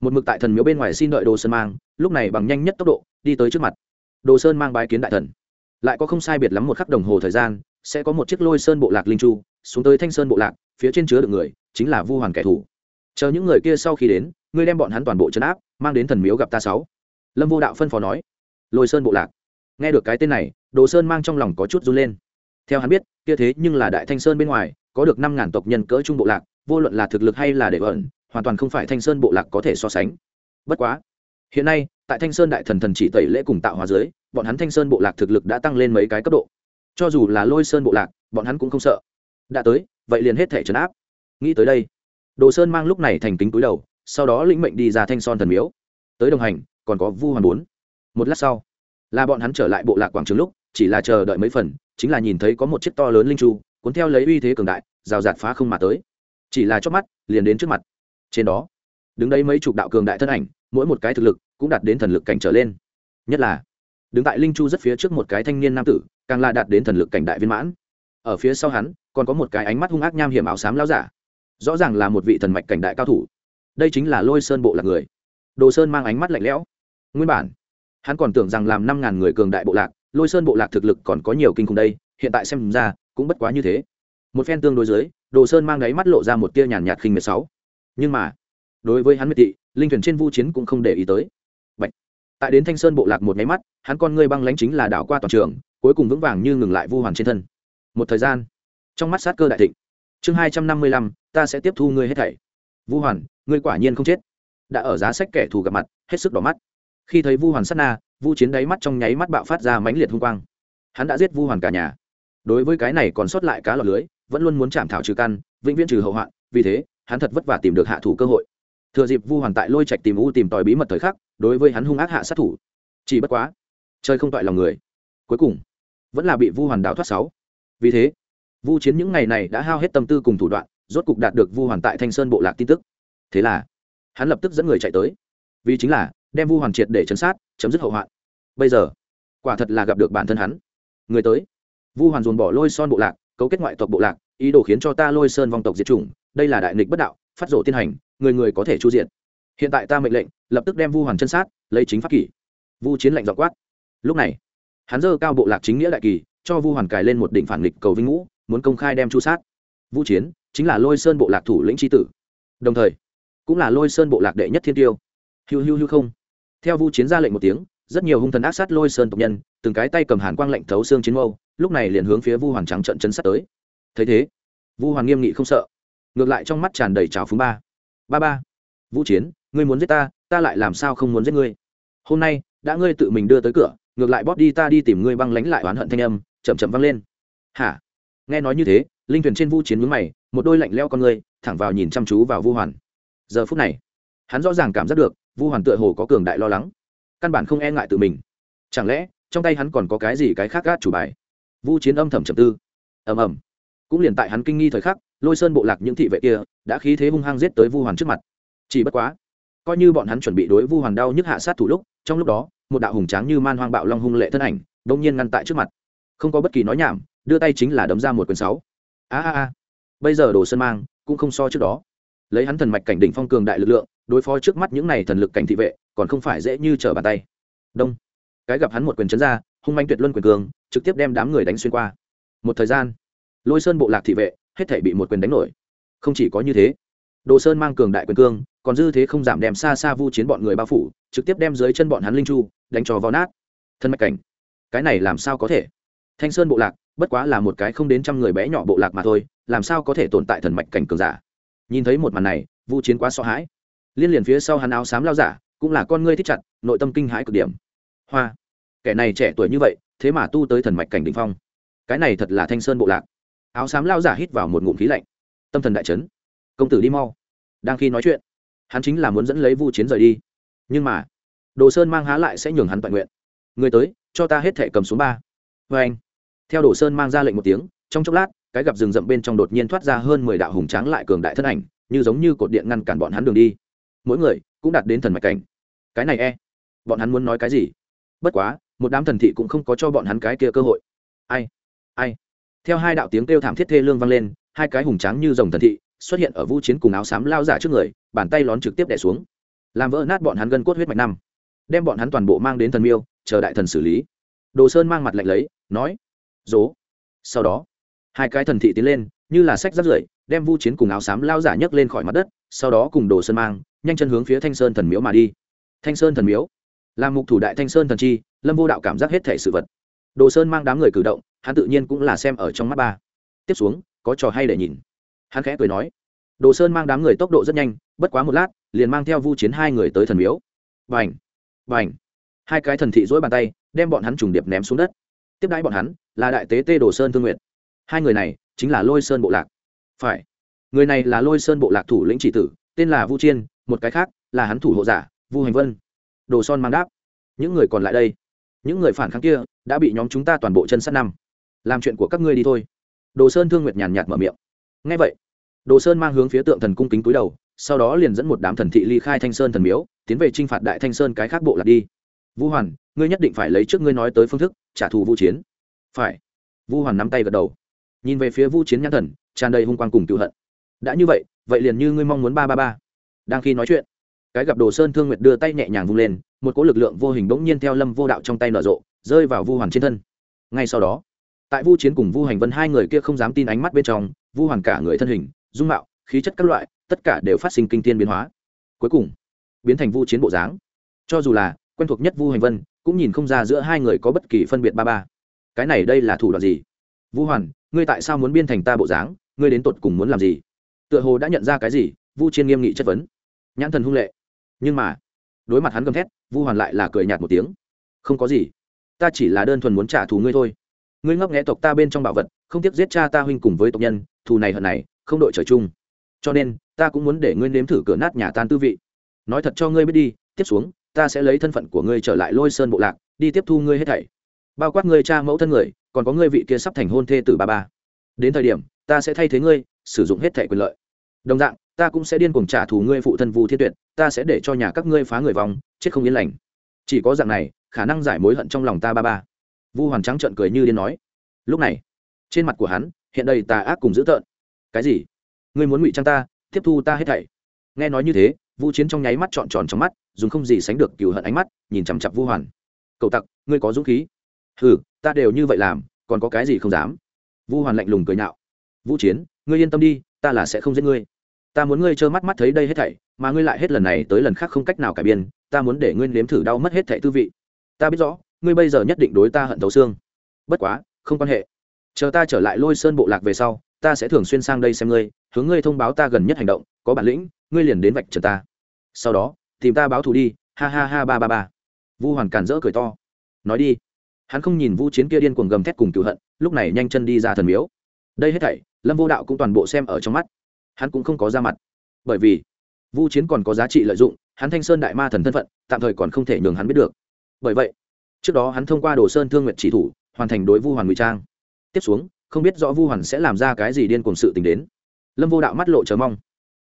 một mực tại thần miếu bên ngoài xin đợi đồ sơn mang, lúc này bằng nhanh nhất tốc độ, đi tới trước mặt. Đồ sơn mang bái kiến đại thần. Lại có không sai biệt lắm một khắc đồng hồ thời gian, sẽ có một chiếc lôi sơn bộ lạc linh chu xuống tới thanh sơn bộ lạc, phía trên chứa được người, chính là vu hoàn kẻ thù. Chờ những người kia sau khi đến, ngươi đem bọn hắn toàn bộ chấn áp, mang đến thần miếu gặp ta sáu lâm vô đạo phân phó nói lôi sơn bộ lạc. Nghe được cái tên này đồ sơn mang trong lòng có chút run lên. Theo hắn biết kia thế nhưng là đại thanh sơn bên ngoài có được năm ngàn tộc nhân cỡ trung bộ lạc vô luận là thực lực hay là để ẩn hoàn toàn không phải thanh sơn bộ lạc có thể so sánh. Bất quá hiện nay tại thanh sơn đại thần thần chỉ tẩy lễ cùng tạo hóa giới, bọn hắn thanh sơn bộ lạc thực lực đã tăng lên mấy cái cấp độ. Cho dù là lôi sơn bộ lạc bọn hắn cũng không sợ. Đã tới vậy liền hết thể trấn áp. Nghĩ tới đây đồ sơn mang lúc này thành kính túi đầu sau đó lĩnh mệnh đi ra thanh son thần miếu. Tới đồng hành còn có vu hoàn bốn. Một lát sau, là bọn hắn trở lại bộ lạc quảng trường lúc, chỉ là chờ đợi mấy phần, chính là nhìn thấy có một chiếc to lớn linh chu, cuốn theo lấy uy thế cường đại, rào rạt phá không mà tới. Chỉ là chót mắt, liền đến trước mặt. Trên đó, đứng đây mấy chục đạo cường đại thân ảnh, mỗi một cái thực lực cũng đạt đến thần lực cảnh trở lên. Nhất là, đứng tại linh chu rất phía trước một cái thanh niên nam tử, càng là đạt đến thần lực cảnh đại viên mãn. Ở phía sau hắn, còn có một cái ánh mắt hung ác nham hiểm áo xám lao giả. Rõ ràng là một vị thần mạch cảnh đại cao thủ. Đây chính là lôi sơn bộ lạc người. Đồ sơn mang ánh mắt lạnh lẽo nguyên bản. Hắn còn tưởng rằng làm năm ngàn người cường đại bộ lạc, lôi sơn bộ lạc thực lực còn có nhiều kinh khủng đây, hiện tại xem ra, cũng bất quá như thế. Một phen tương đối dưới, đồ sơn mang đáy mắt lộ ra một tia nhàn nhạt khinh miệt sáu. Nhưng mà, đối với hắn miệt thị, linh thuyền trên vu chiến cũng không để ý tới. Bạch. tại đến thanh sơn bộ lạc một nháy mắt, hắn con ngươi băng lãnh chính là đảo qua toàn trường, cuối cùng vững vàng như ngừng lại vu hoàn trên thân. Một thời gian, trong mắt sát cơ đại thịnh. Chương hai trăm năm mươi lăm, ta sẽ tiếp thu ngươi hết thảy. Vu hoàn, ngươi quả nhiên không chết. Đã ở giá sách kẻ thù gặp mặt, hết sức đỏ mắt khi thấy vu hoàn sát na, vu chiến đáy mắt trong nháy mắt bạo phát ra mãnh liệt hung quang. Hắn đã giết vu hoàn cả nhà. Đối với cái này còn sót lại cá lọt lưới, vẫn luôn muốn chạm thảo trừ căn, vĩnh viễn trừ hậu hoạn, vì thế, hắn thật vất vả tìm được hạ thủ cơ hội. Thừa dịp vu hoàn tại lôi trạch tìm u tìm tòi bí mật thời khắc, đối với hắn hung ác hạ sát thủ. Chỉ bất quá, chơi không toại lòng người. Cuối cùng, vẫn là bị vu hoàn đào thoát sáu. Vì thế, vu chiến những ngày này đã hao hết tâm tư cùng thủ đoạn, rốt cục đạt được vu hoàn tại thanh sơn bộ lạc tin tức. Thế là, hắn lập tức dẫn người chạy tới. Vì chính là đem vu hoàn triệt để chấn sát, chấm dứt hậu hoạn. Bây giờ, quả thật là gặp được bản thân hắn. Người tới. Vu hoàn dồn bỏ lôi son bộ lạc, cấu kết ngoại tộc bộ lạc, ý đồ khiến cho ta lôi sơn vong tộc diệt chủng, đây là đại nghịch bất đạo, phát rổ tiên hành, người người có thể chu diện hiện tại ta mệnh lệnh, lập tức đem vu hoàn chân sát, lấy chính pháp kỷ. Vu chiến lệnh dọ quát. Lúc này, hắn dơ cao bộ lạc chính nghĩa đại kỳ, cho vu hoàn cài lên một đỉnh phản nghịch cầu vinh ngũ, muốn công khai đem chu sát. Vu chiến, chính là lôi sơn bộ lạc thủ lĩnh tri tử. Đồng thời, cũng là lôi sơn bộ lạc đệ nhất thiên tiêu. Hiu hiu hiu không theo vu chiến ra lệnh một tiếng, rất nhiều hung thần ác sát lôi sơn tộc nhân, từng cái tay cầm hàn quang lệnh thấu xương chiến mâu, lúc này liền hướng phía vu hoàn trắng trận chấn sát tới. Thấy thế, vu hoàn nghiêm nghị không sợ. Ngược lại trong mắt tràn đầy trào phúng ba. Ba ba vũ chiến, ngươi muốn giết ta ta lại làm sao không muốn giết ngươi? Hôm nay, đã ngươi tự mình đưa tới cửa, ngược lại bóp đi ta đi tìm ngươi băng lánh lại oán hận thanh âm, chậm chậm văng lên. Hả? Nghe nói như thế, linh thuyền trên vu chiến mướn mày, một đôi lạnh leo con ngươi thẳng vào nhìn chăm chú vào vu hoàn. Giờ phút này, hắn rõ ràng cảm giác được vu hoàn tựa hồ có cường đại lo lắng. Căn bản không e ngại tự mình. Chẳng lẽ, trong tay hắn còn có cái gì cái khác gác chủ bài? Vu chiến âm thầm trầm tư. Ầm ầm. Cũng liền tại hắn kinh nghi thời khắc, lôi sơn bộ lạc những thị vệ kia đã khí thế hung hăng giết tới vu hoàn trước mặt. Chỉ bất quá, coi như bọn hắn chuẩn bị đối vu hoàn đau nhức hạ sát thủ lúc, trong lúc đó, một đạo hùng tráng như man hoang bạo long hung lệ thân ảnh đông nhiên ngăn tại trước mặt. Không có bất kỳ nói nhảm, đưa tay chính là đấm ra một quyền sáu. A a a. Bây giờ đồ sơn mang cũng không so trước đó lấy hắn thần mạch cảnh đỉnh phong cường đại lực lượng, đối phó trước mắt những này thần lực cảnh thị vệ, còn không phải dễ như trở bàn tay. Đông. Cái gặp hắn một quyền chấn ra, hung manh tuyệt luân quyền cường, trực tiếp đem đám người đánh xuyên qua. Một thời gian, lôi sơn bộ lạc thị vệ, hết thể bị một quyền đánh nổi. Không chỉ có như thế, đồ sơn mang cường đại quyền cương, còn dư thế không giảm đem xa xa vu chiến bọn người bao phủ, trực tiếp đem dưới chân bọn hắn linh chu, đánh trò vào nát. Thân mạch cảnh. Cái này làm sao có thể? Thanh sơn bộ lạc, bất quá là một cái không đến trăm người bé nhỏ bộ lạc mà thôi, làm sao có thể tồn tại thần mạch cảnh cường giả? Nhìn thấy một màn này, vu chiến quá sợ hãi. Liên liền phía sau hắn áo xám lao giả, cũng là con ngươi thích chặt, nội tâm kinh hãi cực điểm. Hoa, kẻ này trẻ tuổi như vậy, thế mà tu tới thần mạch cảnh đỉnh phong. Cái này thật là thanh sơn bộ lạc. Áo xám lao giả hít vào một ngụm khí lạnh. Tâm thần đại chấn. Công tử đi mau. Đang khi nói chuyện, hắn chính là muốn dẫn lấy vu chiến rời đi. Nhưng mà, đồ sơn mang há lại sẽ nhường hắn toàn nguyện. Người tới, cho ta hết thẻ cầm xuống ba. Vê anh theo đồ sơn mang ra lệnh một tiếng, trong chốc lát cái gặp rừng rậm bên trong đột nhiên thoát ra hơn mười đạo hùng tráng lại cường đại thân ảnh, như giống như cột điện ngăn cản bọn hắn đường đi. Mỗi người cũng đạt đến thần mạch cảnh. Cái này e bọn hắn muốn nói cái gì? Bất quá, một đám thần thị cũng không có cho bọn hắn cái kia cơ hội. Ai ai? Theo hai đạo tiếng kêu thảm thiết thê lương vang lên, hai cái hùng tráng như dòng thần thị xuất hiện ở vũ chiến cùng áo xám lao giả trước người, bàn tay lón trực tiếp đẻ xuống. Làm vỡ nát bọn hắn gân cốt huyết mạch năm. Đem bọn hắn toàn bộ mang đến thần miêu, chờ đại thần xử lý. Đồ sơn mang mặt lạnh lấy, nói, dố. Sau đó hai cái thần thị tiến lên, như là sách rắt rưởi, đem vu chiến cùng áo xám lao giả nhấc lên khỏi mặt đất, sau đó cùng đồ sơn mang, nhanh chân hướng phía thanh sơn thần miếu mà đi. Thanh sơn thần miếu, là mục thủ đại thanh sơn thần chi, lâm vô đạo cảm giác hết thể sự vật. Đồ sơn mang đám người cử động, hắn tự nhiên cũng là xem ở trong mắt ba. Tiếp xuống, có trò hay để nhìn. Hắn khẽ cười nói, đồ sơn mang đám người tốc độ rất nhanh, bất quá một lát, liền mang theo vu chiến hai người tới thần miếu. Vành vành hai cái thần thị dỗi bàn tay, đem bọn hắn trùng điệp ném xuống đất. Tiếp đãi bọn hắn, là đại tế tê đồ sơn thương nguyện hai người này chính là lôi sơn bộ lạc. Phải, người này là lôi sơn bộ lạc thủ lĩnh chỉ tử, tên là vu chiên, một cái khác là hắn thủ hộ giả, vu hành vân. Đồ son mang đáp, những người còn lại đây, những người phản kháng kia đã bị nhóm chúng ta toàn bộ chân sát năm. Làm chuyện của các ngươi đi thôi. Đồ sơn thương nguyệt nhàn nhạt mở miệng. Ngay vậy. Đồ sơn mang hướng phía tượng thần cung kính túi đầu, sau đó liền dẫn một đám thần thị ly khai thanh sơn thần miếu, tiến về t r i n h phạt đại thanh sơn cái khác bộ lạc đi. Vũ hoàn, ngươi nhất định phải lấy trước ngươi nói tới phương thức trả thù vũ chiến. Phải. Vũ hoàn nắm tay gật đầu nhìn về phía Vu chiến nhãn thần, tràn đầy hung quang cùng cựu hận. Đã như vậy vậy liền như ngươi mong muốn ba ba ba. Đang khi nói chuyện, cái gặp đồ sơn thương nguyệt đưa tay nhẹ nhàng vung lên, một cỗ lực lượng vô hình bỗng nhiên theo lâm vô đạo trong tay nở rộ, rơi vào vu hoàn trên thân. Ngay sau đó, tại vu chiến cùng vu hành vân hai người kia không dám tin ánh mắt bên trong, vu hoàn cả người thân hình, dung mạo, khí chất các loại, tất cả đều phát sinh kinh thiên biến hóa. Cuối cùng, biến thành vu chiến bộ dáng. Cho dù là quen thuộc nhất vu hành vân, cũng nhìn không ra giữa hai người có bất kỳ phân biệt ba ba. Cái này đây là thủ đoạn gì? Vu hoàn ngươi tại sao muốn biên thành ta bộ dáng? Ngươi đến tột cùng muốn làm gì? Tựa hồ đã nhận ra cái gì, vu chiên nghiêm nghị chất vấn. Nhãn thần hung lệ. Nhưng mà, đối mặt hắn gầm thét, vu hoàn lại là cười nhạt một tiếng. Không có gì, ta chỉ là đơn thuần muốn trả thù ngươi thôi. Ngươi ngấp nghẽ tộc ta bên trong bảo vật, không tiếc giết cha ta huynh cùng với tộc nhân, thù này hận này, không đội trời chung. Cho nên, ta cũng muốn để ngươi nếm thử cửa nát nhà tan tư vị. Nói thật cho ngươi biết đi, tiếp xuống, ta sẽ lấy thân phận của ngươi trở lại lôi sơn bộ lạc, đi tiếp thu ngươi hết thảy bao quát ngươi cha mẫu thân người, còn có ngươi vị kia sắp thành hôn thê tử ba ba đến thời điểm, ta sẽ thay thế ngươi, sử dụng hết thẻ quyền lợi. Đồng dạng, ta cũng sẽ điên cuồng trả thù ngươi phụ thân vu thiên tuyệt, ta sẽ để cho nhà các ngươi phá người vòng chết không yên lành. Chỉ có dạng này, khả năng giải mối hận trong lòng ta ba ba. Vu hoàn trắng trợn cười như điên nói. Lúc này, trên mặt của hắn, hiện đầy tà ác cùng dữ tợn. Cái gì? Ngươi muốn ngụy trang ta, tiếp thu ta hết thảy? Nghe nói như thế, vu chiến trong nháy mắt trọn tròn trong mắt, dùng không gì sánh được cừu hận ánh mắt, nhìn chằm chặp vu hoàn. Cậu tặc, ngươi có dũng khí hừ, ta đều như vậy làm, còn có cái gì không dám? Vu hoàn lạnh lùng cười nhạo. Vũ chiến, ngươi yên tâm đi, ta là sẽ không giết ngươi. Ta muốn ngươi trơ mắt mắt thấy đây hết thảy, mà ngươi lại hết lần này tới lần khác không cách nào cải biên, ta muốn để ngươi nếm thử đau mất hết thảy tư vị. Ta biết rõ, ngươi bây giờ nhất định đối ta hận thấu xương. Bất quá, không quan hệ. Chờ ta trở lại lôi sơn bộ lạc về sau, ta sẽ thường xuyên sang đây xem ngươi, hướng ngươi thông báo ta gần nhất hành động, có bản lĩnh, ngươi liền đến vạch trần ta. Sau đó, tìm ta báo thù đi, ha ha ha ba ba ba. Vu hoàn càn rỡ cười to. Nói đi hắn không nhìn vu chiến kia điên cuồng gầm thét cùng cựu hận, lúc này nhanh chân đi ra thần miếu. Đây hết thảy, lâm vô đạo cũng toàn bộ xem ở trong mắt. Hắn cũng không có ra mặt. Bởi vì vu chiến còn có giá trị lợi dụng, hắn thanh sơn đại ma thần thân phận, tạm thời còn không thể nhường hắn biết được. Bởi vậy, trước đó hắn thông qua đồ sơn thương nguyện chỉ thủ, hoàn thành đối vu hoàn ngụy trang. Tiếp xuống, không biết rõ vu hoàn sẽ làm ra cái gì điên cuồng sự tình đến. Lâm vô đạo mắt lộ chờ mong.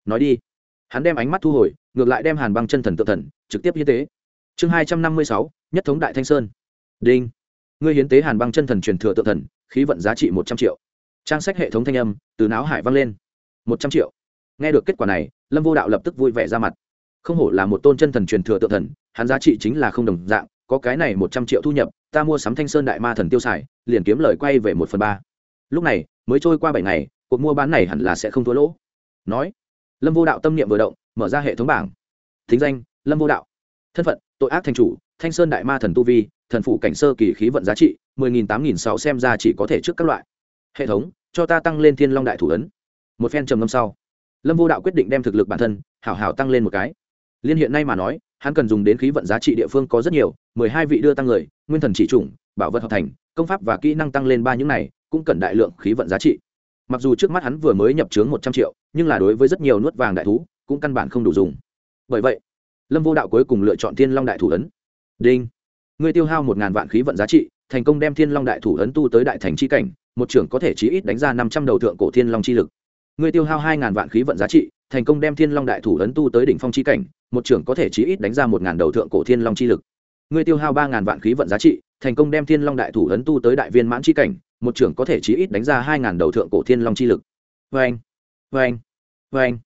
Nói đi. Hắn đem ánh mắt thu hồi, ngược lại đem hàn băng chân thần tự thần, trực tiếp hiến tế. Chương hai trăm năm mươi sáu, nhất thống đại thanh sơn. Đinh ngươi hiến tế hàn băng chân thần truyền thừa tự thần, khí vận giá trị một trăm triệu. Trang sách hệ thống thanh âm, từ não hải vang lên. Một trăm triệu. Nghe được kết quả này, lâm vô đạo lập tức vui vẻ ra mặt. Không hổ là một tôn chân thần truyền thừa tự thần, hắn giá trị chính là không đồng dạng, có cái này một trăm triệu thu nhập, ta mua sắm thanh sơn đại ma thần tiêu xài, liền kiếm lời quay về một phần ba. Lúc này, mới trôi qua bảy ngày, cuộc mua bán này hẳn là sẽ không thua lỗ. Nói, lâm vô đạo tâm niệm vừa động, mở ra hệ thống bảng. Thính danh, lâm vô đạo. Thân phận, tội ác thành chủ, thanh sơn đại ma thần tu vi thần phụ cảnh sơ kỳ khí vận giá trị, mười nghìn tám nghìn sáu xem ra chỉ có thể trước các loại. Hệ thống, cho ta tăng lên thiên long đại thủ ấn. Một phen trầm ngâm sau, lâm vô đạo quyết định đem thực lực bản thân, hảo hảo tăng lên một cái. Liên hiện nay mà nói, hắn cần dùng đến khí vận giá trị địa phương có rất nhiều, mười hai vị đưa tăng người, nguyên thần chỉ chủng, bảo vật hợp thành, công pháp và kỹ năng tăng lên ba những này, cũng cần đại lượng khí vận giá trị. Mặc dù trước mắt hắn vừa mới nhập trướng một trăm triệu, nhưng là đối với rất nhiều nuốt vàng đại thú, cũng căn bản không đủ dùng. Bởi vậy, lâm vô đạo cuối cùng lựa chọn thiên long đại thủ ấn. Đinh ngươi tiêu hao một ngàn vạn khí vận giá trị, thành công đem thiên long đại thủ ấn tu tới đại thành c h i cảnh, một trưởng có thể chí ít đánh ra năm trăm đầu thượng cổ thiên long chi lực. Ngươi tiêu hao hai ngàn vạn khí vận giá trị, thành công đem thiên long đại thủ ấn tu tới đỉnh phong chi cảnh, một trưởng có thể chí ít đánh ra một ngàn đầu thượng cổ thiên long chi lực. Ngươi tiêu hao ba ngàn vạn khí vận giá trị, thành công đem thiên long đại thủ ấn tu tới đại viên mãn chi cảnh, một trưởng có thể chí ít đánh ra hai ngàn đầu thượng cổ thiên long chi lực. Vê anh vê anh vê anh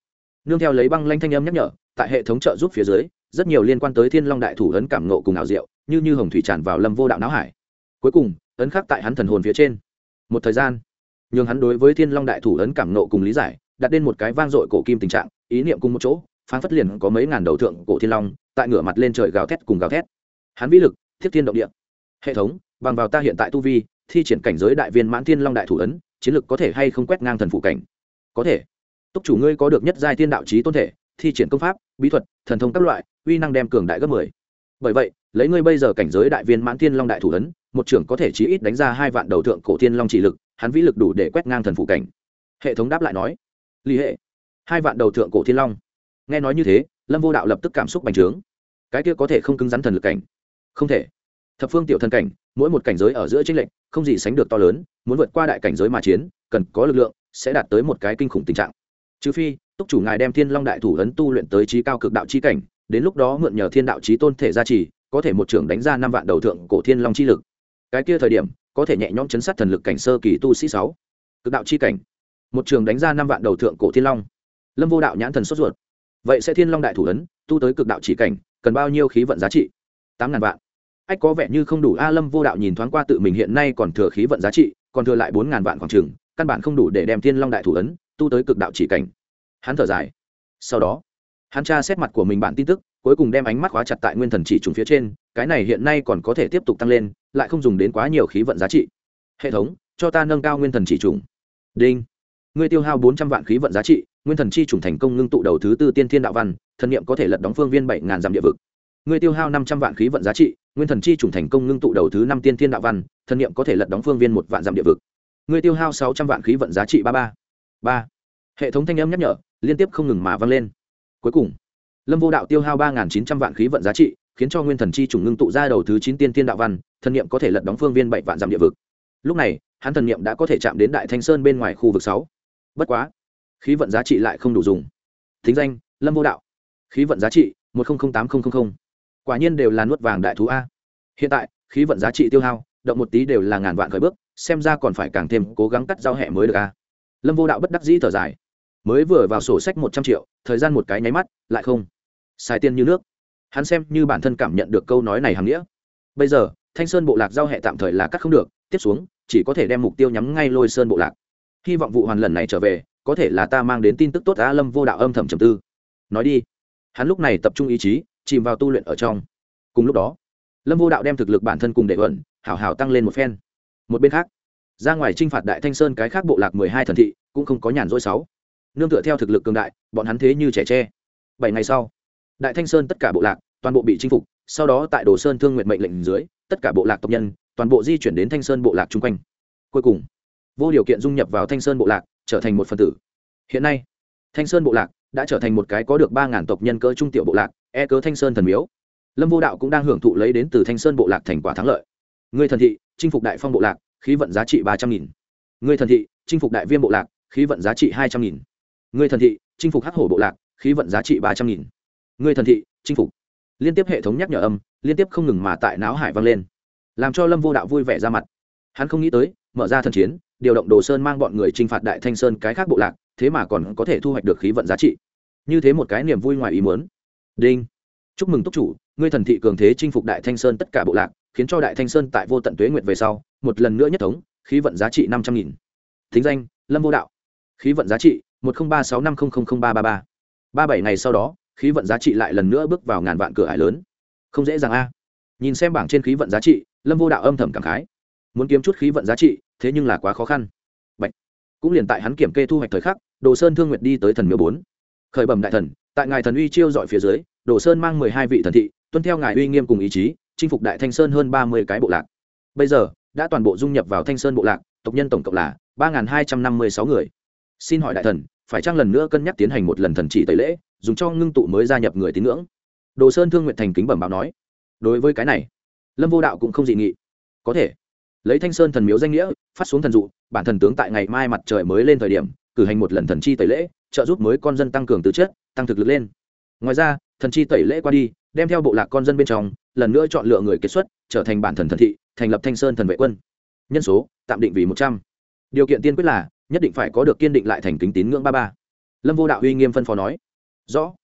nương theo lấy băng lanh thanh âm nhắc nhở, tại hệ thống trợ giúp phía dưới, rất nhiều liên quan tới thiên long đại thủ ấn cảm nộ cùng ảo diệu như như hồng thủy tràn vào lâm vô đạo não hải. Cuối cùng, ấn khắc tại hắn thần hồn phía trên. Một thời gian, nhường hắn đối với thiên long đại thủ ấn cảm nộ cùng lý giải, đặt đến một cái vang dội cổ kim tình trạng, ý niệm cùng một chỗ phán phất liền có mấy ngàn đầu thượng cổ thiên long, tại ngửa mặt lên trời gào thét cùng gào thét. Hắn vĩ lực, thiết thiên động địa. Hệ thống, bằng vào ta hiện tại tu vi, thi triển cảnh giới đại viên mãn thiên long đại thủ ấn, chiến lực có thể hay không quét ngang thần phụ cảnh? Có thể. Túc chủ ngươi có được nhất giai thiên đạo trí tôn thể, thi triển công pháp, bí thuật, thần thông các loại, uy năng đem cường đại gấp mười bởi vậy, lấy ngươi bây giờ cảnh giới đại viên mãn thiên long đại thủ ấn, một trưởng có thể chí ít đánh ra hai vạn đầu thượng cổ thiên long chỉ lực, hắn vĩ lực đủ để quét ngang thần phụ cảnh. Hệ thống đáp lại nói, lý hệ, hai vạn đầu thượng cổ thiên long. Nghe nói như thế, lâm vô đạo lập tức cảm xúc bành trướng. Cái kia có thể không cứng rắn thần lực cảnh? Không thể. Thập phương tiểu thần cảnh, mỗi một cảnh giới ở giữa tranh lệch, không gì sánh được to lớn, muốn vượt qua đại cảnh giới mà chiến, cần có lực lượng, sẽ đạt tới một cái kinh khủng tình trạng. Trừ phi, túc chủ ngài đem thiên long đại thủ ấn tu luyện tới trí cao cực đạo trí cảnh đến lúc đó mượn nhờ thiên đạo trí tôn thể gia trì, có thể một trưởng đánh ra năm vạn đầu thượng cổ thiên long chi lực. Cái kia thời điểm, có thể nhẹ nhõm chấn sát thần lực cảnh sơ kỳ tu sĩ sáu. Cực đạo chi cảnh. Một trường đánh ra năm vạn đầu thượng cổ thiên long. Lâm vô đạo nhãn thần sốt ruột. Vậy sẽ thiên long đại thủ ấn, tu tới cực đạo chỉ cảnh, cần bao nhiêu khí vận giá trị? Tám ngàn vạn. Ách có vẻ như không đủ, a, lâm vô đạo nhìn thoáng qua tự mình hiện nay còn thừa khí vận giá trị, còn thừa lại bốn ngàn vạn khoảng trừng căn bản không đủ để đem thiên long đại thủ ấn, tu tới cực đạo chỉ cảnh. Hắn thở dài. Sau đó hắn tra xét mặt của mình bản tin tức, cuối cùng đem ánh mắt khóa chặt tại nguyên thần chỉ trùng phía trên, cái này hiện nay còn có thể tiếp tục tăng lên, lại không dùng đến quá nhiều khí vận giá trị. Hệ thống, cho ta nâng cao nguyên thần chỉ trùng. Đinh. Ngươi tiêu hao bốn trăm vạn khí vận giá trị, nguyên thần chi trùng thành công ngưng tụ đầu thứ tư tiên thiên đạo văn, thần niệm có thể lật đóng phương viên bảy ngàn dặm địa vực. Ngươi tiêu hao năm trăm vạn khí vận giá trị, nguyên thần chi trùng thành công ngưng tụ đầu thứ năm tiên thiên đạo văn, thần niệm có thể lật đóng phương viên một vạn dặm địa vực. Ngươi tiêu hao sáu trăm vạn khí vận giá trị ba ba. Ba. Hệ thống thanh âm nhắc nhở, liên tiếp không ngừng mà vang lên cuối cùng, lâm vô đạo tiêu hao ba chín trăm vạn khí vận giá trị, khiến cho nguyên thần chi trùng ngưng tụ ra đầu thứ chín tiên tiên đạo văn, thần niệm có thể lật đóng phương viên bảy vạn dặm địa vực. Lúc này, hắn thần niệm đã có thể chạm đến đại thanh sơn bên ngoài khu vực sáu. Bất quá, khí vận giá trị lại không đủ dùng. Thính danh, lâm vô đạo. Khí vận giá trị, một tám nghìn quả nhiên đều là nuốt vàng đại thú a. Hiện tại, khí vận giá trị tiêu hao, động một tí đều là ngàn vạn khởi bước, xem ra còn phải càng thêm cố gắng cắt giao hẹ mới được a. Lâm vô đạo bất đắc dĩ thở dài mới vừa vào sổ sách một trăm triệu, thời gian một cái nháy mắt, lại không. Xài tiền như nước. Hắn xem như bản thân cảm nhận được câu nói này hàm nghĩa. Bây giờ, thanh sơn bộ lạc giao hẹ tạm thời là cắt không được, tiếp xuống, chỉ có thể đem mục tiêu nhắm ngay lôi sơn bộ lạc. Hy vọng vụ hoàn lần này trở về, có thể là ta mang đến tin tức tốt á lâm vô đạo âm thầm trầm tư. Nói đi. Hắn lúc này tập trung ý chí, chìm vào tu luyện ở trong. Cùng lúc đó, lâm vô đạo đem thực lực bản thân cùng đệ ẩn hảo hảo tăng lên một phen. Một bên khác, ra ngoài t r i n h phạt đại thanh sơn cái khác bộ lạc mười hai thần thị, cũng không có nhàn rỗi sáu nương tựa theo thực lực cường đại, bọn hắn thế như trẻ tre. Bảy ngày sau, đại thanh sơn tất cả bộ lạc, toàn bộ bị chinh phục, sau đó tại đồ sơn thương nguyện mệnh lệnh dưới, tất cả bộ lạc tộc nhân, toàn bộ di chuyển đến thanh sơn bộ lạc chung quanh. Cuối cùng, vô điều kiện dung nhập vào thanh sơn bộ lạc, trở thành một phần tử. Hiện nay, thanh sơn bộ lạc đã trở thành một cái có được ba ngàn tộc nhân cỡ trung tiểu bộ lạc e cớ thanh sơn thần miếu. Lâm vô đạo cũng đang hưởng thụ lấy đến từ thanh sơn bộ lạc thành quả thắng lợi. Người thần thị, chinh phục đại phong bộ lạc, khí vận giá trị ba trăm nghìn. Người thần thị, chinh phục đại viêm bộ lạc, khí vận giá trị hai trăm nghìn người thần thị, chinh phục hắc hổ bộ lạc, khí vận giá trị ba trăm nghìn. Người thần thị, chinh phục. Liên tiếp hệ thống nhắc nhở âm, liên tiếp không ngừng mà tại não hải vang lên. Làm cho lâm vô đạo vui vẻ ra mặt. Hắn không nghĩ tới, mở ra thần chiến, điều động đồ sơn mang bọn người t r i n h phạt đại thanh sơn cái khác bộ lạc, thế mà còn có thể thu hoạch được khí vận giá trị. Như thế một cái niềm vui ngoài ý muốn. Đinh. Chúc mừng túc chủ, ngươi thần thị cường thế chinh phục đại thanh sơn tất cả bộ lạc, khiến cho đại thanh sơn tại vô tận tuế nguyệt về sau, một lần nữa nhất thống, khí vận giá trị năm trăm nghìn. Thính danh, lâm vô đạo. Khí vận giá trị một ba sáu năm ba ba ba. Ba bảy ngày sau đó, khí vận giá trị lại lần nữa bước vào ngàn vạn cửa hải lớn. Không dễ dàng a. Nhìn xem bảng trên khí vận giá trị, lâm vô đạo âm thầm cảm khái. Muốn kiếm chút khí vận giá trị, thế nhưng là quá khó khăn. Bạch. cũng liền tại hắn kiểm kê thu hoạch thời khắc, đồ sơn thương nguyệt đi tới thần miếu bốn. Khởi bẩm đại thần, tại ngài thần uy chiêu dọi phía dưới, đồ sơn mang mười hai vị thần thị, tuân theo ngài uy nghiêm cùng ý chí, chinh phục đại thanh sơn hơn ba mươi cái bộ lạc. Bây giờ, đã toàn bộ dung nhập vào thanh sơn bộ lạc, tộc nhân tổng cộng là ba hai trăm năm mươi sáu người. Xin hỏi đại thần phải chăng lần nữa cân nhắc tiến hành một lần thần chỉ tẩy lễ, dùng cho ngưng tụ mới gia nhập người tín ngưỡng? Đồ sơn thương nguyện thành kính bẩm báo nói. Đối với cái này, lâm vô đạo cũng không dị nghị. Có thể, lấy thanh sơn thần miếu danh nghĩa, phát xuống thần dụ, bản thần tướng tại ngày mai mặt trời mới lên thời điểm, cử hành một lần thần chi tẩy lễ, trợ giúp mới con dân tăng cường tứ chất, tăng thực lực lên. Ngoài ra, thần chi tẩy lễ qua đi, đem theo bộ lạc con dân bên trong, lần nữa chọn lựa người kết xuất, trở thành bản thần thần thị, thành lập thanh sơn thần vệ quân. Nhân số, tạm định vì một trăm. Điều kiện tiên quyết là nhất định phải có được kiên định lại thành kính tín ngưỡng ba ba. Lâm vô đạo uy nghiêm phân phó nói. Rõ.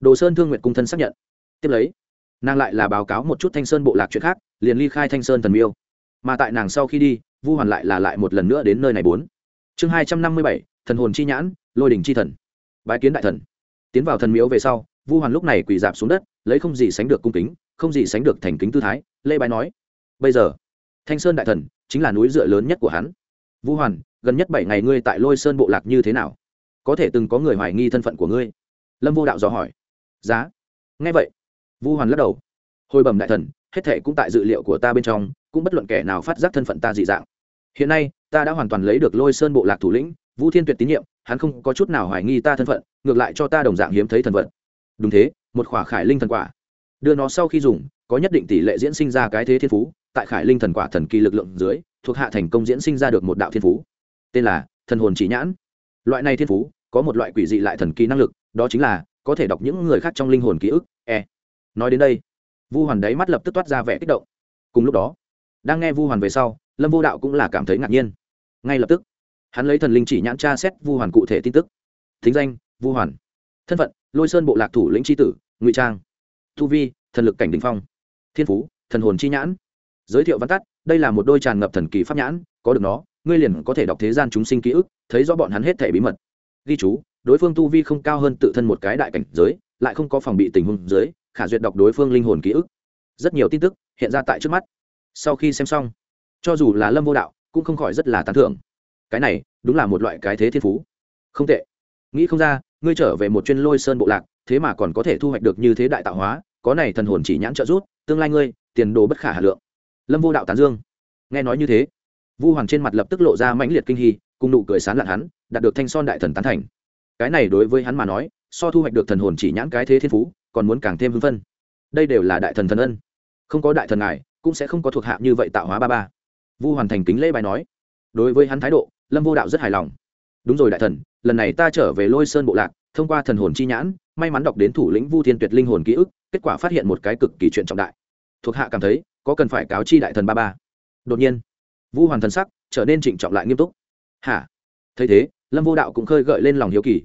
Đồ sơn thương nguyện cung thân xác nhận. Tiếp lấy, nàng lại là báo cáo một chút thanh sơn bộ lạc chuyện khác, liền ly khai thanh sơn thần miêu. Mà tại nàng sau khi đi, vu hoàn lại là lại một lần nữa đến nơi này bốn. Chương hai trăm năm mươi bảy, thần hồn chi nhãn, lôi đình chi thần. Bái kiến đại thần. Tiến vào thần miếu về sau, vu hoàn lúc này quỳ dạp xuống đất, lấy không gì sánh được cung kính, không gì sánh được thành kính tư thái lê bái nói. Bây giờ, thanh sơn đại thần chính là núi dựa lớn nhất của hắn vu hoàn, gần nhất bảy ngày ngươi tại lôi sơn bộ lạc như thế nào? Có thể từng có người hoài nghi thân phận của ngươi? Lâm vô đạo dò hỏi. Giá. Nghe vậy. Vu hoàn lắc đầu. Hồi bẩm đại thần, hết thệ cũng tại dự liệu của ta bên trong, cũng bất luận kẻ nào phát giác thân phận ta dị dạng. Hiện nay, ta đã hoàn toàn lấy được lôi sơn bộ lạc thủ lĩnh, vũ thiên tuyệt tín nhiệm, hắn không có chút nào hoài nghi ta thân phận, ngược lại cho ta đồng dạng hiếm thấy thần vận. Đúng thế, một khỏa khải linh thần quả. Đưa nó sau khi dùng, có nhất định tỷ lệ diễn sinh ra cái thế thiên phú, tại khải linh thần quả thần kỳ lực lượng dưới thuộc hạ thành công diễn sinh ra được một đạo thiên phú. Tên là thần hồn chỉ nhãn. Loại này thiên phú có một loại quỷ dị lại thần kỳ năng lực, đó chính là có thể đọc những người khác trong linh hồn ký ức e. Nói đến đây, vu hoàn đáy mắt lập tức toát ra vẻ kích động. Cùng lúc đó, đang nghe vu hoàn về sau, lâm vô đạo cũng là cảm thấy ngạc nhiên. Ngay lập tức, hắn lấy thần linh chỉ nhãn tra xét vu hoàn cụ thể tin tức. Thính danh, vu hoàn. Thân phận, lôi sơn bộ lạc thủ lĩnh tri tử, ngụy trang. Tu vi, thần lực cảnh đình phong. Thiên phú, thần hồn chi nhãn. Giới thiệu văn tắt đây là một đôi tràn ngập thần kỳ pháp nhãn, có được nó, ngươi liền có thể đọc thế gian chúng sinh ký ức, thấy rõ bọn hắn hết thể bí mật. Ghi chú, đối phương tu vi không cao hơn tự thân một cái đại cảnh giới, lại không có phòng bị tình huống dưới, khả duyệt đọc đối phương linh hồn ký ức. Rất nhiều tin tức hiện ra tại trước mắt. Sau khi xem xong, cho dù là lâm vô đạo, cũng không khỏi rất là tán thưởng. Cái này, đúng là một loại cái thế thiên phú. Không tệ. Nghĩ không ra, ngươi trở về một chuyên lôi sơn bộ lạc, thế mà còn có thể thu hoạch được như thế đại tạo hóa, có này thần hồn chỉ nhãn trợ rút tương lai ngươi, tiền đồ bất khả hà lượng lâm vô đạo tán dương. Nghe nói như thế, vu hoàng trên mặt lập tức lộ ra mãnh liệt kinh hy cùng nụ cười sán lạn hắn, đạt được thanh son đại thần tán thành. Cái này đối với hắn mà nói, so thu hoạch được thần hồn chỉ nhãn cái thế thiên phú, còn muốn càng thêm hưng phân đây đều là đại thần thần ân. Không có đại thần ngài, cũng sẽ không có thuộc hạ như vậy tạo hóa ba ba. Vu hoàn thành kính lễ bài nói. Đối với hắn thái độ, lâm vô đạo rất hài lòng. Đúng rồi đại thần, lần này ta trở về lôi sơn bộ lạc, thông qua thần hồn chi nhãn, may mắn đọc đến thủ lĩnh vu thiên tuyệt linh hồn ký ức, kết quả phát hiện một cái cực kỳ chuyện trọng đại. Thuộc hạ cảm thấy có cần phải cáo chi đại thần ba ba? Đột nhiên, vu hoàn thần sắc trở nên trịnh trọng lại nghiêm túc. Hả? Thấy thế, lâm vô đạo cũng khơi gợi lên lòng hiếu kỳ.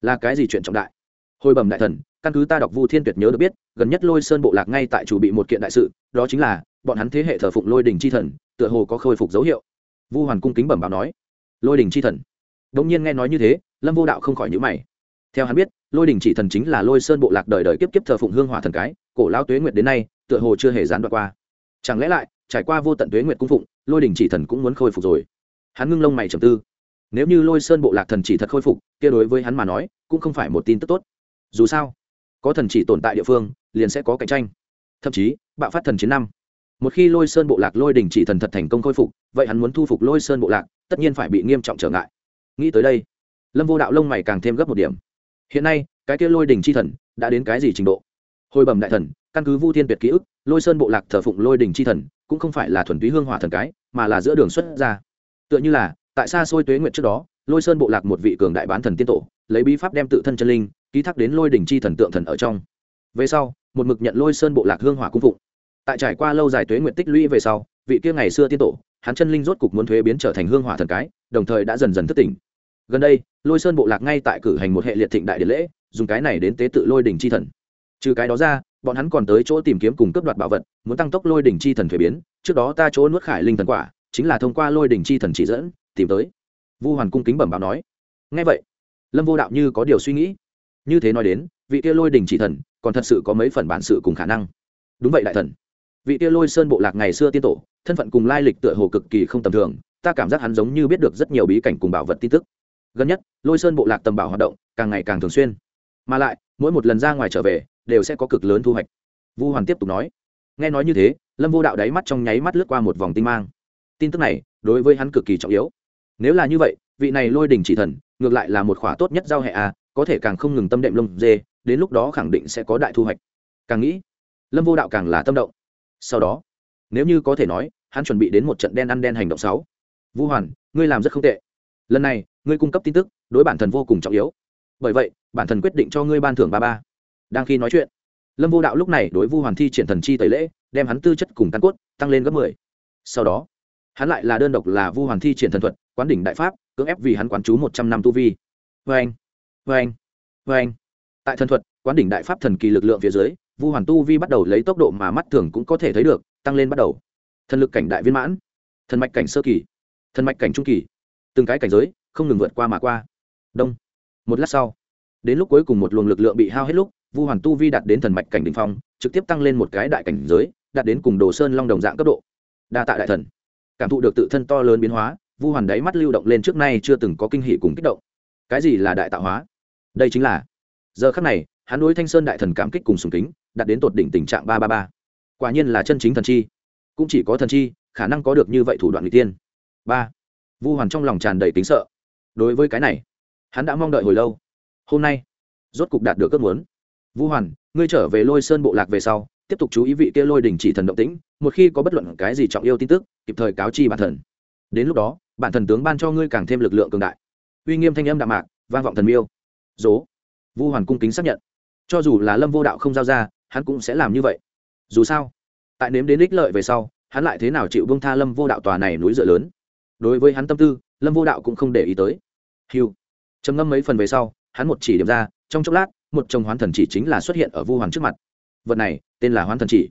Là cái gì chuyện trọng đại? Hồi bẩm đại thần, căn cứ ta đọc vu thiên tuyệt nhớ được biết, gần nhất lôi sơn bộ lạc ngay tại chủ bị một kiện đại sự, đó chính là, bọn hắn thế hệ thờ phụng lôi đình c h i thần, tựa hồ có khôi phục dấu hiệu. Vu hoàn cung kính bẩm báo nói, lôi đình c h i thần. Đ ỗ n g nhiên nghe nói như thế, lâm vô đạo không khỏi nhữ mày. Theo hắn biết, lôi đình chỉ thần chính là lôi sơn bộ lạc đời đời kiếp kiếp thờ phụng hương hỏa thần cái, cổ lao tuế nguyệt đến nay, tựa hồ chưa hề gián đoạn qua chẳng lẽ lại, trải qua vô tận tuế nguyệt cung phụng, lôi đình chỉ thần cũng muốn khôi phục rồi? Hắn ngưng lông mày trầm tư. Nếu như lôi sơn bộ lạc thần chỉ thật khôi phục, kia đối với hắn mà nói, cũng không phải một tin tức tốt. Dù sao, có thần chỉ tồn tại địa phương, liền sẽ có cạnh tranh. Thậm chí, bạo phát thần chiến năm. Một khi lôi sơn bộ lạc lôi đình chỉ thần thật thành công khôi phục, vậy hắn muốn thu phục lôi sơn bộ lạc, tất nhiên phải bị nghiêm trọng trở ngại. Nghĩ tới đây, lâm vô đạo lông mày càng thêm gấp một điểm. Hiện nay, cái kia lôi đình chi thần đã đến cái gì trình độ? Hồi bẩm đại thần, căn cứ vu thiên tuyệt ký ức lôi sơn bộ lạc thờ phụng lôi đình c h i thần, cũng không phải là thuần túy hương hỏa thần cái, mà là giữa đường xuất ra. Tựa như là, tại xa xôi tuế nguyện trước đó, lôi sơn bộ lạc một vị cường đại bán thần tiên tổ, lấy bí pháp đem tự thân chân linh, ký thác đến lôi đình chi thần tượng thần ở trong. Về sau, một mực nhận lôi sơn bộ lạc hương hỏa cung phụng. Tại trải qua lâu dài tuế nguyện tích lũy về sau, vị kia ngày xưa tiên tổ, hắn chân linh rốt cục muốn thuế biến trở thành hương hỏa thần cái, đồng thời đã dần dần thức tỉnh. Gần đây, lôi sơn bộ lạc ngay tại cử hành một hệ liệt thịnh đại điện lễ, dùng cái này đến tế tự lôi đình chi thần. Trừ cái đó ra bọn hắn còn tới chỗ tìm kiếm cùng cấp đoạt bảo vật, muốn tăng tốc lôi đỉnh chi thần thuế biến. Trước đó ta chỗ nuốt khải linh thần quả, chính là thông qua lôi đỉnh chi thần chỉ dẫn, tìm tới. Vu hoàn cung kính bẩm báo nói. Ngay vậy, lâm vô đạo như có điều suy nghĩ. Như thế nói đến, vị kia lôi đỉnh chỉ thần, còn thật sự có mấy phần bản sự cùng khả năng. Đúng vậy đại thần. Vị kia lôi sơn bộ lạc ngày xưa tiên tổ, thân phận cùng lai lịch tựa hồ cực kỳ không tầm thường, ta cảm giác hắn giống như biết được rất nhiều bí cảnh cùng bảo vật tin tức. Gần nhất, lôi sơn bộ lạc tầm bảo hoạt động, càng ngày càng thường xuyên. Mà lại, mỗi một lần ra ngoài trở về đều sẽ có cực lớn thu hoạch. Vu hoàn tiếp tục nói. Nghe nói như thế, lâm vô đạo đáy mắt trong nháy mắt lướt qua một vòng tinh mang. Tin tức này, đối với hắn cực kỳ trọng yếu. Nếu là như vậy, vị này lôi đình chỉ thần, ngược lại là một khỏa tốt nhất giao hệ a có thể càng không ngừng tâm đệm lông dê, đến lúc đó khẳng định sẽ có đại thu hoạch. Càng nghĩ, lâm vô đạo càng là tâm động. Sau đó, nếu như có thể nói, hắn chuẩn bị đến một trận đen ăn đen hành động sáu. Vu hoàn, ngươi làm rất không tệ. Lần này, ngươi cung cấp tin tức, đối bản thân vô cùng trọng yếu. Bởi vậy, bản thân quyết định cho ngươi ban thưởng ba ba đang khi nói chuyện. Lâm vô đạo lúc này đối vu hoàn thi triển thần chi tẩy lễ, đem hắn tư chất cùng căn cốt tăng lên gấp mười. Sau đó, hắn lại là đơn độc là vu hoàn thi triển thần thuật, quán đỉnh đại pháp, cưỡng ép vì hắn quán chú một trăm năm tu vi. Vê anh vê anh vê anh tại thần thuật, quán đỉnh đại pháp thần kỳ lực lượng phía dưới, vu hoàn tu vi bắt đầu lấy tốc độ mà mắt thường cũng có thể thấy được, tăng lên bắt đầu. Thần lực cảnh đại viên mãn, thần mạch cảnh sơ kỳ, thần mạch cảnh trung kỳ. Từng cái cảnh giới, không ngừng vượt qua mà qua. Đông. Một lát sau, đến lúc cuối cùng một luồng lực lượng bị hao hết lúc vu hoàn tu vi đạt đến thần mạch cảnh đ ỉ n h phong, trực tiếp tăng lên một cái đại cảnh giới, đạt đến cùng đồ sơn long đồng dạng cấp độ. Đa tạ đại thần. Cảm thụ được tự thân to lớn biến hóa, vu hoàn đáy mắt lưu động lên trước nay chưa từng có kinh hỷ cùng kích động. Cái gì là đại tạo hóa? Đây chính là, giờ khắc này, hắn đối thanh sơn đại thần cảm kích cùng sùng kính, đạt đến tột đỉnh tình trạng ba ba ba. Quả nhiên là chân chính thần chi. Cũng chỉ có thần chi, khả năng có được như vậy thủ đoạn người tiên ba. Vu hoàn trong lòng tràn đầy tính sợ. Đối với cái này, hắn đã mong đợi hồi lâu. Hôm nay, rốt cục đạt được ước muốn vũ hoàn, ngươi trở về lôi sơn bộ lạc về sau, tiếp tục chú ý vị kia lôi đình chỉ thần động tĩnh, một khi có bất luận cái gì trọng yêu tin tức, kịp thời cáo chi bản thần. Đến lúc đó, bản thần tướng ban cho ngươi càng thêm lực lượng cường đại. Uy nghiêm thanh âm đạm mạc, vang vọng thần miêu. Dố. Vu hoàn cung kính xác nhận. Cho dù là lâm vô đạo không giao ra, hắn cũng sẽ làm như vậy. Dù sao, tại nếm đến ích lợi về sau, hắn lại thế nào chịu bông tha lâm vô đạo tòa này núi dựa lớn? Đối với hắn tâm tư, lâm vô đạo cũng không để ý tới. Hiu trầm ngâm mấy phần về sau, hắn một chỉ điểm ra, trong chốc lát một chồng hoán thần chỉ chính là xuất hiện ở vu hoàng trước mặt. Vật này, tên là hoán thần chỉ.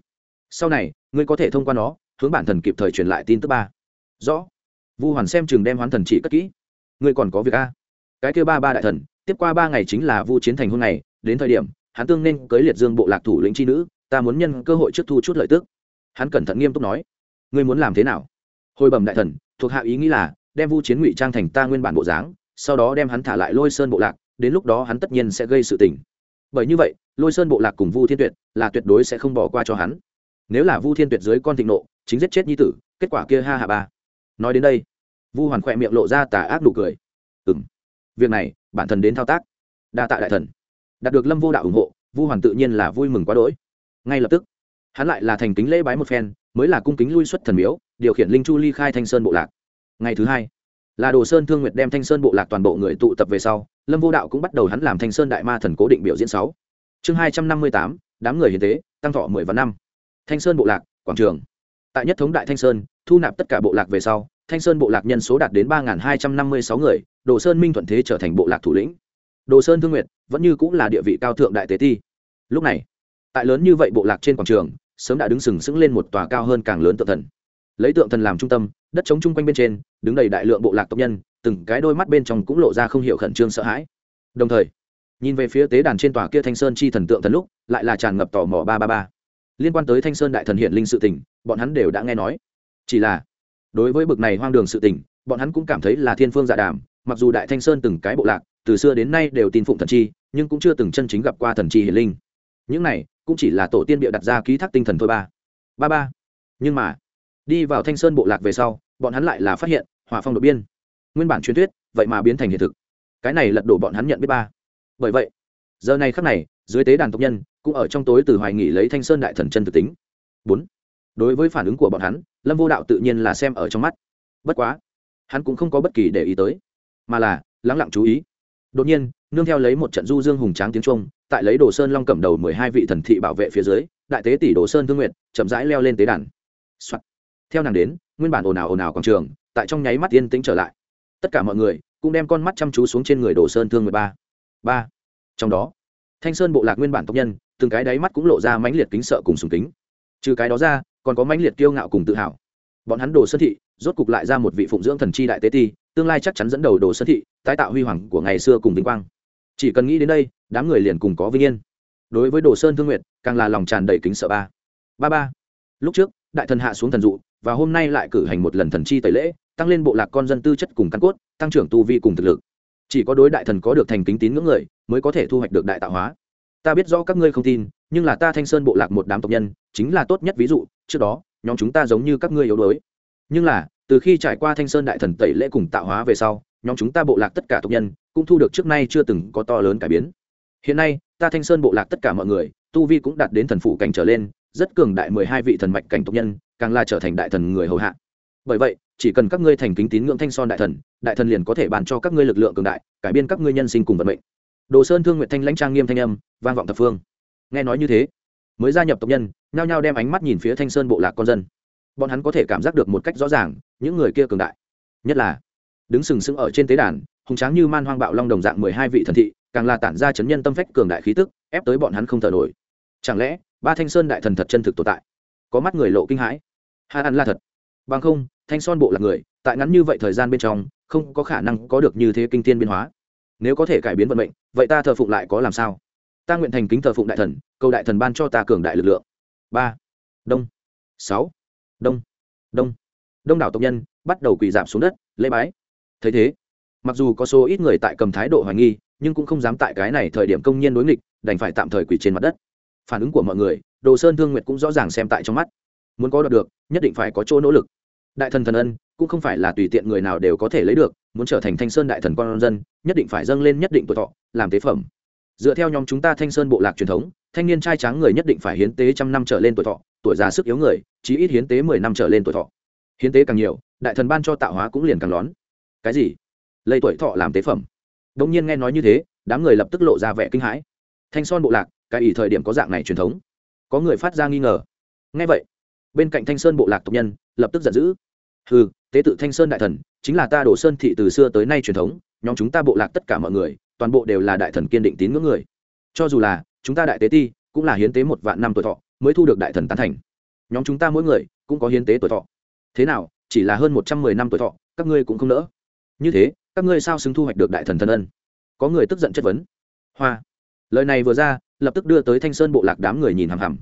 Sau này, ngươi có thể thông qua nó, hướng bản thần kịp thời truyền lại tin tức ba. Rõ. Vu hoàn xem chừng đem hoán thần chỉ cất kỹ. Ngươi còn có việc a? Cái kêu ba ba đại thần, tiếp qua ba ngày chính là vu chiến thành hôm này đến thời điểm, hắn tương nên cưới liệt dương bộ lạc thủ lĩnh c nữ, ta muốn nhân cơ hội trước thu chút lợi tức. Hắn cẩn thận nghiêm túc nói. Ngươi muốn làm thế nào? Hồi bẩm đại thần, thuộc hạ ý nghĩ là, đem vu chiến ngụy trang thành ta nguyên bản bộ dáng, sau đó đem hắn thả lại lôi sơn bộ lạc đến lúc đó hắn tất nhiên sẽ gây sự tình. Bởi như vậy, lôi sơn bộ lạc cùng vu thiên tuyệt là tuyệt đối sẽ không bỏ qua cho hắn. Nếu là vu thiên tuyệt dưới con thịnh nộ, chính giết chết nhi tử, kết quả kia ha hạ ba. Nói đến đây, vu hoàn khỏe miệng lộ ra tà ác nụ cười. Ừ m việc này, bản thân đến thao tác. Đa tạ đại thần. Đạt được lâm vô đạo ủng hộ, vu hoàn tự nhiên là vui mừng quá đỗi. Ngay lập tức, hắn lại là thành kính lễ bái một phen, mới là cung kính lui xuất thần miếu, điều khiển linh chu ly khai thanh sơn bộ lạc. Ngày thứ hai là đồ sơn thương nguyệt đem thanh sơn bộ lạc toàn bộ người tụ tập về sau, lâm vô đạo cũng bắt đầu hắn làm thanh sơn đại ma thần cố định biểu diễn sáu. Chương hai trăm năm mươi tám, đám người hiến tế, tăng thọ mười và năm. Thanh sơn bộ lạc, quảng trường. Tại nhất thống đại thanh sơn, thu nạp tất cả bộ lạc về sau, thanh sơn bộ lạc nhân số đạt đến ba hai trăm năm mươi sáu người, đồ sơn minh thuận thế trở thành bộ lạc thủ lĩnh. Đồ sơn thương nguyệt vẫn như cũng là địa vị cao thượng đại tế ti. Lúc này, tại lớn như vậy bộ lạc trên quảng trường, sớm đã đứng sừng sững lên một tòa cao hơn càng lớn tự thần lấy tượng thần làm trung tâm, đất chống chung quanh bên trên, đứng đầy đại lượng bộ lạc tộc nhân, từng cái đôi mắt bên trong cũng lộ ra không hiểu khẩn trương sợ hãi. Đồng thời, nhìn về phía tế đàn trên tòa kia thanh sơn chi thần tượng thần lúc, lại là tràn ngập tò mò ba ba ba. Liên quan tới thanh sơn đại thần hiện linh sự tình, bọn hắn đều đã nghe nói. Chỉ là, đối với bực này hoang đường sự tình, bọn hắn cũng cảm thấy là thiên phương dạ đàm, mặc dù đại thanh sơn từng cái bộ lạc, từ xưa đến nay đều tin phụng thần chi, nhưng cũng chưa từng chân chính gặp qua thần chi hiển linh. Những này, cũng chỉ là tổ tiên bịa đặt ra ký thác tinh thần thôi ba. Ba ba. Nhưng mà đi vào thanh sơn bộ lạc về sau, bọn hắn lại là phát hiện, hỏa phong đột biên. Nguyên bản truyền thuyết, vậy mà biến thành hiện thực. Cái này lật đổ bọn hắn nhận biết ba. Bởi vậy, giờ này khắc này, dưới tế đàn tộc nhân, cũng ở trong tối từ hoài nghỉ lấy thanh sơn đại thần chân thực tính. Bốn. Đối với phản ứng của bọn hắn, lâm vô đạo tự nhiên là xem ở trong mắt. Bất quá, hắn cũng không có bất kỳ để ý tới, mà là lắng lặng chú ý. Đột nhiên, nương theo lấy một trận du dương hùng tráng tiếng trung tại lấy đồ sơn long cầm đầu mười hai vị thần thị bảo vệ phía dưới, đại tế tỷ đồ sơn thương nguyện chậm rãi leo lên tế đàn、Soạn theo nàng đến, nguyên bản ồn ào ồn ào quảng trường, tại trong nháy mắt yên tĩnh trở lại. Tất cả mọi người cũng đem con mắt chăm chú xuống trên người đồ sơn thương mười ba. Ba. Trong đó, thanh sơn bộ lạc nguyên bản tộc nhân, từng cái đáy mắt cũng lộ ra mãnh liệt kính sợ cùng sùng kính. Trừ cái đó ra, còn có mãnh liệt kiêu ngạo cùng tự hào. Bọn hắn đồ sơn thị, rốt cục lại ra một vị phụng dưỡng thần chi đại tế ti, tương lai chắc chắn dẫn đầu đồ sơn thị, tái tạo huy hoàng của ngày xưa cùng vinh quang. Chỉ cần nghĩ đến đây, đám người liền cùng có vinh yên. Đối với đồ sơn thương nguyện càng là lòng tràn đầy kính sợ ba. Ba ba. Lúc trước, đại thần hạ xuống thần dụ và hôm nay lại cử hành một lần thần chi tẩy lễ, tăng lên bộ lạc con dân tư chất cùng căn cốt, tăng trưởng tu vi cùng thực lực. Chỉ có đối đại thần có được thành kính tín ngưỡng người, mới có thể thu hoạch được đại tạo hóa. Ta biết rõ các ngươi không tin, nhưng là ta thanh sơn bộ lạc một đám tộc nhân, chính là tốt nhất ví dụ, trước đó, nhóm chúng ta giống như các ngươi yếu đuối. Nhưng là, từ khi trải qua thanh sơn đại thần tẩy lễ cùng tạo hóa về sau, nhóm chúng ta bộ lạc tất cả tộc nhân, cũng thu được trước nay chưa từng có to lớn cải biến. Hiện nay, ta thanh sơn bộ lạc tất cả mọi người, tu vi cũng đạt đến thần phụ cảnh trở lên rất cường đại mười hai vị thần mạch cảnh tộc nhân, càng là trở thành đại thần người hầu hạ. Bởi vậy, chỉ cần các ngươi thành kính tín ngưỡng thanh son đại thần đại thần liền có thể bàn cho các ngươi lực lượng cường đại, cải biên các ngươi nhân sinh cùng vận mệnh. Đồ sơn thương nguyện thanh lãnh trang nghiêm thanh âm, vang vọng thập phương. Nghe nói như thế, mới gia nhập tộc nhân, nhao nhao đem ánh mắt nhìn phía thanh sơn bộ lạc con dân. Bọn hắn có thể cảm giác được một cách rõ ràng, những người kia cường đại. Nhất là, đứng sừng sững ở trên tế đàn, hùng tráng như man hoang bạo long đồng dạng mười hai vị thần thị, càng là tản ra chấn nhân tâm phách cường đại khí tức, ép tới bọn hắn không thở nổi. Chẳng lẽ ba thanh sơn đại thần thật chân thực tồn tại. Có mắt người lộ kinh hãi. Hà ăn là thật. Bằng không, thanh son bộ là người, tại ngắn như vậy thời gian bên trong, không có khả năng có được như thế kinh tiên biến hóa. Nếu có thể cải biến vận mệnh, vậy ta thờ phụng lại có làm sao? Ta nguyện thành kính thờ phụng đại thần, cầu đại thần ban cho ta cường đại lực lượng. Ba. Đông. Sáu. Đông. Đông. Đông đảo tộc nhân bắt đầu quỳ giảm xuống đất, lễ bái. Thấy thế, mặc dù có số ít người tại cầm thái độ hoài nghi, nhưng cũng không dám tại cái này thời điểm công nhân đối nghịch, đành phải tạm thời quỳ trên mặt đất phản ứng của mọi người, đồ sơn thương nguyệt cũng rõ ràng xem tại trong mắt. Muốn có được, nhất định phải có chỗ nỗ lực. Đại thần thần ân, cũng không phải là tùy tiện người nào đều có thể lấy được, muốn trở thành thanh sơn đại thần con dân, nhất định phải dâng lên nhất định tuổi thọ, làm tế phẩm. Dựa theo nhóm chúng ta thanh sơn bộ lạc truyền thống, thanh niên trai tráng người nhất định phải hiến tế trăm năm trở lên tuổi thọ, tuổi già sức yếu người, chí ít hiến tế mười năm trở lên tuổi thọ. Hiến tế càng nhiều, đại thần ban cho tạo hóa cũng liền càng lón. Cái gì? Lấy tuổi thọ làm tế phẩm. Đông nhiên nghe nói như thế, đám người lập tức lộ ra vẻ kinh hãi. Thanh son bộ lạc cái ý thời điểm có dạng này truyền thống. Có người phát ra nghi ngờ. Nghe vậy, bên cạnh thanh sơn bộ lạc tộc nhân lập tức giận dữ. Ừ tế tự thanh sơn đại thần, chính là ta đổ sơn thị từ xưa tới nay truyền thống, nhóm chúng ta bộ lạc tất cả mọi người, toàn bộ đều là đại thần kiên định tín ngưỡng người. Cho dù là chúng ta đại tế ti, cũng là hiến tế một vạn năm tuổi thọ mới thu được đại thần tán thành. Nhóm chúng ta mỗi người cũng có hiến tế tuổi thọ. Thế nào, chỉ là hơn một trăm mười năm tuổi thọ, các ngươi cũng không nỡ. Như thế, các ngươi sao xứng thu hoạch được đại thần thân ân? Có người tức giận chất vấn. Hoa lời này vừa ra, lập tức đưa tới thanh sơn bộ lạc đám người nhìn hằm hằm.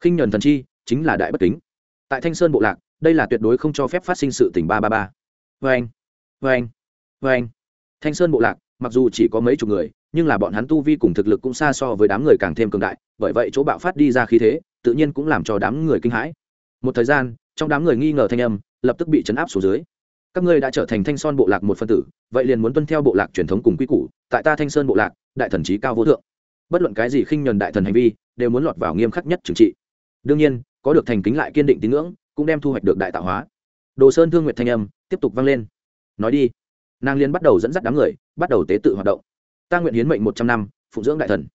Khinh nhuần thần chi, chính là đại bất kính. Tại thanh sơn bộ lạc, đây là tuyệt đối không cho phép phát sinh sự tình ba ba ba. Vê anh vê anh vê anh thanh sơn bộ lạc, mặc dù chỉ có mấy chục người, nhưng là bọn hắn tu vi cùng thực lực cũng xa so với đám người càng thêm cường đại, bởi vậy chỗ bạo phát đi ra khí thế, tự nhiên cũng làm cho đám người kinh hãi. Một thời gian, trong đám người nghi ngờ thanh âm, lập tức bị chấn áp xuống dưới. Các ngươi đã trở thành thanh son bộ lạc một phân tử, vậy liền muốn tuân theo bộ lạc truyền thống cùng quy củ, tại ta thanh sơn bộ lạc, đại thần trí cao vô thượng bất luận cái gì khinh nhuần đại thần hành vi, đều muốn lọt vào nghiêm khắc nhất trừng trị. Đương nhiên, có được thành kính lại kiên định tín ngưỡng, cũng đem thu hoạch được đại tạo hóa. Đồ sơn thương nguyện thanh âm tiếp tục vang lên. Nói đi. Nàng liên bắt đầu dẫn dắt đám người, bắt đầu tế tự hoạt động. Ta nguyện hiến mệnh một trăm năm, phụng dưỡng đại thần.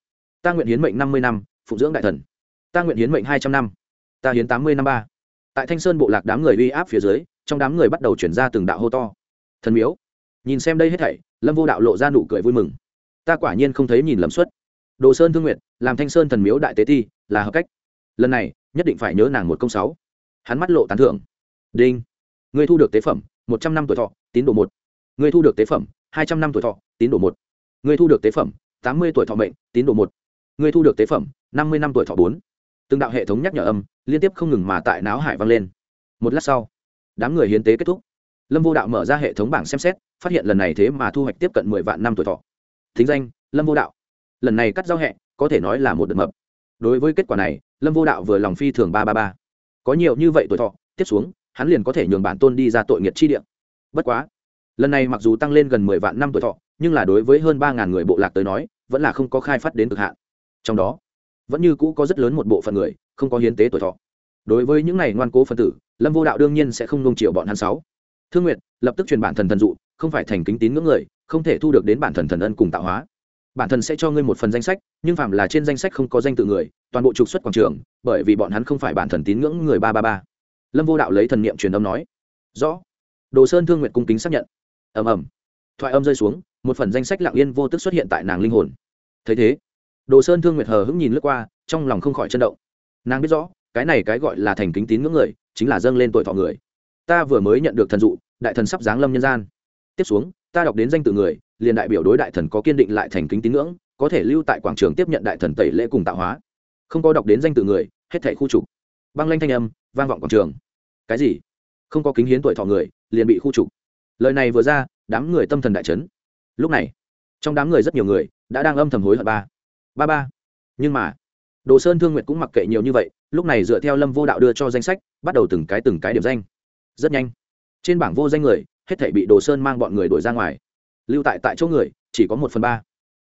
Ta nguyện hiến mệnh năm mươi năm, phụng dưỡng đại thần. Ta nguyện hiến mệnh hai trăm năm, ta hiến tám mươi năm ba. Tại thanh sơn bộ lạc đám người uy áp phía dưới, trong đám người bắt đầu chuyển ra từng đạo hô to. Thần miếu. Nhìn xem đây hết thảy, lâm vô đạo lộ ra nụ cười vui mừng. Ta quả nhiên không thấy nhìn lầm suất đồ sơn thương nguyện làm thanh sơn thần miếu đại tế ti, là hợp cách. Lần này, nhất định phải nhớ nàng một công sáu. Hắn mắt lộ tán thưởng. Đinh. Người thu được tế phẩm, một trăm năm tuổi thọ, tín đồ một. Người thu được tế phẩm, hai trăm năm tuổi thọ, tín đồ một. Người thu được tế phẩm, tám mươi tuổi thọ mệnh, tín đồ một. Người thu được tế phẩm, năm mươi năm tuổi thọ bốn. Từng đạo hệ thống nhắc nhở âm, liên tiếp không ngừng mà tại náo hải vang lên. Một lát sau, đám người hiến tế kết thúc. Lâm vô đạo mở ra hệ thống bảng xem xét, phát hiện lần này thế mà thu hoạch tiếp cận mười vạn năm tuổi thọ. Thính danh, lâm vô đạo lần này cắt giao hẹ, có thể nói là một đợt mập. Đối với kết quả này, lâm vô đạo vừa lòng phi thường ba ba ba. Có nhiều như vậy tuổi thọ, tiếp xuống, hắn liền có thể nhường bản tôn đi ra tội nghiệt chi điện bất quá, lần này mặc dù tăng lên gần mười vạn năm tuổi thọ, nhưng là đối với hơn ba ngàn người bộ lạc tới nói, vẫn là không có khai phát đến cực hạn. Trong đó, vẫn như cũ có rất lớn một bộ phận người, không có hiến tế tuổi thọ. Đối với những này ngoan cố phân tử, lâm vô đạo đương nhiên sẽ không nung chiều bọn hắn sáu. Thương nguyện lập tức truyền bản thần thần dụ, không phải thành kính tín ngưỡng người, không thể thu được đến bản thần thần ân cùng tạo hóa bản thần sẽ cho ngươi một phần danh sách, nhưng phạm là trên danh sách không có danh tự người, toàn bộ trục xuất quảng trường, bởi vì bọn hắn không phải bản thần tín ngưỡng người ba ba ba. Lâm vô đạo lấy thần niệm truyền âm nói, rõ. Đồ sơn thương nguyện cung kính xác nhận. Ầm ầm. Thoại âm rơi xuống, một phần danh sách lặng yên vô tức xuất hiện tại nàng linh hồn. Thấy thế, đồ sơn thương nguyệt hờ hững nhìn lướt qua, trong lòng không khỏi chân động. Nàng biết rõ, cái này cái gọi là thành kính tín ngưỡng người, chính là dâng lên tuổi thọ người. Ta vừa mới nhận được thần dụ, đại thần sắp giáng lâm nhân gian. Tiếp xuống, ta đọc đến danh tự người liền đại biểu đối đại thần có kiên định lại thành kính tín ngưỡng, có thể lưu tại quảng trường tiếp nhận đại thần tẩy lễ cùng tạo hóa. Không có đọc đến danh tự người, hết thảy khu trục. Băng lanh thanh âm, vang vọng quảng trường. Cái gì? Không có kính hiến tuổi thọ người, liền bị khu trục. Lời này vừa ra, đám người tâm thần đại chấn. Lúc này, trong đám người rất nhiều người đã đang âm thầm hối hận ba. Ba ba. Nhưng mà, đồ sơn thương nguyện cũng mặc kệ nhiều như vậy, lúc này dựa theo lâm vô đạo đưa cho danh sách, bắt đầu từng cái từng cái điểm danh. Rất nhanh. Trên bảng vô danh người, hết thể bị đồ sơn mang bọn người đuổi ra ngoài lưu tại tại chỗ người, chỉ có một phần ba.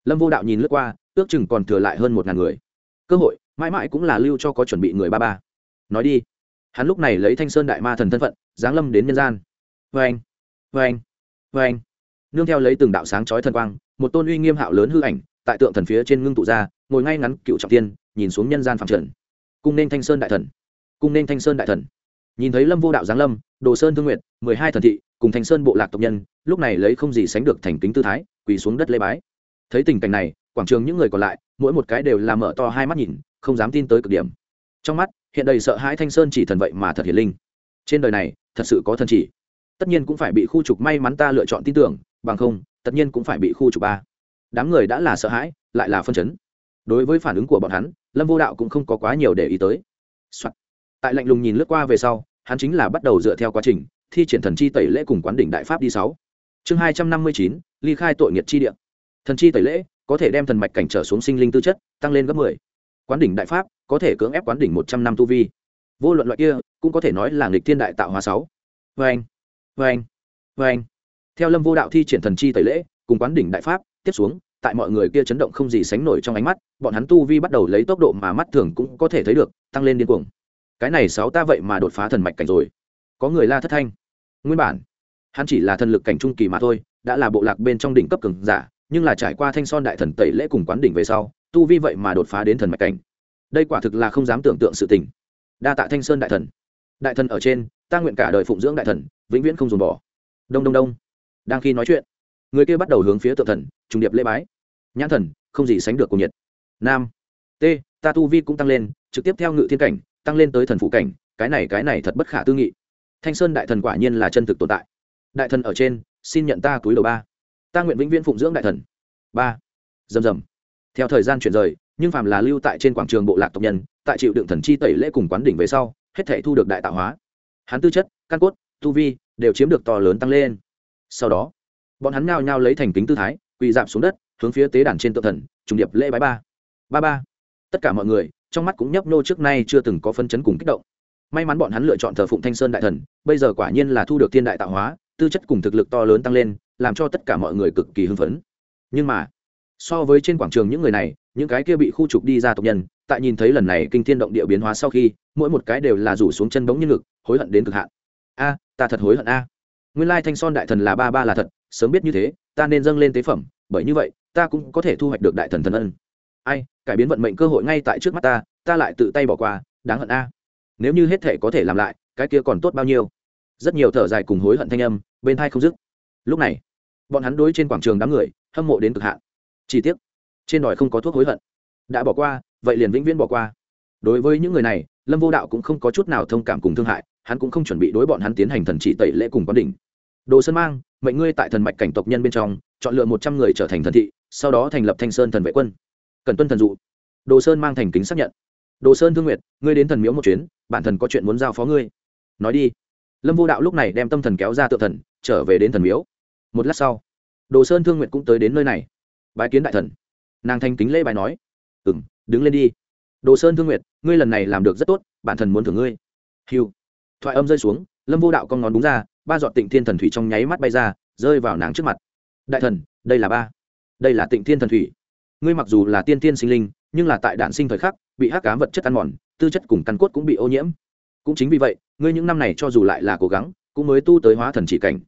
Lâm vô đạo nhìn lướt qua, ước chừng còn thừa lại hơn một ngàn người. Cơ hội, mãi mãi cũng là lưu cho có chuẩn bị người ba ba. Nói đi. Hắn lúc này lấy thanh sơn đại ma thần thân phận, giáng lâm đến nhân gian. Vê anh vê anh vê anh nương theo lấy từng đạo sáng chói thần quang, một tôn uy nghiêm hạo lớn hư ảnh, tại tượng thần phía trên ngưng tụ ra, ngồi ngay ngắn cựu trọng tiên, nhìn xuống nhân gian phạm trần. Cung nên thanh sơn đại thần. Cung nên thanh sơn đại thần. Nhìn thấy lâm vô đạo giáng lâm, đồ sơn thương nguyện mười hai thần thị, cùng thanh sơn bộ lạc tộc nhân, lúc này lấy không gì sánh được thành kính tư thái, quỳ xuống đất lê bái. Thấy tình cảnh này, quảng trường những người còn lại, mỗi một cái đều làm mở to hai mắt nhìn, không dám tin tới cực điểm. Trong mắt, hiện đầy sợ hãi thanh sơn chỉ thần vậy mà thật hiền linh. Trên đời này, thật sự có thần chỉ. Tất nhiên cũng phải bị khu trục may mắn ta lựa chọn tin tưởng, bằng không, tất nhiên cũng phải bị khu trục ba. Đám người đã là sợ hãi, lại là phân chấn. Đối với phản ứng của bọn hắn, lâm vô đạo cũng không có quá nhiều để ý tới、Soạn. tại lạnh lùng nhìn lướt qua về sau, hắn chính là bắt đầu dựa theo quá trình thi triển thần chi tẩy lễ cùng quán đỉnh đại pháp đi sáu. Chương hai trăm năm mươi chín, ly khai tội nghiệt chi địa. Thần chi tẩy lễ, có thể đem thần mạch cảnh trở xuống sinh linh tư chất, tăng lên gấp mười. Quán đỉnh đại pháp, có thể cưỡng ép quán đỉnh một trăm năm tu vi. Vô luận loại kia, cũng có thể nói là nghịch thiên đại tạo hóa sáu. Vê anh vê anh vê anh. Theo lâm vô đạo thi triển thần chi tẩy lễ, cùng quán đỉnh đại pháp, tiếp xuống, tại mọi người kia chấn động không gì sánh nổi trong ánh mắt, bọn hắn tu vi bắt đầu lấy tốc độ mà mắt thường cũng có thể thấy được, tăng lên điên cuồng. Cái này sáu ta vậy mà đột phá thần mạch cảnh rồi. Có người la thất thanh nguyên bản. Hắn chỉ là thần lực cảnh trung kỳ mà thôi, đã là bộ lạc bên trong đỉnh cấp cường giả, nhưng là trải qua thanh son đại thần tẩy lễ cùng quán đỉnh về sau, tu vi vậy mà đột phá đến thần mạch cảnh. Đây quả thực là không dám tưởng tượng sự tình. Đa tạ thanh sơn đại thần. Đại thần ở trên, ta nguyện cả đời phụng dưỡng đại thần, vĩnh viễn không dùng bỏ. Đông đông đông. Đang khi nói chuyện, người kia bắt đầu hướng phía tượng thần, trùng điệp lễ bái. Nhãn thần, không gì sánh được cùng nhiệt. Nam, t, ta tu vi cũng tăng lên, trực tiếp theo ngự thiên cảnh, tăng lên tới thần phụ cảnh, cái này cái này thật bất khả tư nghị thanh sơn đại thần quả nhiên là chân thực tồn tại. Đại thần ở trên, xin nhận ta túi đầu ba. Ta nguyện vĩnh viễn phụng dưỡng đại thần. Ba. Dầm dầm theo thời gian chuyển rời, nhưng phàm là lưu tại trên quảng trường bộ lạc tộc nhân, tại chịu đựng thần chi tẩy lễ cùng quán đỉnh về sau, hết thể thu được đại tạo hóa. Hắn tư chất, căn cốt, tu vi đều chiếm được to lớn tăng lên. Sau đó, bọn hắn nhao nhao lấy thành kính tư thái, quỳ dạp xuống đất, hướng phía tế đàn trên tự thần, trùng điệp lễ bái ba. Ba ba. Tất cả mọi người, trong mắt cũng nhấp nô trước nay chưa từng có phân chấn cùng kích động may mắn bọn hắn lựa chọn thờ phụng thanh sơn đại thần bây giờ quả nhiên là thu được thiên đại tạo hóa tư chất cùng thực lực to lớn tăng lên làm cho tất cả mọi người cực kỳ hưng phấn. Nhưng mà so với trên quảng trường những người này những cái kia bị khu trục đi ra tộc nhân tại nhìn thấy lần này kinh thiên động địa biến hóa sau khi mỗi một cái đều là rủ xuống chân bóng như lực, hối hận đến cực hạn. A ta thật hối hận a. Nguyên lai thanh son đại thần là ba ba là thật sớm biết như thế ta nên dâng lên tế phẩm bởi như vậy ta cũng có thể thu hoạch được đại thần thần ân. Ai cải biến vận mệnh cơ hội ngay tại trước mắt ta ta lại tự tay bỏ qua đáng hận a nếu như hết thể có thể làm lại, cái kia còn tốt bao nhiêu? Rất nhiều thở dài cùng hối hận thanh âm, bên thai không dứt. Lúc này, bọn hắn đối trên quảng trường đám người, hâm mộ đến cực hạn. Chi tiết trên đòi không có thuốc hối hận. Đã bỏ qua, vậy liền vĩnh viễn bỏ qua. Đối với những người này, lâm vô đạo cũng không có chút nào thông cảm cùng thương hại, hắn cũng không chuẩn bị đối bọn hắn tiến hành thần trị tẩy lễ cùng quán đỉnh. Đồ sơn mang, mệnh ngươi tại thần mạch cảnh tộc nhân bên trong, chọn lựa một trăm người trở thành thần thị, sau đó thành lập thanh sơn thần vệ quân. Cần tuân thần dụ. Đồ sơn mang thành kính xác nhận đồ sơn thương nguyệt, ngươi đến thần miếu một chuyến, bản thần có chuyện muốn giao phó ngươi. Nói đi. Lâm vô đạo lúc này đem tâm thần kéo ra tự thần, trở về đến thần miếu. Một lát sau, đồ sơn thương nguyệt cũng tới đến nơi này. Bái kiến đại thần. Nàng thanh kính lễ bài nói. Ừ m đứng lên đi. Đồ sơn thương nguyệt, ngươi lần này làm được rất tốt, bản thần muốn thưởng ngươi. Hiu thoại âm rơi xuống, lâm vô đạo con ngón đúng ra, ba giọt tịnh thiên thần thủy trong nháy mắt bay ra, rơi vào nàng trước mặt. Đại thần, đây là ba. Đây là tịnh thiên thần thủy ngươi mặc dù là tiên tiên sinh linh nhưng là tại đạn sinh thời khắc bị hắc cám vật chất ăn mòn tư chất cùng căn cốt cũng bị ô nhiễm. Cũng chính vì vậy ngươi những năm này cho dù lại là cố gắng cũng mới tu tới hóa thần chỉ cảnh.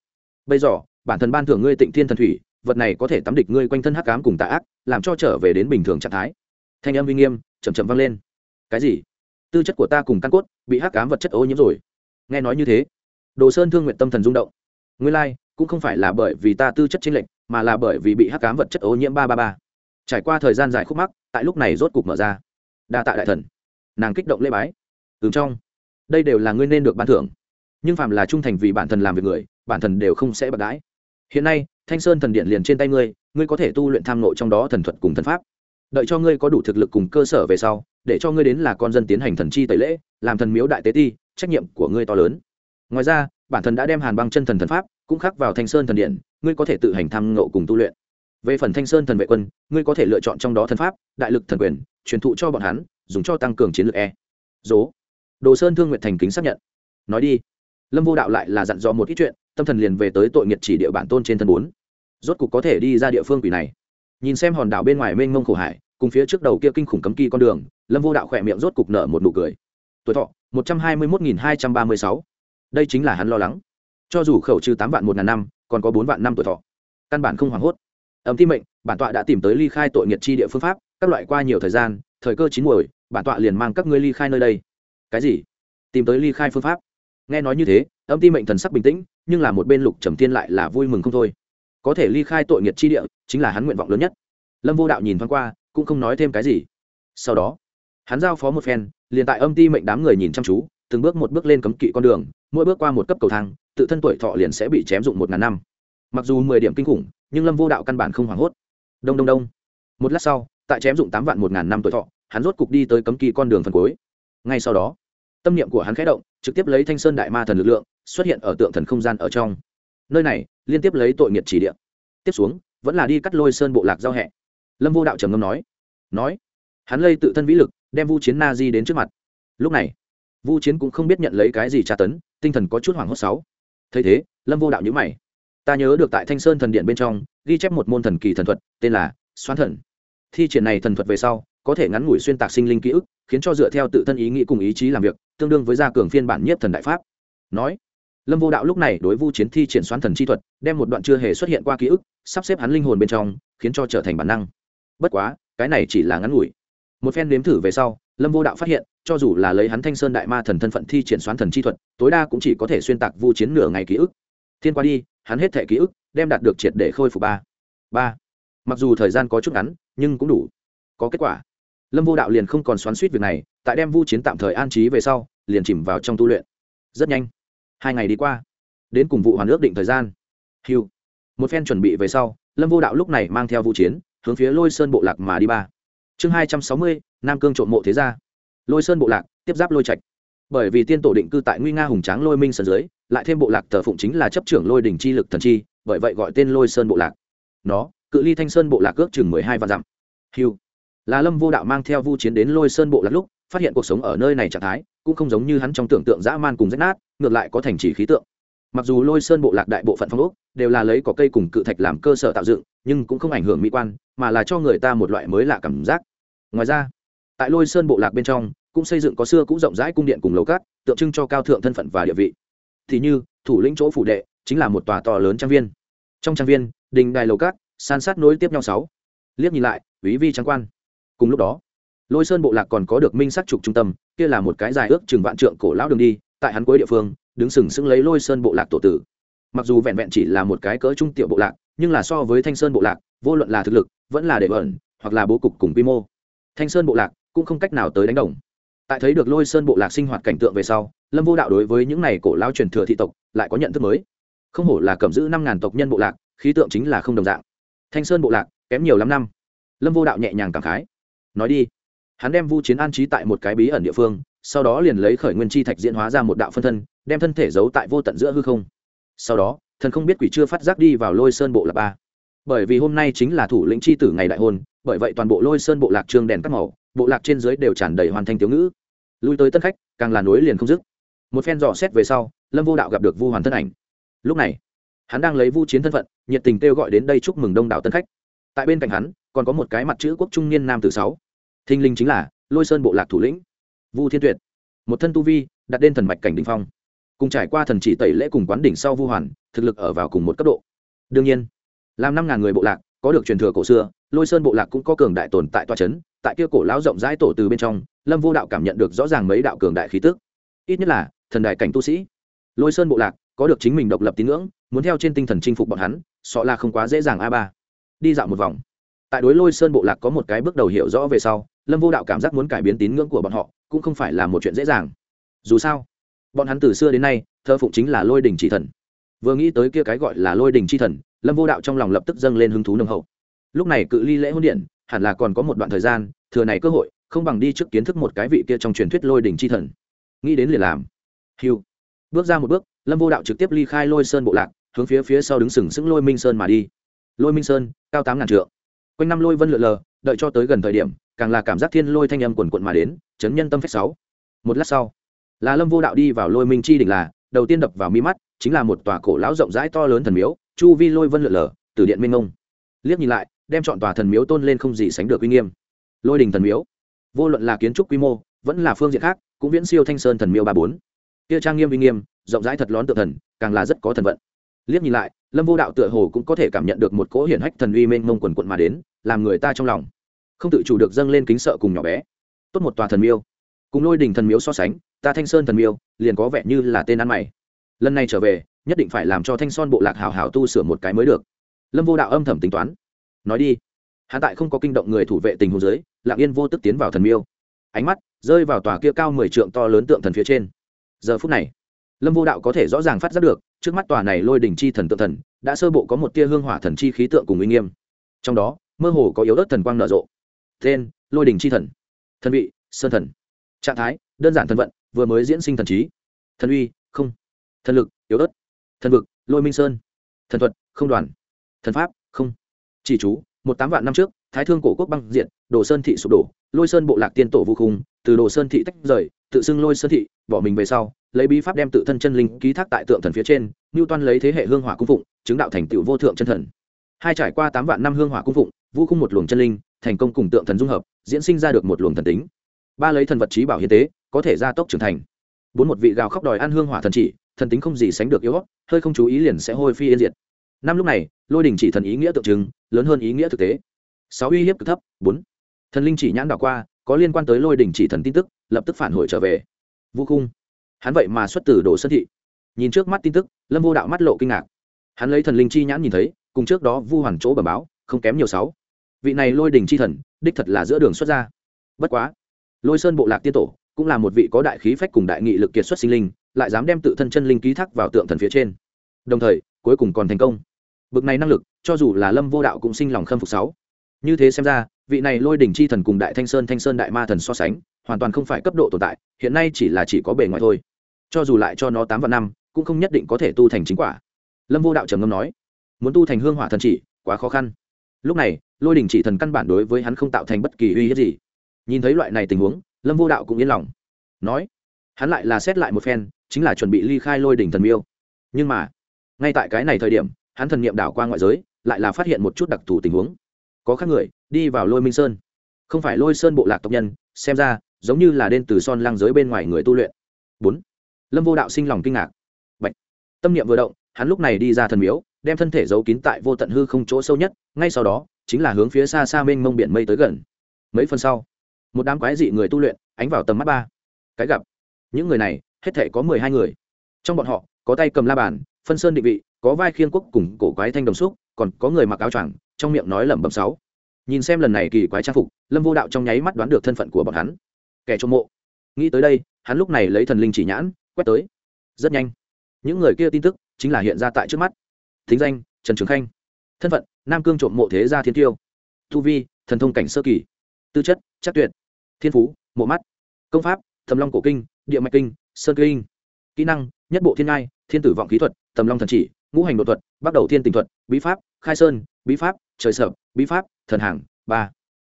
Bây giờ bản thân ban thưởng ngươi tịnh thiên thần thủy vật này có thể tắm địch ngươi quanh thân hắc cám cùng tạ ác làm cho trở về đến bình thường trạng thái. Thanh âm uy nghiêm chầm chậm vang lên. Cái gì? Tư chất của ta cùng căn cốt bị hắc cám vật chất ô nhiễm rồi. Nghe nói như thế đồ sơn thương nguyện tâm thần rung động. Nguyên lai、like, cũng không phải là bởi vì ta tư chất chênh lệch mà là bởi vì bị hắc cám vật chất ô nhiễm ba ba ba trải qua thời gian dài khúc mắc, tại lúc này rốt cục mở ra. Đa tạ đại thần. Nàng kích động lễ bái. Ừm trong. Đây đều là ngươi nên được ban thưởng. Nhưng phạm là trung thành vì bản thần làm việc người, bản thần đều không sẽ bạc đãi. Hiện nay, thanh sơn thần điện liền trên tay ngươi ngươi có thể tu luyện tham nội trong đó thần thuật cùng thần pháp. Đợi cho ngươi có đủ thực lực cùng cơ sở về sau, để cho ngươi đến là con dân tiến hành thần chi tẩy lễ, làm thần miếu đại tế ti, trách nhiệm của ngươi to lớn. Ngoài ra, bản thần đã đem hàn băng chân thần thần pháp, cũng khắc vào thanh sơn thần điện, ngươi có thể tự hành tham ngộ cùng tu luyện về phần thanh sơn thần vệ quân, ngươi có thể lựa chọn trong đó thần pháp, đại lực thần quyền, truyền thụ cho bọn hắn, dùng cho tăng cường chiến lược e. Dố. Đồ sơn thương nguyện thành kính xác nhận. Nói đi. Lâm vô đạo lại là dặn dò một ít chuyện, tâm thần liền về tới tội nghiệt chỉ địa bản tôn trên thân bốn. Rốt cục có thể đi ra địa phương quỷ này. Nhìn xem hòn đảo bên ngoài mênh mông khổ hải, cùng phía trước đầu kia kinh khủng cấm kỳ con đường, lâm vô đạo khỏe miệng rốt cục nở một nụ cười. Tuổi thọ, một trăm hai mươi một nghìn hai trăm ba mươi sáu. Đây chính là hắn lo lắng. Cho dù khẩu trừ tám vạn một ngàn năm, còn có bốn vạn năm tuổi thọ. Căn bản không hoảng hốt ấm tim mệnh, bản tọa đã tìm tới ly khai tội nghiệt chi địa phương pháp, các loại qua nhiều thời gian, thời cơ chín muồi, bản tọa liền mang các ngươi ly khai nơi đây. Cái gì? Tìm tới ly khai phương pháp? Nghe nói như thế, âm ti mệnh thần sắc bình tĩnh, nhưng là một bên lục trầm tiên lại là vui mừng không thôi. Có thể ly khai tội nghiệt chi địa, chính là hắn nguyện vọng lớn nhất. Lâm vô đạo nhìn thoáng qua, cũng không nói thêm cái gì. Sau đó, hắn giao phó một phen, liền tại âm ti mệnh đám người nhìn chăm chú, từng bước một bước lên cấm kỵ con đường, mỗi bước qua một cấp cầu thang, tự thân tuổi thọ liền sẽ bị chém dụng một ngàn năm. Mặc dù mười điểm kinh khủng nhưng lâm vô đạo căn bản không hoảng hốt. Đông đông đông. Một lát sau, tại chém dụng tám vạn một ngàn năm tuổi thọ, hắn rốt cục đi tới cấm kỳ con đường phần cuối. Ngay sau đó, tâm niệm của hắn khẽ động, trực tiếp lấy thanh sơn đại ma thần lực lượng xuất hiện ở tượng thần không gian ở trong. Nơi này, liên tiếp lấy tội nghiệt chỉ địa. Tiếp xuống, vẫn là đi cắt lôi sơn bộ lạc giao hẹ. Lâm vô đạo trầm ngâm nói nói, hắn lây tự thân vĩ lực, đem vu chiến na di đến trước mặt. Lúc này, vu chiến cũng không biết nhận lấy cái gì tra tấn, tinh thần có chút hoảng hốt sáu. Thấy thế, lâm vô đạo nhữ mày ta nhớ được tại thanh sơn thần điện bên trong, ghi chép một môn thần kỳ thần thuật, tên là xoán thần. Thi triển này thần thuật về sau, có thể ngắn ngủi xuyên tạc sinh linh ký ức, khiến cho dựa theo tự thân ý nghĩ cùng ý chí làm việc, tương đương với gia cường phiên bản nhất thần đại pháp. Nói, lâm vô đạo lúc này đối vu chiến thi triển xoán thần chi thuật, đem một đoạn chưa hề xuất hiện qua ký ức, sắp xếp hắn linh hồn bên trong, khiến cho trở thành bản năng. Bất quá, cái này chỉ là ngắn ngủi. Một phen nếm thử về sau, lâm vô đạo phát hiện, cho dù là lấy hắn thanh sơn đại ma thần thân phận thi triển xoán thần chi thuật, tối đa cũng chỉ có thể xuyên tạc vu chiến nửa ngày ký ức thiên qua đi, hắn hết thẻ ký ức, đem đạt được triệt để khôi phục ba. Ba. Mặc dù thời gian có chút ngắn, nhưng cũng đủ. Có kết quả. Lâm vô đạo liền không còn xoắn suýt việc này, tại đem vu chiến tạm thời an trí về sau, liền chìm vào trong tu luyện. Rất nhanh. Hai ngày đi qua. Đến cùng vụ hoàn ước định thời gian. Hiu một phen chuẩn bị về sau, lâm vô đạo lúc này mang theo vu chiến, hướng phía lôi sơn bộ lạc mà đi ba. Chương hai trăm sáu mươi, nam cương trộm mộ thế gia. Lôi sơn bộ lạc, tiếp giáp lôi trạch bởi vì tiên tổ định cư tại nguy nga hùng tráng lôi minh sơn dưới, lại thêm bộ lạc thờ phụng chính là chấp trưởng lôi đỉnh chi lực thần chi, bởi vậy gọi tên lôi sơn bộ lạc. Nó, cự ly thanh sơn bộ lạc ước chừng mười hai vạn dặm. Hiu là lâm vô đạo mang theo vu chiến đến lôi sơn bộ lạc lúc, phát hiện cuộc sống ở nơi này trạng thái, cũng không giống như hắn trong tưởng tượng dã man cùng rách nát, ngược lại có thành trì khí tượng. Mặc dù lôi sơn bộ lạc đại bộ phận phong ốc đều là lấy có cây cùng cự thạch làm cơ sở tạo dựng, nhưng cũng không ảnh hưởng mỹ quan, mà là cho người ta một loại mới lạ cảm giác. Ngoài ra, tại lôi sơn bộ lạc bên trong cũng xây dựng có xưa cũng rộng rãi cung điện cùng lầu cát, tượng trưng cho cao thượng thân phận và địa vị. Thì như, thủ lĩnh chỗ phủ đệ, chính là một tòa to lớn trang viên. Trong trang viên, đình đài lầu cát, san sát nối tiếp nhau sáu. Liếc nhìn lại, quý vi trang quan. Cùng lúc đó, lôi sơn bộ lạc còn có được minh sắc trục trung tâm, kia là một cái dài ước chừng vạn trượng cổ lão đường đi, tại hắn cuối địa phương, đứng sừng sững lấy lôi sơn bộ lạc tổ tử. Mặc dù vẹn vẹn chỉ là một cái cỡ trung tiểu bộ lạc, nhưng là so với thanh sơn bộ lạc, vô luận là thực lực, vẫn là để bẩn, hoặc là bố cục cùng quy mô. Thanh sơn bộ lạc cũng không cách nào tới đánh đồng tại thấy được lôi sơn bộ lạc sinh hoạt cảnh tượng về sau, lâm vô đạo đối với những này cổ lao truyền thừa thị tộc lại có nhận thức mới. Không hổ là cầm giữ năm ngàn tộc nhân bộ lạc, khí tượng chính là không đồng dạng. Thanh sơn bộ lạc, kém nhiều lắm năm. Lâm vô đạo nhẹ nhàng cảm khái. Nói đi. Hắn đem vu chiến an trí tại một cái bí ẩn địa phương, sau đó liền lấy khởi nguyên chi thạch diễn hóa ra một đạo phân thân, đem thân thể giấu tại vô tận giữa hư không. Sau đó, thần không biết quỷ chưa phát giác đi vào lôi sơn bộ lạc ba. Bởi vì hôm nay chính là thủ lĩnh c h i tử ngày đại hôn, bởi vậy toàn bộ lôi sơn bộ lạc trương đèn các màu bộ lạc trên dưới đều tràn đầy hoàn thành thiếu ngữ. Lui tới tân khách, càng là nối liền không dứt. Một phen dò xét về sau, lâm vô đạo gặp được vu hoàn thân ảnh. Lúc này, hắn đang lấy vu chiến thân phận, nhiệt tình kêu gọi đến đây chúc mừng đông đảo tân khách. Tại bên cạnh hắn, còn có một cái mặt chữ quốc trung niên nam từ sáu. Thinh linh chính là lôi sơn bộ lạc thủ lĩnh, vu thiên tuyệt. Một thân tu vi, đặt đến thần mạch cảnh đỉnh phong. Cùng trải qua thần chỉ tẩy lễ cùng quán đỉnh sau vu hoàn, thực lực ở vào cùng một cấp độ. Đương nhiên, làm năm ngàn người bộ lạc, có được truyền thừa cổ xưa, lôi sơn bộ lạc cũng có cường đại tồn tại toa c h ấ n tại kia cổ lão rộng rãi tổ từ bên trong, lâm vô đạo cảm nhận được rõ ràng mấy đạo cường đại khí tức. Ít nhất là, thần đại cảnh tu sĩ. Lôi sơn bộ lạc, có được chính mình độc lập tín ngưỡng, muốn theo trên tinh thần chinh phục bọn hắn sọ là không quá dễ dàng a ba. Đi dạo một vòng. Tại đối lôi sơn bộ lạc có một cái bước đầu hiểu rõ về sau, lâm vô đạo cảm giác muốn cải biến tín ngưỡng của bọn họ, cũng không phải là một chuyện dễ dàng. Dù sao, bọn hắn từ xưa đến nay thơ phụng chính là lôi đình chỉ thần. Vừa nghĩ tới kia cái gọi là lôi đình chi thần, lâm vô đạo trong lòng lập tức dâng lên hứng thú nồng hậu. Lúc này cự ly lễ hôn điện, hẳn là còn có một đoạn thời gian thừa này cơ hội, không bằng đi trước kiến thức một cái vị kia trong truyền thuyết lôi đình chi thần. Nghĩ đến liền làm. Hiu bước ra một bước, lâm vô đạo trực tiếp ly khai lôi sơn bộ lạc, hướng phía phía sau đứng sừng sững lôi minh sơn mà đi. Lôi minh sơn, cao tám ngàn trượng. Quanh năm lôi vân lượn lờ, đợi cho tới gần thời điểm, càng là cảm giác thiên lôi thanh âm quần quận mà đến, chấn nhân tâm phép sáu. Một lát sau, là lâm vô đạo đi vào lôi minh chi đỉnh là, đầu tiên đập vào mi mắt, chính là một tòa cổ lão rộng rãi to lớn thần miếu, chu vi lôi vân lượn lờ, từ điện minh ngông liếc nhìn lại, đem chọn tòa thần miếu tôn lên không gì sánh được uy nghiêm lôi đình thần miếu. Vô luận là kiến trúc quy mô, vẫn là phương diện khác, cũng viễn siêu thanh sơn thần miếu ba bốn. Kia trang nghiêm uy nghiêm, rộng rãi thật lón tự thần, càng là rất có thần vận. Liếc nhìn lại, lâm vô đạo tựa hồ cũng có thể cảm nhận được một cỗ hiển hách thần uy mênh mông quần quận mà đến, làm người ta trong lòng. Không tự chủ được dâng lên kính sợ cùng nhỏ bé. Tốt một tòa thần miêu. Cùng lôi đình thần miếu so sánh, ta thanh sơn thần miêu, liền có vẻ như là tên ăn mày. Lần này trở về, nhất định phải làm cho thanh son bộ lạc hảo hảo tu sửa một cái mới được. Lâm vô đạo âm thầm tính toán. Nói đi hạ tại không có kinh động người thủ vệ tình hồ dưới lạng yên vô tức tiến vào thần miêu. Ánh mắt rơi vào tòa kia cao mười trượng to lớn tượng thần phía trên. Giờ phút này, lâm vô đạo có thể rõ ràng phát giác được, trước mắt tòa này lôi đỉnh chi thần tượng thần, đã sơ bộ có một tia hương hỏa thần chi khí tượng cùng uy nghiêm. Trong đó, mơ hồ có yếu ớt thần quang nở rộ. Tên, lôi đỉnh chi thần. Thần vị, sơn thần. Trạng thái, đơn giản thần vận, vừa mới diễn sinh thần trí. Thần uy, không. Thần lực, yếu ớt. Thần vực, lôi minh sơn. Thần thuật, không đoàn. Thần pháp, không. Chỉ chú một tám vạn năm trước, thái thương cổ quốc băng diện đồ sơn thị sụp đổ, lôi sơn bộ lạc tiên tổ vô khung từ đồ sơn thị tách rời, tự xưng lôi sơn thị, bỏ mình về sau, lấy bí pháp đem tự thân chân linh ký thác tại tượng thần phía trên ngưu toan lấy thế hệ hương hỏa cung phụng, chứng đạo thành tựu vô thượng chân thần. Hai trải qua tám vạn năm hương hỏa cung phụng, vô khung một luồng chân linh, thành công cùng tượng thần dung hợp, diễn sinh ra được một luồng thần tính. Ba lấy thần vật trí bảo hiến tế, có thể gia tốc trưởng thành. Bốn một vị gào khóc đòi ăn hương hỏa thần chỉ, thần tính không gì sánh được yếu hơi không chú ý liền sẽ hôi phi yên diệt. Năm lúc này lôi đình chỉ thần ý nghĩa tượng trưng, lớn hơn ý nghĩa thực tế. Sáu uy hiếp cực thấp, bốn. Thần linh chỉ nhãn đảo qua, có liên quan tới lôi đình chỉ thần tin tức, lập tức phản hồi trở về. Vũ khung. Hắn vậy mà xuất từ đồ sơn thị. Nhìn trước mắt tin tức, lâm vô đạo mắt lộ kinh ngạc. Hắn lấy thần linh chi nhãn nhìn thấy, cùng trước đó vu hoàn chỗ bẩm báo, không kém nhiều sáu. Vị này lôi đình chi thần, đích thật là giữa đường xuất ra. Bất quá, lôi sơn bộ lạc tiên tổ, cũng là một vị có đại khí phách cùng đại nghị lực kiệt xuất sinh linh, lại dám đem tự thân chân linh ký thác vào tượng thần phía trên. Đồng thời, cuối cùng còn thành công bực này năng lực, cho dù là lâm vô đạo cũng sinh lòng khâm phục sáu. Như thế xem ra, vị này lôi đỉnh chi thần cùng đại thanh sơn thanh sơn đại ma thần so sánh, hoàn toàn không phải cấp độ tồn tại, hiện nay chỉ là chỉ có bề ngoài thôi. Cho dù lại cho nó tám vạn năm, cũng không nhất định có thể tu thành chính quả. Lâm vô đạo trầm ngâm nói, muốn tu thành hương hỏa thần chỉ, quá khó khăn. Lúc này, lôi đỉnh chỉ thần căn bản đối với hắn không tạo thành bất kỳ uy hiếp gì. Nhìn thấy loại này tình huống, lâm vô đạo cũng yên lòng. Nói, hắn lại là xét lại một phen, chính là chuẩn bị ly khai lôi đỉnh thần miêu. Nhưng mà, ngay tại cái này thời điểm hắn thần niệm đảo qua ngoại giới, lại là phát hiện một chút đặc thù tình huống. Có khác người, đi vào lôi minh sơn. Không phải lôi sơn bộ lạc tộc nhân, xem ra, giống như là đen từ son lăng giới bên ngoài người tu luyện. Bốn. Lâm vô đạo sinh lòng kinh ngạc. Bạch. tâm niệm vừa động, hắn lúc này đi ra thần miếu, đem thân thể giấu kín tại vô tận hư không chỗ sâu nhất, ngay sau đó, chính là hướng phía xa xa mênh mông biển mây tới gần. Mấy phần sau, một đám quái dị người tu luyện, ánh vào tầm mắt ba. Cái gặp. Những người này, hết thể có mười hai người. Trong bọn họ, có tay cầm la bàn, phân sơn định vị có vai khiên quốc cùng cổ quái thanh đồng xúc, còn có người mặc áo choàng, trong miệng nói lẩm bẩm sáu. Nhìn xem lần này kỳ quái trang phục, lâm vô đạo trong nháy mắt đoán được thân phận của bọn hắn. Kẻ trộm mộ. Nghĩ tới đây, hắn lúc này lấy thần linh chỉ nhãn, quét tới. Rất nhanh. Những người kia tin tức, chính là hiện ra tại trước mắt. Thính danh, trần trường khanh. Thân phận, nam cương trộm mộ thế gia thiên tiêu thu vi, thần thông cảnh sơ kỳ. Tư chất, chắc tuyệt. Thiên phú, mộ mắt. Công pháp, thầm long cổ kinh, địa mạch kinh, sơn kinh. Kỹ năng, nhất bộ thiên ngai, thiên tử vọng kỹ thuật tầm long thần chỉ ngũ hành đột thuật, bắt đầu thiên tình thuật, bí pháp, khai sơn, bí pháp, trời sợ bí pháp, thần hàng, ba.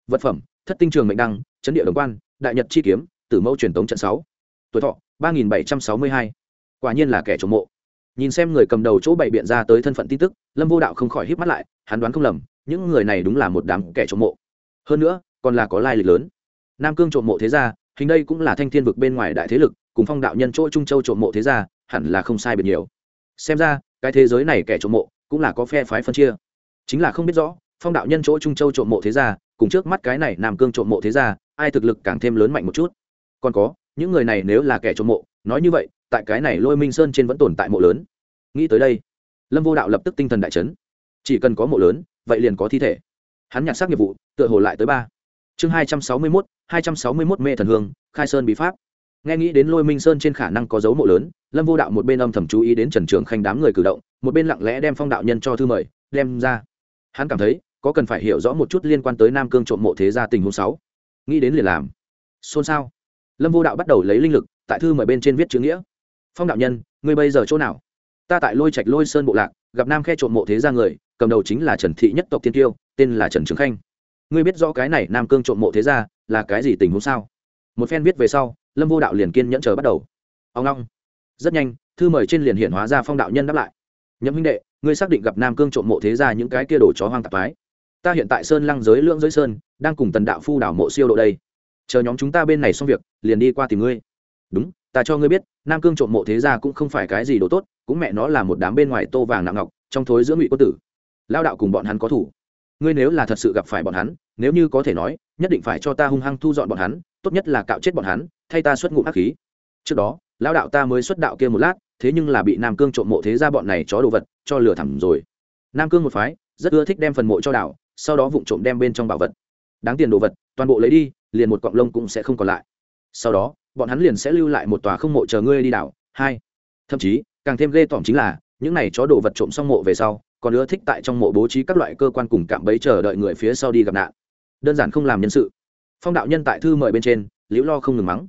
Vật phẩm, thất tinh trường mệnh đăng, chấn địa đồng quan, đại nhật chi kiếm, tử mẫu truyền tống trận sáu. Tuổi thọ, ba nghìn bảy trăm sáu mươi hai. Quả nhiên là kẻ trộm mộ. Nhìn xem người cầm đầu chỗ bày biện ra tới thân phận tin tức, lâm vô đạo không khỏi hít mắt lại, hắn đoán không lầm, những người này đúng là một đám kẻ trộm mộ. Hơn nữa, còn là có lai lịch lớn. Nam cương trộm mộ thế gia, hình đây cũng là thanh thiên vực bên ngoài đại thế lực, cùng phong đạo nhân chỗ trung châu trộm mộ thế gia, hẳn là không sai biệt nhiều. Xem ra cái thế giới này kẻ trộm mộ cũng là có phe phái phân chia. Chính là không biết rõ, phong đạo nhân chỗ trung châu trộm mộ thế gia, cùng trước mắt cái này nam cương trộm mộ thế gia, ai thực lực càng thêm lớn mạnh một chút. Còn có, những người này nếu là kẻ trộm mộ, nói như vậy, tại cái này lôi minh sơn trên vẫn tồn tại mộ lớn. Nghĩ tới đây, lâm vô đạo lập tức tinh thần đại chấn. Chỉ cần có mộ lớn, vậy liền có thi thể. Hắn nhặt xác nghiệp vụ, tựa hồ lại tới ba. Chương hai trăm sáu mươi mốt, hai trăm sáu mươi mốt mê thần hương, khai sơn bí pháp nghe nghĩ đến lôi minh sơn trên khả năng có dấu mộ lớn, lâm vô đạo một bên âm thầm chú ý đến trần trường khanh đám người cử động, một bên lặng lẽ đem phong đạo nhân cho thư mời, đem ra. Hắn cảm thấy, có cần phải hiểu rõ một chút liên quan tới nam cương trộm mộ thế gia tình huống sáu. Nghĩ đến liền làm. Xôn xao. Lâm vô đạo bắt đầu lấy linh lực, tại thư mời bên trên viết chữ nghĩa. Phong đạo nhân, ngươi bây giờ chỗ nào? Ta tại lôi trạch lôi sơn bộ lạc, gặp nam khe trộm mộ thế gia người, cầm đầu chính là trần thị nhất tộc tiên tiêu tên là trần trường khanh. Ngươi biết rõ cái này nam cương trộm mộ thế gia là cái gì tình huống sao? Một phen viết về sau lâm vô đạo liền kiên nhẫn chờ bắt đầu ông long rất nhanh thư mời trên liền hiện hóa ra phong đạo nhân đáp lại nhậm huynh đệ ngươi xác định gặp nam cương trộm mộ thế gia những cái kia đồ chó hoang tạp thái ta hiện tại sơn lăng giới lưỡng giới sơn đang cùng tần đạo phu đảo mộ siêu độ đây chờ nhóm chúng ta bên này xong việc liền đi qua tìm ngươi đúng ta cho ngươi biết nam cương trộm mộ thế gia cũng không phải cái gì đồ tốt cũng mẹ nó là một đám bên ngoài tô vàng nặng ngọc trong thối giữa ngụy quân tử lao đạo cùng bọn hắn có thủ ngươi nếu là thật sự gặp phải bọn hắn nếu như có thể nói nhất định phải cho ta hung hăng thu dọn bọn hắn tốt nhất là cạo chết bọn hắn, thay ta xuất ngụm hắc khí. Trước đó lao đạo ta mới xuất đạo kia một lát, thế nhưng là bị nam cương trộm mộ thế ra bọn này chó đồ vật, cho lừa thẳm rồi. Nam cương một phái, rất ưa thích đem phần mộ cho đạo, sau đó vụng trộm đem bên trong bảo vật. Đáng tiền đồ vật, toàn bộ lấy đi, liền một cọng lông cũng sẽ không còn lại. Sau đó, bọn hắn liền sẽ lưu lại một tòa không mộ chờ ngươi đi đảo. Hai, thậm chí, càng thêm ghê tởm chính là, những này chó đồ vật trộm xong mộ về sau, còn ưa thích tại trong mộ bố trí các loại cơ quan cùng cạm bẫy chờ đợi người phía sau đi gặp nạn. Đơn giản không làm nhân sự phong đạo nhân tại thư mời bên trên, liễu lo không ngừng mắng.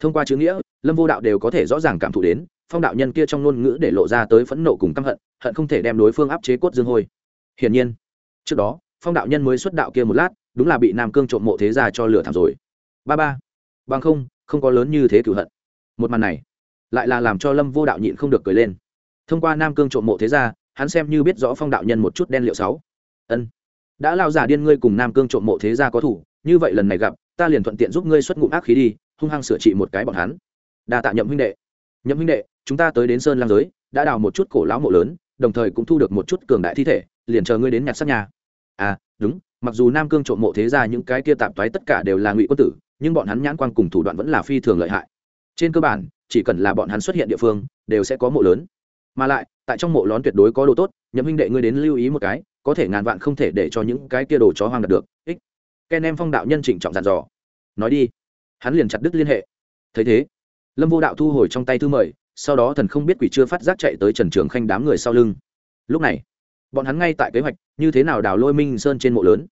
Thông qua chữ nghĩa, lâm vô đạo đều có thể rõ ràng cảm thụ đến, phong đạo nhân kia trong ngôn ngữ để lộ ra tới phẫn nộ cùng căm hận hận không thể đem đối phương áp chế cốt dương hôi. Hiển nhiên, trước đó, phong đạo nhân mới xuất đạo kia một lát, đúng là bị nam cương trộm mộ thế gia cho lửa thảm rồi. Ba ba, bằng không không có lớn như thế cửu hận. Một màn này, lại là làm cho lâm vô đạo nhịn không được cười lên. Thông qua nam cương trộm mộ thế gia, hắn xem như biết rõ phong đạo nhân một chút đen liệu sáu. Ân, đã lao giả điên ngươi cùng nam cương trộm mộ thế gia có thủ như vậy lần này gặp, ta liền thuận tiện giúp ngươi xuất ngụm ác khí đi, hung hăng sửa trị một cái bọn hắn. Đa tạ nhậm huynh đệ. Nhậm huynh đệ, chúng ta tới đến sơn lang giới, đã đào một chút cổ lão mộ lớn, đồng thời cũng thu được một chút cường đại thi thể, liền chờ ngươi đến nhặt xác nhà à đúng, mặc dù nam cương trộm mộ thế gia những cái kia tạp toái tất cả đều là ngụy quân tử, nhưng bọn hắn nhãn quan cùng thủ đoạn vẫn là phi thường lợi hại. Trên cơ bản, chỉ cần là bọn hắn xuất hiện địa phương, đều sẽ có mộ lớn. Mà lại, tại trong mộ lón tuyệt đối có đồ tốt, nhậm huynh đệ ngươi đến lưu ý một cái, có thể ngàn vạn không thể để cho những cái kia đồ chó hoang đạt được. Ích ken em phong đạo nhân trịnh trọng dàn dò. Nói đi. Hắn liền chặt đứt liên hệ. Thấy thế, lâm vô đạo thu hồi trong tay thư mời, sau đó thần không biết quỷ chưa phát giác chạy tới trần trường khanh đám người sau lưng. Lúc này, bọn hắn ngay tại kế hoạch, như thế nào đào lôi minh sơn trên mộ lớn?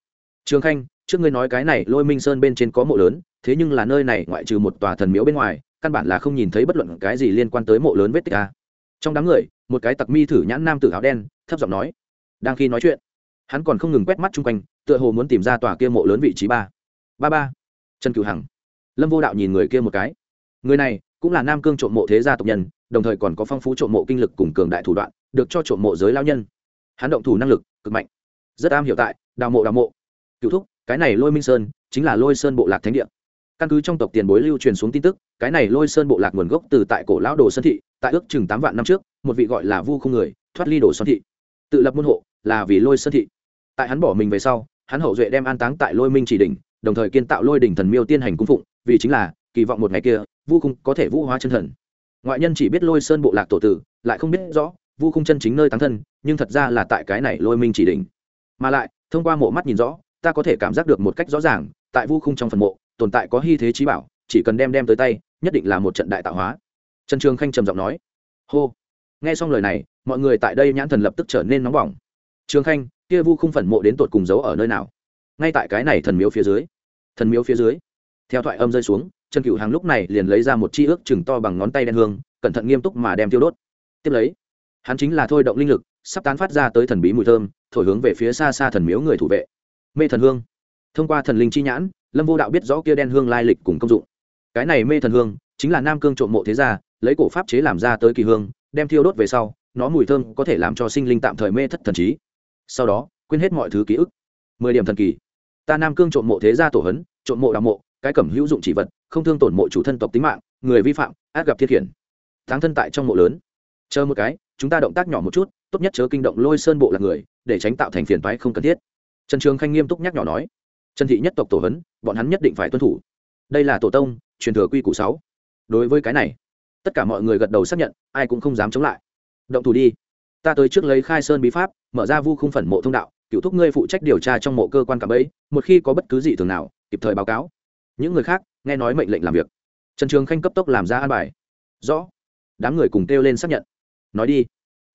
Trường khanh, trước ngươi nói cái này lôi minh sơn bên trên có mộ lớn, thế nhưng là nơi này ngoại trừ một tòa thần miếu bên ngoài, căn bản là không nhìn thấy bất luận cái gì liên quan tới mộ lớn vết tích a. Trong đám người, một cái tặc mi thử nhãn nam tử áo đen, thấp giọng nói, đang khi nói chuyện. Hắn còn không ngừng quét mắt chung quanh tựa hồ muốn tìm ra tòa kia mộ lớn vị trí ba. Ba ba. Trần cửu hằng. Lâm vô đạo nhìn người kia một cái. Người này cũng là nam cương trộm mộ thế gia tộc nhân, đồng thời còn có phong phú trộm mộ kinh lực cùng cường đại thủ đoạn, được cho trộm mộ giới lao nhân. Hắn động thủ năng lực cực mạnh. Rất am hiểu tại, đào mộ đào mộ. Cựu thúc, cái này lôi minh sơn chính là lôi sơn bộ lạc thánh địa. Căn cứ trong tộc tiền bối lưu truyền xuống tin tức, cái này lôi sơn bộ lạc nguồn gốc từ tại cổ lão đồ sơn thị, tại ước chừng tám vạn năm trước, một vị gọi là vu không người, thoát ly đồ sơn thị. Tự lập môn hộ là vì lôi sơn thị. Tại hắn bỏ mình về sau hắn hậu duệ đem an táng tại lôi minh chỉ đỉnh, đồng thời kiên tạo lôi đỉnh thần miêu tiên hành cung phụng, vì chính là, kỳ vọng một ngày kia, vu khung có thể vũ hóa chân thần. Ngoại nhân chỉ biết lôi sơn bộ lạc tổ tử, lại không biết rõ, vu khung chân chính nơi táng thân, nhưng thật ra là tại cái này lôi minh chỉ đỉnh. Mà lại, thông qua mộ mắt nhìn rõ, ta có thể cảm giác được một cách rõ ràng, tại vu khung trong phần mộ, tồn tại có hy thế trí bảo, chỉ cần đem đem tới tay, nhất định là một trận đại tạo hóa. Trần trường khanh trầm giọng nói, hô. Nghe xong lời này, mọi người tại đây nhãn thần lập tức trở nên nóng bỏng. Trường khanh kia vu không phần mộ đến tột cùng giấu ở nơi nào? Ngay tại cái này thần miếu phía dưới. Thần miếu phía dưới. Theo thoại âm rơi xuống, trần cửu hàng lúc này liền lấy ra một chi ước chừng to bằng ngón tay đen hương, cẩn thận nghiêm túc mà đem tiêu đốt. Tiếp lấy, hắn chính là thôi động linh lực, sắp tán phát ra tới thần bí mùi thơm, thổi hướng về phía xa xa thần miếu người thủ vệ. Mê thần hương. Thông qua thần linh chi nhãn, lâm vô đạo biết rõ kia đen hương lai lịch cùng công dụng. Cái này mê thần hương, chính là nam cương trộm mộ thế gia, lấy cổ pháp chế làm ra tới kỳ hương, đem thiêu đốt về sau, nó mùi thơm có thể làm cho sinh linh tạm thời mê thất thần trí sau đó, quên hết mọi thứ ký ức. Mười điểm thần kỳ. Ta nam cương trộm mộ thế gia tổ hấn, trộm mộ đào mộ, cái cẩm hữu dụng chỉ vật, không thương tổn mộ chủ thân tộc tính mạng, người vi phạm át gặp thiết khiển. Thắng thân tại trong mộ lớn. Chờ một cái, chúng ta động tác nhỏ một chút, tốt nhất chớ kinh động lôi sơn bộ là người, để tránh tạo thành phiền toái không cần thiết. Trần trường khanh nghiêm túc nhắc nhỏ nói. Trần thị nhất tộc tổ hấn, bọn hắn nhất định phải tuân thủ. Đây là tổ tông, truyền thừa quy củ sáu. Đối với cái này, tất cả mọi người gật đầu xác nhận, ai cũng không dám chống lại. Động thủ đi ta tới trước lấy khai sơn bí pháp, mở ra vu khung phần mộ thông đạo, cựu thúc ngươi phụ trách điều tra trong mộ cơ quan cả bấy một khi có bất cứ gì thường nào, kịp thời báo cáo. Những người khác, nghe nói mệnh lệnh làm việc. Trần trường khanh cấp tốc làm ra an bài. Rõ. Đám người cùng kêu lên xác nhận. Nói đi.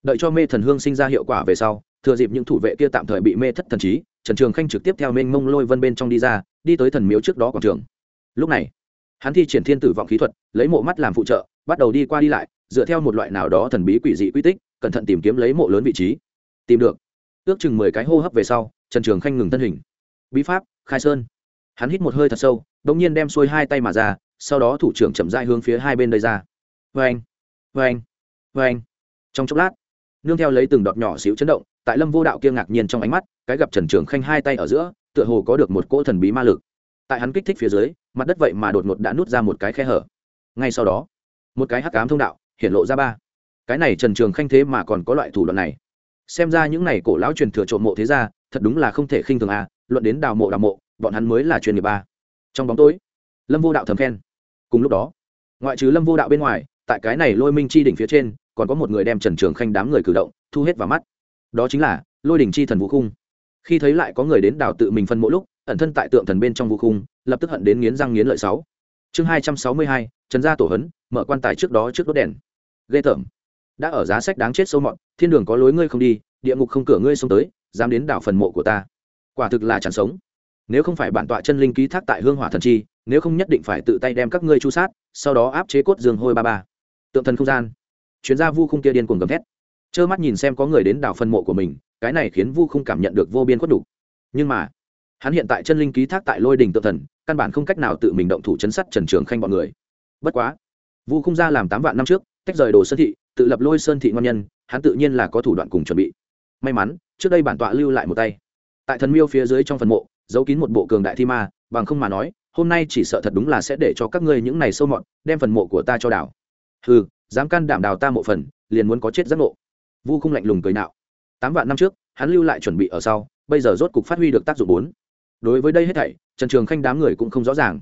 Đợi cho mê thần hương sinh ra hiệu quả về sau, thừa dịp những thủ vệ kia tạm thời bị mê thất thần trí, trần trường khanh trực tiếp theo mênh mông lôi vân bên trong đi ra, đi tới thần miếu trước đó quảng trường. Lúc này, hắn thi triển thiên tử vọng khí thuật, lấy mộ mắt làm phụ trợ, bắt đầu đi qua đi lại, dựa theo một loại nào đó thần bí quỷ dị quy tích cẩn thận tìm kiếm lấy mộ lớn vị trí. Tìm được. Ước chừng mười cái hô hấp về sau, trần trường khanh ngừng thân hình. Bí pháp, khai sơn. Hắn hít một hơi thật sâu đ ỗ n g nhiên đem xuôi hai tay mà ra, sau đó thủ trưởng chậm dại hướng phía hai bên đây ra. Vê anh vê anh vê anh trong chốc lát, nương theo lấy từng đọt nhỏ xíu chấn động, tại lâm vô đạo kia ngạc nhiên trong ánh mắt, cái gặp trần trường khanh hai tay ở giữa, tựa hồ có được một cỗ thần bí ma lực. Tại hắn kích thích phía dưới, mặt đất vậy mà đột ngột đã nút ra một cái khe hở. Ngay sau đó, một cái hắc cám thông đạo hiện lộ ra ba cái này trần trường khanh thế mà còn có loại thủ đoạn này. Xem ra những này cổ lão truyền thừa trộm mộ thế ra thật đúng là không thể khinh thường à luận đến đào mộ đào mộ, bọn hắn mới là chuyên nghiệp ba. Trong bóng tối, lâm vô đạo thầm khen. Cùng lúc đó, ngoại trừ lâm vô đạo bên ngoài, tại cái này lôi minh chi đỉnh phía trên, còn có một người đem trần trường khanh đám người cử động, thu hết vào mắt. Đó chính là lôi đỉnh chi thần vũ khung. Khi thấy lại có người đến đào tự mình phân mỗi lúc, ẩn thân tại tượng thần bên trong vũ khung, lập tức hận đến nghiến răng nghiến lợi sáu. Chương hai trăm sáu mươi hai, trần gia tổ hấn, mở quan tài trước đó trước đốt đèn. Ghê tởm đã ở giá sách đáng chết sâu mọn thiên đường có lối ngươi không đi, địa ngục không cửa ngươi xông tới, dám đến đảo phần mộ của ta. Quả thực là chẳng sống. Nếu không phải bản tọa chân linh ký thác tại hương hỏa thần chi, nếu không nhất định phải tự tay đem các ngươi chu sát, sau đó áp chế cốt giường hôi ba ba. Tượng thần không gian. Chuyên gia vu khung kia điên cuồng gầm thét. Trơ mắt nhìn xem có người đến đảo phần mộ của mình, cái này khiến vu khung cảm nhận được vô biên khuất đủ. Nhưng mà, hắn hiện tại chân linh ký thác tại lôi đình tượng thần, căn bản không cách nào tự mình động thủ chấn sắt trần trường khanh bọn người. Bất quá, vu khung ra làm tám vạn năm trước, tách rời đồ sơn thị tự lập lôi sơn thị ngon nhân, hắn tự nhiên là có thủ đoạn cùng chuẩn bị. May mắn, trước đây bản tọa lưu lại một tay. Tại thần miêu phía dưới trong phần mộ, giấu kín một bộ cường đại thi ma, bằng không mà nói, hôm nay chỉ sợ thật đúng là sẽ để cho các ngươi những này sâu mọt, đem phần mộ của ta cho đảo. Ừ dám can đảm đào ta mộ phần, liền muốn có chết giác ngộ. Vu không lạnh lùng cười nạo. Tám vạn năm trước, hắn lưu lại chuẩn bị ở sau, bây giờ rốt cục phát huy được tác dụng bốn. Đối với đây hết thảy, trần trường khanh đám người cũng không rõ ràng.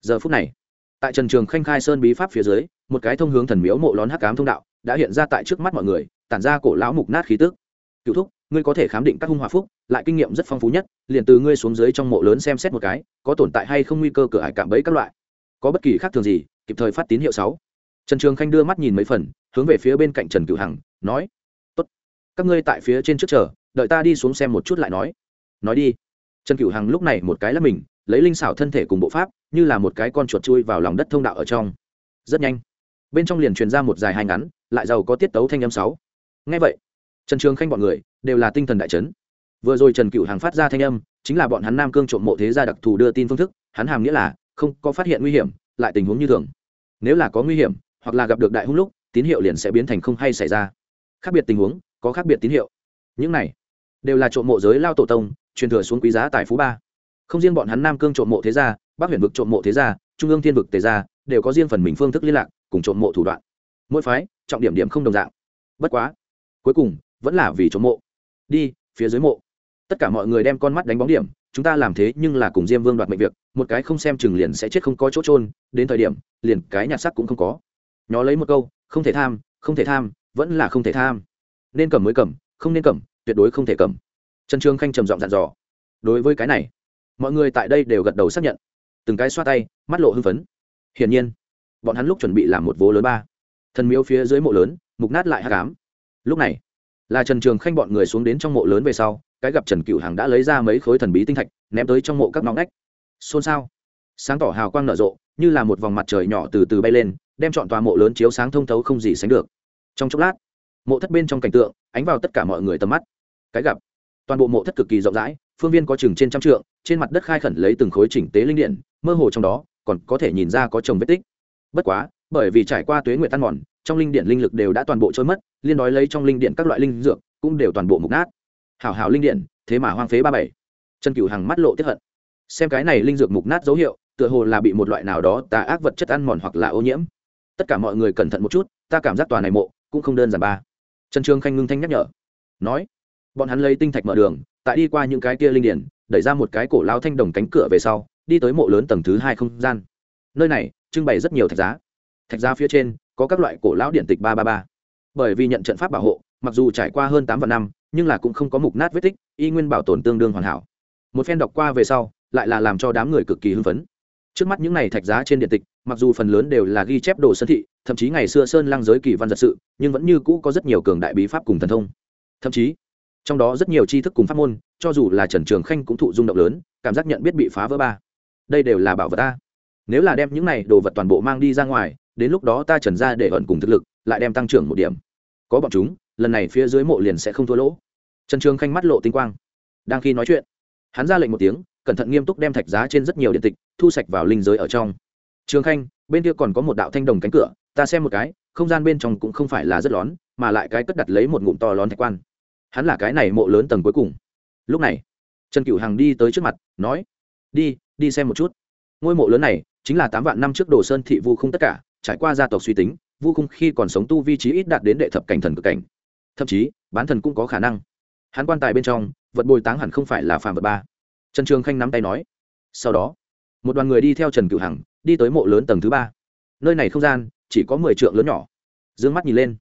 Giờ phút này, tại trần trường khanh khai sơn bí pháp phía dưới, một cái thông hướng thần miếu mộ lón hắc cám thông đạo đã hiện ra tại trước mắt mọi người, tản ra cổ lão mục nát khí tức. Cựu thúc, ngươi có thể khám định các hung hòa phúc, lại kinh nghiệm rất phong phú nhất, liền từ ngươi xuống dưới trong mộ lớn xem xét một cái, có tồn tại hay không nguy cơ cửa hải cạm bẫy các loại. Có bất kỳ khác thường gì, kịp thời phát tín hiệu sáu. Trần trường khanh đưa mắt nhìn mấy phần, hướng về phía bên cạnh trần cửu hằng, nói, tốt, các ngươi tại phía trên trước chờ, đợi ta đi xuống xem một chút lại nói. Nói đi. Trần cửu hằng lúc này một cái là mình, lấy linh xảo thân thể cùng bộ pháp, như là một cái con chuột chui vào lòng đất thông đạo ở trong. Rất nhanh bên trong liền truyền ra một dài hai ngắn, lại giàu có tiết tấu thanh âm sáu. Ngay vậy, trần trường khanh bọn người đều là tinh thần đại chấn. Vừa rồi trần cựu hàng phát ra thanh âm, chính là bọn hắn nam cương trộm mộ thế gia đặc thù đưa tin phương thức, hắn hàm nghĩa là không có phát hiện nguy hiểm, lại tình huống như thường. Nếu là có nguy hiểm, hoặc là gặp được đại hung lúc, tín hiệu liền sẽ biến thành không hay xảy ra. Khác biệt tình huống, có khác biệt tín hiệu. Những này đều là trộm mộ giới lao tổ tông, truyền thừa xuống quý giá tài phú ba. Không riêng bọn hắn nam cương trộm mộ thế gia, bắc huyện vực trộm mộ thế gia, trung ương thiên vực tề gia, đều có riêng phần mình phương thức liên lạc cùng trộm mộ thủ đoạn. Mỗi phái, trọng điểm điểm không đồng dạng. Bất quá, cuối cùng, vẫn là vì trộm mộ. Đi, phía dưới mộ. Tất cả mọi người đem con mắt đánh bóng điểm, chúng ta làm thế nhưng là cùng diêm vương đoạt mệnh việc, một cái không xem chừng liền sẽ chết không có chỗ trôn đến thời điểm, liền cái nhặt sắc cũng không có. Nhó lấy một câu, không thể tham, không thể tham, vẫn là không thể tham. Nên cầm mới cầm, không nên cầm, tuyệt đối không thể cầm. Trần trương khanh trầm giọng dặn dò. Đối với cái này, mọi người tại đây đều gật đầu xác nhận. Từng cái xoa tay, mắt lộ hưng phấn. Hiển nhiên bọn hắn lúc chuẩn bị làm một vố lớn ba. Thần miếu phía dưới mộ lớn, mục nát lại hạ cám lúc này, là trần trường khanh bọn người xuống đến trong mộ lớn về sau, cái gặp trần cựu hằng đã lấy ra mấy khối thần bí tinh thạch, ném tới trong mộ các nóng nách xôn xao. Sáng tỏ hào quang nở rộ, như là một vòng mặt trời nhỏ từ từ bay lên, đem chọn tòa mộ lớn chiếu sáng thông thấu không gì sánh được. Trong chốc lát, mộ thất bên trong cảnh tượng, ánh vào tất cả mọi người tầm mắt. Cái gặp, toàn bộ mộ thất cực kỳ rộng rãi, phương viên có chừng trên trăm trượng, trên mặt đất khai khẩn lấy từng khối chỉnh tế linh điện, mơ hồ trong đó, còn có thể nhìn ra có trồng vết tích bất quá, bởi vì trải qua tuế nguyệt tan mòn, trong linh điện linh lực đều đã toàn bộ trôi mất, liên đói lấy trong linh điện các loại linh dược cũng đều toàn bộ mục nát. Hảo hảo linh điện, thế mà hoang phế ba bảy. Trần cửu hằng mắt lộ tiếp hận. Xem cái này linh dược mục nát dấu hiệu, tựa hồ là bị một loại nào đó tà ác vật chất ăn mòn hoặc là ô nhiễm. Tất cả mọi người cẩn thận một chút, ta cảm giác tòa này mộ cũng không đơn giản ba. Trần trương khanh ngưng thanh nhắc nhở. Nói, bọn hắn lấy tinh thạch mở đường, tại đi qua những cái kia linh điển đẩy ra một cái cổ lao thanh đồng cánh cửa về sau, đi tới mộ lớn tầng thứ hai không gian. Nơi này trưng bày rất nhiều thạch giá. Thạch giá phía trên có các loại cổ lão điện tịch ba ba ba. Bởi vì nhận trận pháp bảo hộ, mặc dù trải qua hơn tám vạn năm, nhưng là cũng không có mục nát vết tích, y nguyên bảo tồn tương đương hoàn hảo. Một phen đọc qua về sau, lại là làm cho đám người cực kỳ hưng phấn. Trước mắt những này thạch giá trên điện tịch, mặc dù phần lớn đều là ghi chép đồ sơn thị, thậm chí ngày xưa sơn lang giới kỳ văn giật sự, nhưng vẫn như cũ có rất nhiều cường đại bí pháp cùng thần thông. Thậm chí, trong đó rất nhiều tri thức cùng pháp môn, cho dù là trần trường khanh cũng thụ rung động lớn, cảm giác nhận biết bị phá vỡ ba. Đây đều là bảo vật ta nếu là đem những này đồ vật toàn bộ mang đi ra ngoài, đến lúc đó ta trần ra để ẩn cùng thực lực, lại đem tăng trưởng một điểm. Có bọn chúng, lần này phía dưới mộ liền sẽ không thua lỗ. Trần trường khanh mắt lộ tinh quang. Đang khi nói chuyện, hắn ra lệnh một tiếng, cẩn thận nghiêm túc đem thạch giá trên rất nhiều điện tịch, thu sạch vào linh giới ở trong. Trường khanh, bên kia còn có một đạo thanh đồng cánh cửa, ta xem một cái, không gian bên trong cũng không phải là rất lón, mà lại cái cất đặt lấy một ngụm to lón thạch quan. Hắn là cái này mộ lớn tầng cuối cùng. Lúc này, trần cửu hằng đi tới trước mặt, nói, đi đi xem một chút ngôi mộ lớn này chính là tám vạn năm trước đồ sơn thị vu không tất cả, trải qua gia tộc suy tính, vu khung khi còn sống tu vi trí ít đạt đến đệ thập cảnh thần cực cảnh. Thậm chí, bán thần cũng có khả năng. Hắn quan tài bên trong, vật bồi táng hẳn không phải là phàm vật ba. Trần trường khanh nắm tay nói. Sau đó, một đoàn người đi theo trần cửu hằng, đi tới mộ lớn tầng thứ ba. Nơi này không gian, chỉ có mười trượng lớn nhỏ. D ư ơ n g mắt nhìn lên.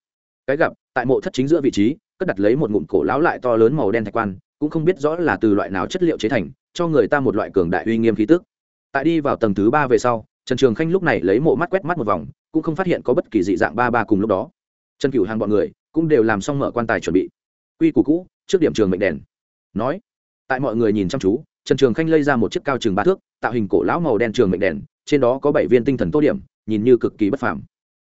Cái gặp, tại mộ thất chính giữa vị trí, cất đặt lấy một ngụm cổ lão lại to lớn màu đen thạch quan, cũng không biết rõ là từ loại nào chất liệu chế thành, cho người ta một loại cường đại uy nghiêm khí tức tại đi vào tầng thứ ba về sau trần trường khanh lúc này lấy mộ mắt quét mắt một vòng cũng không phát hiện có bất kỳ dị dạng ba ba cùng lúc đó. Trần cửu hàng bọn người cũng đều làm xong mở quan tài chuẩn bị. Quy củ cũ trước điểm trường mệnh đèn. Nói tại mọi người nhìn chăm chú trần trường khanh lây ra một chiếc cao trường ba thước tạo hình cổ lão màu đen trường mệnh đèn trên đó có bảy viên tinh thần tô điểm nhìn như cực kỳ bất phàm.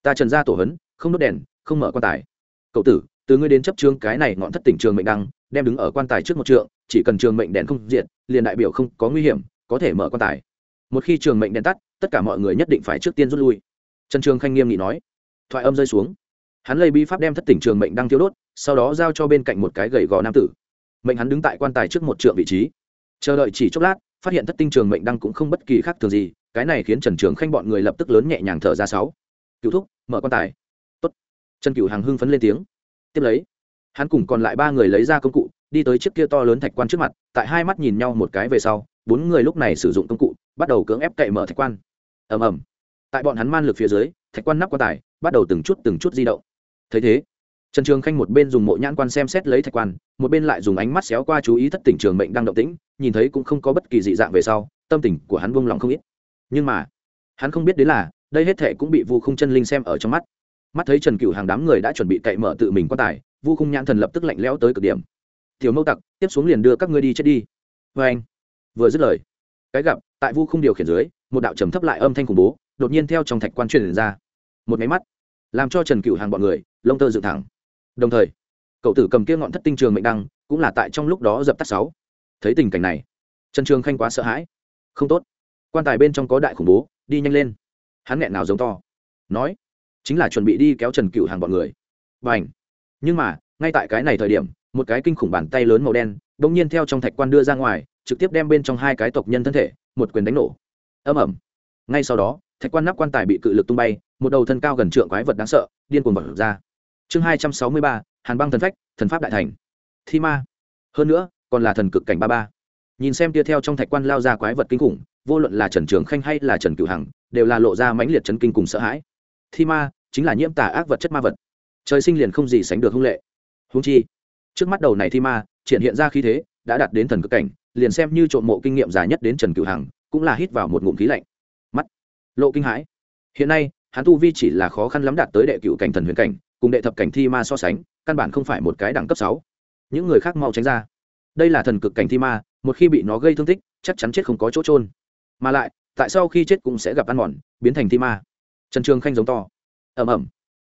Ta trần ra tổ hấn không đốt đèn không mở quan tài. Cậu tử từ ngươi đến chấp trương cái này ngọn thất tỉnh trường mệnh đăng đem đứng ở quan tài trước một trượng chỉ cần trường mệnh đèn không diệt, liền đại biểu không có nguy hiểm có thể mở quan tài một khi trường mệnh đèn tắt, tất cả mọi người nhất định phải trước tiên rút lui. Trần trường khanh nghiêm nghị nói. Thoại âm rơi xuống. Hắn lây bi pháp đem thất tỉnh trường mệnh đang thiếu đốt, sau đó giao cho bên cạnh một cái gầy gò nam tử. Mệnh hắn đứng tại quan tài trước một trượng vị trí. Chờ đợi chỉ chốc lát, phát hiện thất tinh trường mệnh đăng cũng không bất kỳ khác thường gì, cái này khiến trần trường khanh bọn người lập tức lớn nhẹ nhàng thở ra sáu. Cựu thúc, mở quan tài. Tốt. trần cựu hàng hưng phấn lên tiếng. Tiếp lấy, hắn cùng còn lại ba người lấy ra công cụ, đi tới chiếc kia to lớn thạch quan trước mặt, tại hai mắt nhìn nhau một cái về sau, bốn người lúc này sử dụng công cụ bắt đầu cưỡng ép cậy mở thạch quan. Ầm ầm. Tại bọn hắn man lực phía dưới, thạch quan nắp quan tài bắt đầu từng chút từng chút di động. Thấy thế, trần trường khanh một bên dùng mộ nhãn quan xem xét lấy thạch quan, một bên lại dùng ánh mắt xéo qua chú ý thất tỉnh trường mệnh đang động tĩnh, nhìn thấy cũng không có bất kỳ dị dạng về sau, tâm tình của hắn buông lòng không ít. Nhưng mà, hắn không biết đến là, đây hết thệ cũng bị vu khung chân linh xem ở trong mắt. Mắt thấy trần cửu hàng đám người đã chuẩn bị cậy mở tự mình quan tài, vu khung nhãn thần lập tức lạnh lẽo tới cực điểm. Tiểu mâu tặc, tiếp xuống liền đưa các ngươi đi chết đi. Vê anh vừa dứt lời, cái gặp tại vu không điều khiển dưới, một đạo trầm thấp lại âm thanh khủng bố, đột nhiên theo trong thạch quan truyền ra. Một máy mắt, làm cho trần cựu hàng bọn người, lông tơ dựng thẳng. Đồng thời, cậu tử cầm kia ngọn thất tinh trường mệnh đăng, cũng là tại trong lúc đó dập tắt sáu. Thấy tình cảnh này, trần trường khanh quá sợ hãi. Không tốt. Quan tài bên trong có đại khủng bố, đi nhanh lên. Hắn nghẹn nào giống to. Nói, chính là chuẩn bị đi kéo trần cựu hàng bọn người. Và ảnh nhưng mà, ngay tại cái này thời điểm, một cái kinh khủng bàn tay lớn màu đen đ ỗ n g nhiên theo trong thạch quan đưa ra ngoài, trực tiếp đem bên trong hai cái tộc nhân thân thể một quyền đánh nổ. Âm ẩm ngay sau đó, thạch quan nắp quan tài bị cự lực tung bay, một đầu thân cao gần trượng quái vật đáng sợ, điên cuồng vật ra. Chương hai trăm sáu mươi ba, hàn băng thần phách, thần pháp đại thành. Thi ma. Hơn nữa, còn là thần cực cảnh ba ba. Nhìn xem tia theo trong thạch quan lao ra quái vật kinh khủng, vô luận là trần trường khanh hay là trần cửu hằng, đều là lộ ra mãnh liệt chấn kinh cùng sợ hãi. Thi ma chính là nhiễm tả ác vật chất ma vật. Trời sinh liền không gì sánh được hung lệ. Hung chi, trước mắt đầu này thi ma, triển hiện ra khí thế, đã đạt đến thần cực cảnh liền xem như trộm mộ kinh nghiệm dài nhất đến trần cửu hằng, cũng là hít vào một ngụm khí lạnh. Mắt lộ kinh hãi. Hiện nay, hắn tu vi chỉ là khó khăn lắm đạt tới đệ cựu cảnh thần huyền cảnh, cùng đệ thập cảnh thi ma so sánh, căn bản không phải một cái đẳng cấp sáu. Những người khác mau tránh ra. Đây là thần cực cảnh thi ma, một khi bị nó gây thương tích, chắc chắn chết không có chỗ trôn mà lại, tại sao khi chết cũng sẽ gặp ăn mòn, biến thành thi ma. Trần trường khanh giống to. Ầm ầm.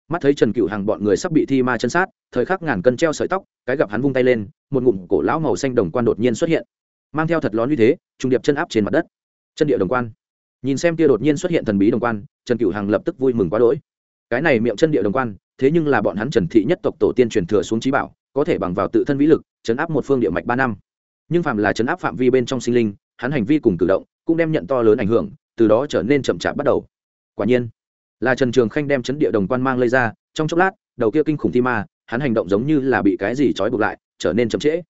Mắt thấy trần cựu hàng bọn người sắp bị thi ma chân sát, thời khắc ngàn cân treo sợi tóc, cái gặp hắn vung tay lên, một ngụm cổ lão màu xanh đồng quan đột nhiên xuất hiện mang theo thật lón như thế trung điệp chân áp trên mặt đất. Chân địa đồng quan. Nhìn xem tia đột nhiên xuất hiện thần bí đồng quan, trần cửu hàng lập tức vui mừng quá đỗi. Cái này miệng chân địa đồng quan, thế nhưng là bọn hắn trần thị nhất tộc tổ tiên truyền thừa xuống trí bảo, có thể bằng vào tự thân vĩ lực, chấn áp một phương địa mạch ba năm. Nhưng phạm là chấn áp phạm vi bên trong sinh linh, hắn hành vi cùng cử động cũng đem nhận to lớn ảnh hưởng, từ đó trở nên chậm chạp bắt đầu. Quả nhiên, là trần trường khanh đem chấn địa đồng quan mang lây ra, trong chốc lát, đầu kia kinh khủng thi ma, hắn hành động giống như là bị cái gì trói buộc lại, trở nên chậm trễ.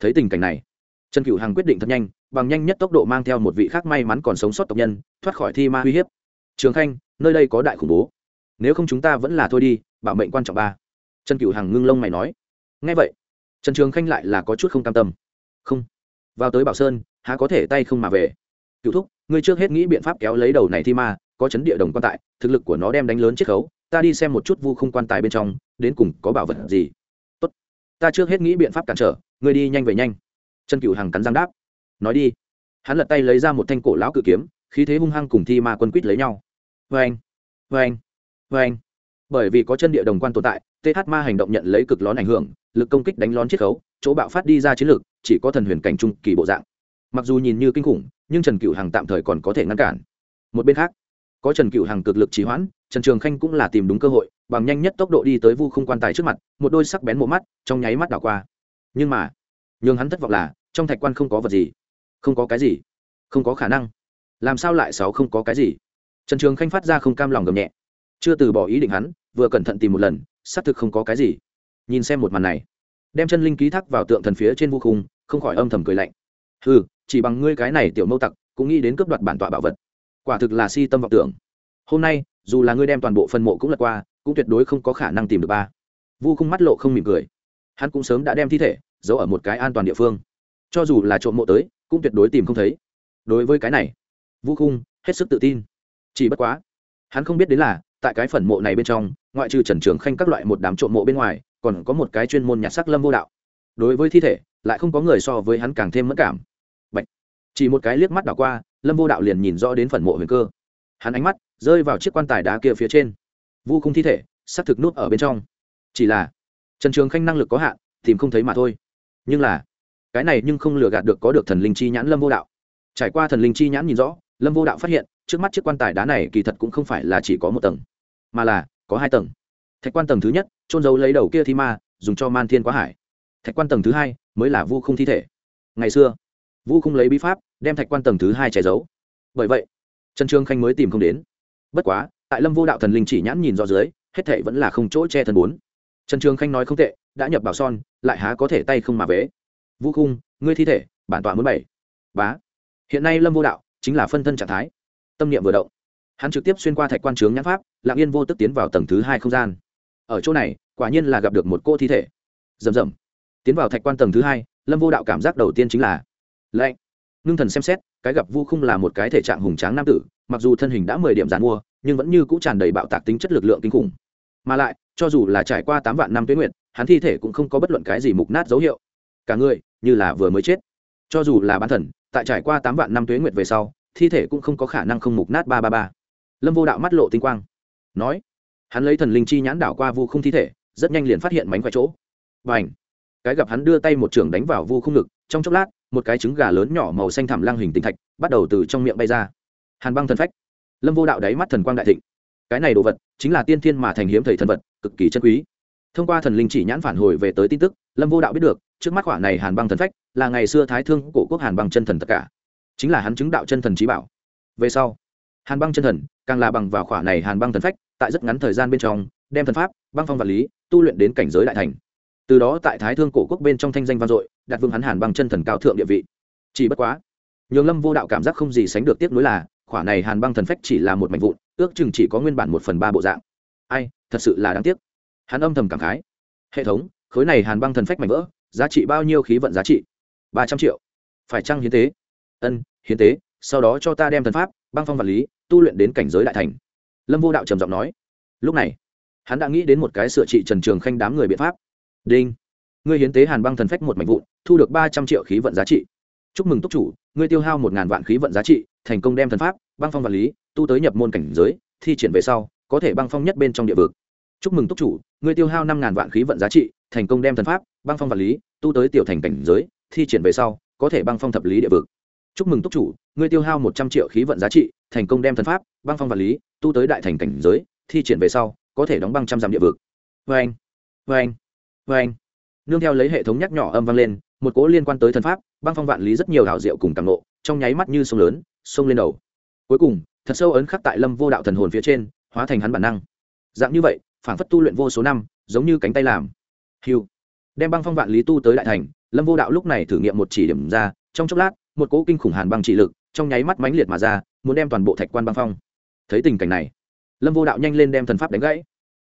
Thấy tình cảnh này trần cửu hằng quyết định thật nhanh, bằng nhanh nhất tốc độ mang theo một vị khác may mắn còn sống sót tộc nhân, thoát khỏi thi ma uy hiếp. Trường khanh, nơi đây có đại khủng bố. Nếu không chúng ta vẫn là thôi đi, bảo mệnh quan trọng ba. Trần cửu hằng ngưng lông mày nói. Ngay vậy, trần trường khanh lại là có chút không cam tâm. Không. Vào tới bảo sơn, há có thể tay không mà về. Cựu thúc, ngươi trước hết nghĩ biện pháp kéo lấy đầu này thi ma, có chấn địa đồng quan tại, thực lực của nó đem đánh lớn chiết khấu, ta đi xem một chút vu không quan tài bên trong, đến cùng có bảo vật gì. Tốt. Ta trước hết nghĩ biện pháp cản trở, ngươi đi nhanh về nhanh trần cựu hằng cắn răng đáp. Nói đi. Hắn lật tay lấy ra một thanh cổ lão cự kiếm, khí thế hung hăng cùng thi ma quân quýt lấy nhau. Vê anh vê anh vê anh bởi vì có chân địa đồng quan tồn tại th ma hành động nhận lấy cực lón ảnh hưởng, lực công kích đánh lón chiết khấu, chỗ bạo phát đi ra chiến lược chỉ có thần huyền cảnh trung kỳ bộ dạng. Mặc dù nhìn như kinh khủng, nhưng trần cựu hằng tạm thời còn có thể ngăn cản. Một bên khác, có trần cựu hằng cực lực trì hoãn, trần trường khanh cũng là tìm đúng cơ hội, bằng nhanh nhất tốc độ đi tới vu không quan tài trước mặt, một đôi sắc bén mộ mắt, trong nháy mắt đảo qua. Nhưng mà, nhường hắn thất vọng là trong thạch quan không có vật gì, không có cái gì, không có khả năng. Làm sao lại sáu không có cái gì? Trần trường khanh phát ra không cam lòng gầm nhẹ. Chưa từ bỏ ý định hắn, vừa cẩn thận tìm một lần, xác thực không có cái gì. Nhìn xem một màn này, đem chân linh ký thác vào tượng thần phía trên vu khung, không khỏi âm thầm cười lạnh. Ừ chỉ bằng ngươi cái này tiểu mâu tặc, cũng nghĩ đến cướp đoạt bản tọa bảo vật. Quả thực là si tâm vọng tưởng. Hôm nay, dù là ngươi đem toàn bộ phân mộ cũng lật qua, cũng tuyệt đối không có khả năng tìm được ba. Vu khung mắt lộ không mỉm cười. Hắn cũng sớm đã đem thi thể giấu ở một cái an toàn địa phương cho dù là trộm mộ tới, cũng tuyệt đối tìm không thấy. Đối với cái này vu khung hết sức tự tin. Chỉ bất quá, hắn không biết đến là, tại cái phần mộ này bên trong, ngoại trừ trần trường khanh các loại một đám trộm mộ bên ngoài, còn có một cái chuyên môn nhặt sắc lâm vô đạo. Đối với thi thể, lại không có người so với hắn càng thêm mất cảm. Bạch. chỉ một cái liếc mắt đảo qua, lâm vô đạo liền nhìn rõ đến phần mộ huyền cơ. Hắn ánh mắt rơi vào chiếc quan tài đá kia phía trên. Vu khung thi thể, xác thực nút ở bên trong. Chỉ là, trần trường khanh năng lực có hạn, tìm không thấy mà thôi. Nhưng là cái này nhưng không lừa gạt được có được thần linh chi nhãn lâm vô đạo. Trải qua thần linh chi nhãn nhìn rõ, lâm vô đạo phát hiện, trước mắt chiếc quan tài đá này kỳ thật cũng không phải là chỉ có một tầng, mà là có hai tầng. Thạch quan tầng thứ nhất trôn giấu lấy đầu kia thi ma, dùng cho man thiên quá hải. Thạch quan tầng thứ hai, mới là vu khung thi thể. Ngày xưa, vu khung lấy bí pháp, đem thạch quan tầng thứ hai che giấu. Bởi vậy, trần trương khanh mới tìm không đến. Bất quá, tại lâm vô đạo thần linh chỉ nhãn nhìn do dưới, hết thệ vẫn là không chỗ che thần bốn. Trần trương khanh nói không tệ, đã nhập bảo son, lại há có thể tay không mà vế vu khung, ngươi thi thể, bản tọa muốn bảy. Bá. Hiện nay lâm vô đạo chính là phân thân trạng thái. Tâm niệm vừa động. Hắn trực tiếp xuyên qua thạch quan trướng nhãn pháp lạng yên vô tức tiến vào tầng thứ hai không gian. Ở chỗ này, quả nhiên là gặp được một cô thi thể. Rầm rầm. Tiến vào thạch quan tầng thứ hai, lâm vô đạo cảm giác đầu tiên chính là lạnh. Ngưng thần xem xét, cái gặp vu khung là một cái thể trạng hùng tráng nam tử, mặc dù thân hình đã mười điểm giàn mua, nhưng vẫn như c ũ tràn đầy bạo tạc tính chất lực lượng kinh khủng. Mà lại, cho dù là trải qua tám vạn năm tuyến nguyện hắn thi thể cũng không có bất luận cái gì mục nát dấu hiệu. Cả người như là vừa mới chết. Cho dù là bán thần, tại trải qua tám vạn năm tuế nguyệt về sau, thi thể cũng không có khả năng không mục nát ba ba ba. Lâm vô đạo mắt lộ tinh quang, nói, hắn lấy thần linh chi nhãn đảo qua vu không thi thể, rất nhanh liền phát hiện mánh khoe chỗ. Và ảnh cái gặp hắn đưa tay một trường đánh vào vu không ngực, trong chốc lát, một cái trứng gà lớn nhỏ màu xanh thẳm lang hình tinh thạch bắt đầu từ trong miệng bay ra. Hàn băng thần phách. Lâm vô đạo đáy mắt thần quang đại thịnh. Cái này đồ vật, chính là tiên thiên mà thành hiếm thầy thần vật, cực kỳ chân quý thông qua thần linh chỉ nhãn phản hồi về tới tin tức, lâm vô đạo biết được, trước mắt khoản này hàn băng thần phách là ngày xưa thái thương cổ quốc hàn băng chân thần tất cả. Chính là hắn chứng đạo chân thần trí bảo. Về sau, hàn băng chân thần càng là bằng vào khoản này hàn băng thần phách, tại rất ngắn thời gian bên trong, đem thần pháp, băng phong vật lý, tu luyện đến cảnh giới đại thành. Từ đó tại thái thương cổ quốc bên trong thanh danh vang dội, đặt vương hắn hàn băng chân thần cao thượng địa vị. Chỉ bất quá, nhường lâm vô đạo cảm giác không gì sánh được tiếp nối là khoản này hàn băng thần phách chỉ là một mảnh vụn, ước chừng chỉ có nguyên bản một phần ba bộ dạng. Ai, thật sự là đáng tiếc hắn âm thầm cảm khái. Hệ thống, khối này hàn băng thần phách mảnh vỡ, giá trị bao nhiêu khí vận giá trị? Ba trăm triệu. Phải chăng hiến tế? Ân, hiến tế, sau đó cho ta đem thần pháp, băng phong vật lý, tu luyện đến cảnh giới đại thành. Lâm vô đạo trầm giọng nói. Lúc này, hắn đã nghĩ đến một cái sửa trị trần trường khanh đám người biện pháp. Đinh. Ngươi hiến tế hàn băng thần phách một mảnh vụn, thu được ba trăm triệu khí vận giá trị. Chúc mừng túc chủ, ngươi tiêu hao một ngàn vạn khí vận giá trị, thành công đem thần pháp, băng phong vật lý, tu tới nhập môn cảnh giới, thi triển về sau, có thể băng phong nhất bên trong địa vực chúc mừng túc chủ, ngươi tiêu hao năm ngàn vạn khí vận giá trị, thành công đem thần pháp, băng phong vật lý, tu tới tiểu thành cảnh giới, thi triển về sau, có thể băng phong thập lý địa vực. Chúc mừng túc chủ, ngươi tiêu hao một trăm triệu khí vận giá trị, thành công đem thần pháp, băng phong vật lý, tu tới đại thành cảnh giới, thi triển về sau, có thể đóng băng trăm dặm địa vực. Vê anh vê anh vê anh. Nương theo lấy hệ thống nhắc nhỏ âm vang lên, một cố liên quan tới thần pháp, băng phong vạn lý rất nhiều hảo diệu cùng càng lộ trong nháy mắt như sông lớn, sông lên đầu. Cuối cùng, thật sâu ấn khắc tại lâm vô đạo thần hồn phía trên, hóa thành hắn bản năng. Dạng như vậy phản phất tu luyện vô số năm, giống như cánh tay làm. Hiu. Đem băng phong vạn lý tu tới đại thành, lâm vô đạo lúc này thử nghiệm một chỉ điểm ra, trong chốc lát, một cỗ kinh khủng hàn băng chỉ lực, trong nháy mắt mãnh liệt mà ra, muốn đem toàn bộ thạch quan băng phong. Thấy tình cảnh này, lâm vô đạo nhanh lên đem thần pháp đánh gãy.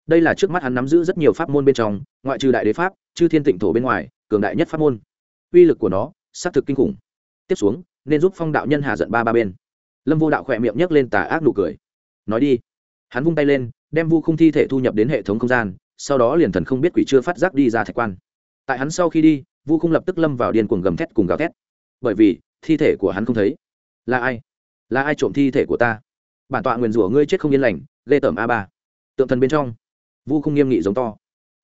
Đây là trước mắt hắn nắm giữ rất nhiều pháp môn bên trong, ngoại trừ đại đế pháp, chư thiên tịnh thổ bên ngoài, cường đại nhất pháp môn. Uy lực của nó xác thực kinh khủng. Tiếp xuống, nên giúp phong đạo nhân hạ giận ba ba bên. Lâm vô đạo khỏe miệng nhấc lên tà ác nụ cười. Nói đi. Hắn vung tay lên đem vu Khung thi thể thu nhập đến hệ thống không gian, sau đó liền thần không biết quỷ chưa phát giác đi ra thạch quan. Tại hắn sau khi đi, vu Khung lập tức lâm vào điên cuồng gầm thét cùng gào thét. Bởi vì, thi thể của hắn không thấy. Là ai? Là ai trộm thi thể của ta? Bản tọa nguyền rủa ngươi chết không yên lành lê tởm a ba. Tượng thần bên trong, vu Khung nghiêm nghị giống to.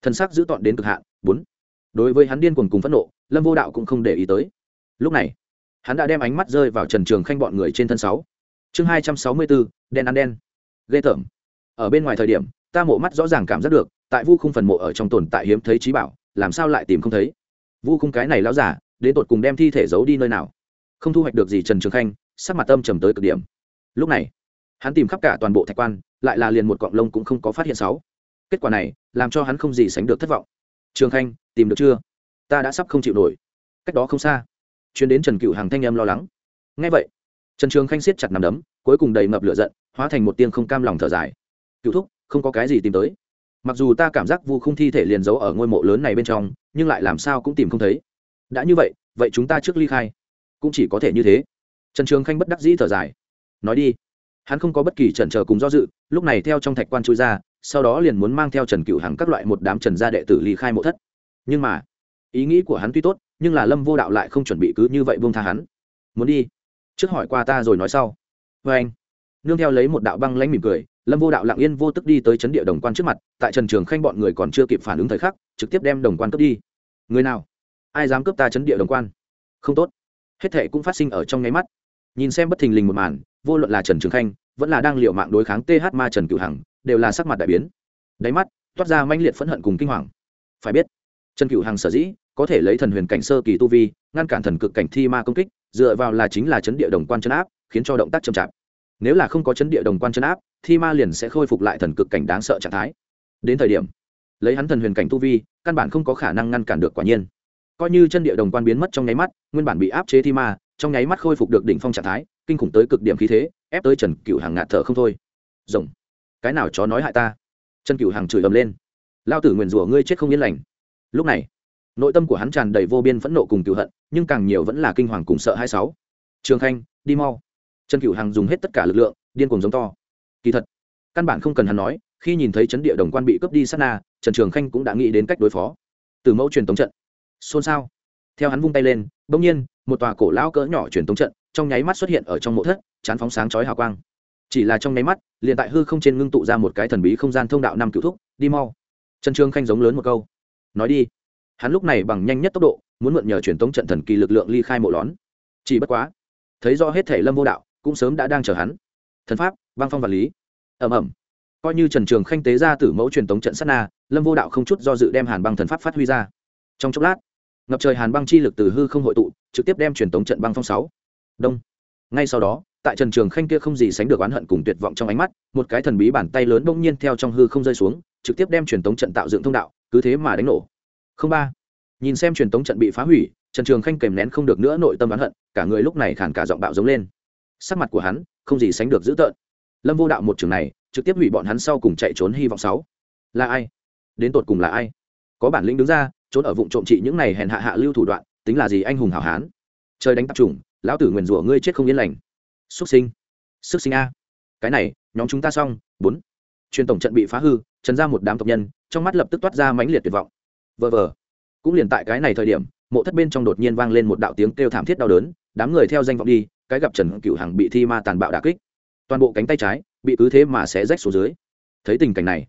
Thần sắc giữ tọn đến cực hạn, bốn. Đối với hắn điên cuồng cùng phẫn nộ, lâm vô đạo cũng không để ý tới. Lúc này, hắn đã đem ánh mắt rơi vào trần trường khanh bọn người trên thân sáu. Chương hai trăm sáu mươi bốn, đen ăn đen. Ghê tởm ở bên ngoài thời điểm, ta mộ mắt rõ ràng cảm giác được, tại vu khung phần mộ ở trong tồn tại hiếm thấy trí bảo, làm sao lại tìm không thấy? Vu khung cái này lão giả, đến tột cùng đem thi thể giấu đi nơi nào? Không thu hoạch được gì trần trường khanh, sắc mặt tâm trầm tới cực điểm. Lúc này, hắn tìm khắp cả toàn bộ thạch quan, lại là liền một cọng lông cũng không có phát hiện sáu. Kết quả này, làm cho hắn không gì sánh được thất vọng. Trường khanh, tìm được chưa? Ta đã sắp không chịu nổi. Cách đó không xa chuyến đến trần cựu hàng thanh em lo lắng. Ngay vậy, trần trường khanh siết chặt nằm đấm, cuối cùng đầy ngập lửa giận, hóa thành một tiên không cam lòng thở dài cựu thúc, không có cái gì tìm tới. Mặc dù ta cảm giác vu không thi thể liền giấu ở ngôi mộ lớn này bên trong, nhưng lại làm sao cũng tìm không thấy. Đã như vậy vậy chúng ta trước ly khai. Cũng chỉ có thể như thế. Trần trường khanh bất đắc dĩ thở dài. Nói đi. Hắn không có bất kỳ trần trờ cùng do dự, lúc này theo trong thạch quan chui ra, sau đó liền muốn mang theo trần cựu hằng các loại một đám trần gia đệ tử ly khai mộ thất. Nhưng mà, ý nghĩ của hắn tuy tốt, nhưng là lâm vô đạo lại không chuẩn bị cứ như vậy buông tha hắn. Muốn đi. Trước hỏi qua ta rồi nói sau. Vê anh nương theo lấy một đạo băng lãnh mỉm cười lâm vô đạo lặng yên vô tức đi tới chấn địa đồng quan trước mặt, tại trần trường khanh bọn người còn chưa kịp phản ứng thời khắc, trực tiếp đem đồng quan cướp đi. Người nào? Ai dám cướp ta chấn địa đồng quan? Không tốt. Hết thệ cũng phát sinh ở trong nháy mắt. Nhìn xem bất thình lình một màn, vô luận là trần trường khanh, vẫn là đang liệu mạng đối kháng th ma trần cửu hằng, đều là sắc mặt đại biến. Đáy mắt, toát ra manh liệt phẫn hận cùng kinh hoàng. Phải biết, trần cửu hằng sở dĩ có thể lấy thần huyền cảnh sơ kỳ tu vi, ngăn cản thần cực cảnh thi ma công kích, dựa vào là chính là chấn địa đồng quan chấn áp, khiến cho động tác chậm chạp nếu là không có chấn địa đồng quan chấn áp thi ma liền sẽ khôi phục lại thần cực cảnh đáng sợ trạng thái. Đến thời điểm, lấy hắn thần huyền cảnh tu vi, căn bản không có khả năng ngăn cản được quả nhiên. Coi như chân địa đồng quan biến mất trong nháy mắt, nguyên bản bị áp chế thi ma, trong nháy mắt khôi phục được đỉnh phong trạng thái, kinh khủng tới cực điểm khí thế, ép tới trần cựu hàng ngạt thở không thôi. Rồng, cái nào chó nói hại ta? Trần cựu hàng chửi ầm lên. Lao tử nguyền rủa ngươi chết không yên lành. Lúc này, nội tâm của hắn tràn đầy vô biên phẫn nộ cùng cựu hận, nhưng càng nhiều vẫn là kinh hoàng cùng sợ hai sáu. Trường khanh, đi mau trần cựu hằng dùng hết tất cả lực lượng, điên cuồng giống to. Kỳ thật, căn bản không cần hắn nói, khi nhìn thấy chấn địa đồng quan bị cướp đi sát na, trần trường khanh cũng đã nghĩ đến cách đối phó. Từ mẫu truyền tống trận. Xôn xao. Theo hắn vung tay lên, bỗng nhiên, một tòa cổ lão cỡ nhỏ truyền tống trận trong nháy mắt xuất hiện ở trong mộ thất, chán phóng sáng chói hào quang. Chỉ là trong nháy mắt, liền tại hư không trên ngưng tụ ra một cái thần bí không gian thông đạo năm cựu thúc, đi mau. Trần trường khanh giống lớn một câu. Nói đi. Hắn lúc này bằng nhanh nhất tốc độ, muốn mượn nhờ truyền tống trận thần kỳ lực lượng ly khai mộ lón. Chỉ bất quá, thấy do hết thể lâm vô đạo cũng sớm đã đang chờ hắn. Thần pháp, băng phong vật lý. Ẩm ẩm coi như trần trường khanh tế ra tử mẫu truyền tống trận sát na, lâm vô đạo không chút do dự đem hàn băng thần pháp phát huy ra. Trong chốc lát, ngập trời hàn băng chi lực từ hư không hội tụ, trực tiếp đem truyền tống trận băng phong sáu. Đông. Ngay sau đó, tại trần trường khanh kia không gì sánh được oán hận cùng tuyệt vọng trong ánh mắt, một cái thần bí bàn tay lớn bỗng nhiên theo trong hư không rơi xuống, trực tiếp đem truyền tống trận tạo dựng thông đạo, cứ thế mà đánh nổ. Không ba. Nhìn xem truyền tống trận bị phá hủy, trần trường khanh kèm nén không được nữa nội tâm oán hận, cả người lúc này khản cả giọng bạo giống lên sắc mặt của hắn không gì sánh được dữ tợn. Lâm vô đạo một trường này, trực tiếp hủy bọn hắn sau cùng chạy trốn hy vọng sáu. Là ai? Đến tột cùng là ai? Có bản lĩnh đứng ra, trốn ở vụ trộm trị những này hèn hạ hạ lưu thủ đoạn, tính là gì anh hùng hảo hán? Trời đánh tập trùng lão tử nguyền rủa ngươi chết không yên lành. Xuất sinh. Xuất sinh a. Cái này, nhóm chúng ta xong, bốn. Truyền tổng trận bị phá hư, trần ra một đám tộc nhân, trong mắt lập tức toát ra mãnh liệt tuyệt vọng. Vờ vờ. Cũng liền tại cái này thời điểm, mộ thất bên trong đột nhiên vang lên một đạo tiếng kêu thảm thiết đau đớn, đám người theo danh vọng đi cái gặp trần cựu hằng bị thi ma tàn bạo đà kích. Toàn bộ cánh tay trái bị cứ thế mà sẽ rách xuống dưới. Thấy tình cảnh này,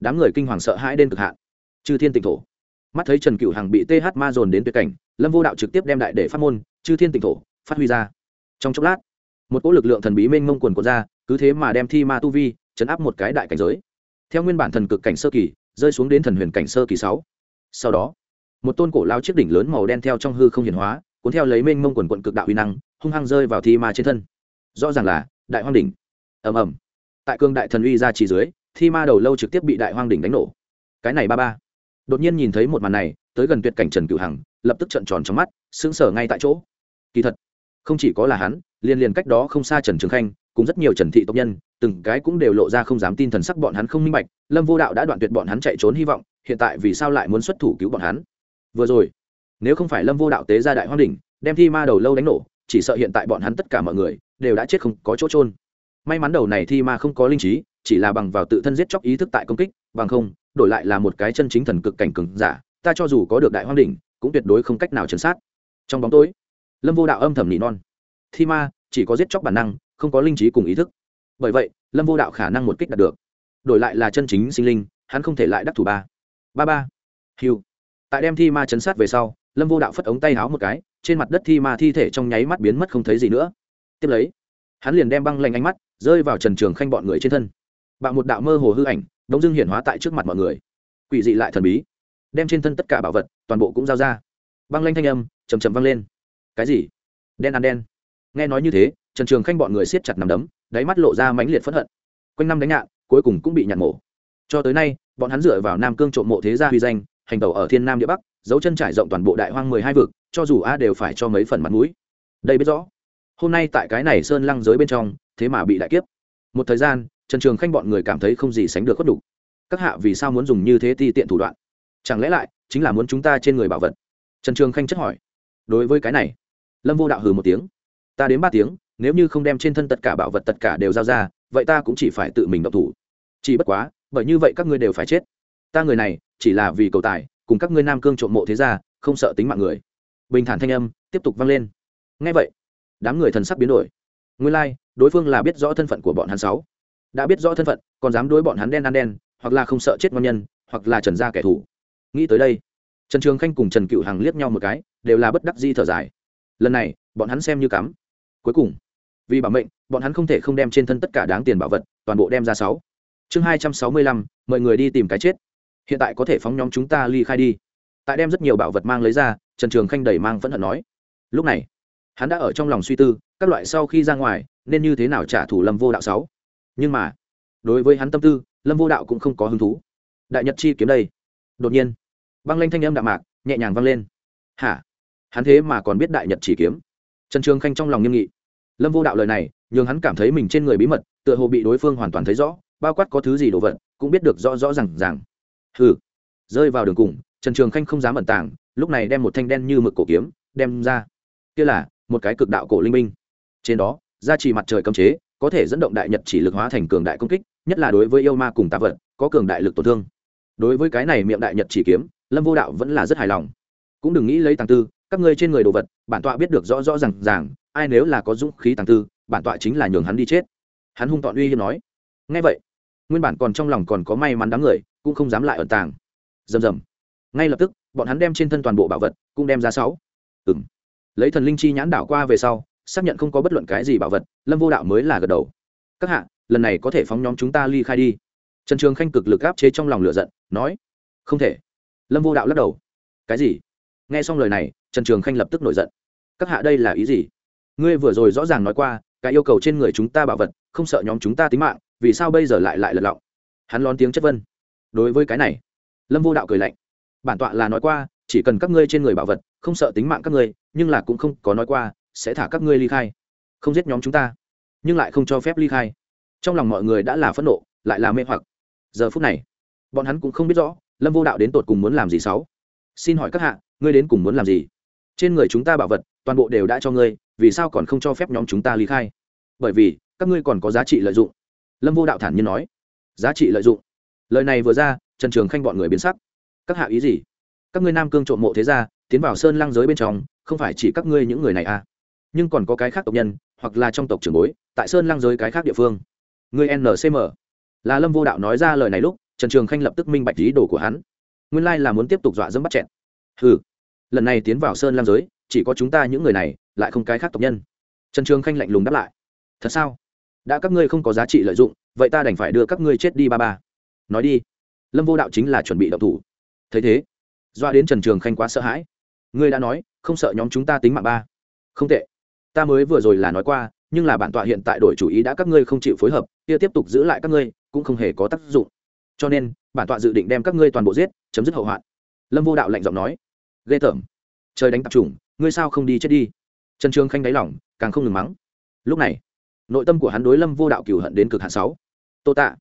đám người kinh hoàng sợ hãi đến cực hạn. Chư thiên tịnh thổ. Mắt thấy trần cựu hằng bị th ma dồn đến tuyệt cảnh, lâm vô đạo trực tiếp đem đại để phát môn, chư thiên tịnh thổ, phát huy ra. Trong chốc lát, một cỗ lực lượng thần bí mênh mông quần quần ra, cứ thế mà đem thi ma tu vi chấn áp một cái đại cảnh giới. Theo nguyên bản thần cực cảnh sơ kỳ, rơi xuống đến thần huyền cảnh sơ kỳ sáu. Sau đó, một tôn cổ lao chiếc đỉnh lớn màu đen theo trong hư không hiển hóa, cuốn theo lấy mênh mông quần quận cực đạo huy năng hung hăng rơi vào thi ma trên thân. Rõ ràng là, đại hoang đỉnh. Ầm ầm. Tại cương đại thần uy ra chỉ dưới, thi ma đầu lâu trực tiếp bị đại hoang đỉnh đánh nổ. Cái này ba ba. Đột nhiên nhìn thấy một màn này, tới gần tuyệt cảnh trần cửu hằng, lập tức trợn tròn trong mắt, sững sờ ngay tại chỗ. Kỳ thật, không chỉ có là hắn, liên liên cách đó không xa trần trường khanh, cùng rất nhiều trần thị tộc nhân, từng cái cũng đều lộ ra không dám tin thần sắc bọn hắn không minh bạch, lâm vô đạo đã đoạn tuyệt bọn hắn chạy trốn hy vọng, hiện tại vì sao lại muốn xuất thủ cứu bọn hắn? Vừa rồi, nếu không phải lâm vô đạo tế ra đại hoang đỉnh, đem thi ma đầu lâu đánh nổ chỉ sợ hiện tại bọn hắn tất cả mọi người đều đã chết không có chỗ trôn may mắn đầu này thi ma không có linh trí, chỉ là bằng vào tự thân giết chóc ý thức tại công kích, bằng không, đổi lại là một cái chân chính thần cực cảnh cừng giả, ta cho dù có được đại hoang đỉnh, cũng tuyệt đối không cách nào chấn sát. Trong bóng tối, lâm vô đạo âm thầm nỉ non. Thi ma, chỉ có giết chóc bản năng, không có linh trí cùng ý thức. Bởi vậy, lâm vô đạo khả năng một kích đạt được. Đổi lại là chân chính sinh linh, hắn không thể lại đắc thủ ba. Ba ba. Hiu tại đem thi ma chấn sát về sau, lâm vô đạo phất ống tay háo một cái trên mặt đất thi ma thi thể trong nháy mắt biến mất không thấy gì nữa. Tiếp lấy, hắn liền đem băng lanh ánh mắt rơi vào trần trường khanh bọn người trên thân. Bạo một đạo mơ hồ hư ảnh, đống dưng hiển hóa tại trước mặt mọi người. Quỷ dị lại thần bí, đem trên thân tất cả bảo vật, toàn bộ cũng giao ra. Băng lanh thanh âm chầm chầm vang lên. Cái gì? Đen ăn đen. Nghe nói như thế, trần trường khanh bọn người siết chặt nằm đấm, đáy mắt lộ ra mãnh liệt phẫn hận. Quanh năm đánh nhạn cuối cùng cũng bị nhạn mổ. Cho tới nay, bọn hắn dựa vào nam cương trộm mộ thế gia huy danh hành tẩu ở thiên nam địa bắc, dấu chân trải rộng toàn bộ đại hoang mười hai vực, cho dù a đều phải cho mấy phần mặt mũi. Đây biết rõ. Hôm nay tại cái này sơn lăng giới bên trong, thế mà bị đại kiếp. Một thời gian, trần trường khanh bọn người cảm thấy không gì sánh được khuất đủ. các hạ vì sao muốn dùng như thế ti tiện thủ đoạn? Chẳng lẽ lại, chính là muốn chúng ta trên người bảo vật? Trần trường khanh chất hỏi. Đối với cái này, lâm vô đạo hừ một tiếng. Ta đến ba tiếng, nếu như không đem trên thân tất cả bảo vật tất cả đều giao ra, vậy ta cũng chỉ phải tự mình độc thủ. Chỉ bất quá, bởi như vậy các ngươi đều phải chết. Ta người này chỉ là vì cầu tài cùng các ngươi nam cương trộm mộ thế gia không sợ tính mạng người. Bình thản thanh âm tiếp tục vang lên. Ngay vậy đám người thần sắc biến đổi. Nguyên lai、like, đối phương là biết rõ thân phận của bọn hắn sáu. Đã biết rõ thân phận còn dám đối bọn hắn đen ăn đen hoặc là không sợ chết ngon nhân hoặc là trần gia kẻ thù. Nghĩ tới đây trần trường khanh cùng trần cựu hằng liếc nhau một cái đều là bất đắc di thở dài. Lần này bọn hắn xem như cắm. Cuối cùng vì bảo mệnh bọn hắn không thể không đem trên thân tất cả đáng tiền bảo vật toàn bộ đem ra sáu. Chương hai trăm sáu mươi lăm mời người đi tìm cái chết hiện tại có thể phóng nhóm chúng ta ly khai đi tại đem rất nhiều bảo vật mang lấy ra trần trường khanh đẩy mang phẫn hận nói lúc này hắn đã ở trong lòng suy tư các loại sau khi ra ngoài nên như thế nào trả thù lâm vô đạo sáu nhưng mà đối với hắn tâm tư lâm vô đạo cũng không có hứng thú đại nhật chi kiếm đây đột nhiên băng lanh thanh âm đạm mạc nhẹ nhàng vang lên hả hắn thế mà còn biết đại nhật chỉ kiếm trần trường khanh trong lòng nghiêm nghị lâm vô đạo lời này nhường hắn cảm thấy mình trên người bí mật tựa hồ bị đối phương hoàn toàn thấy rõ bao quát có thứ gì đồ vật cũng biết được rõ rõ r à n g ràng hừ. Rơi vào đường cùng, trần trường khanh không dám ẩn tàng, lúc này đem một thanh đen như mực cổ kiếm, đem ra. Kia là, một cái cực đạo cổ linh minh. Trên đó, gia trì mặt trời cấm chế, có thể dẫn động đại nhật chỉ lực hóa thành cường đại công kích, nhất là đối với yêu ma cùng tạ vật, có cường đại lực tổn thương. Đối với cái này miệng đại nhật chỉ kiếm, lâm vô đạo vẫn là rất hài lòng. Cũng đừng nghĩ lấy tàng tư, các ngươi trên người đồ vật, bản tọa biết được rõ rõ r à n g ràng, ai nếu là có dũng khí tàng tư, bản tọa chính là nhường hắn đi chết. Hắn hung tọn uy hiếp nói. Ngay vậy, nguyên bản còn trong lòng còn có may mắn đám người cũng không dám lại ẩn tàng. Rầm rầm. Ngay lập tức, bọn hắn đem trên thân toàn bộ bảo vật cũng đem ra sáu. Ừng lấy thần linh chi nhãn đảo qua về sau, xác nhận không có bất luận cái gì bảo vật, lâm vô đạo mới là gật đầu. Các hạ, lần này có thể phóng nhóm chúng ta ly khai đi. Trần trường khanh cực lực áp chế trong lòng lửa giận, nói, không thể. Lâm vô đạo lắc đầu. Cái gì? Nghe xong lời này, trần trường khanh lập tức nổi giận. Các hạ đây là ý gì? Ngươi vừa rồi rõ ràng nói qua, cái yêu cầu trên người chúng ta bảo vật, không sợ nhóm chúng ta tính mạng, vì sao bây giờ lại lại lật lọng? Hắn lón tiếng chất vân đối với cái này. Lâm vô đạo cười lạnh. Bản tọa là nói qua, chỉ cần các ngươi trên người bảo vật, không sợ tính mạng các ngươi, nhưng là cũng không có nói qua, sẽ thả các ngươi ly khai. Không giết nhóm chúng ta, nhưng lại không cho phép ly khai. Trong lòng mọi người đã là phẫn nộ, lại là mê hoặc. Giờ phút này, bọn hắn cũng không biết rõ, lâm vô đạo đến tột cùng muốn làm gì sáu. Xin hỏi các hạ, ngươi đến cùng muốn làm gì? Trên người chúng ta bảo vật, toàn bộ đều đã cho ngươi, vì sao còn không cho phép nhóm chúng ta ly khai? Bởi vì, các ngươi còn có giá trị lợi dụng. Lâm vô đạo thản nhiên nói. Giá trị lợi dụng? Lời này vừa ra, trần trường khanh bọn người biến sắc. Các hạ ý gì? Các ngươi nam cương trộm mộ thế gia, tiến vào sơn Lang giới bên trong, không phải chỉ các ngươi những người này à? Nhưng còn có cái khác tộc nhân, hoặc là trong tộc trưởng bối, tại sơn Lang giới cái khác địa phương. Người ncm là lâm vô đạo nói ra lời này lúc, trần trường khanh lập tức minh bạch lý đồ của hắn. Nguyên lai là muốn tiếp tục dọa dẫm bắt chẹn ừ lần này tiến vào sơn Lang giới, chỉ có chúng ta những người này, lại không cái khác tộc nhân. Trần trường khanh lạnh lùng đáp lại. Thật sao? Đã các ngươi không có giá trị lợi dụng, vậy ta đành phải đưa các ngươi chết đi ba ba nói đi lâm vô đạo chính là chuẩn bị động thủ. Thấy thế doa đến trần trường khanh quá sợ hãi. Ngươi đã nói không sợ nhóm chúng ta tính mạng ba. Không tệ. Ta mới vừa rồi là nói qua nhưng là bản tọa hiện tại đổi chủ ý đã các ngươi không chịu phối hợp kia tiếp tục giữ lại các ngươi cũng không hề có tác dụng. Cho nên bản tọa dự định đem các ngươi toàn bộ giết chấm dứt hậu hoạn. Lâm vô đạo lạnh giọng nói. Ghê tởm. Trời đánh tập trùng, ngươi sao không đi chết đi? Trần trường khanh đáy lỏng càng không ngừng mắng. Lúc này nội tâm của hắn đối lâm vô đạo cửu hận đến cực hạn sáu. Tô tạ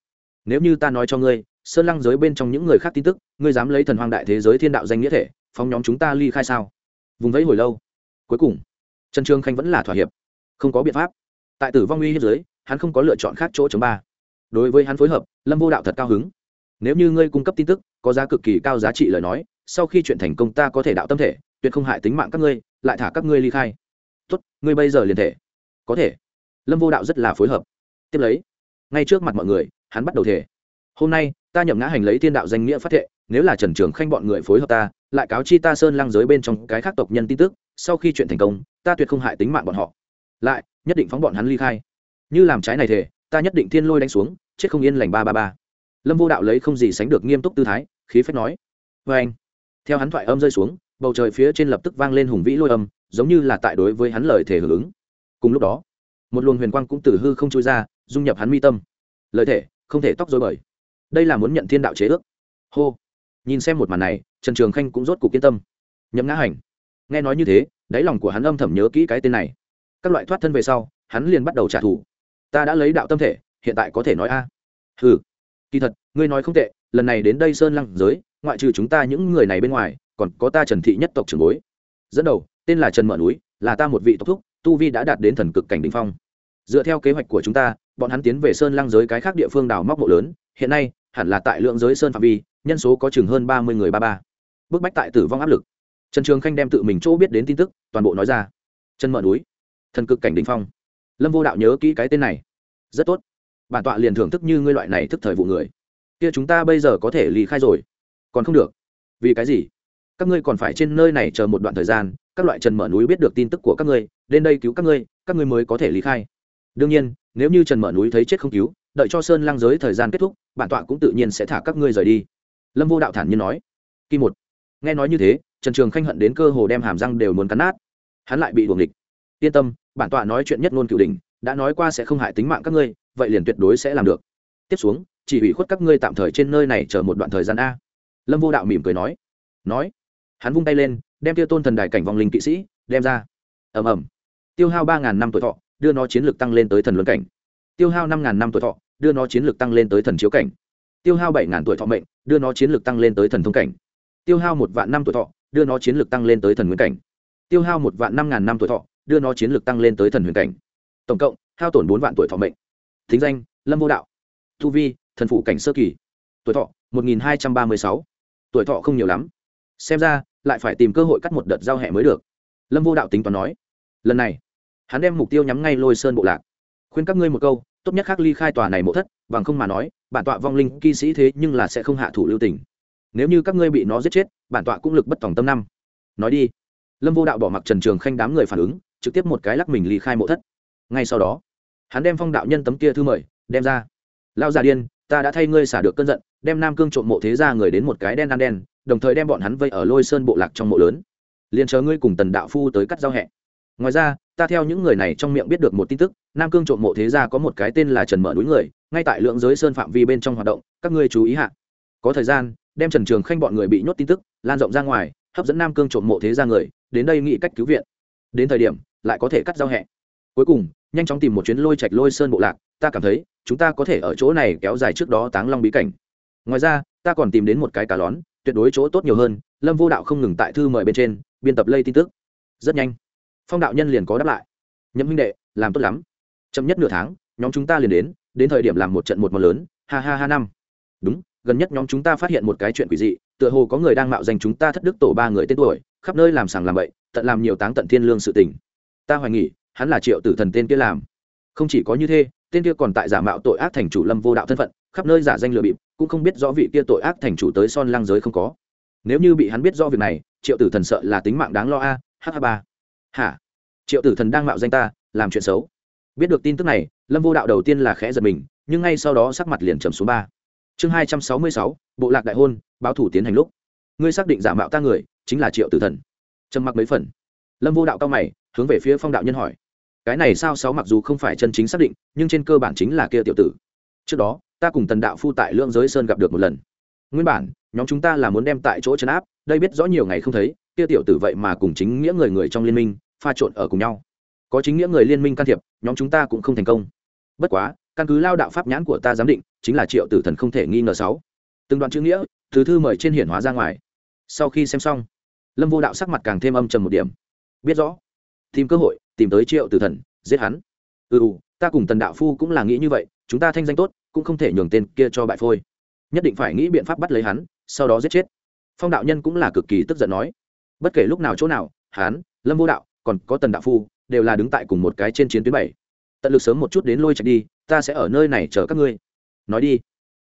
nếu như ta nói cho ngươi, sơn lăng giới bên trong những người khác tin tức, ngươi dám lấy thần hoàng đại thế giới thiên đạo danh nghĩa thể, phóng nhóm chúng ta ly khai sao? Vùng vẫy hồi lâu. Cuối cùng, trần trương khanh vẫn là thỏa hiệp. Không có biện pháp. Tại tử vong uy hiếp giới, hắn không có lựa chọn khác chỗ chống ba. Đối với hắn phối hợp, lâm vô đạo thật cao hứng. Nếu như ngươi cung cấp tin tức, có giá cực kỳ cao giá trị lời nói, sau khi chuyện thành công ta có thể đạo tâm thể, tuyệt không hại tính mạng các ngươi, lại thả các ngươi ly khai. Tốt, ngươi bây giờ liền thể. Có thể. Lâm vô đạo rất là phối hợp. Tiếp lấy, ngay trước mặt mọi người hắn bắt đầu thể hôm nay, ta nhậm ngã hành lấy thiên đạo danh nghĩa phát thệ, nếu là trần trường khanh bọn người phối hợp ta, lại cáo chi ta sơn lang giới bên trong cái khác tộc nhân tin tức, sau khi chuyện thành công, ta tuyệt không hại tính mạng bọn họ. Lại, nhất định phóng bọn hắn ly khai. Như làm trái này thể ta nhất định thiên lôi đánh xuống, chết không yên lành ba ba ba. Lâm vô đạo lấy không gì sánh được nghiêm túc tư thái, khí phách nói vê anh. Theo hắn thoại âm rơi xuống, bầu trời phía trên lập tức vang lên hùng vĩ lôi âm, giống như là tại đối với hắn lời thể hưởng ứng. Cùng lúc đó, một luồng huyền quang cũng từ hư không trôi ra, dung nhập hắn mi tâm. Lời thể không thể tóc dối bời. Đây là muốn nhận thiên đạo chế ước. Hô. Nhìn xem một màn này, trần trường khanh cũng rốt cuộc yên tâm. Nhậm ngã hành. Nghe nói như thế, đáy lòng của hắn âm thầm nhớ kỹ cái tên này. Các loại thoát thân về sau, hắn liền bắt đầu trả thù. Ta đã lấy đạo tâm thể, hiện tại có thể nói a. À. ừ kỳ thật, ngươi nói không tệ, lần này đến đây sơn lăng giới, ngoại trừ chúng ta những người này bên ngoài, còn có ta trần thị nhất tộc trưởng bối. Dẫn đầu, tên là trần mở núi, là ta một vị tộc thúc, tu vi đã đạt đến thần cực cảnh đ ỉ n h phong dựa theo kế hoạch của chúng ta, bọn hắn tiến về sơn lăng giới cái khác địa phương đào móc mộ lớn, hiện nay, hẳn là tại lượng giới sơn phạm vi, nhân số có chừng hơn ba mươi người ba ba. Bức bách tại tử vong áp lực. Trần trường khanh đem tự mình chỗ biết đến tin tức, toàn bộ nói ra. Trần mở núi. Thần cực cảnh đình phong. Lâm vô đạo nhớ kỹ cái tên này. Rất tốt. Bản tọa liền thưởng thức như ngươi loại này thức thời vụ người. Kia chúng ta bây giờ có thể lý khai rồi. Còn không được. Vì cái gì? Các ngươi còn phải trên nơi này chờ một đoạn thời gian, các loại trần mở núi biết được tin tức của các ngươi, đến đây cứu các ngươi các ngươi mới có thể lý khai đương nhiên, nếu như trần mở núi thấy chết không cứu, đợi cho sơn lăng giới thời gian kết thúc, bản tọa cũng tự nhiên sẽ thả các ngươi rời đi. Lâm vô đạo thản nhiên nói. Kỳ một. Nghe nói như thế, trần trường khanh hận đến cơ hồ đem hàm răng đều muốn cắn nát. Hắn lại bị đuồng địch yên tâm, bản tọa nói chuyện nhất ngôn cựu đình đã nói qua sẽ không hại tính mạng các ngươi, vậy liền tuyệt đối sẽ làm được. Tiếp xuống, chỉ hủy khuất các ngươi tạm thời trên nơi này chờ một đoạn thời gian a. Lâm vô đạo mỉm cười nói. Nói. Hắn vung tay lên, đem tiêu tôn thần đài cảnh vòng linh kỵ sĩ, đem ra. Ầm ầm. Tiêu hao ba ngàn năm tuổi thọ đưa nó chiến lược tăng lên tới thần luân cảnh. Tiêu hao năm ngàn năm tuổi thọ, đưa nó chiến lược tăng lên tới thần chiếu cảnh. Tiêu hao bảy ngàn tuổi thọ mệnh, đưa nó chiến lược tăng lên tới thần thông cảnh. Tiêu hao một vạn năm tuổi thọ, đưa nó chiến lược tăng lên tới thần nguyên cảnh. Tiêu hao một vạn năm ngàn năm tuổi thọ, đưa nó chiến lược tăng lên tới thần huyền cảnh. Tổng cộng, hao tổn bốn vạn tuổi thọ mệnh. Thính danh, lâm vô đạo. Tu vi, thần phụ cảnh sơ kỳ. Tuổi thọ, một nghìn hai trăm ba mươi sáu. Tuổi thọ không nhiều lắm. Xem ra, lại phải tìm cơ hội cắt một đợt giao hẹ mới được. Lâm vô đạo tính toán nói, lần này hắn đem mục tiêu nhắm ngay lôi sơn bộ lạc. Khuyên các ngươi một câu, tốt nhất khác ly khai tòa này mộ thất, bằng không mà nói, bản tọa vong linh kỵ sĩ thế nhưng là sẽ không hạ thủ lưu tình. Nếu như các ngươi bị nó giết chết, bản tọa cũng lực bất tòng tâm năm. Nói đi. Lâm vô đạo bỏ mặc trần trường khanh đám người phản ứng, trực tiếp một cái lắc mình ly khai mộ thất. Ngay sau đó, hắn đem phong đạo nhân tấm kia thư mời, đem ra. Lao già điên, ta đã thay ngươi xả được cơn giận, đem nam cương trộm mộ thế ra người đến một cái đen ăn đen, đồng thời đem bọn hắn vây ở lôi sơn bộ lạc trong mộ lớn. Liền chờ ngươi cùng tần đạo phu tới cắt giao hẹ. Ngoài ra ta theo những người này trong miệng biết được một tin tức, nam cương trộm mộ thế gia có một cái tên là trần mở núi người, ngay tại lượng giới sơn phạm vi bên trong hoạt động, các ngươi chú ý hạ. Có thời gian, đem trần trường khanh bọn người bị nhốt tin tức, lan rộng ra ngoài, hấp dẫn nam cương trộm mộ thế gia người, đến đây nghĩ cách cứu viện. Đến thời điểm, lại có thể cắt giao hẹ. Cuối cùng, nhanh chóng tìm một chuyến lôi trạch lôi sơn bộ lạc, ta cảm thấy, chúng ta có thể ở chỗ này kéo dài trước đó táng long bí cảnh. Ngoài ra, ta còn tìm đến một cái cá lón, tuyệt đối chỗ tốt nhiều hơn, lâm vô đạo không ngừng tại thư mời bên trên, biên tập lây tin tức. Rất nhanh phong đạo nhân liền có đáp lại. Nhậm huynh đệ, làm tốt lắm. Chậm nhất nửa tháng, nhóm chúng ta liền đến đến thời điểm làm một trận một món lớn, ha ha ha năm. Đúng, gần nhất nhóm chúng ta phát hiện một cái chuyện quỷ dị, tựa hồ có người đang mạo danh chúng ta thất đức tổ ba người tên tuổi, khắp nơi làm sàng làm bậy, tận làm nhiều táng tận thiên lương sự tình. Ta hoài nghỉ hắn là triệu tử thần tên kia làm. Không chỉ có như thế, tên kia còn tại giả mạo tội ác thành chủ lâm vô đạo thân phận, khắp nơi giả danh lừa bịp, cũng không biết rõ vị kia tội ác thành chủ tới son lang giới không có. Nếu như bị hắn biết rõ việc này, triệu tử thần sợ là tính mạng đáng lo a h ba hả? Triệu tử thần đang mạo danh ta, làm chuyện xấu. Biết được tin tức này, lâm vô đạo đầu tiên là khẽ giật mình, nhưng ngay sau đó sắc mặt liền trầm xuống ba. Chương hai trăm sáu mươi sáu, bộ lạc đại hôn, báo thủ tiến hành lúc. Ngươi xác định giả mạo ta người, chính là triệu tử thần. Trầm mặc mấy phần. Lâm vô đạo cao mày, hướng về phía phong đạo nhân hỏi. Cái này sao sáu mặc dù không phải chân chính xác định, nhưng trên cơ bản chính là kia tiểu tử. Trước đó, ta cùng tần đạo phu tại lương giới sơn gặp được một lần. Nguyên bản, nhóm chúng ta là muốn đem tại chỗ chấn áp, đây biết rõ nhiều ngày không thấy, kia tiểu tử vậy mà cùng chính nghĩa người người trong liên minh pha trộn ở cùng nhau. Có chính nghĩa người liên minh can thiệp, nhóm chúng ta cũng không thành công. Bất quá, căn cứ lao đạo pháp nhãn của ta giám định, chính là triệu tử thần không thể nghi ngờ sáu. Từng đoạn chữ nghĩa từ thư mời trên hiển hóa ra ngoài. Sau khi xem xong, lâm vô đạo sắc mặt càng thêm âm trầm một điểm. Biết rõ, tìm cơ hội, tìm tới triệu tử thần, giết hắn. Ừ, ừ ta cùng tần đạo phu cũng là nghĩ như vậy, chúng ta thanh danh tốt, cũng không thể nhường tên kia cho bại phôi. Nhất định phải nghĩ biện pháp bắt lấy hắn, sau đó giết chết. Phong đạo nhân cũng là cực kỳ tức giận nói. Bất kể lúc nào chỗ nào, hắn, lâm vô đạo còn có tần đạo phu, đều là đứng tại cùng một cái trên chiến tuyến bảy. Tận lực sớm một chút đến lôi chạy đi, ta sẽ ở nơi này chờ các ngươi. Nói đi.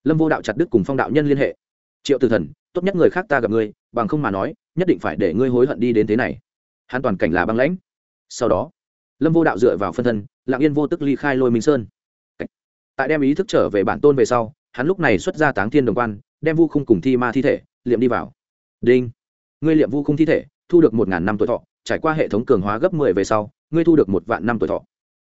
Lâm vô đạo chặt đức cùng phong đạo nhân liên hệ. Triệu tử thần, tốt nhất người khác ta gặp ngươi, bằng không mà nói, nhất định phải để ngươi hối hận đi đến thế này. Hắn toàn cảnh là băng lãnh. Sau đó, lâm vô đạo dựa vào phân thân lạng yên vô tức ly khai lôi minh sơn. Tại đem ý thức trở về bản tôn về sau, hắn lúc này xuất ra táng thiên đồng quan, đem vu khung cùng thi ma thi thể liệm đi vào. Đinh. Ngươi liệm vu khung thi thể, thu được một ngàn năm tuổi thọ trải qua hệ thống cường hóa gấp mười về sau, ngươi thu được một vạn năm tuổi thọ.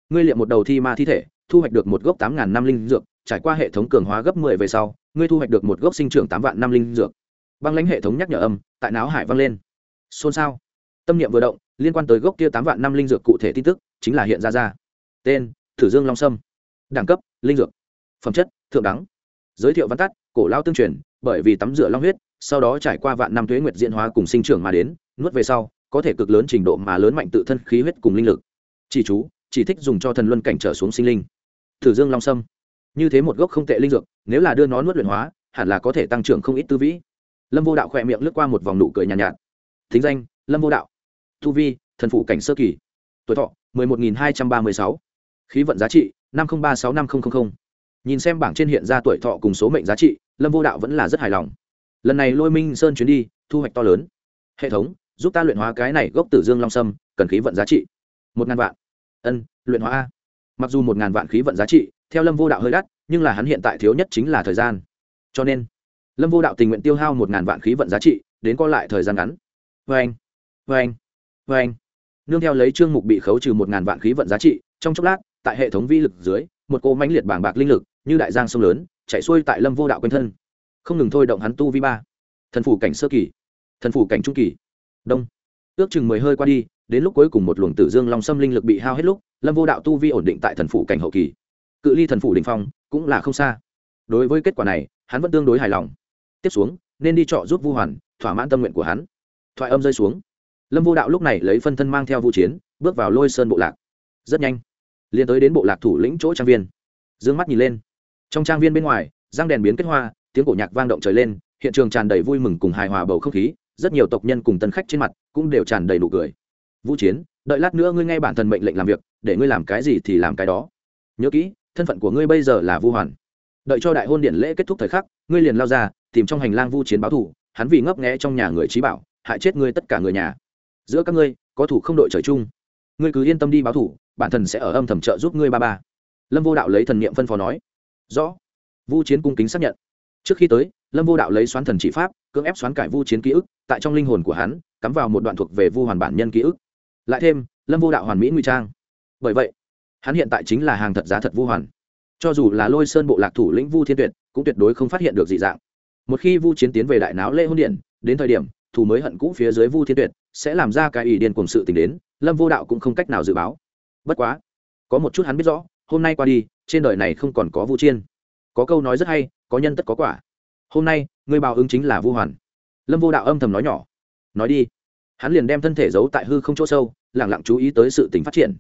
Ngươi liệm một đầu thi ma thi thể, thu hoạch được một gốc tám ngàn năm linh dược, trải qua hệ thống cường hóa gấp mười về sau, ngươi thu hoạch được một gốc sinh trưởng tám vạn năm linh dược. Băng lãnh hệ thống nhắc nhở âm, tại não hải vang lên. Xôn xao. Tâm niệm vừa động, liên quan tới gốc kia tám vạn năm linh dược cụ thể tin tức, chính là hiện ra ra. Tên, thử dương long sâm. Đẳng cấp, linh dược. Phẩm chất, thượng đẳng. Giới thiệu văn tắt, cổ lao tương truyền, bởi vì tắm rửa long huyết, sau đó trải qua vạn năm thuế nguyệt diễn hóa cùng sinh trưởng mà đến, nuốt về sau có thể cực lớn trình độ mà lớn mạnh tự thân khí huyết cùng linh lực. Chỉ chú chỉ thích dùng cho thần luân cảnh trở xuống sinh linh. Thử dương long sâm. Như thế một gốc không tệ linh dược nếu là đưa nó nuốt luyện hóa hẳn là có thể tăng trưởng không ít tư vĩ. Lâm vô đạo khỏe miệng lướt qua một vòng nụ cười nhàn nhạt, nhạt. Thính danh lâm vô đạo. Tu vi thần phủ cảnh sơ kỳ. Tuổi thọ mười một nghìn hai trăm ba mươi sáu. Khí vận giá trị năm nghìn ba sáu năm nghìn nhìn xem bảng trên hiện ra tuổi thọ cùng số mệnh giá trị lâm vô đạo vẫn là rất hài lòng. Lần này lôi minh sơn chuyến đi thu hoạch to lớn. Hệ thống giúp ta luyện hóa cái này gốc tử dương long sâm, cần khí vận giá trị. Một ngàn vạn. Ân, luyện hóa a. Mặc dù một ngàn vạn khí vận giá trị, theo lâm vô đạo hơi đắt, nhưng là hắn hiện tại thiếu nhất chính là thời gian. Cho nên, lâm vô đạo tình nguyện tiêu hao một ngàn vạn khí vận giá trị, đến co lại thời gian ngắn. Vê anh vê anh vê anh. Nương theo lấy chương mục bị khấu trừ một ngàn vạn khí vận giá trị, trong chốc lát, tại hệ thống vi lực dưới, một cô mãnh liệt bảng bạc linh lực, như đại giang sông lớn, chạy xuôi tại lâm vô đạo quanh thân. Không ngừng thôi động hắn tu vi ba. Thần phủ cảnh sơ kỳ, thần phủ cảnh trung kỳ đông. Ước chừng mười hơi qua đi, đến lúc cuối cùng một luồng tử dương long xâm linh lực bị hao hết lúc, lâm vô đạo tu vi ổn định tại thần phủ cảnh hậu kỳ. Cự ly thần phủ đình phong, cũng là không xa. Đối với kết quả này, hắn vẫn tương đối hài lòng. Tiếp xuống, nên đi trọ giúp vu hoàn, thỏa mãn tâm nguyện của hắn. Thoại âm rơi xuống. Lâm vô đạo lúc này lấy phân thân mang theo vũ chiến, bước vào lôi sơn bộ lạc. Rất nhanh, liền tới đến bộ lạc thủ lĩnh chỗ trang viên. D ư ơ n g mắt nhìn lên. Trong trang viên bên ngoài, răng đèn biến kết hoa, tiếng cổ nhạc vang động trời lên, hiện trường tràn đầy vui mừng cùng hài hòa bầu không khí rất nhiều tộc nhân cùng tân khách trên mặt cũng đều tràn đầy nụ cười. Vũ chiến, đợi lát nữa ngươi nghe bản thân mệnh lệnh làm việc, để ngươi làm cái gì thì làm cái đó. Nhớ kỹ, thân phận của ngươi bây giờ là vu hoàn. Đợi cho đại hôn điện lễ kết thúc thời khắc, ngươi liền lao ra, tìm trong hành lang vu chiến báo thủ hắn vì ngấp nghẽ trong nhà người trí bảo, hại chết ngươi tất cả người nhà. Giữa các ngươi, có thủ không đội trời chung. Ngươi cứ yên tâm đi báo thủ bản thân sẽ ở âm thầm trợ giúp ngươi ba ba. Lâm vô đạo lấy thần niệm phân phó nói. Rõ. Vu chiến cung kính xác nhận trước khi tới, lâm vô đạo lấy xoán thần chỉ pháp, cưỡng ép xoán cải vu chiến ký ức, tại trong linh hồn của hắn, cắm vào một đoạn thuộc về vu hoàn bản nhân ký ức. Lại thêm, lâm vô đạo hoàn mỹ nguy trang. Bởi vậy, hắn hiện tại chính là hàng thật giá thật vu hoàn. Cho dù là lôi sơn bộ lạc thủ lĩnh vu thiên tuyệt, cũng tuyệt đối không phát hiện được dị dạng. Một khi vu chiến tiến về đại náo lễ hôn điện, đến thời điểm thủ mới hận cũ phía dưới vu thiên tuyệt sẽ làm ra cái ý điên cùng sự tình đến, lâm vô đạo cũng không cách nào dự báo. Bất quá, có một chút hắn biết rõ, hôm nay qua đi, trên đời này không còn có vu chiên có câu nói rất hay, có nhân tất có quả. Hôm nay người bào ứng chính là vu hoàn. Lâm vô đạo âm thầm nói nhỏ. Nói đi. Hắn liền đem thân thể giấu tại hư không chỗ sâu lẳng lặng chú ý tới sự tình phát triển.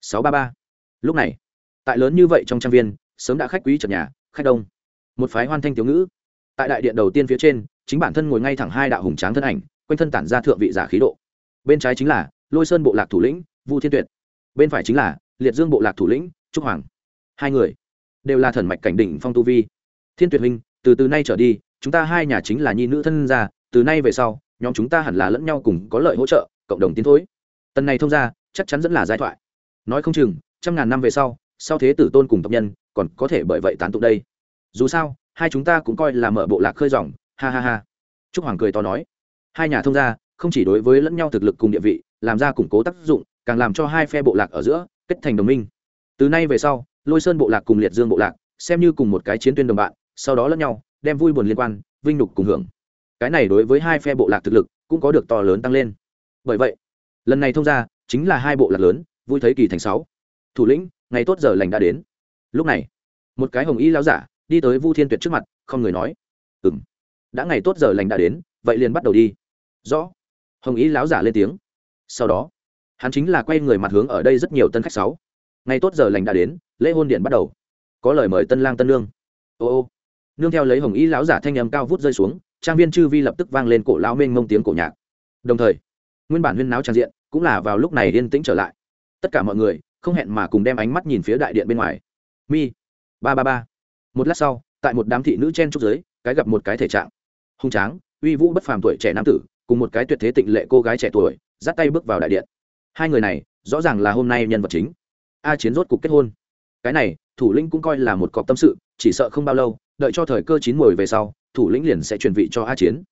Sáu ba ba. Lúc này, tại lớn như vậy trong trang viên, sớm đã khách quý trật nhà, khách đông. Một phái hoan thanh tiểu ngữ. Tại đại điện đầu tiên phía trên, chính bản thân ngồi ngay thẳng hai đạo hùng tráng thân ảnh, quanh thân tản ra thượng vị giả khí độ. Bên trái chính là lôi sơn bộ lạc thủ lĩnh, vu thiên tuyệt. Bên phải chính là liệt dương bộ lạc thủ lĩnh, trúc hoàng. Hai người đều là thần mạch cảnh đỉnh phong tu vi. Thiên tuyệt huynh, từ từ nay trở đi, chúng ta hai nhà chính là nhi nữ thân gia, từ nay về sau, nhóm chúng ta hẳn là lẫn nhau cùng có lợi hỗ trợ, cộng đồng tiến thối. Tần này thông ra chắc chắn dẫn là giai thoại. Nói không chừng, trăm ngàn năm về sau sau thế tử tôn cùng tộc nhân, còn có thể bởi vậy tán tụng đây. Dù sao, hai chúng ta cũng coi là mở bộ lạc khơi dòng, ha ha ha. Trúc hoàng cười to nói. Hai nhà thông gia, không chỉ đối với lẫn nhau thực lực cùng địa vị, làm ra củng cố tác dụng, càng làm cho hai phe bộ lạc ở giữa, kết thành đồng minh. Từ nay về sau lôi sơn bộ lạc cùng liệt dương bộ lạc, xem như cùng một cái chiến tuyên đồng bạn, sau đó lẫn nhau, đem vui buồn liên quan, vinh nhục cùng hưởng. Cái này đối với hai phe bộ lạc thực lực cũng có được to lớn tăng lên. Bởi vậy, lần này thông ra chính là hai bộ lạc lớn, vui thấy kỳ thành sáu. Thủ lĩnh, ngày tốt giờ lành đã đến. Lúc này, một cái hồng y lão giả đi tới vu thiên tuyệt trước mặt, không người nói. Ừ m đã ngày tốt giờ lành đã đến, vậy liền bắt đầu đi. Rõ. Hồng y lão giả lên tiếng. Sau đó, hắn chính là quay người mặt hướng ở đây rất nhiều tân khách sáu ngày tốt giờ lành đã đến, lễ hôn điện bắt đầu. Có lời mời tân lang tân lương ô ô. Nương theo lấy hồng y lão giả thanh âm cao vút rơi xuống, trang viên chư vi lập tức vang lên cổ lão mênh mông tiếng cổ nhạc. Đồng thời, nguyên bản huyên náo trang diện, cũng là vào lúc này yên tĩnh trở lại. Tất cả mọi người, không hẹn mà cùng đem ánh mắt nhìn phía đại điện bên ngoài. Mi, ba ba ba. Một lát sau, tại một đám thị nữ chen trúc giới cái gặp một cái thể trạng. Hung tráng, uy vũ bất phàm tuổi trẻ nam tử, cùng một cái tuyệt thế tịnh lệ cô gái trẻ tuổi, dắt tay bước vào đại điện. Hai người này, rõ ràng là hôm nay nhân vật chính a chiến rốt cục kết hôn. Cái này, thủ lĩnh cũng coi là một cọc tâm sự, chỉ sợ không bao lâu, đợi cho thời cơ chín mồi về sau, thủ lĩnh liền sẽ chuyển vị cho a chiến.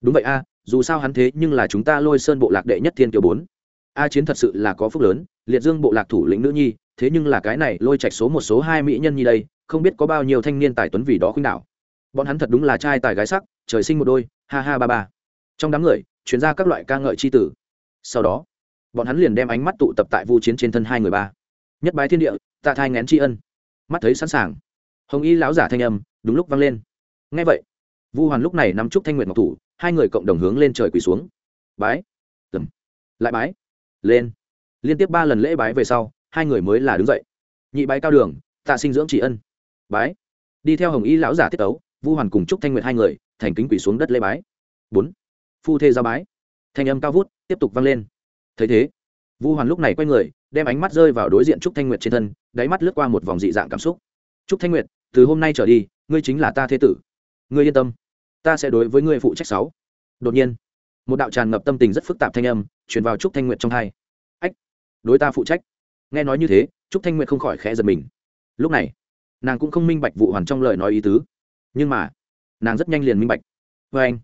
Đúng vậy a, dù sao hắn thế nhưng là chúng ta lôi sơn bộ lạc đệ nhất thiên kiều bốn. A chiến thật sự là có phúc lớn, liệt dương bộ lạc thủ lĩnh nữ nhi, thế nhưng là cái này lôi trạch số một số hai mỹ nhân nhi đây, không biết có bao nhiêu thanh niên tài tuấn vì đó khuynh đảo. Bọn hắn thật đúng là trai tài gái sắc, trời sinh một đôi, ha ha ba ba. Trong đám người chuyển ra các loại ca ngợi c h i tử. Sau đó, bọn hắn liền đem ánh mắt tụ tập tại vu chiến trên thân hai người ba nhất bái thiên địa, tạ thai ngén tri ân. Mắt thấy sẵn sàng. Hồng y lão giả thanh âm, đúng lúc vang lên. Ngay vậy, vu hoàn lúc này nắm chúc thanh nguyện ngọc thủ, hai người cộng đồng hướng lên trời quỳ xuống. Bái. Tầm lại bái. Lên. Liên tiếp ba lần lễ bái về sau, hai người mới là đứng dậy. Nhị bái cao đường, tạ sinh dưỡng trị ân. Bái. Đi theo hồng y lão giả tiết tấu, vu hoàn cùng chúc thanh nguyện hai người, thành kính quỳ xuống đất lễ bái. Bốn. Phu thê ra bái. Thanh âm cao vút, tiếp tục vang lên. Thấy thế, vu hoàn lúc này quay người đem ánh mắt rơi vào đối diện trúc thanh nguyệt trên thân, đáy mắt lướt qua một vòng dị dạng cảm xúc. Trúc thanh nguyệt, từ hôm nay trở đi, ngươi chính là ta thế tử. Ngươi yên tâm, ta sẽ đối với ngươi phụ trách sáu. Đột nhiên, một đạo tràn ngập tâm tình rất phức tạp thanh âm truyền vào trúc thanh nguyệt trong hai ách, đối ta phụ trách. Nghe nói như thế, trúc thanh nguyệt không khỏi khẽ giật mình. Lúc này, nàng cũng không minh bạch vụ hoàn trong lời nói ý tứ. Nhưng mà, nàng rất nhanh liền minh bạch. Vê anh.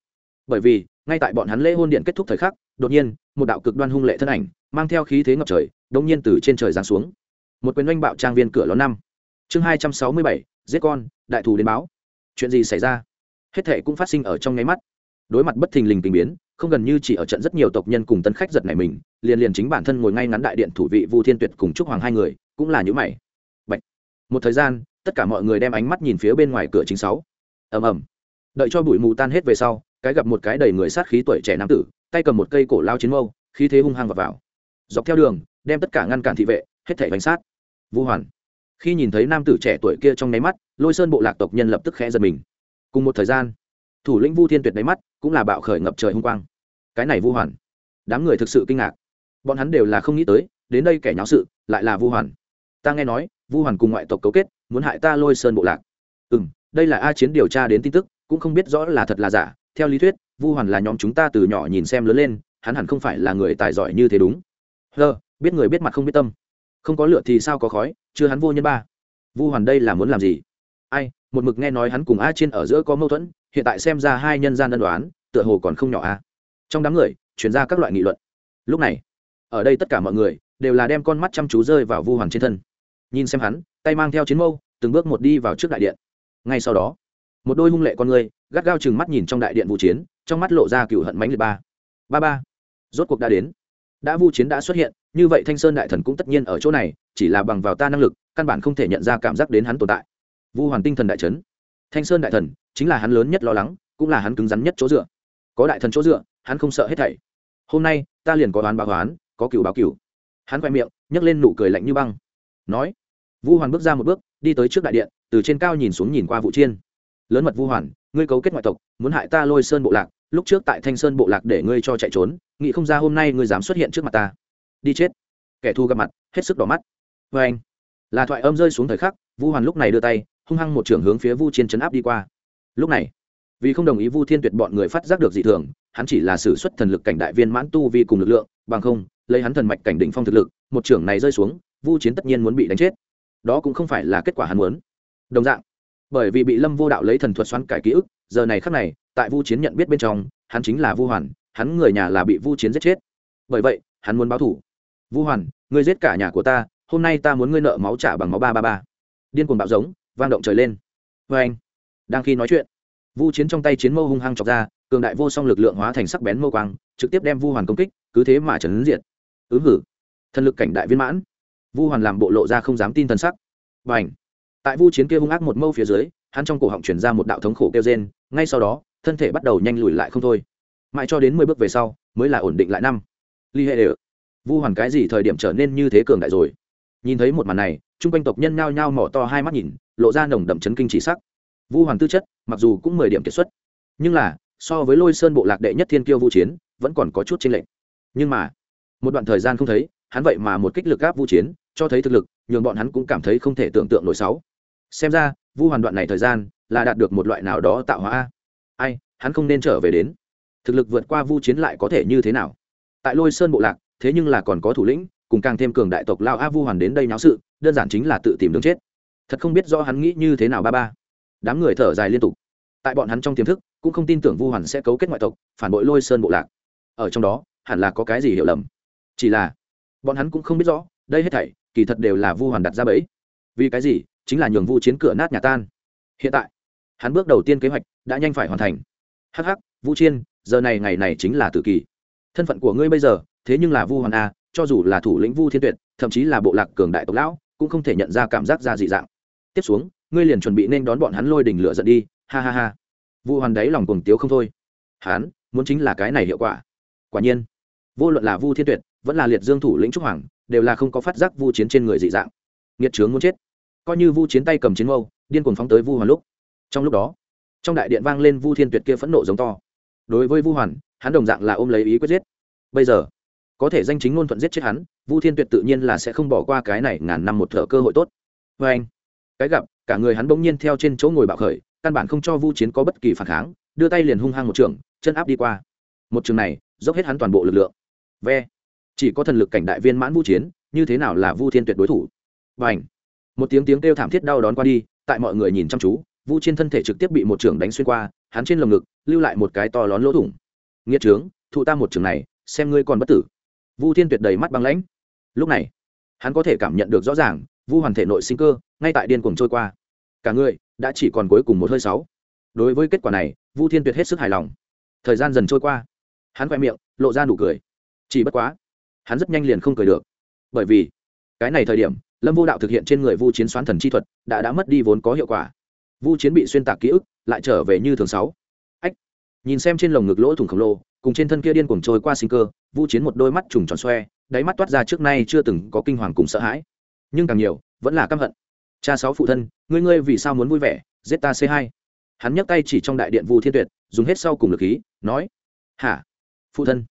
Bởi vì, ngay tại bọn hắn lễ hôn điện kết thúc thời khắc đột nhiên, một đạo cực đoan hung lệ thân ảnh, mang theo khí thế ngập trời đông nhiên từ trên trời giáng xuống. Một quyền oanh bạo trang viên cửa ló năm. Chương hai trăm sáu mươi bảy, giết con, đại thù đến báo. Chuyện gì xảy ra? Hết thệ cũng phát sinh ở trong nháy mắt. Đối mặt bất thình lình tình biến, không gần như chỉ ở trận rất nhiều tộc nhân cùng tân khách giật này mình, liền liền chính bản thân ngồi ngay ngắn đại điện thủ vị vu thiên tuyệt cùng trúc hoàng hai người, cũng là những mày. Bạch. một thời gian, tất cả mọi người đem ánh mắt nhìn phía bên ngoài cửa chính sáu. Ầm ầm. Đợi cho bụi mù tan hết về sau, cái gặp một cái đầy người sát khí tuổi trẻ nam tử tay cầm một cây cổ lao chiến mâu khí thế hung hăng vào, vào. Dọc theo đường đem tất cả ngăn cản thị vệ hết thảy bánh sát. Vu hoàn. Khi nhìn thấy nam tử trẻ tuổi kia trong nháy mắt lôi sơn bộ lạc tộc nhân lập tức khẽ giật mình. Cùng một thời gian thủ lĩnh vu thiên tuyệt đáy mắt cũng là bạo khởi ngập trời hung quang. Cái này vu hoàn. Đám người thực sự kinh ngạc. Bọn hắn đều là không nghĩ tới đến đây kẻ nháo sự lại là vu hoàn. Ta nghe nói vu hoàn cùng ngoại tộc cấu kết muốn hại ta lôi sơn bộ lạc. Ừ m đây là a chiến điều tra đến tin tức cũng không biết rõ là thật là giả. Theo lý thuyết vu hoàn là nhóm chúng ta từ nhỏ nhìn xem lớn lên, hắn hẳn không phải là người tài giỏi như thế đúng. Hơ, biết người biết mặt không biết tâm. Không có lựa thì sao có khói, chưa hắn vô nhân ba. Vu hoàn đây là muốn làm gì? Ai, một mực nghe nói hắn cùng a trên ở giữa có mâu thuẫn, hiện tại xem ra hai nhân gian ân đoán tựa hồ còn không nhỏ a trong đám người chuyển ra các loại nghị luận. Lúc này, ở đây tất cả mọi người đều là đem con mắt chăm chú rơi vào vu hoàn trên thân. Nhìn xem hắn, tay mang theo chiến mâu, từng bước một đi vào trước đại điện. Ngay sau đó một đôi hung lệ con người, gắt gao chừng mắt nhìn trong đại điện vũ chiến, trong mắt lộ ra cựu hận mánh liệt ba. Ba ba, rốt cuộc đã đến. Đã vu chiến đã xuất hiện, như vậy thanh sơn đại thần cũng tất nhiên ở chỗ này, chỉ là bằng vào ta năng lực, căn bản không thể nhận ra cảm giác đến hắn tồn tại. Vu hoàn tinh thần đại trấn thanh sơn đại thần, chính là hắn lớn nhất lo lắng, cũng là hắn cứng rắn nhất chỗ dựa. Có đại thần chỗ dựa, hắn không sợ hết thảy. Hôm nay, ta liền có đoán báo đoán có cựu báo cựu hắn quay miệng, nhấc lên nụ cười lạnh như băng. Nói, vu hoàn bước ra một bước, đi tới trước đại điện, từ trên cao nhìn xuống nhìn qua vụ chiên lớn mật vu hoàn, ngươi cấu kết ngoại tộc, muốn hại ta lôi sơn bộ lạc, lúc trước tại thanh sơn bộ lạc để ngươi cho chạy trốn, nghĩ không ra hôm nay ngươi dám xuất hiện trước mặt ta. Đi chết. Kẻ thù gặp mặt, hết sức đỏ mắt. Vê anh, là thoại âm rơi xuống thời khắc, vu hoàn lúc này đưa tay, hung hăng một trưởng hướng phía vu chiến chấn áp đi qua. Lúc này, vì không đồng ý vu thiên tuyệt bọn người phát giác được dị thường, hắn chỉ là sử xuất thần lực cảnh đại viên mãn tu vi cùng lực lượng, bằng không, lấy hắn thần mạch cảnh đỉnh phong thực lực, một trưởng này rơi xuống, vu chiến tất nhiên muốn bị đánh chết. Đó cũng không phải là kết quả hắn muốn. Đồng dạng bởi vì bị lâm vô đạo lấy thần thuật xoắn cải ký ức, giờ này khắc này, tại vu chiến nhận biết bên trong, hắn chính là vu hoàn, hắn người nhà là bị vu chiến giết chết. Bởi vậy, hắn muốn báo thủ. Vu hoàn, ngươi giết cả nhà của ta, hôm nay ta muốn ngươi nợ máu trả bằng máu ba ba ba. Điên cuồng bạo giống, vang động trời lên. Vê anh. Đang khi nói chuyện, vu chiến trong tay chiến mâu hung hăng chọc ra, cường đại vô song lực lượng hóa thành sắc bén mâu quang, trực tiếp đem vu hoàn công kích, cứ thế mà trấn diệt. Ứng hử. Thần lực cảnh đại viên mãn. Vu hoàn làm bộ lộ ra không dám tin thần sắc. Vâng Và ảnh tại vu chiến kia hung ác một mâu phía dưới, hắn trong cổ họng chuyển ra một đạo thống khổ kêu rên, ngay sau đó, thân thể bắt đầu nhanh lùi lại không thôi. Mãi cho đến mười bước về sau, mới là ổn định lại năm. Ly hệ đều vu hoàn cái gì thời điểm trở nên như thế cường đại rồi? Nhìn thấy một màn này, chung quanh tộc nhân nhao nhao mỏ to hai mắt nhìn, lộ ra nồng đậm chấn kinh chỉ sắc. Vu hoàn tư chất, mặc dù cũng mười điểm kiệt xuất, nhưng là, so với lôi sơn bộ lạc đệ nhất thiên kiêu vu chiến, vẫn còn có chút tranh lệch. Nhưng mà, một đoạn thời gian không thấy, hắn vậy mà một kích lực gáp vu chiến, cho thấy thực lực, nhường bọn hắn cũng cảm thấy không thể tưởng tượng nổi sáu xem ra, vu hoàn đoạn này thời gian là đạt được một loại nào đó tạo hóa ai, hắn không nên trở về đến. Thực lực vượt qua vu chiến lại có thể như thế nào? Tại lôi sơn bộ lạc, thế nhưng là còn có thủ lĩnh, cùng càng thêm cường đại tộc lao a vu hoàn đến đây náo sự, đơn giản chính là tự tìm đường chết. Thật không biết rõ hắn nghĩ như thế nào ba ba. Đám người thở dài liên tục. Tại bọn hắn trong tiềm thức, cũng không tin tưởng vu hoàn sẽ cấu kết ngoại tộc, phản bội lôi sơn bộ lạc. Ở trong đó, hẳn là có cái gì hiểu lầm. Chỉ là, bọn hắn cũng không biết rõ, đây hết thảy, kỳ thật đều là vu hoàn đặt ra bẫy. Vì cái gì chính là nhường vu chiến cửa nát nhà tan. Hiện tại, hắn bước đầu tiên kế hoạch đã nhanh phải hoàn thành. Hắc hắc, vu chiên giờ này ngày này chính là tự kỳ. Thân phận của ngươi bây giờ, thế nhưng là vu hoàn a, cho dù là thủ lĩnh vu thiên tuyệt, thậm chí là bộ lạc cường đại tộc lão, cũng không thể nhận ra cảm giác ra dị dạng. Tiếp xuống, ngươi liền chuẩn bị nên đón bọn hắn lôi đỉnh lửa giận đi, ha ha ha. Vu hoàn đấy lòng cuồng tiếu không thôi. Hắn, muốn chính là cái này hiệu quả. Quả nhiên, vô luận là vu thiên tuyệt, vẫn là liệt dương thủ lĩnh trúc hoàng, đều là không có phát giác vu chiến trên người dị dạng. Nghiệt trướng muốn chết coi như vu chiến tay cầm chiến mâu, điên cuồng phóng tới vu hoàn lúc. Trong lúc đó, trong đại điện vang lên vu thiên tuyệt kia phẫn nộ giống to. Đối với vu hoàn, hắn đồng dạng là ôm lấy ý quyết giết. Bây giờ, có thể danh chính ngôn thuận giết chết hắn, vu thiên tuyệt tự nhiên là sẽ không bỏ qua cái này ngàn năm một thở cơ hội tốt. Vê anh, cái gặp, cả người hắn bỗng nhiên theo trên chỗ ngồi bạo khởi, căn bản không cho vu chiến có bất kỳ phản kháng, đưa tay liền hung hăng một trường, chân áp đi qua. Một trường này, dốc hết hắn toàn bộ lực lượng. Ve, chỉ có thần lực cảnh đại viên mãn vu chiến, như thế nào là vu thiên tuyệt đối thủ? Và ảnh một tiếng tiếng kêu thảm thiết đau đón qua đi, tại mọi người nhìn chăm chú, vu trên thân thể trực tiếp bị một trưởng đánh xuyên qua, hắn trên lồng ngực, lưu lại một cái to lón lỗ thủng. Nghĩa trướng, thụ ta một trường này, xem ngươi còn bất tử. Vu thiên tuyệt đầy mắt băng lãnh. Lúc này, hắn có thể cảm nhận được rõ ràng, vu hoàn thể nội sinh cơ, ngay tại điên cuồng trôi qua. Cả người, đã chỉ còn cuối cùng một hơi sáu. Đối với kết quả này, vu thiên tuyệt hết sức hài lòng. Thời gian dần trôi qua. Hắn khoe miệng, lộ ra nụ cười. Chỉ bất quá, hắn rất nhanh liền không cười được. Bởi vì, cái này thời điểm lâm vô đạo thực hiện trên người vu chiến xoán thần chi thuật, đã đã mất đi vốn có hiệu quả. Vu chiến bị xuyên tạc ký ức, lại trở về như thường sáu. Ách! Nhìn xem trên lồng ngực lỗ thủng khổng lồ, cùng trên thân kia điên cuồng trôi qua sinh cơ, vu chiến một đôi mắt trùng tròn xoe, đáy mắt toát ra trước nay chưa từng có kinh hoàng cùng sợ hãi. Nhưng càng nhiều, vẫn là căm hận. Cha sáu phụ thân, ngươi ngươi vì sao muốn vui vẻ? Giết ta c hai. Hắn nhấc tay chỉ trong đại điện vu thiên tuyệt, dùng hết sau cùng lực khí, nói, hả? Phụ thân.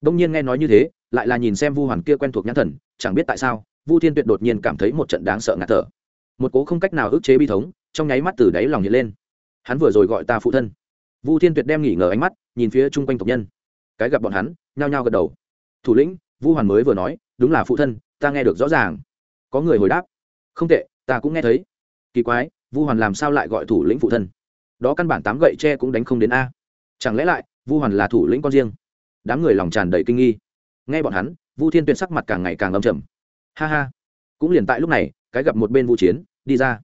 Đông nhiên nghe nói như thế, lại là nhìn xem vu hoàn kia quen thuộc nhãn thần, chẳng biết tại sao vu thiên tuyệt đột nhiên cảm thấy một trận đáng sợ ngạt thở. Một cố không cách nào ức chế bi thống, trong nháy mắt từ đáy lòng hiện lên. Hắn vừa rồi gọi ta phụ thân. Vu thiên tuyệt đem nghỉ ngờ ánh mắt nhìn phía chung quanh tộc nhân. Cái gặp bọn hắn, nhao nhao gật đầu. Thủ lĩnh, vu hoàn mới vừa nói, đúng là phụ thân, ta nghe được rõ ràng. Có người hồi đáp, không tệ, ta cũng nghe thấy. Kỳ quái, vu hoàn làm sao lại gọi thủ lĩnh phụ thân? Đó căn bản tám gậy tre cũng đánh không đến a. Chẳng lẽ lại, vu hoàn là thủ lĩnh con riêng? Đám người lòng tràn đầy kinh nghi. Nghe bọn hắn, vu thiên tuyệt sắc mặt càng ngày càng âm trầm ha ha. Cũng liền tại lúc này, cái gặp một bên vu chiến, đi ra.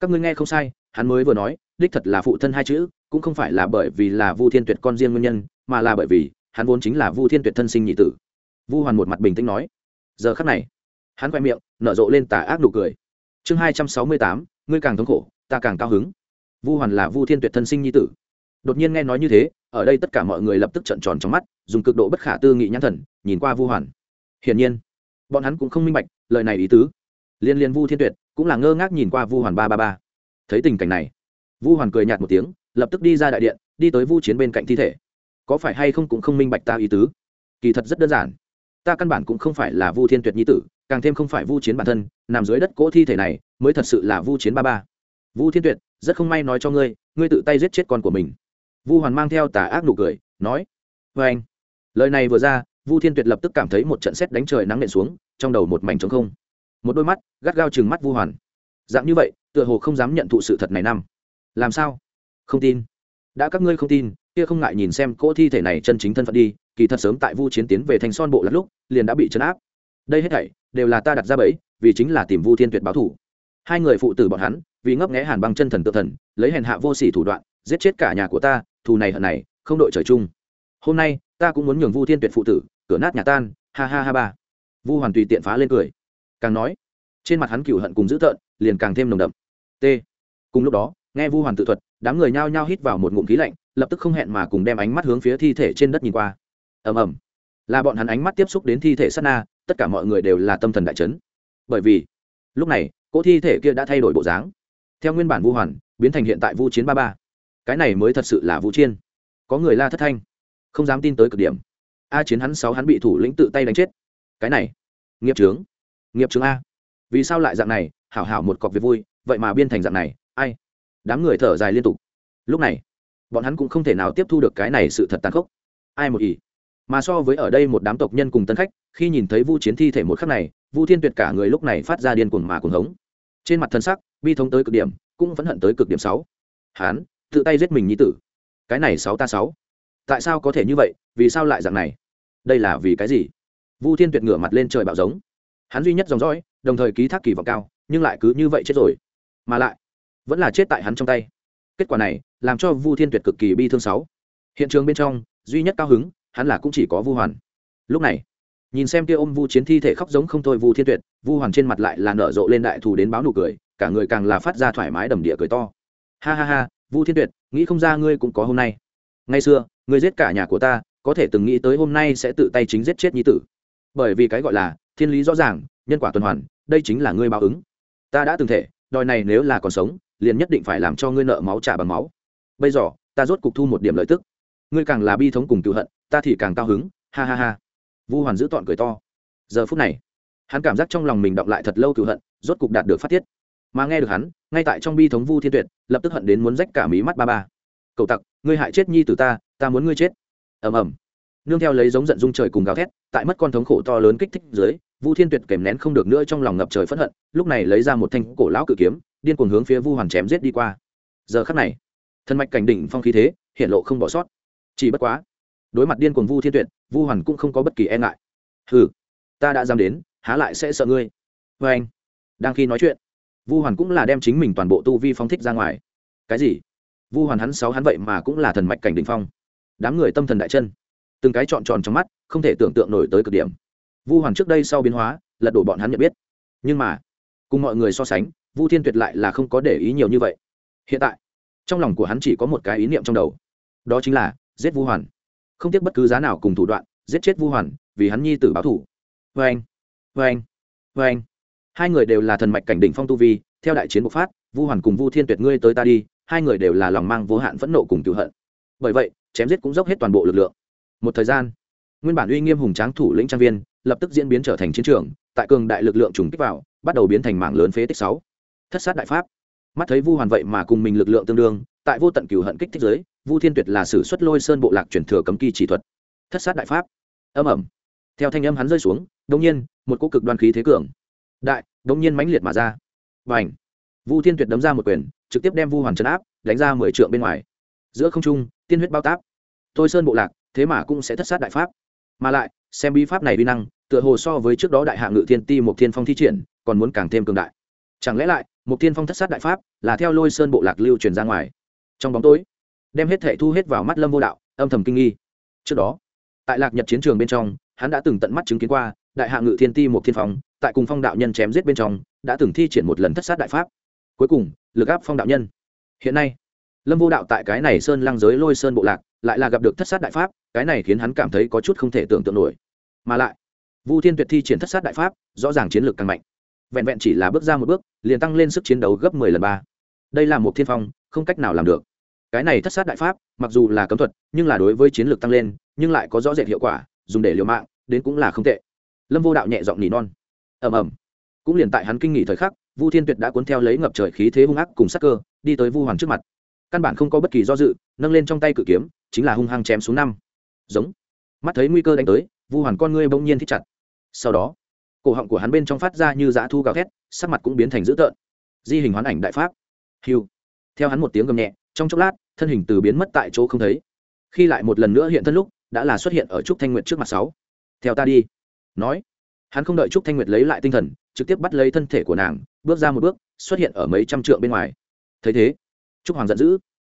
Các ngươi nghe không sai, hắn mới vừa nói, đích thật là phụ thân hai chữ, cũng không phải là bởi vì là vu thiên tuyệt con riêng nguyên nhân, mà là bởi vì, hắn vốn chính là vu thiên tuyệt thân sinh nhị tử. Vu hoàn một mặt bình tĩnh nói. Giờ khắc này, hắn quay miệng, nở rộ lên tà ác nụ cười. Chương hai trăm sáu mươi tám, ngươi càng thống khổ, ta càng cao hứng. Vu hoàn là vu thiên tuyệt thân sinh nhi tử. Đột nhiên nghe nói như thế, ở đây tất cả mọi người lập tức trợn tròn trong mắt, dùng cực độ bất khả tư nghị nhãn thần, nhìn qua vu hoàn. Hiển nhiên, bọn hắn cũng không minh bạch lời này ý tứ. Liên liên vu thiên tuyệt cũng là ngơ ngác nhìn qua vu hoàn ba ba ba. Thấy tình cảnh này, vu hoàn cười nhạt một tiếng, lập tức đi ra đại điện, đi tới vu chiến bên cạnh thi thể. Có phải hay không cũng không minh bạch ta ý tứ? Kỳ thật rất đơn giản. Ta căn bản cũng không phải là vu thiên tuyệt nhi tử, càng thêm không phải vu chiến bản thân, nằm dưới đất cỗ thi thể này mới thật sự là vu chiến ba ba. Vu thiên tuyệt, rất không may nói cho ngươi ngươi tự tay giết chết con của mình. Vu hoàn mang theo tà ác nụ cười, nói vê anh lời này vừa ra vu thiên tuyệt lập tức cảm thấy một trận xét đánh trời nắng nện xuống, trong đầu một mảnh trống không. Một đôi mắt, gắt gao chừng mắt vu hoàn. Dạng như vậy, tựa hồ không dám nhận thụ sự thật này năm. Làm sao? Không tin. Đã các ngươi không tin, kia không ngại nhìn xem cỗ thi thể này chân chính thân phận đi, kỳ thật sớm tại vu chiến tiến về thành son bộ lát lúc, liền đã bị chấn áp. Đây hết thảy, đều là ta đặt ra bẫy, vì chính là tìm vu thiên tuyệt báo thủ hai người phụ tử bọn hắn, vì ngấp nghé hàn băng chân thần tự thần, lấy hèn hạ vô sỉ thủ đoạn, giết chết cả nhà của ta, thù này hận này, không đội trời chung. Hôm nay, ta cũng muốn nhường vu thiên tuyệt phụ tử cửa nát nhà tan, ha ha ha ba. Vu hoàn tùy tiện phá lên cười. Càng nói, trên mặt hắn cựu hận cùng dữ tợn liền càng thêm nồng đậm. T. Cùng lúc đó, nghe vu hoàn tự thuật, đám người nhao nhao hít vào một ngụm khí lạnh, lập tức không hẹn mà cùng đem ánh mắt hướng phía thi thể trên đất nhìn qua. Ầm ầm. Là bọn hắn ánh mắt tiếp xúc đến thi thể sát na, tất cả mọi người đều là tâm thần đại chấn. Bởi vì, lúc này, cỗ thi thể kia đã thay đổi bộ dáng. Theo nguyên bản vu hoàn, biến thành hiện tại vu chiến ba ba. Cái này mới thật sự là vu chiên. Có người la thất thanh, không dám tin tới cực điểm a chiến hắn sáu hắn bị thủ lĩnh tự tay đánh chết. Cái này, nghiệp trướng nghiệp trướng a. Vì sao lại dạng này? Hảo hảo một cọc việc vui, vậy mà biên thành dạng này, ai? Đám người thở dài liên tục. Lúc này, bọn hắn cũng không thể nào tiếp thu được cái này sự thật tàn khốc. Ai một ý? Mà so với ở đây một đám tộc nhân cùng tân khách, khi nhìn thấy vu chiến thi thể một khắc này, vu thiên tuyệt cả người lúc này phát ra điên cuồng mà cuồng hống. Trên mặt thân sắc, bi thống tới cực điểm, cũng vẫn hận tới cực điểm sáu. Hán, tự tay giết mình như tử. Cái này sáu ta sáu. Tại sao có thể như vậy? Vì sao lại dạng này? Đây là vì cái gì? Vu thiên tuyệt ngửa mặt lên trời bạo giống. Hắn duy nhất dòng dõi, đồng thời ký thác kỳ vọng cao, nhưng lại cứ như vậy chết rồi. Mà lại, vẫn là chết tại hắn trong tay. Kết quả này, làm cho vu thiên tuyệt cực kỳ bi thương sáu. Hiện trường bên trong, duy nhất cao hứng, hắn là cũng chỉ có vu hoàn. Lúc này, nhìn xem kia ôm vu chiến thi thể khóc giống không thôi vu thiên tuyệt, vu hoàn trên mặt lại là nở rộ lên đại thù đến báo nụ cười, cả người càng là phát ra thoải mái đầm địa cười to. Ha ha ha, vu thiên tuyệt, nghĩ không ra ngươi cũng có hôm nay. Ngày xưa, ngươi giết cả nhà của ta có thể từng nghĩ tới hôm nay sẽ tự tay chính giết chết nhi tử. Bởi vì cái gọi là thiên lý rõ ràng, nhân quả tuần hoàn, đây chính là ngươi báo ứng. Ta đã từng thể, đòi này nếu là còn sống, liền nhất định phải làm cho ngươi nợ máu trả bằng máu. Bây giờ, ta rốt cục thu một điểm lợi tức. Ngươi càng là bi thống cùng cựu hận, ta thì càng cao hứng, ha ha ha. Vu hoàn giữ tọn cười to. Giờ phút này, hắn cảm giác trong lòng mình đọng lại thật lâu cựu hận, rốt cục đạt được phát tiết. Mà nghe được hắn, ngay tại trong bi thống vu thiên tuyệt, lập tức hận đến muốn rách cả mí mắt ba ba. Cậu tặc, ngươi hại chết nhi từ ta ta muốn ngươi chết ầm ầm. Nương theo lấy giống giận dung trời cùng gào thét, tại mất con thống khổ to lớn kích thích dưới, vu thiên tuyệt kèm nén không được nữa trong lòng ngập trời phẫn hận, lúc này lấy ra một thanh cổ lão cự kiếm, điên cuồng hướng phía vu hoàn chém giết đi qua. Giờ khắc này, thân mạch cảnh đỉnh phong khí thế, hiện lộ không bỏ sót. Chỉ bất quá, đối mặt điên cuồng vu thiên tuyệt, vu hoàn cũng không có bất kỳ e ngại. Hừ, ta đã dám đến, há lại sẽ sợ ngươi. Vê anh, đang khi nói chuyện, vu hoàn cũng là đem chính mình toàn bộ tu vi phóng thích ra ngoài. Cái gì? Vu hoàn hắn sáu hắn vậy mà cũng là thần mạch cảnh đ ỉ n h phong đám người tâm thần đại chân. Từng cái trọn tròn trong mắt, không thể tưởng tượng nổi tới cực điểm. Vu hoàn trước đây sau biến hóa, lật đổ bọn hắn nhận biết. Nhưng mà, cùng mọi người so sánh, vu thiên tuyệt lại là không có để ý nhiều như vậy. Hiện tại, trong lòng của hắn chỉ có một cái ý niệm trong đầu. Đó chính là, giết vu hoàn. Không tiếc bất cứ giá nào cùng thủ đoạn, giết chết vu hoàn, vì hắn nhi tử báo thủ vê anh vê anh vê anh hai người đều là thần mạch cảnh đỉnh phong tu vi, theo đại chiến bộc phát, vu hoàn cùng vu thiên tuyệt ngươi tới ta đi, hai người đều là lòng mang vô hạn phẫn nộ cùng cựu hận. Bởi vậy chém giết cũng dốc hết toàn bộ lực lượng. Một thời gian, nguyên bản uy nghiêm hùng tráng thủ lĩnh trang viên lập tức diễn biến trở thành chiến trường, tại cường đại lực lượng trùng kích vào, bắt đầu biến thành mảng lớn phế tích sáu. Thất sát đại pháp. Mắt thấy vu hoàn vậy mà cùng mình lực lượng tương đương, tại vô tận cửu hận kích thích giới vu thiên tuyệt là sử xuất lôi sơn bộ lạc truyền thừa cấm kỳ chỉ thuật. Thất sát đại pháp. Âm ẩm. Theo thanh âm hắn rơi xuống đông nhiên, một cỗ cực đoan khí thế cường đại đông nhiên mãnh liệt mà ra. Và vu thiên tuyệt đấm ra một quyền, trực tiếp đem vu hoàn trấn áp, đánh ra mười trượng bên ngoài. Giữa không trung tiên huyết bao táp. Tôi sơn bộ lạc, thế mà cũng sẽ thất sát đại pháp. Mà lại, xem bi pháp này vi năng, tựa hồ so với trước đó đại hạ ngự thiên ti một thiên phong thi triển, còn muốn càng thêm cường đại. Chẳng lẽ lại, một thiên phong thất sát đại pháp là theo lôi sơn bộ lạc lưu truyền ra ngoài? Trong bóng tối, đem hết thệ thu hết vào mắt lâm vô đạo, âm thầm kinh nghi. Trước đó, tại lạc nhật chiến trường bên trong, hắn đã từng tận mắt chứng kiến qua, đại hạ ngự thiên ti một thiên phong, tại cùng phong đạo nhân chém giết bên trong, đã từng thi triển một lần thất sát đại pháp. Cuối cùng, lực áp phong đạo nhân. Hiện nay lâm vô đạo tại cái này sơn lăng giới lôi sơn bộ lạc, lại là gặp được thất sát đại pháp, cái này khiến hắn cảm thấy có chút không thể tưởng tượng nổi. Mà lại, vu thiên tuyệt thi triển thất sát đại pháp, rõ ràng chiến lược càng mạnh. Vẹn vẹn chỉ là bước ra một bước, liền tăng lên sức chiến đấu gấp mười lần ba. Đây là một thiên phong, không cách nào làm được. Cái này thất sát đại pháp, mặc dù là cấm thuật, nhưng là đối với chiến lược tăng lên, nhưng lại có rõ rệt hiệu quả, dùng để liều mạng, đến cũng là không tệ. Lâm vô đạo nhẹ giọng nỉ non. Ầm ầm. Cũng liền tại hắn kinh nghỉ thời khắc, vu thiên tuyệt đã cuốn theo lấy ngập trời khí thế hung ác cùng sắc cơ, đi tới vu hoàn trước mặt căn bản không có bất kỳ do dự, nâng lên trong tay cự kiếm, chính là hung hăng chém xuống năm. Giống. Mắt thấy nguy cơ đánh tới, vu hoàn con ngươi bỗng nhiên thích chặt. Sau đó, cổ họng của hắn bên trong phát ra như dã thu gào thét, sắc mặt cũng biến thành dữ tợn. Di hình hoán ảnh đại pháp. Hiu theo hắn một tiếng gầm nhẹ, trong chốc lát, thân hình từ biến mất tại chỗ không thấy. Khi lại một lần nữa hiện thân lúc, đã là xuất hiện ở trúc thanh nguyện trước mặt sáu. Theo ta đi. Nói. Hắn không đợi trúc thanh nguyệt lấy lại tinh thần, trực tiếp bắt lấy thân thể của nàng, bước ra một bước, xuất hiện ở mấy trăm trượng bên ngoài. Thấy thế trúc hoàng giận dữ.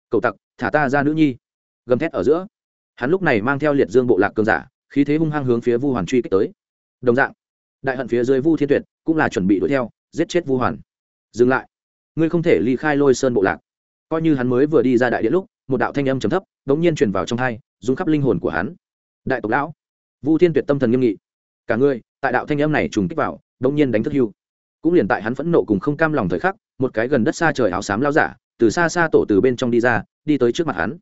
Cậu tặc, thả ta ra nữ nhi. Gầm thét ở giữa. Hắn lúc này mang theo liệt dương bộ lạc cường giả, khí thế hung hăng hướng phía vu hoàn truy kích tới. Đồng dạng, đại hận phía dưới vu thiên tuyệt cũng là chuẩn bị đuổi theo, giết chết vu hoàn. Dừng lại. Ngươi không thể ly khai lôi sơn bộ lạc. Coi như hắn mới vừa đi ra đại điện lúc, một đạo thanh âm trầm thấp đ n g nhiên truyền vào trong hai rung khắp linh hồn của hắn. Đại tộc lão. Vu thiên tuyệt tâm thần nghiêm nghị. Cả ngươi tại đạo thanh âm này trùng kích vào đ n g nhiên đánh thức hưu. Cũng liền tại hắn phẫn nộ cùng không cam lòng thời khắc, một cái gần đất xa trời áo xám lao giả từ xa xa tổ từ bên trong đi ra, đi tới trước mặt hắn.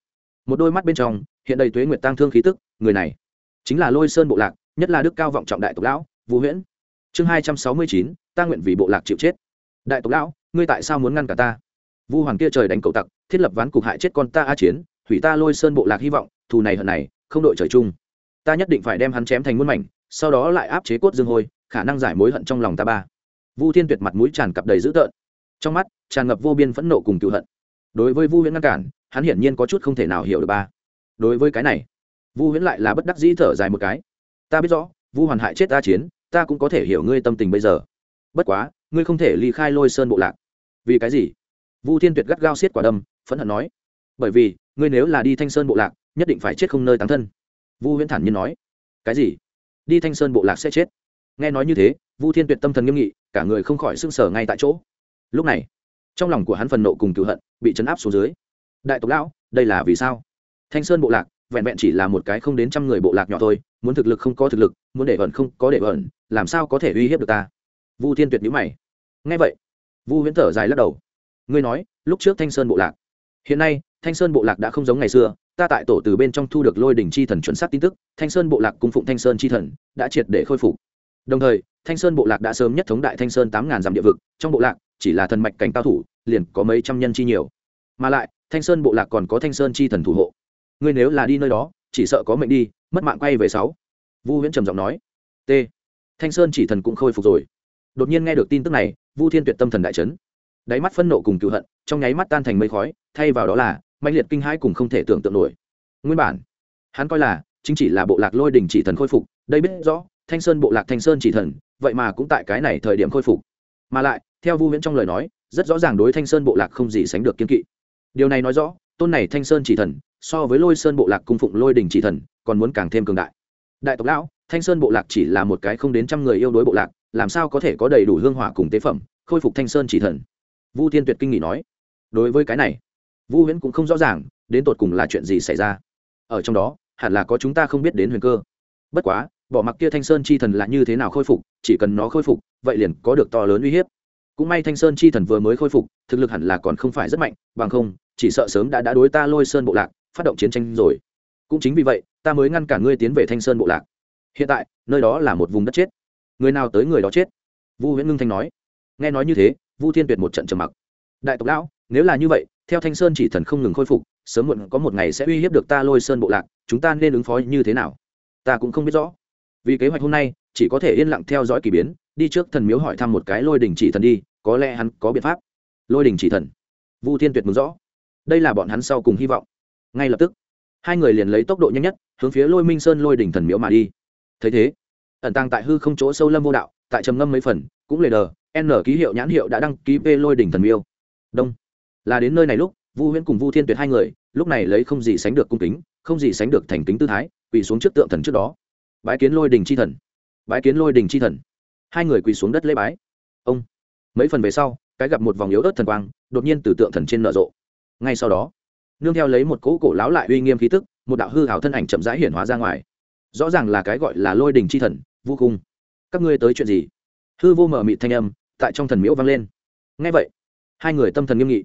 Một đôi mắt bên trong, hiện đầy tuế nguyệt tăng thương khí tức, người này chính là lôi sơn bộ lạc, nhất là đức cao vọng trọng đại tộc lão, vũ huyễn. Chương hai trăm sáu mươi chín, ta nguyện vì bộ lạc chịu chết. Đại tộc lão, ngươi tại sao muốn ngăn cả ta? Vu hoàng kia trời đánh cậu tặc, thiết lập ván cục hại chết con ta a chiến, hủy ta lôi sơn bộ lạc hy vọng, thù này hận này, không đội trời chung. Ta nhất định phải đem hắn chém thành muôn mảnh, sau đó lại áp chế cốt dương hôi, khả năng giải mối hận trong lòng ta ba. Vu thiên tuyệt mặt mũi tràn cặp đầy dữ tợn trong mắt, tràn ngập vô biên phẫn nộ cùng cựu hận. Đối với vu huyễn ngăn cản, hắn hiển nhiên có chút không thể nào hiểu được ba. Đối với cái này, vu huyễn lại là bất đắc dĩ thở dài một cái. Ta biết rõ, vu hoàn hại chết ta chiến, ta cũng có thể hiểu ngươi tâm tình bây giờ. Bất quá, ngươi không thể ly khai lôi sơn bộ lạc. Vì cái gì? Vu thiên tuyệt gắt gao xiết quả đâm, phẫn hận nói. Bởi vì, ngươi nếu là đi thanh sơn bộ lạc, nhất định phải chết không nơi tán thân. Vu huyễn thản nhiên nói. Cái gì? Đi thanh sơn bộ lạc sẽ chết. Nghe nói như thế, vu thiên tuyệt tâm thần nghiêm nghị, cả người không khỏi sưng sở ngay tại chỗ lúc này, trong lòng của hắn phần nộ cùng cựu hận bị chấn áp xuống dưới. Đại tộc lão, đây là vì sao? Thanh sơn bộ lạc vẹn vẹn chỉ là một cái không đến trăm người bộ lạc nhỏ thôi, muốn thực lực không có thực lực, muốn để ẩn không có để ẩn, làm sao có thể uy hiếp được ta? Vu thiên tuyệt nhữ mày. Nghe vậy, vu huyễn thở dài lắc đầu. Ngươi nói, lúc trước thanh sơn bộ lạc, hiện nay thanh sơn bộ lạc đã không giống ngày xưa, ta tại tổ từ bên trong thu được lôi đỉnh chi thần chuẩn xác tin tức, thanh sơn bộ lạc cung phụng thanh sơn chi thần, đã triệt để khôi phục. Đồng thời, thanh sơn bộ lạc đã sớm nhất thống đại thanh sơn tám ngàn dặm địa vực, trong bộ lạc chỉ là thần mạch cảnh cao thủ, liền có mấy trăm nhân chi nhiều. Mà lại, thanh sơn bộ lạc còn có thanh sơn chi thần thủ hộ. Ngươi nếu là đi nơi đó, chỉ sợ có mệnh đi, mất mạng quay về sáu. Vu huyễn trầm giọng nói. T. Thanh sơn chỉ thần cũng khôi phục rồi. Đột nhiên nghe được tin tức này, vu thiên tuyệt tâm thần đại trấn đáy mắt phân nộ cùng cựu hận, trong nháy mắt tan thành mây khói, thay vào đó là mạnh liệt kinh hãi cùng không thể tưởng tượng nổi. Nguyên bản, hắn coi là, chính chỉ là bộ lạc lôi đình chỉ thần khôi phục, đây biết rõ, thanh sơn bộ lạc thanh sơn chỉ thần, vậy mà cũng tại cái này thời điểm khôi phục. Mà lại theo vu huyễn trong lời nói, rất rõ ràng đối thanh sơn bộ lạc không gì sánh được kiên kỵ. Điều này nói rõ, tôn này thanh sơn chỉ thần, so với lôi sơn bộ lạc cung phụng lôi đình chỉ thần, còn muốn càng thêm cường đại. Đại tộc lão, thanh sơn bộ lạc chỉ là một cái không đến trăm người yêu đối bộ lạc, làm sao có thể có đầy đủ hương hỏa cùng tế phẩm, khôi phục thanh sơn chỉ thần? Vu thiên tuyệt kinh nghỉ nói. Đối với cái này, vu huyễn cũng không rõ ràng, đến tột cùng là chuyện gì xảy ra. Ở trong đó, hẳn là có chúng ta không biết đến huyền cơ. Bất quá, bỏ mặc kia thanh sơn chi thần là như thế nào khôi phục, chỉ cần nó khôi phục, vậy liền có được to lớn uy hiếp cũng may thanh sơn chi thần vừa mới khôi phục, thực lực hẳn là còn không phải rất mạnh, bằng không, chỉ sợ sớm đã đã đối ta lôi sơn bộ lạc, phát động chiến tranh rồi. Cũng chính vì vậy, ta mới ngăn cản ngươi tiến về thanh sơn bộ lạc. Hiện tại, nơi đó là một vùng đất chết. Người nào tới người đó chết? Vu huyễn ngưng thanh nói. Nghe nói như thế, vu thiên tuyệt một trận trầm mặc. Đại tộc lão, nếu là như vậy, theo thanh sơn chỉ thần không ngừng khôi phục, sớm muộn có một ngày sẽ uy hiếp được ta lôi sơn bộ lạc, chúng ta nên ứng phó như thế nào? Ta cũng không biết rõ. Vì kế hoạch hôm nay chỉ có thể yên lặng theo dõi k ỳ biến, đi trước thần miếu hỏi thăm một cái lôi đình chỉ thần đi, có lẽ hắn có biện pháp. Lôi đình chỉ thần. Vu thiên tuyệt mừng rõ. Đây là bọn hắn sau cùng hy vọng. Ngay lập tức, hai người liền lấy tốc độ nhanh nhất, hướng phía lôi minh sơn lôi đình thần miếu mà đi. Thấy thế, ẩn tàng tại hư không chỗ sâu lâm vô đạo, tại trầm ngâm mấy phần, cũng lề đờ, n ký hiệu nhãn hiệu đã đăng ký p lôi đỉnh thần miêu đông. Là đến nơi này lúc, vu huyễn cùng vu thiên tuyệt hai người, lúc này lấy không gì sánh được cung kính, không gì sánh được thành kính tư thái, quỳ xuống trước tượng thần trước đó. Bái kiến lôi đình c h i thần bái kiến lôi đình c h i thần. Hai người quỳ xuống đất lễ bái. Ông, mấy phần về sau, cái gặp một vòng yếu ớt thần quang, đột nhiên từ tượng thần trên nở rộ. Ngay sau đó, nương theo lấy một cỗ cổ láo lại uy nghiêm khí tức, một đạo hư hào thân ảnh chậm rãi hiển hóa ra ngoài. Rõ ràng là cái gọi là lôi đình c h i thần vô cùng các ngươi tới chuyện gì? Hư vô mở mị thanh âm tại trong thần miễu vang lên. Ngay vậy, hai người tâm thần nghiêm nghị.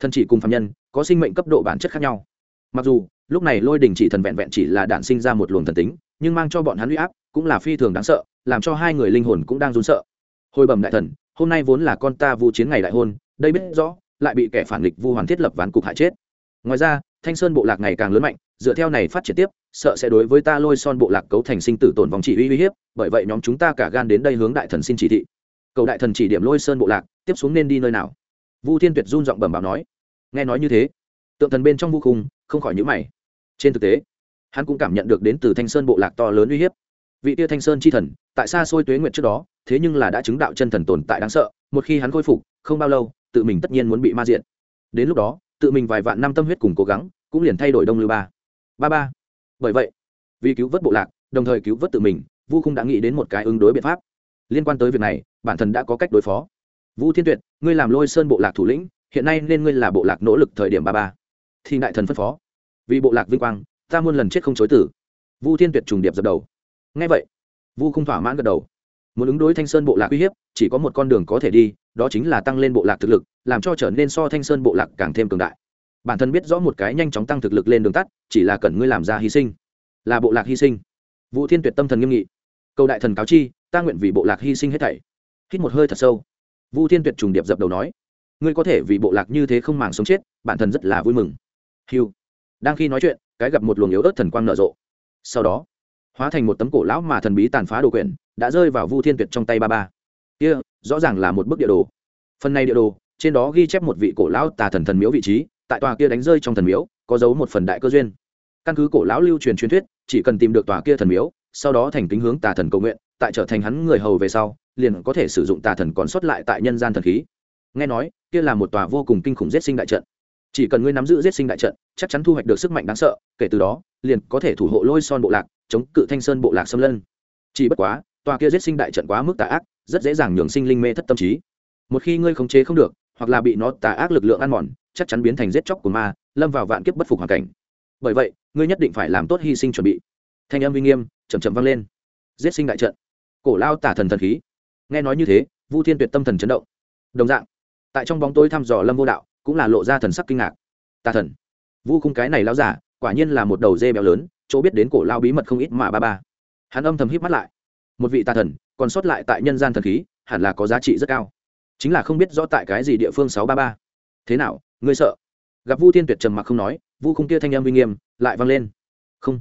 Thần chỉ cùng phạm nhân, có sinh mệnh cấp độ bản chất khác nhau. Mặc dù, lúc này lôi đình chỉ thần vẹn vẹn chỉ là đản sinh ra một luồng thần tính nhưng mang cho bọn hắn uy áp cũng là phi thường đáng sợ, làm cho hai người linh hồn cũng đang run sợ. Hồi bẩm đại thần, hôm nay vốn là con ta vu chiến ngày đại hôn, đây biết rõ, lại bị kẻ phản nghịch vu hoàn thiết lập ván cục hại chết. Ngoài ra, thanh sơn bộ lạc ngày càng lớn mạnh, dựa theo này phát triển tiếp, sợ sẽ đối với ta lôi son bộ lạc cấu thành sinh tử tổn vòng chỉ uy uy hiếp, bởi vậy nhóm chúng ta cả gan đến đây hướng đại thần xin chỉ thị. Cầu đại thần chỉ điểm lôi sơn bộ lạc, tiếp xuống nên đi nơi nào? Vu thiên tuyệt run giọng bẩm bảo nói. Nghe nói như thế, tượng thần bên trong vu khung không khỏi nhữ mày. Trên thực tế hắn cũng cảm nhận được đến từ thanh sơn bộ lạc to lớn uy hiếp. Vị tia thanh sơn chi thần, tại xa xôi tuế nguyện trước đó, thế nhưng là đã chứng đạo chân thần tồn tại đáng sợ, một khi hắn khôi phục, không bao lâu, tự mình tất nhiên muốn bị ma diện đến lúc đó, tự mình vài vạn năm tâm huyết cùng cố gắng, cũng liền thay đổi đông lưu ba. Ba ba. Bởi vậy, vì cứu vớt bộ lạc, đồng thời cứu vớt tự mình, vu không đã nghĩ đến một cái ứng đối biện pháp. Liên quan tới việc này, bản thân đã có cách đối phó. Vu thiên tuyệt, ngươi làm lôi sơn bộ lạc thủ lĩnh, hiện nay nên ngươi là bộ lạc nỗ lực thời điểm ba ba. Thì đại thần phân phó. Vì bộ lạc vinh quang ta muôn lần chết không chối tử. Vu thiên tuyệt trùng điệp dập đầu. Ngay vậy, vu không thỏa mãn gật đầu. Muốn ứng đối thanh sơn bộ lạc uy hiếp, chỉ có một con đường có thể đi, đó chính là tăng lên bộ lạc thực lực, làm cho trở nên so thanh sơn bộ lạc càng thêm cường đại. Bản thân biết rõ một cái nhanh chóng tăng thực lực lên đường tắt, chỉ là cần ngươi làm ra hy sinh. Là bộ lạc hy sinh. Vũ thiên tuyệt tâm thần nghiêm nghị. Cầu đại thần cáo chi, ta nguyện vì bộ lạc hy sinh hết thảy. Hít một hơi thật sâu. Vu thiên tuyệt trùng điệp dập đầu nói. Ngươi có thể vì bộ lạc như thế không màng sống chết, bản thân rất là vui mừng. Hiu đang khi nói chuyện cái gặp một luồng yếu ớt thần quang nở rộ. Sau đó hóa thành một tấm cổ lão mà thần bí tàn phá đồ quyển đã rơi vào vu thiên tuyệt trong tay ba ba. Kia、yeah, rõ ràng là một bức địa đồ. Phần này địa đồ trên đó ghi chép một vị cổ lão tà thần thần miếu vị trí tại tòa kia đánh rơi trong thần miếu có dấu một phần đại cơ duyên. Căn cứ cổ lão lưu truyền truyền thuyết chỉ cần tìm được tòa kia thần miếu sau đó thành kính hướng tà thần cầu nguyện tại trở thành hắn người hầu về sau liền có thể sử dụng tà thần còn sót lại tại nhân gian thần khí. Nghe nói kia là một tòa vô cùng kinh khủng giết sinh đại trận chỉ cần ngươi nắm giữ giết sinh đại trận, chắc chắn thu hoạch được sức mạnh đáng sợ, kể từ đó, liền có thể thủ hộ lôi son bộ lạc, chống cự thanh sơn bộ lạc xâm lân. Chỉ bất quá, tòa kia giết sinh đại trận quá mức tà ác, rất dễ dàng nhường sinh linh mê thất tâm trí. Một khi ngươi khống chế không được, hoặc là bị nó tà ác lực lượng ăn mòn, chắc chắn biến thành giết chóc của ma, lâm vào vạn kiếp bất phục hoàn cảnh. Bởi vậy, ngươi nhất định phải làm tốt hy sinh chuẩn bị. Thanh âm uy nghiêm chầm chậm vang lên. Giết sinh đại trận. Cổ lao tả thần thần khí. Nghe nói như thế, vu thiên tuyệt tâm thần chấn động. Đồng dạng, tại trong bóng tối thăm dò lâm vô đạo cũng là lộ ra thần sắc kinh ngạc. Tà thần. Vu khung cái này lao giả, quả nhiên là một đầu dê béo lớn, chỗ biết đến cổ lao bí mật không ít mà ba ba. Hắn âm thầm híp mắt lại. Một vị tà thần, còn sót lại tại nhân gian thần khí, hẳn là có giá trị rất cao. Chính là không biết rõ tại cái gì địa phương sáu ba ba. Thế nào, ngươi sợ? Gặp vu thiên tuyệt trầm mặc không nói, vu khung kia thanh âm uy nghiêm, lại vang lên. Không.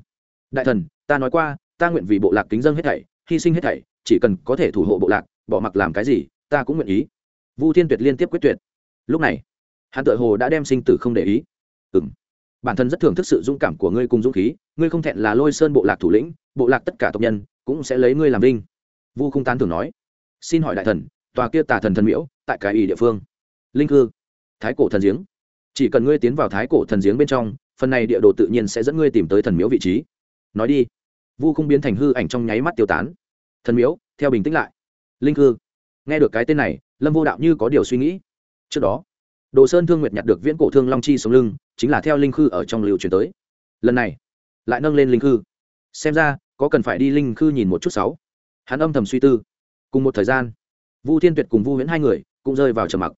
Đại thần, ta nói qua, ta nguyện vì bộ lạc kính dân hết thảy, hy sinh hết thảy, chỉ cần có thể thủ hộ bộ lạc, bỏ mặc làm cái gì, ta cũng nguyện ý. Vu thiên tuyệt liên tiếp quyết tuyệt. Lúc này hắn tự hồ đã đem sinh tử không để ý. Ừ m bản thân rất thưởng thức sự dũng cảm của ngươi cùng dũng khí, ngươi không thẹn là lôi sơn bộ lạc thủ lĩnh, bộ lạc tất cả tộc nhân cũng sẽ lấy ngươi làm vinh. Vu không tán thường nói. Xin hỏi đại thần, tòa kia tà thần thần miễu, tại cái ỷ địa phương? Linh cư thái cổ thần giếng. Chỉ cần ngươi tiến vào thái cổ thần giếng bên trong, phần này địa đồ tự nhiên sẽ dẫn ngươi tìm tới thần miếu vị trí. Nói đi. Vu không biến thành hư ảnh trong nháy mắt tiêu tán. Thần miếu theo bình tĩnh lại. Linh cư nghe được cái tên này, lâm vô đạo như có điều suy nghĩ. Trước đó đồ sơn thương nguyệt nhặt được viễn cổ thương long chi sống lưng, chính là theo linh khư ở trong liều chuyển tới. Lần này, lại nâng lên linh khư. Xem ra, có cần phải đi linh khư nhìn một chút sáu. Hắn âm thầm suy tư. Cùng một thời gian, vu thiên tuyệt cùng vu huyễn hai người cũng rơi vào trầm mặc.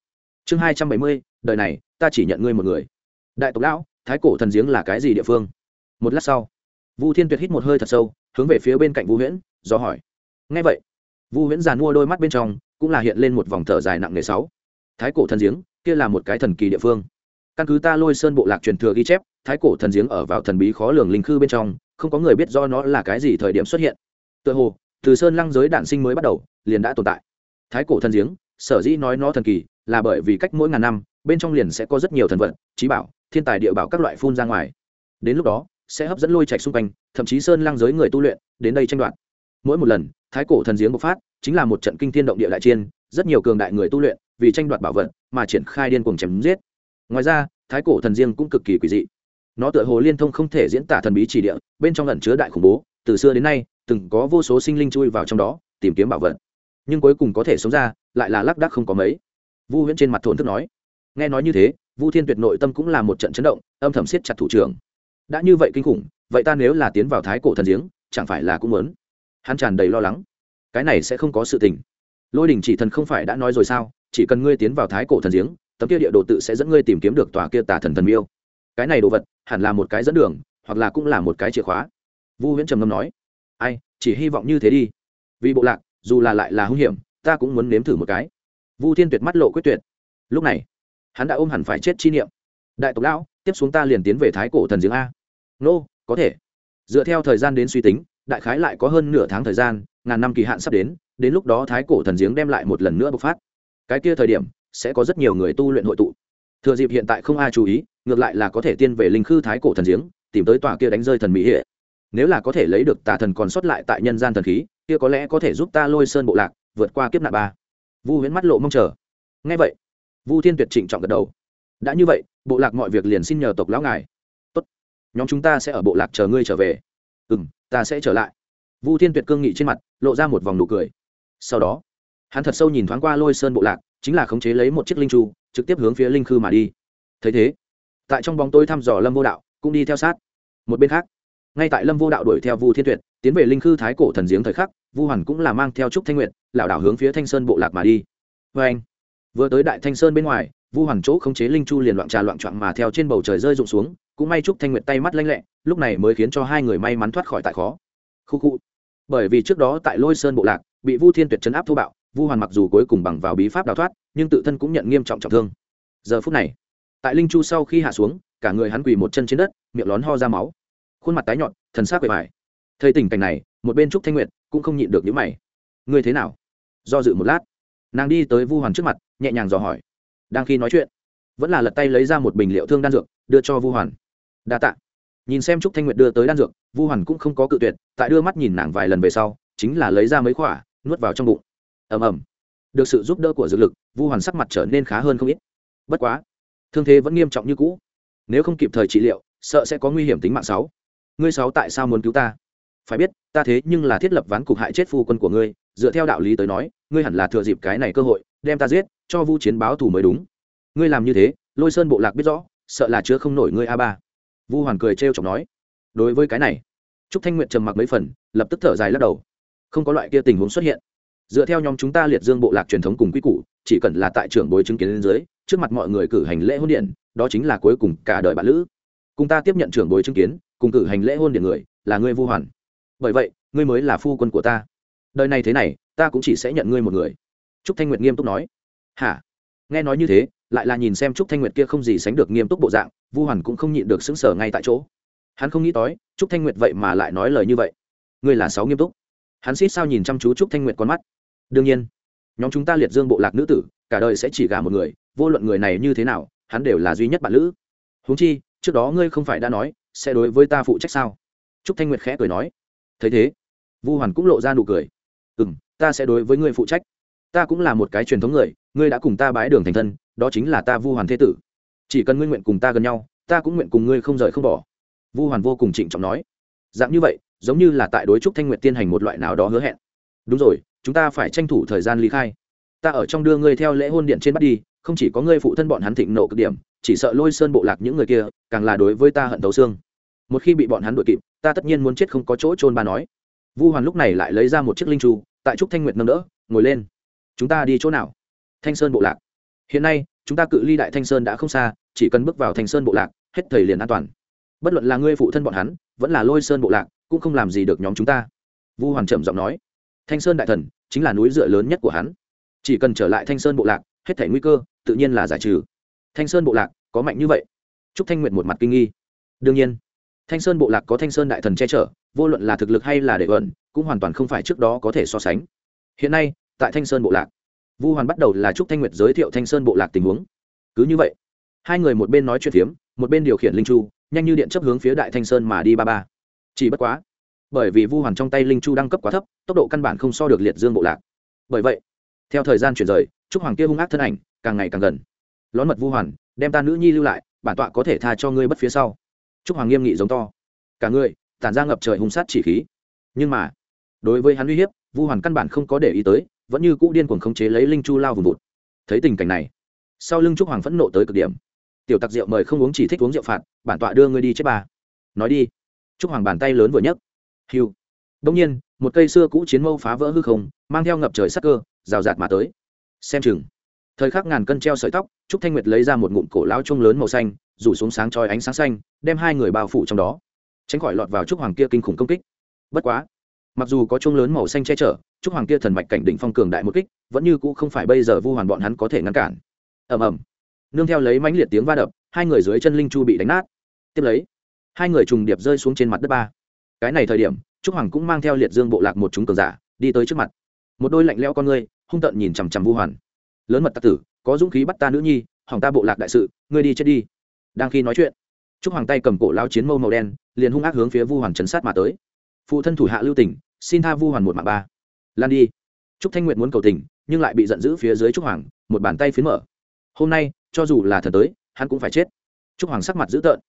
Chương hai trăm bảy mươi, đời này, ta chỉ nhận ngươi một người. Đại tộc lão, thái cổ thần giếng là cái gì địa phương? Một lát sau, vu thiên tuyệt hít một hơi thật sâu, hướng về phía bên cạnh vu huyễn, do hỏi. Ngay vậy, vu huyễn giàn mua đôi mắt bên trong, cũng là hiện lên một vòng thở dài nặng nề sáu. Thái cổ thần giếng kia là một cái thần kỳ địa phương. Căn cứ ta lôi sơn bộ lạc truyền thừa ghi chép, thái cổ thần giếng ở vào thần bí khó lường linh khư bên trong, không có người biết do nó là cái gì thời điểm xuất hiện. Tựa hồ, từ sơn lăng giới đạn sinh mới bắt đầu, liền đã tồn tại. Thái cổ thần giếng, sở dĩ nói nó thần kỳ, là bởi vì cách mỗi ngàn năm, bên trong liền sẽ có rất nhiều thần vật trí bảo, thiên tài địa bảo các loại phun ra ngoài. Đến lúc đó, sẽ hấp dẫn lôi trạch xung quanh, thậm chí sơn lăng giới người tu luyện, đến đây tranh đoạt. Mỗi một lần, thái cổ thần giếng bộc phát, chính là một trận kinh thiên động địa đại chiên rất nhiều cường đại người tu luyện, vì tranh đoạt bảo vật mà triển khai điên cuồng chém giết. Ngoài ra, thái cổ thần riêng cũng cực kỳ quỷ dị. Nó tựa hồ liên thông không thể diễn tả thần bí chỉ địa, bên trong ẩn chứa đại khủng bố, từ xưa đến nay, từng có vô số sinh linh chui vào trong đó, tìm kiếm bảo vật. Nhưng cuối cùng có thể sống ra, lại là lác đác không có mấy. Vu huyễn trên mặt thổn thức nói. Nghe nói như thế, vu thiên tuyệt nội tâm cũng là một trận chấn động, âm thầm siết chặt thủ trưởng. Đã như vậy kinh khủng, vậy ta nếu là tiến vào thái cổ thần giếng chẳng phải là cũng muốn? Hắn tràn đầy lo lắng. Cái này sẽ không có sự tình. Lôi đình chỉ thần không phải đã nói rồi sao? Chỉ cần ngươi tiến vào thái cổ thần giếng, tấm kia địa đồ tự sẽ dẫn ngươi tìm kiếm được tòa kia tà thần thần miêu. Cái này đồ vật, hẳn là một cái dẫn đường, hoặc là cũng là một cái chìa khóa. Vu huyễn trầm ngâm nói. Ai, chỉ hy vọng như thế đi. Vì bộ lạc, dù là lại là hung hiểm, ta cũng muốn nếm thử một cái. Vu thiên tuyệt mắt lộ quyết tuyệt. Lúc này, hắn đã ôm hẳn phải chết chi niệm. Đại tộc lão, tiếp xuống ta liền tiến về thái cổ thần giếng a. Nô, có thể. Dựa theo thời gian đến suy tính, đại khái lại có hơn nửa tháng thời gian, ngàn năm kỳ hạn sắp đến đến lúc đó thái cổ thần giếng đem lại một lần nữa bộc phát cái kia thời điểm, sẽ có rất nhiều người tu luyện hội tụ. Thừa dịp hiện tại không ai chú ý, ngược lại là có thể tiên về linh khư thái cổ thần giếng, tìm tới tòa kia đánh rơi thần mỹ hệ. Nếu là có thể lấy được tà thần còn sót lại tại nhân gian thần khí, kia có lẽ có thể giúp ta lôi sơn bộ lạc, vượt qua kiếp nạn ba. Vu huyễn mắt lộ mong chờ. Ngay vậy, vu thiên tuyệt trịnh trọng gật đầu. Đã như vậy, bộ lạc mọi việc liền xin nhờ tộc lão ngài. Tốt. Nhóm chúng ta sẽ ở bộ lạc chờ ngươi trở về. Ừ m ta sẽ trở lại. Vu thiên tuyệt cương nghị trên mặt, lộ ra một vòng nụ cười. Sau đó hắn thật sâu nhìn thoáng qua lôi sơn bộ lạc, chính là khống chế lấy một chiếc linh tru trực tiếp hướng phía linh khư mà đi. thấy thế, tại trong bóng tôi thăm dò lâm vô đạo, cũng đi theo sát. một bên khác, ngay tại lâm vô đạo đuổi theo vu thiên tuyệt, tiến về linh khư thái cổ thần giếng thời khắc, vu hoàn cũng là mang theo trúc thanh nguyện lảo đảo hướng phía thanh sơn bộ lạc mà đi. vê anh, vừa tới đại thanh sơn bên ngoài, vu hoàn chỗ khống chế linh chu liền loạn trà loạn trọn mà theo trên bầu trời rơi rụng xuống, cũng may trúc thanh nguyện tay mắt lanh lẹ, lúc này mới khiến cho hai người may mắn thoát khỏi tại khó. khu khu, bởi vì trước đó tại lôi sơn bộ lạc, bị vu thiên tuyệt chấn áp thô bạo vu hoàn mặc dù cuối cùng bằng vào bí pháp đào thoát, nhưng tự thân cũng nhận nghiêm trọng trọng thương. Giờ phút này, tại linh chu sau khi hạ xuống, cả người hắn quỳ một chân trên đất, miệng lón ho ra máu. Khuôn mặt tái nhọn, thần sắc quệ vải thấy tình cảnh này, một bên trúc thanh nguyệt cũng không nhịn được những mày. Ngươi thế nào? Do dự một lát. Nàng đi tới vu hoàn trước mặt, nhẹ nhàng dò hỏi. Đang khi nói chuyện, vẫn là lật tay lấy ra một bình liệu thương đan dược, đưa cho vu hoàn. Đa t ạ nhìn xem trúc thanh nguyệt đưa tới đan dược, vu hoàn cũng không có cự tuyệt, tại đưa mắt nhìn nàng vài lần về sau, chính là lấy ra mấy khỏa nuốt vào trong bụng ầm ầm. Được sự giúp đỡ của dược lực, vu hoàn sắc mặt trở nên khá hơn không ít. Bất quá, thương thế vẫn nghiêm trọng như cũ. Nếu không kịp thời trị liệu, sợ sẽ có nguy hiểm tính mạng sáu. Ngươi sáu tại sao muốn cứu ta? Phải biết, ta thế nhưng là thiết lập ván cục hại chết phu quân của ngươi, dựa theo đạo lý tới nói, ngươi hẳn là thừa dịp cái này cơ hội, đem ta giết, cho vu chiến báo thù mới đúng. Ngươi làm như thế, lôi sơn bộ lạc biết rõ, sợ là chứa không nổi ngươi a ba. Vu hoàn cười trêu chọc nói, đối với cái này. Trúc thanh nguyện trầm mặc mấy phần, lập tức thở dài lắc đầu. Không có loại kia tình huống xuất hiện dựa theo nhóm chúng ta liệt dương bộ lạc truyền thống cùng quy củ, chỉ cần là tại trưởng bối chứng kiến lên dưới, trước mặt mọi người cử hành lễ hôn điện, đó chính là cuối cùng cả đời bạn lữ. Cùng ta tiếp nhận trưởng bối chứng kiến, cùng cử hành lễ hôn điện người, là ngươi vu hoàn. Bởi vậy, ngươi mới là phu quân của ta. Đời này thế này, ta cũng chỉ sẽ nhận ngươi một người. Trúc thanh nguyệt nghiêm túc nói. Hả? Nghe nói như thế, lại là nhìn xem trúc thanh nguyệt kia không gì sánh được nghiêm túc bộ dạng, vu hoàn cũng không nhịn được xứng sở ngay tại chỗ. Hắn không nghĩ tới, trúc thanh nguyệt vậy mà lại nói lời như vậy. Ngươi là sáu nghiêm túc. Hắn xít sao nhìn chăm chú trúc thanh nguyệt con mắt đương nhiên, nhóm chúng ta liệt dương bộ lạc nữ tử, cả đời sẽ chỉ gả một người, vô luận người này như thế nào, hắn đều là duy nhất bạn lữ. Huống chi, trước đó ngươi không phải đã nói, sẽ đối với ta phụ trách sao? Trúc thanh nguyệt khẽ cười nói. Thấy thế, vu hoàn cũng lộ ra nụ cười. Ừ m ta sẽ đối với ngươi phụ trách. Ta cũng là một cái truyền thống người, ngươi đã cùng ta bái đường thành thân, đó chính là ta vu hoàn thế tử. Chỉ cần ngươi nguyện cùng ta gần nhau, ta cũng nguyện cùng ngươi không rời không bỏ. Vu hoàn vô cùng trịnh trọng nói. Dạng như vậy, giống như là tại đối trúc thanh nguyện tiên hành một loại nào đó hứa hẹn. Đúng rồi chúng ta phải tranh thủ thời gian ly khai. Ta ở trong đưa ngươi theo lễ hôn điện trên bắt đi, không chỉ có ngươi phụ thân bọn hắn thịnh nộ cực điểm, chỉ sợ lôi sơn bộ lạc những người kia, càng là đối với ta hận thấu xương. Một khi bị bọn hắn đuổi kịp, ta tất nhiên muốn chết không có chỗ trôn ba nói. Vu hoàn lúc này lại lấy ra một chiếc linh tru tại trúc thanh nguyệt nâng đỡ, ngồi lên. Chúng ta đi chỗ nào? Thanh sơn bộ lạc. Hiện nay, chúng ta cự ly đại thanh sơn đã không xa, chỉ cần bước vào thanh sơn bộ lạc, hết thời liền an toàn. Bất luận là ngươi phụ thân bọn hắn, vẫn là lôi sơn bộ lạc, cũng không làm gì được nhóm chúng ta. Vu hoàn trầm giọng nói thanh sơn đại thần chính là núi dựa lớn nhất của hắn. Chỉ cần trở lại thanh sơn bộ lạc, hết thể nguy cơ tự nhiên là giải trừ. Thanh sơn bộ lạc có mạnh như vậy? Trúc thanh nguyện một mặt kinh nghi. Đương nhiên, thanh sơn bộ lạc có thanh sơn đại thần che chở, vô luận là thực lực hay là đệ ẩn, cũng hoàn toàn không phải trước đó có thể so sánh. Hiện nay, tại thanh sơn bộ lạc, vu hoàn bắt đầu là trúc thanh nguyệt giới thiệu thanh sơn bộ lạc tình huống. Cứ như vậy, hai người một bên nói chuyện phiếm, một bên điều khiển linh chu, nhanh như điện chấp hướng phía đại thanh sơn mà đi ba ba. Chỉ bất quá bởi vì vu hoàn trong tay linh chu đăng cấp quá thấp tốc độ căn bản không so được liệt dương bộ lạc. Bởi vậy theo thời gian chuyển rời trúc hoàng kia hung ác thân ảnh càng ngày càng gần. Lón mật vu hoàn đem ta nữ nhi lưu lại bản tọa có thể tha cho ngươi bất phía sau. Trúc hoàng nghiêm nghị giống to. Cả ngươi, tản ra ngập trời hung sát chỉ khí. Nhưng mà đối với hắn uy hiếp vu hoàn căn bản không có để ý tới vẫn như cũ điên cuồng khống chế lấy linh chu lao vùng vụt. Thấy tình cảnh này sau lưng trúc hoàng phẫn nộ tới cực điểm. Tiểu tặc rượu mời không uống chỉ thích uống rượu phạt bản tọa đưa ngươi đi chết bà nói đi. Trúc hoàng bàn tay lớn vừa nhấc hiu đông nhiên, một cây xưa cũ chiến mâu phá vỡ hư không, mang theo ngập trời sắc cơ, rào rạt mà tới. Xem chừng. Thời khắc ngàn cân treo sợi tóc, trúc thanh nguyệt lấy ra một ngụm cổ lão chung lớn màu xanh, rủ xuống sáng trói ánh sáng xanh, đem hai người bao phủ trong đó. Tránh khỏi lọt vào trúc hoàng kia kinh khủng công kích. Bất quá, mặc dù có chung lớn màu xanh che chở, trúc hoàng kia thần mạch cảnh đỉnh phong cường đại một kích, vẫn như cũ không phải bây giờ vu hoàn bọn hắn có thể ngăn cản. Ầm ầm. Nương theo lấy mãnh liệt tiếng va đập, hai người dưới chân linh chu bị đánh nát. Tiếp lấy, hai người trùng điệp rơi xuống trên mặt đất ba cái này thời điểm, trúc hoàng cũng mang theo liệt dương bộ lạc một chúng cường giả, đi tới trước mặt. Một đôi lạnh leo con ngươi, hung tợn nhìn chằm chằm vu hoàn. Lớn mật tặc tử, có dũng khí bắt ta nữ nhi, hỏng ta bộ lạc đại sự, ngươi đi chết đi. Đang khi nói chuyện, trúc hoàng tay cầm cổ lao chiến mâu màu đen, liền hung ác hướng phía vu hoàn chấn sát mà tới. Phụ thân thủ hạ lưu tỉnh xin tha vu hoàn một mạng ba. Lan đi. Trúc thanh nguyện muốn cầu tình, nhưng lại bị giận dữ phía dưới trúc hoàng, một bàn tay phiến mở. Hôm nay, cho dù là thần tới, hắn cũng phải chết. Trúc hoàng sắc mặt dữ tợn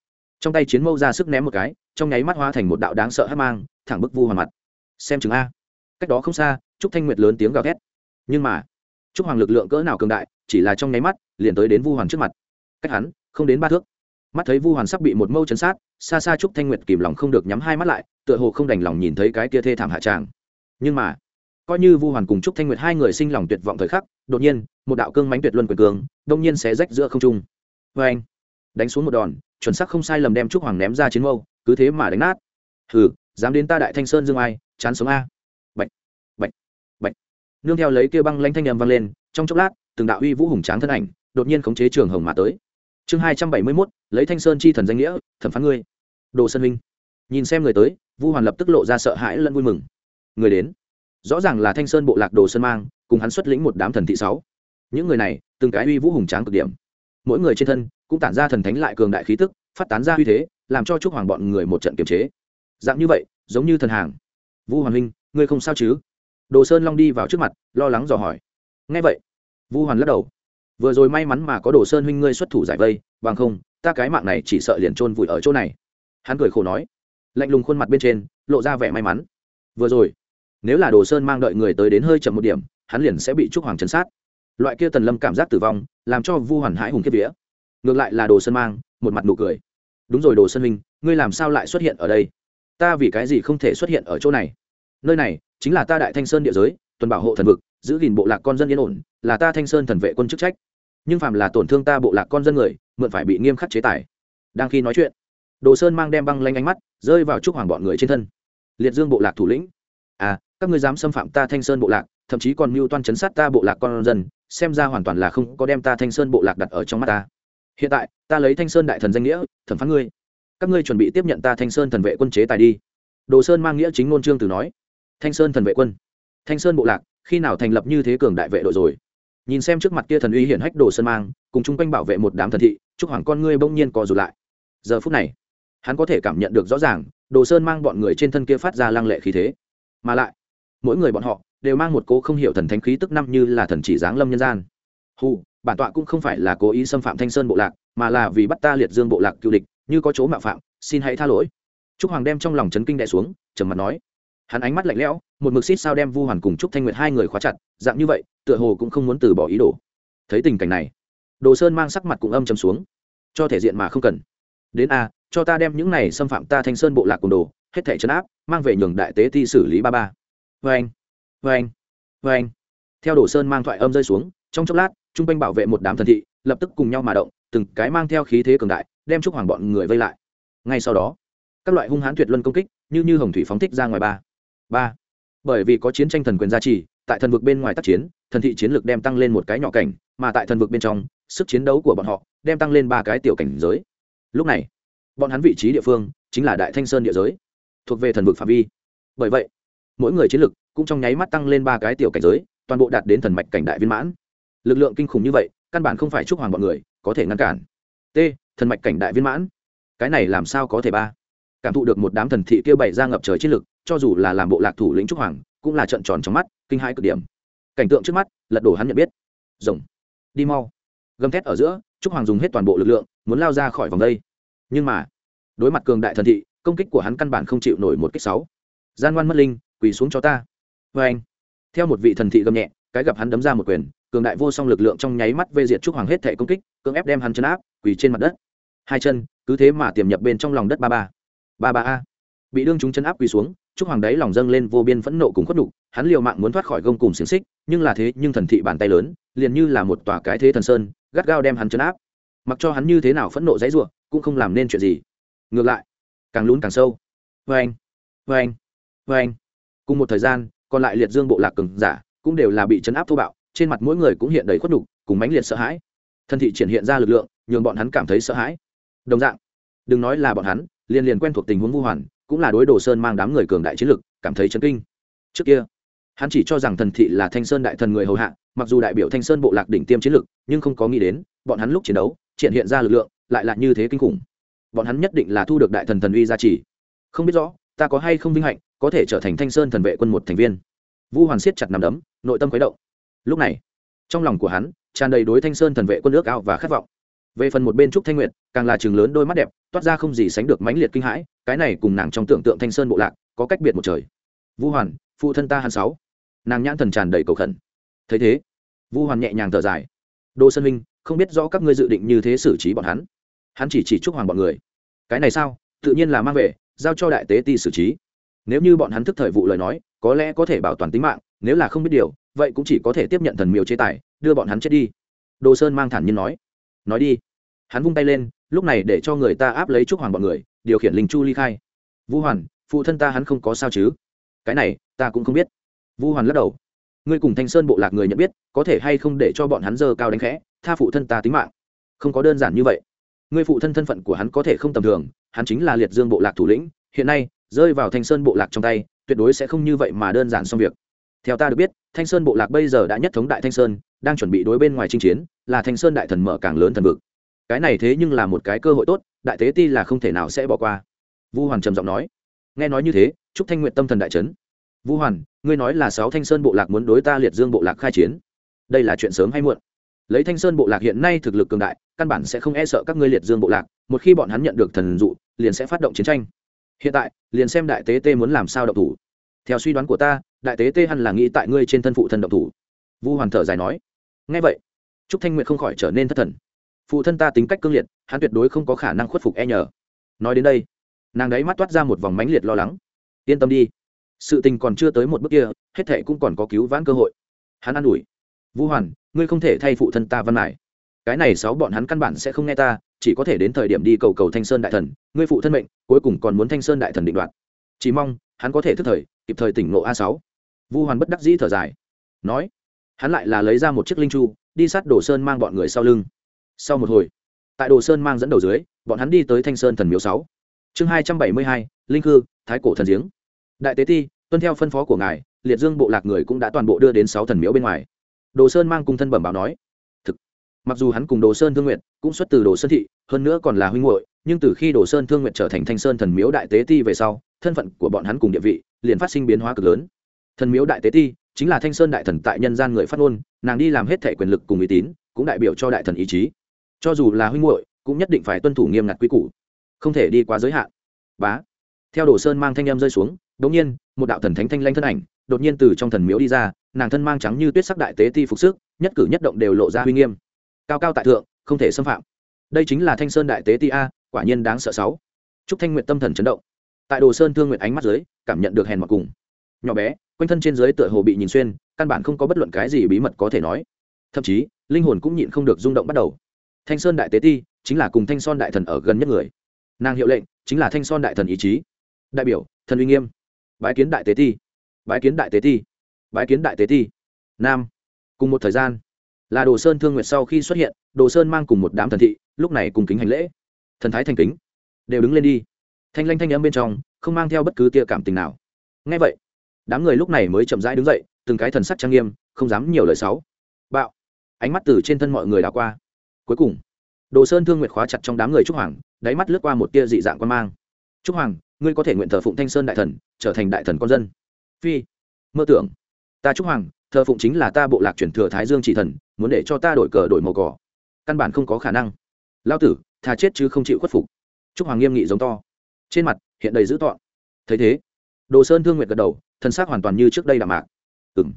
trong tay chiến mâu ra sức ném một cái, trong nháy mắt hóa thành một đạo đáng sợ hát mang, thẳng bức vu hoàng mặt. Xem chừng a. Cách đó không xa, trúc thanh nguyệt lớn tiếng gào thét. Nhưng mà, trúc hoàng lực lượng cỡ nào cường đại, chỉ là trong nháy mắt, liền tới đến vu hoàng trước mặt. Cách hắn, không đến ba thước. Mắt thấy vu hoàn sắp bị một mâu chấn sát, xa xa trúc thanh nguyệt kìm lòng không được nhắm hai mắt lại, tựa hồ không đành lòng nhìn thấy cái kia thê thảm hạ tràng. Nhưng mà, coi như vu hoàn cùng trúc thanh nguyệt hai người sinh lòng tuyệt vọng thời khắc, đột nhiên, một đạo cương mánh tuyệt luân quyền cường, đông nhiên sẽ rách giữa không trung. Vê anh đánh xuống một đòn chuẩn xác không sai lầm đem trúc hoàng ném ra chiến mâu, cứ thế mà đánh nát. Hừ, dám đến ta đại thanh sơn dương ai, chán sống a. Bệnh bệnh bệnh nương theo lấy kia băng lanh thanh nhầm vang lên, trong chốc lát, từng đạo uy vũ hùng tráng thân ảnh, đột nhiên khống chế trường hồng mà tới. Chương hai trăm bảy mươi mốt, lấy thanh sơn chi thần danh nghĩa, thẩm phán ngươi. Đồ sơn minh. Nhìn xem người tới, vu hoàn lập tức lộ ra sợ hãi lẫn vui mừng. Người đến. Rõ ràng là thanh sơn bộ lạc đồ sơn mang, cùng hắn xuất lĩnh một đám thần thị sáu. Những người này, từng cái uy vũ hùng tráng cực điểm mỗi người trên thân cũng tản ra thần thánh lại cường đại khí tức, phát tán ra uy thế, làm cho chúc hoàng bọn người một trận kiềm chế. Dạng như vậy, giống như thần hàng. Vu hoàn huynh, ngươi không sao chứ? Đồ sơn long đi vào trước mặt, lo lắng dò hỏi. Ngay vậy, vu hoàn lắc đầu. Vừa rồi may mắn mà có đồ sơn huynh ngươi xuất thủ giải vây, bằng không, ta cái mạng này chỉ sợ liền trôn vùi ở chỗ này. Hắn cười khổ nói. Lạnh lùng khuôn mặt bên trên, lộ ra vẻ may mắn. Vừa rồi, nếu là đồ sơn mang đợi người tới đến hơi chậm một điểm, hắn liền sẽ bị trúc hoàng chấn sát loại kia tần lâm cảm giác tử vong, làm cho vu hoàn hãi hùng kiếp vía. Ngược lại là đồ sơn mang, một mặt nụ cười. Đúng rồi đồ sơn minh, ngươi làm sao lại xuất hiện ở đây? Ta vì cái gì không thể xuất hiện ở chỗ này? Nơi này chính là ta đại thanh sơn địa giới, tuần bảo hộ thần vực, giữ gìn bộ lạc con dân yên ổn, là ta thanh sơn thần vệ quân chức trách. Nhưng phàm là tổn thương ta bộ lạc con dân người, mượn phải bị nghiêm khắc chế tài. Đang khi nói chuyện, đồ sơn mang đem băng lanh ánh mắt rơi vào chúc hoàng bọn người trên thân. Liệt dương bộ lạc thủ lĩnh. À các ngươi dám xâm phạm ta thanh sơn bộ lạc, thậm chí còn mưu toan chấn sát ta bộ lạc con dân xem ra hoàn toàn là không có đem ta thanh sơn bộ lạc đặt ở trong mắt ta. Hiện tại, ta lấy thanh sơn đại thần danh nghĩa, thẩm phán ngươi. Các ngươi chuẩn bị tiếp nhận ta thanh sơn thần vệ quân chế tài đi. Đồ sơn mang nghĩa chính ngôn trương từ nói. Thanh sơn thần vệ quân, thanh sơn bộ lạc, khi nào thành lập như thế cường đại vệ đội rồi? Nhìn xem trước mặt kia thần uy hiển hách đồ sơn mang, cùng chung quanh bảo vệ một đám thần thị chúc hoàng con ngươi bỗng nhiên co rụt lại. Giờ phút này, hắn có thể cảm nhận được rõ ràng, đồ sơn mang bọn người trên thân kia phát ra lăng lệ khí thế. Mà lại mỗi người bọn họ đều mang một cố không hiểu thần thánh khí tức năm như là thần chỉ giáng lâm nhân gian. Hù, bản tọa cũng không phải là cố ý xâm phạm thanh sơn bộ lạc, mà là vì bắt ta liệt dương bộ lạc cựu địch, như có chỗ mạo phạm, xin hãy tha lỗi. Trúc hoàng đem trong lòng chấn kinh đại xuống, trầm mặt nói. Hắn ánh mắt lạnh lẽo, một mực xít sao đem vu hoàn cùng trúc thanh nguyệt hai người khóa chặt, dạng như vậy, tựa hồ cũng không muốn từ bỏ ý đồ. Thấy tình cảnh này, đồ sơn mang sắc mặt cũng âm chầm xuống. Cho thể diện mà không cần. Đến a, cho ta đem những này xâm phạm ta thanh sơn bộ lạc cùng đồ, hết thể chấn áp, mang về nhường đại tế thi xử lý ba ba vê anh vê anh vê anh theo đồ sơn mang thoại âm rơi xuống, trong chốc lát, trung quanh bảo vệ một đám thần thị, lập tức cùng nhau mà động, từng cái mang theo khí thế cường đại, đem chúc hoàng bọn người vây lại. Ngay sau đó, các loại hung hãn tuyệt luân công kích, như như hồng thủy phóng thích ra ngoài ba. Ba. Bởi vì có chiến tranh thần quyền gia trì, tại thần vực bên ngoài tác chiến, thần thị chiến lược đem tăng lên một cái nhỏ cảnh, mà tại thần vực bên trong, sức chiến đấu của bọn họ đem tăng lên ba cái tiểu cảnh giới. Lúc này, bọn hắn vị trí địa phương chính là đại thanh sơn địa giới, thuộc về thần vực phạm vi. Bởi vậy mỗi người chiến lực cũng trong nháy mắt tăng lên ba cái tiểu cảnh giới, toàn bộ đạt đến thần mạch cảnh đại viên mãn. Lực lượng kinh khủng như vậy, căn bản không phải chúc hoàng bọn người có thể ngăn cản. T, thần mạch cảnh đại viên mãn. Cái này làm sao có thể ba? Cảm thụ được một đám thần thị kia bày ra ngập trời chiến lực, cho dù là làm bộ lạc thủ lĩnh trúc hoàng, cũng là trận tròn trong mắt, kinh hãi cực điểm. Cảnh tượng trước mắt, lật đổ hắn nhận biết. Rồng, đi mau. Gầm thét ở giữa trúc hoàng dùng hết toàn bộ lực lượng, muốn lao ra khỏi vòng đây. Nhưng mà, đối mặt cường đại thần thị, công kích của hắn căn bản không chịu nổi một kích sáu. Gian ngoan mất linh quỳ xuống cho ta. Vê anh. Theo một vị thần thị gầm nhẹ, cái gặp hắn đấm ra một quyền, cường đại vô song lực lượng trong nháy mắt vê diệt trúc hoàng hết thể công kích, cưỡng ép đem hắn chấn áp, quỳ trên mặt đất. Hai chân, cứ thế mà tiềm nhập bên trong lòng đất ba ba. Ba ba a. Bị đương chúng chấn áp quỳ xuống, trúc hoàng đáy lòng dâng lên vô biên phẫn nộ cùng khuất đục hắn liều mạng muốn thoát khỏi gông cùng xiềng xích, nhưng là thế, nhưng thần thị bàn tay lớn, liền như là một tòa cái thế thần sơn, gắt gao đem hắn chấn áp. Mặc cho hắn như thế nào phẫn nộ dãy ruộng cũng không làm nên chuyện gì. Ngược lại, càng lún càng sâu. Vê anh. Vê anh. Vê anh cùng một thời gian, còn lại liệt dương bộ lạc cường giả cũng đều là bị chấn áp thô bạo, trên mặt mỗi người cũng hiện đầy khuất đục cùng mãnh liệt sợ hãi. Thân thị triển hiện ra lực lượng, nhường bọn hắn cảm thấy sợ hãi. Đồng dạng, đừng nói là bọn hắn, liền liền quen thuộc tình huống vu hoàn, cũng là đối đồ sơn mang đám người cường đại chiến lực, cảm thấy chấn kinh. Trước kia, hắn chỉ cho rằng thần thị là thanh sơn đại thần người hầu hạ, mặc dù đại biểu thanh sơn bộ lạc đỉnh tiêm chiến lực, nhưng không có nghĩ đến, bọn hắn lúc chiến đấu, triển hiện ra lực lượng, lại là như thế kinh khủng. Bọn hắn nhất định là thu được đại thần thần uy gia trì. Không biết rõ, ta có hay không vinh hạnh có thể trở thành thanh sơn thần vệ quân một thành viên. Vu hoàn siết chặt nằm đấm, nội tâm khuấy động. Lúc này, trong lòng của hắn, tràn đầy đối thanh sơn thần vệ quân ước ao và khát vọng. Về phần một bên trúc thanh nguyệt, càng là trường lớn đôi mắt đẹp, toát ra không gì sánh được mãnh liệt kinh hãi, cái này cùng nàng trong tưởng tượng thanh sơn bộ lạc, có cách biệt một trời. Vu hoàn, phụ thân ta hàn sáu. Nàng nhãn thần tràn đầy cầu khẩn. Thấy thế, vu hoàn nhẹ nhàng thở dài. Đô sơn minh, không biết rõ các ngươi dự định như thế xử trí bọn hắn. Hắn chỉ chỉ trúc hoàng bọn người. Cái này sao? Tự nhiên là mang về, giao cho đại tế ti xử trí nếu như bọn hắn thức thời vụ lời nói, có lẽ có thể bảo toàn tính mạng, nếu là không biết điều, vậy cũng chỉ có thể tiếp nhận thần miêu chế tài, đưa bọn hắn chết đi. Đồ sơn mang thản nhiên nói. Nói đi. Hắn vung tay lên, lúc này để cho người ta áp lấy trúc hoàng bọn người, điều khiển linh chu ly khai. Vũ hoàn, phụ thân ta hắn không có sao chứ? Cái này, ta cũng không biết. Vũ hoàn lắc đầu. Ngươi cùng thanh sơn bộ lạc người nhận biết, có thể hay không để cho bọn hắn dơ cao đánh khẽ, tha phụ thân ta tính mạng? Không có đơn giản như vậy. Ngươi phụ thân thân phận của hắn có thể không tầm thường, hắn chính là liệt dương bộ lạc thủ lĩnh, hiện nay rơi vào thanh sơn bộ lạc trong tay, tuyệt đối sẽ không như vậy mà đơn giản xong việc. Theo ta được biết, thanh sơn bộ lạc bây giờ đã nhất thống đại thanh sơn, đang chuẩn bị đối bên ngoài chinh chiến, là thanh sơn đại thần mở càng lớn thần vực. Cái này thế nhưng là một cái cơ hội tốt, đại tế ti là không thể nào sẽ bỏ qua. Vu hoàn trầm giọng nói. Nghe nói như thế, chúc thanh nguyện tâm thần đại trấn vu hoàn, ngươi nói là sáu thanh sơn bộ lạc muốn đối ta liệt dương bộ lạc khai chiến. Đây là chuyện sớm hay muộn. Lấy thanh sơn bộ lạc hiện nay thực lực cường đại, căn bản sẽ không e sợ các ngươi liệt dương bộ lạc, một khi bọn hắn nhận được thần dụ, liền sẽ phát động chiến tranh hiện tại, liền xem đại tế tê muốn làm sao động thủ. Theo suy đoán của ta, đại tế tê hẳn là nghĩ tại ngươi trên thân phụ thân động thủ. Vu hoàn thở dài nói. Ngay vậy, trúc thanh nguyệt không khỏi trở nên thất thần. Phụ thân ta tính cách cương liệt, hắn tuyệt đối không có khả năng khuất phục e nhờ. Nói đến đây, nàng đấy mắt toát ra một vòng mánh liệt lo lắng. Yên tâm đi, sự tình còn chưa tới một bước kia, hết thệ cũng còn có cứu vãn cơ hội. Hắn an ủi. Vũ hoàn, ngươi không thể thay phụ thân ta văn mải cái này sáu bọn hắn căn bản sẽ không nghe ta chỉ có thể đến thời điểm đi cầu cầu thanh sơn đại thần, ngươi phụ thân mệnh, cuối cùng còn muốn thanh sơn đại thần định đoạt. Chỉ mong, hắn có thể thức thời, kịp thời tỉnh ngộ a sáu. Vu hoàn bất đắc dĩ thở dài. Nói, hắn lại là lấy ra một chiếc linh chu, đi sát đồ sơn mang bọn người sau lưng. Sau một hồi, tại đồ sơn mang dẫn đầu dưới, bọn hắn đi tới thanh sơn thần miếu sáu. Chương hai trăm bảy mươi hai, linh khư, thái cổ thần giếng. Đại tế ti, tuân theo phân phó của ngài, liệt dương bộ lạc người cũng đã toàn bộ đưa đến sáu thần miếu bên ngoài. Đồ sơn mang cùng thân bẩm báo nói mặc dù hắn cùng đồ sơn thương nguyện cũng xuất từ đồ sơn thị, hơn nữa còn là huynh hội nhưng từ khi đồ sơn thương nguyện trở thành thanh sơn thần miếu đại tế ti về sau, thân phận của bọn hắn cùng địa vị liền phát sinh biến hóa cực lớn. Thần miếu đại tế ti chính là thanh sơn đại thần tại nhân gian người phát ngôn, nàng đi làm hết thể quyền lực cùng uy tín, cũng đại biểu cho đại thần ý chí. Cho dù là huynh hội cũng nhất định phải tuân thủ nghiêm ngặt quy củ, không thể đi quá giới hạn. Bá. Theo đồ sơn mang thanh em rơi xuống đ ỗ n g nhiên, một đạo thần thánh thanh lanh thân ảnh đột nhiên từ trong thần miếu đi ra, nàng thân mang trắng như tuyết sắc đại tế ti phục sức, nhất cử nhất động đều lộ ra uy nghiêm cao cao tại thượng, không thể xâm phạm. Đây chính là thanh sơn đại tế ti a, quả nhiên đáng sợ sáu. Chúc thanh nguyện tâm thần chấn động. Tại đồ sơn thương nguyện ánh mắt dưới, cảm nhận được hèn mặc cùng. Nhỏ bé, quanh thân trên dưới tựa hồ bị nhìn xuyên, căn bản không có bất luận cái gì bí mật có thể nói. Thậm chí, linh hồn cũng nhịn không được rung động bắt đầu. Thanh sơn đại tế ti chính là cùng thanh son đại thần ở gần nhất người. Nàng hiệu lệnh chính là thanh son đại thần ý chí. Đại biểu, thần uy nghiêm. Bái kiến đại tế ti. Bái kiến đại tế ti. Bái kiến đại tế ti. Nam. Cùng một thời gian là đồ sơn thương nguyệt sau khi xuất hiện, đồ sơn mang cùng một đám thần thị, lúc này cùng kính hành lễ. Thần thái thành kính. Đều đứng lên đi. Thanh lanh thanh âm bên trong, không mang theo bất cứ tia cảm tình nào. Ngay vậy, đám người lúc này mới chậm rãi đứng dậy, từng cái thần sắc trang nghiêm, không dám nhiều lời sáu bạo. Ánh mắt từ trên thân mọi người đảo qua. Cuối cùng, đồ sơn thương nguyệt khóa chặt trong đám người trúc hoàng, đáy mắt lướt qua một tia dị dạng quan mang. Trúc hoàng, ngươi có thể nguyện thờ phụng thanh sơn đại thần, trở thành đại thần con dân. Phi. Mơ tưởng. Ta trúc hoàng thờ phụng chính là ta bộ lạc chuyển thừa thái dương chỉ thần, muốn để cho ta đổi cờ đổi màu cỏ. Căn bản không có khả năng. Lao tử thà chết chứ không chịu khuất phục. Trúc hoàng nghiêm nghị giống to. Trên mặt, hiện đầy dữ tọn thấy thế, đồ sơn thương nguyệt gật đầu thân xác hoàn toàn như trước đây là mạc. Ừ m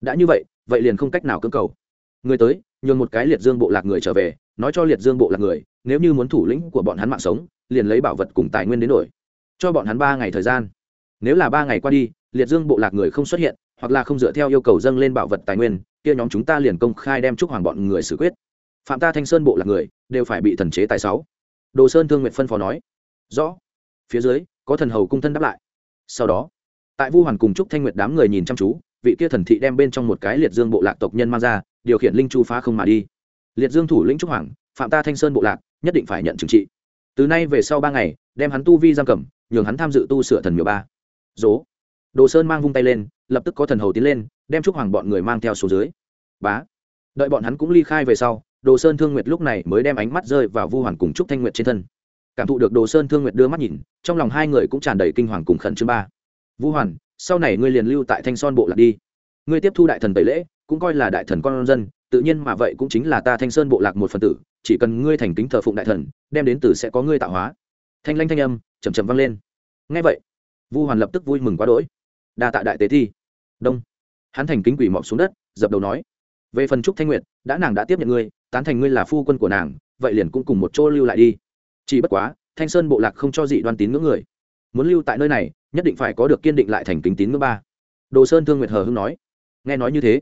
đã như vậy vậy liền không cách nào cưỡng cầu. Người tới, nhường một cái liệt dương bộ lạc người trở về, nói cho liệt dương bộ lạc người, nếu như muốn thủ lĩnh của bọn hắn mạng sống, liền lấy bảo vật cùng tài nguyên đến đổi. Cho bọn hắn ba ngày thời gian. Nếu là ba ngày qua đi, liệt dương bộ lạc người không xuất hiện hoặc là không dựa theo yêu cầu dâng lên bảo vật tài nguyên, kia nhóm chúng ta liền công khai đem chúc hoàng bọn người xử quyết. Phạm ta thanh sơn bộ lạc người, đều phải bị thần chế tài sáu. Đồ sơn thương nguyện phân phó nói. Rõ. Phía dưới, có thần hầu cung thân đáp lại. Sau đó, tại vu hoàn cùng trúc thanh nguyệt đám người nhìn chăm chú, vị kia thần thị đem bên trong một cái liệt dương bộ lạc tộc nhân mang ra, điều khiển linh chu phá không mà đi. Liệt dương thủ lĩnh trúc hoàng, phạm ta thanh sơn bộ lạc, nhất định phải nhận trừng trị. Từ nay về sau ba ngày, đem hắn tu vi giam cầm, nhường hắn tham dự tu sửa thần miếu ba. Dố đồ sơn mang vung tay lên, lập tức có thần hầu tiến lên, đem trúc hoàng bọn người mang theo xuống dưới. Bá. Đợi bọn hắn cũng ly khai về sau, đồ sơn thương nguyệt lúc này mới đem ánh mắt rơi vào vu hoàn cùng trúc thanh nguyệt trên thân. Cảm thụ được đồ sơn thương nguyệt đưa mắt nhìn, trong lòng hai người cũng tràn đầy kinh hoàng cùng khẩn trương ba. Vu hoàn, sau này ngươi liền lưu tại thanh son bộ lạc đi. Ngươi tiếp thu đại thần tẩy lễ, cũng coi là đại thần con dân, tự nhiên mà vậy cũng chính là ta thanh sơn bộ lạc một phần tử, chỉ cần ngươi thành kính thờ phụng đại thần, đem đến từ sẽ có ngươi tạo hóa. Thanh lanh thanh âm chầm chầm vang lên. Ngay vậy, vu hoàn lập tức vui mừng quá đỗi đa tạ đại tế thi. Đông. Hắn thành kính quỷ mọc xuống đất, dập đầu nói, về phần trúc thanh nguyệt, đã nàng đã tiếp nhận ngươi, tán thành ngươi là phu quân của nàng, vậy liền cũng cùng một chỗ lưu lại đi. Chỉ bất quá, thanh sơn bộ lạc không cho dị đoan tín ngưỡng người. Muốn lưu tại nơi này, nhất định phải có được kiên định lại thành kính tín ngưỡng ba. Đồ sơn thương nguyệt hờ hưng nói, nghe nói như thế,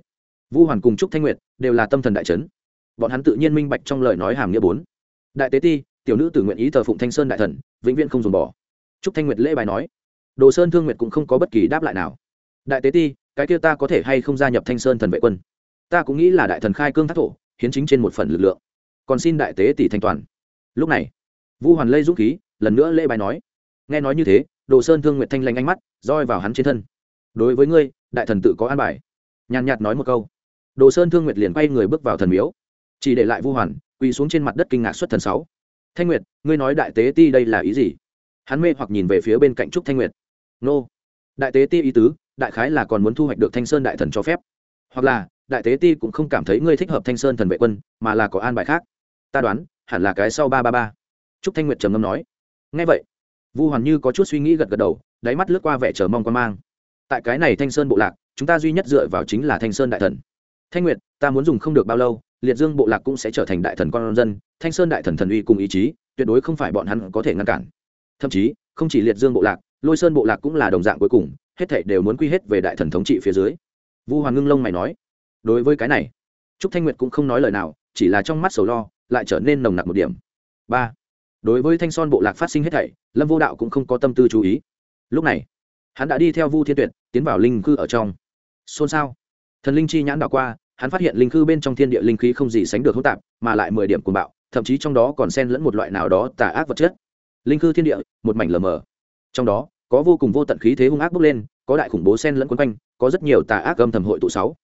vu hoàn cùng trúc thanh nguyệt đều là tâm thần đại trấn bọn hắn tự nhiên minh bạch trong lời nói hàm nghĩa bốn. Đại tế ti tiểu nữ tử nguyện ý thờ phụng thanh sơn đại thần, vĩnh viễn không dùng bỏ. Trúc thanh nguyệt lễ bài nói đồ sơn thương nguyệt cũng không có bất kỳ đáp lại nào. Đại tế ti, cái kia ta có thể hay không gia nhập thanh sơn thần vệ quân? Ta cũng nghĩ là đại thần khai cương thác thổ, hiến chính trên một phần lực lượng. Còn xin đại tế tỷ thanh toàn. Lúc này, vu hoàn lây dũng khí, lần nữa lễ bài nói. Nghe nói như thế, đồ sơn thương Nguyệt thanh lanh ánh mắt, roi vào hắn trên thân. Đối với ngươi, đại thần tự có an bài. Nhàn nhạt nói một câu. Đồ sơn thương nguyệt liền quay người bước vào thần miếu. Chỉ để lại vu hoàn, quỳ xuống trên mặt đất kinh ngạc xuất thần sáu. Thanh nguyệt, ngươi nói đại tế ti đây là ý gì? Hắn mê hoặc nhìn về phía bên cạnh trúc thanh nguyệt nô. Đại tế ti ý tứ, đại khái là còn muốn thu hoạch được thanh sơn đại thần cho phép. Hoặc là, đại tế ti cũng không cảm thấy ngươi thích hợp thanh sơn thần vệ quân, mà là có an bài khác. Ta đoán, hẳn là cái sau ba ba ba. Trúc thanh nguyệt trầm ngâm nói. Ngay vậy, vu hoàn như có chút suy nghĩ gật gật đầu, đáy mắt lướt qua vẻ chờ mong quan mang. Tại cái này thanh sơn bộ lạc, chúng ta duy nhất dựa vào chính là thanh sơn đại thần. Thanh nguyệt, ta muốn dùng không được bao lâu, liệt dương bộ lạc cũng sẽ trở thành đại thần con dân, thanh sơn đại thần thần uy cùng ý chí, tuyệt đối không phải bọn hắn có thể ngăn cản. Thậm chí, không chỉ liệt dương bộ lạc lôi sơn bộ lạc cũng là đồng dạng cuối cùng, hết thảy đều muốn quy hết về đại thần thống trị phía dưới. Vu hoàng ngưng lông mày nói, đối với cái này, trúc thanh nguyệt cũng không nói lời nào, chỉ là trong mắt sầu lo, lại trở nên nồng nặc một điểm. Ba, đối với thanh son bộ lạc phát sinh hết thảy, lâm vô đạo cũng không có tâm tư chú ý. Lúc này, hắn đã đi theo vu thiên tuyệt, tiến vào linh cư ở trong. Xôn xao. Thần linh chi nhãn đảo qua, hắn phát hiện linh cư bên trong thiên địa linh khí không gì sánh được hỗn tạp, mà lại mười điểm cuồng bạo, thậm chí trong đó còn xen lẫn một loại nào đó tà ác vật chất. Linh cư thiên địa, một mảnh lờ mờ. Trong đó có vô cùng vô tận khí thế hung ác bốc lên, có đại khủng bố xen lẫn quấn quanh, có rất nhiều tà ác âm thầm hội tụ sáu.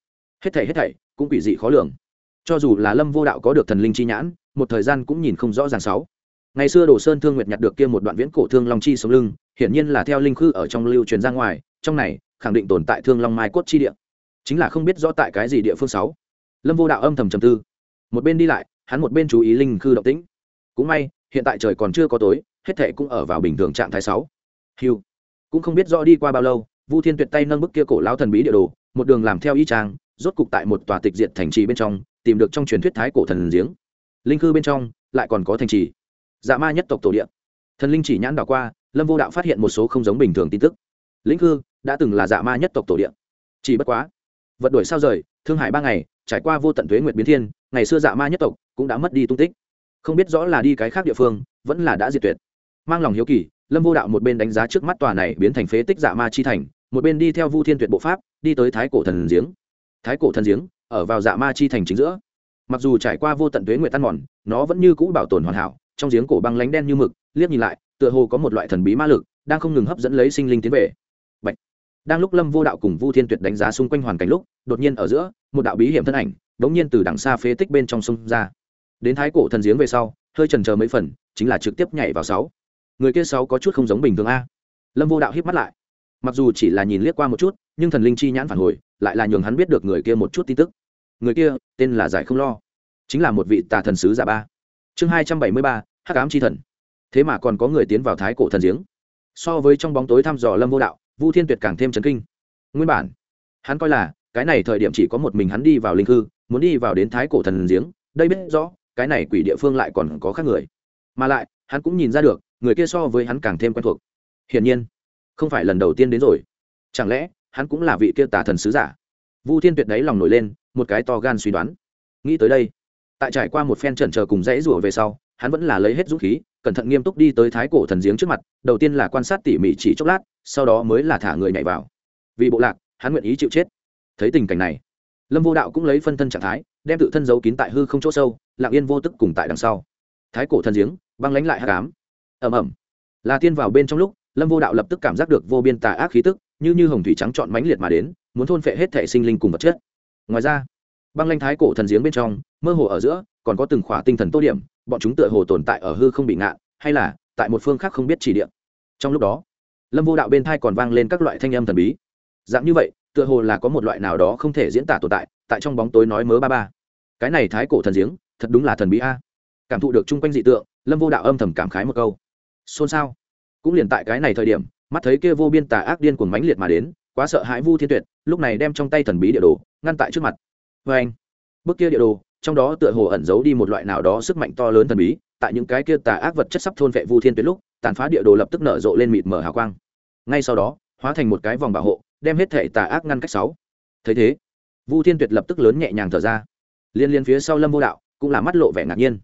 Hết thảy hết thảy, cũng quỷ dị khó lường. Cho dù là lâm vô đạo có được thần linh chi nhãn, một thời gian cũng nhìn không rõ ràng sáu. Ngày xưa đồ sơn thương nguyệt nhặt được kia một đoạn viễn cổ thương long chi sống lưng, hiển nhiên là theo linh khư ở trong lưu truyền ra ngoài, trong này, khẳng định tồn tại thương long mai cốt chi địa. Chính là không biết rõ tại cái gì địa phương sáu. Lâm vô đạo âm thầm trầm tư. Một bên đi lại, hắn một bên chú ý linh khư động tĩnh. Cũng may, hiện tại trời còn chưa có tối, hết thệ cũng ở vào bình thường trạng thái sáu. Hiu cũng không biết rõ đi qua bao lâu, vu thiên tuyệt tay nâng bức kia cổ lão thần bí địa đồ, một đường làm theo y trang rốt cục tại một tòa tịch diệt thành trì bên trong, tìm được trong truyền thuyết thái cổ thần giếng. Linh khư bên trong, lại còn có thành trì. Dạ ma nhất tộc tổ địa. Thần linh chỉ nhãn đảo qua, lâm vô đạo phát hiện một số không giống bình thường tin tức. Linh khư đã từng là dạ ma nhất tộc tổ địa. Chỉ bất quá, vật đuổi sao rời, thương hại ba ngày, trải qua vô tận thuế nguyệt biến thiên, ngày xưa dạ ma nhất tộc cũng đã mất đi tung tích. Không biết rõ là đi cái khác địa phương, vẫn là đã diệt tuyệt. Mang lòng hiếu kỳ lâm vô đạo một bên đánh giá trước mắt tòa này biến thành phế tích dạ ma chi thành, một bên đi theo vu thiên tuyệt bộ pháp, đi tới thái cổ thần giếng. Thái cổ thần giếng, ở vào dạ ma chi thành chính giữa. Mặc dù trải qua vô tận tuế nguyệt tan mòn, nó vẫn như cũ bảo tồn hoàn hảo, trong giếng cổ băng lánh đen như mực, liếc nhìn lại, tựa hồ có một loại thần bí ma lực, đang không ngừng hấp dẫn lấy sinh linh tiến về. Bạch. đang lúc lâm vô đạo cùng vu thiên tuyệt đánh giá xung quanh hoàn cảnh lúc, đột nhiên ở giữa, một đạo bí hiểm thân ảnh, đống nhiên từ đằng xa phế tích bên trong sông ra. Đến thái cổ thần giếng về sau, hơi trần chờ mấy phần, chính là trực tiếp nhảy vào sáu người kia sáu có chút không giống bình thường a. Lâm vô đạo híp mắt lại. Mặc dù chỉ là nhìn liếc qua một chút, nhưng thần linh chi nhãn phản hồi, lại là nhường hắn biết được người kia một chút tin tức. Người kia, tên là giải không lo. Chính là một vị tà thần sứ giả ba. Chương hai trăm bảy mươi ba, hắc ám c h i thần. Thế mà còn có người tiến vào thái cổ thần giếng. So với trong bóng tối thăm dò lâm vô đạo, vu thiên tuyệt càng thêm chấn kinh. Nguyên bản, hắn coi là, cái này thời điểm chỉ có một mình hắn đi vào linh hư muốn đi vào đến thái cổ thần giếng, đây biết rõ, cái này quỷ địa phương lại còn có khác người. Mà lại, hắn cũng nhìn ra được người kia so với hắn càng thêm quen thuộc. Hiển nhiên, không phải lần đầu tiên đến rồi. Chẳng lẽ, hắn cũng là vị kia tà thần sứ giả? Vu thiên tuyệt đấy lòng nổi lên, một cái to gan suy đoán. Nghĩ tới đây, tại trải qua một phen trần chờ cùng rẽ rủa về sau, hắn vẫn là lấy hết dũng khí, cẩn thận nghiêm túc đi tới thái cổ thần giếng trước mặt, đầu tiên là quan sát tỉ mỉ chỉ chốc lát, sau đó mới là thả người nhảy vào. Vì bộ lạc, hắn nguyện ý chịu chết. Thấy tình cảnh này, lâm vô đạo cũng lấy phân thân trạng thái, đem tự thân giấu kín tại hư không chỗ sâu, lặng yên vô tức cùng tại đằng sau. Thái cổ thần giếng, băng lánh lại hát cám ầm ầm. Là tiên vào bên trong lúc, lâm vô đạo lập tức cảm giác được vô biên tà ác khí tức, như như hồng thủy trắng trọn mãnh liệt mà đến, muốn thôn phệ hết thể sinh linh cùng vật chất. Ngoài ra, băng lanh thái cổ thần giếng bên trong, mơ hồ ở giữa, còn có từng khỏa tinh thần tô điểm, bọn chúng tựa hồ tồn tại ở hư không bị ngạn, hay là, tại một phương khác không biết chỉ điểm trong lúc đó, lâm vô đạo bên thai còn vang lên các loại thanh âm thần bí. Dạng như vậy, tựa hồ là có một loại nào đó không thể diễn tả tồn tại tại trong bóng tối nói mớ ba ba. Cái này thái cổ thần giếng, thật đúng là thần bí a. Cảm thụ được chung quanh dị tượng, lâm vô đạo âm thầm cảm khái một câu xôn xao. Cũng liền tại cái này thời điểm, mắt thấy kia vô biên tà ác điên cuồng mãnh liệt mà đến, quá sợ hãi vu thiên tuyệt, lúc này đem trong tay thần bí địa đồ, ngăn tại trước mặt. Vê anh bức kia địa đồ, trong đó tựa hồ ẩn giấu đi một loại nào đó sức mạnh to lớn thần bí, tại những cái kia tà ác vật chất sắp thôn vệ vu thiên tuyệt lúc, tàn phá địa đồ lập tức nở rộ lên mịt mở hào quang. Ngay sau đó, hóa thành một cái vòng bảo hộ, đem hết thể tà ác ngăn cách sáu. Thấy thế, vu thiên tuyệt lập tức lớn nhẹ nhàng thở ra. Liên liên phía sau lâm vô đạo cũng là mắt lộ vẻ ngạc nhiên.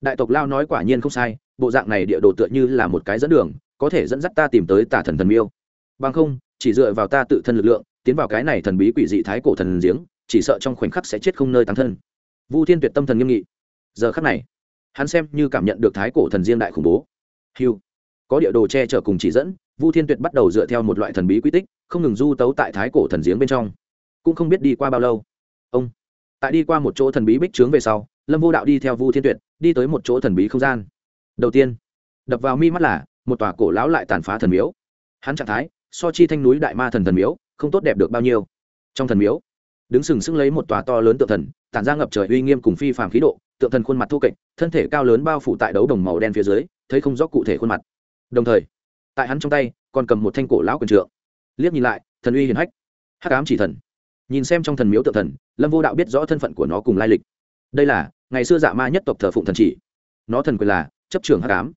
Đại tộc lao nói quả nhiên không sai bộ dạng này địa đồ tựa như là một cái dẫn đường, có thể dẫn dắt ta tìm tới tà thần thần miêu. Bằng không, chỉ dựa vào ta tự thân lực lượng, tiến vào cái này thần bí quỷ dị thái cổ thần giếng, chỉ sợ trong khoảnh khắc sẽ chết không nơi tăng thân. Vu thiên tuyệt tâm thần nghiêm nghị. Giờ khắc này, hắn xem như cảm nhận được thái cổ thần riêng đại khủng bố. Hiu có địa đồ che chở cùng chỉ dẫn, vu thiên tuyệt bắt đầu dựa theo một loại thần bí quy tích, không ngừng du tấu tại thái cổ thần giếng bên trong. Cũng không biết đi qua bao lâu. Ông. Tại đi qua một chỗ thần bí bích trướng về sau, lâm vô đạo đi theo vu thiên tuyệt, đi tới một chỗ thần bí không gian đầu tiên, đập vào mi mắt là, một tòa cổ lão lại tàn phá thần miếu. Hắn trạng thái, so chi thanh núi đại ma thần thần miếu, không tốt đẹp được bao nhiêu. Trong thần miếu, đứng sừng sững lấy một tòa to lớn tượng thần, tản ra ngập trời uy nghiêm cùng phi phàm khí độ, tượng thần khuôn mặt thô kệch, thân thể cao lớn bao phủ tại đấu đồng màu đen phía dưới, thấy không rõ cụ thể khuôn mặt. Đồng thời, tại hắn trong tay, còn cầm một thanh cổ lão quyền trượng. Liếc nhìn lại, thần uy hiển hách. Hắc ám chỉ thần. Nhìn xem trong thần miếu tượng thần, lâm vô đạo biết rõ thân phận của nó cùng lai lịch. Đây là, ngày xưa dạ ma nhất tộc thờ phụng thần chỉ. Nó thần quyền là chấp trường hắc ám.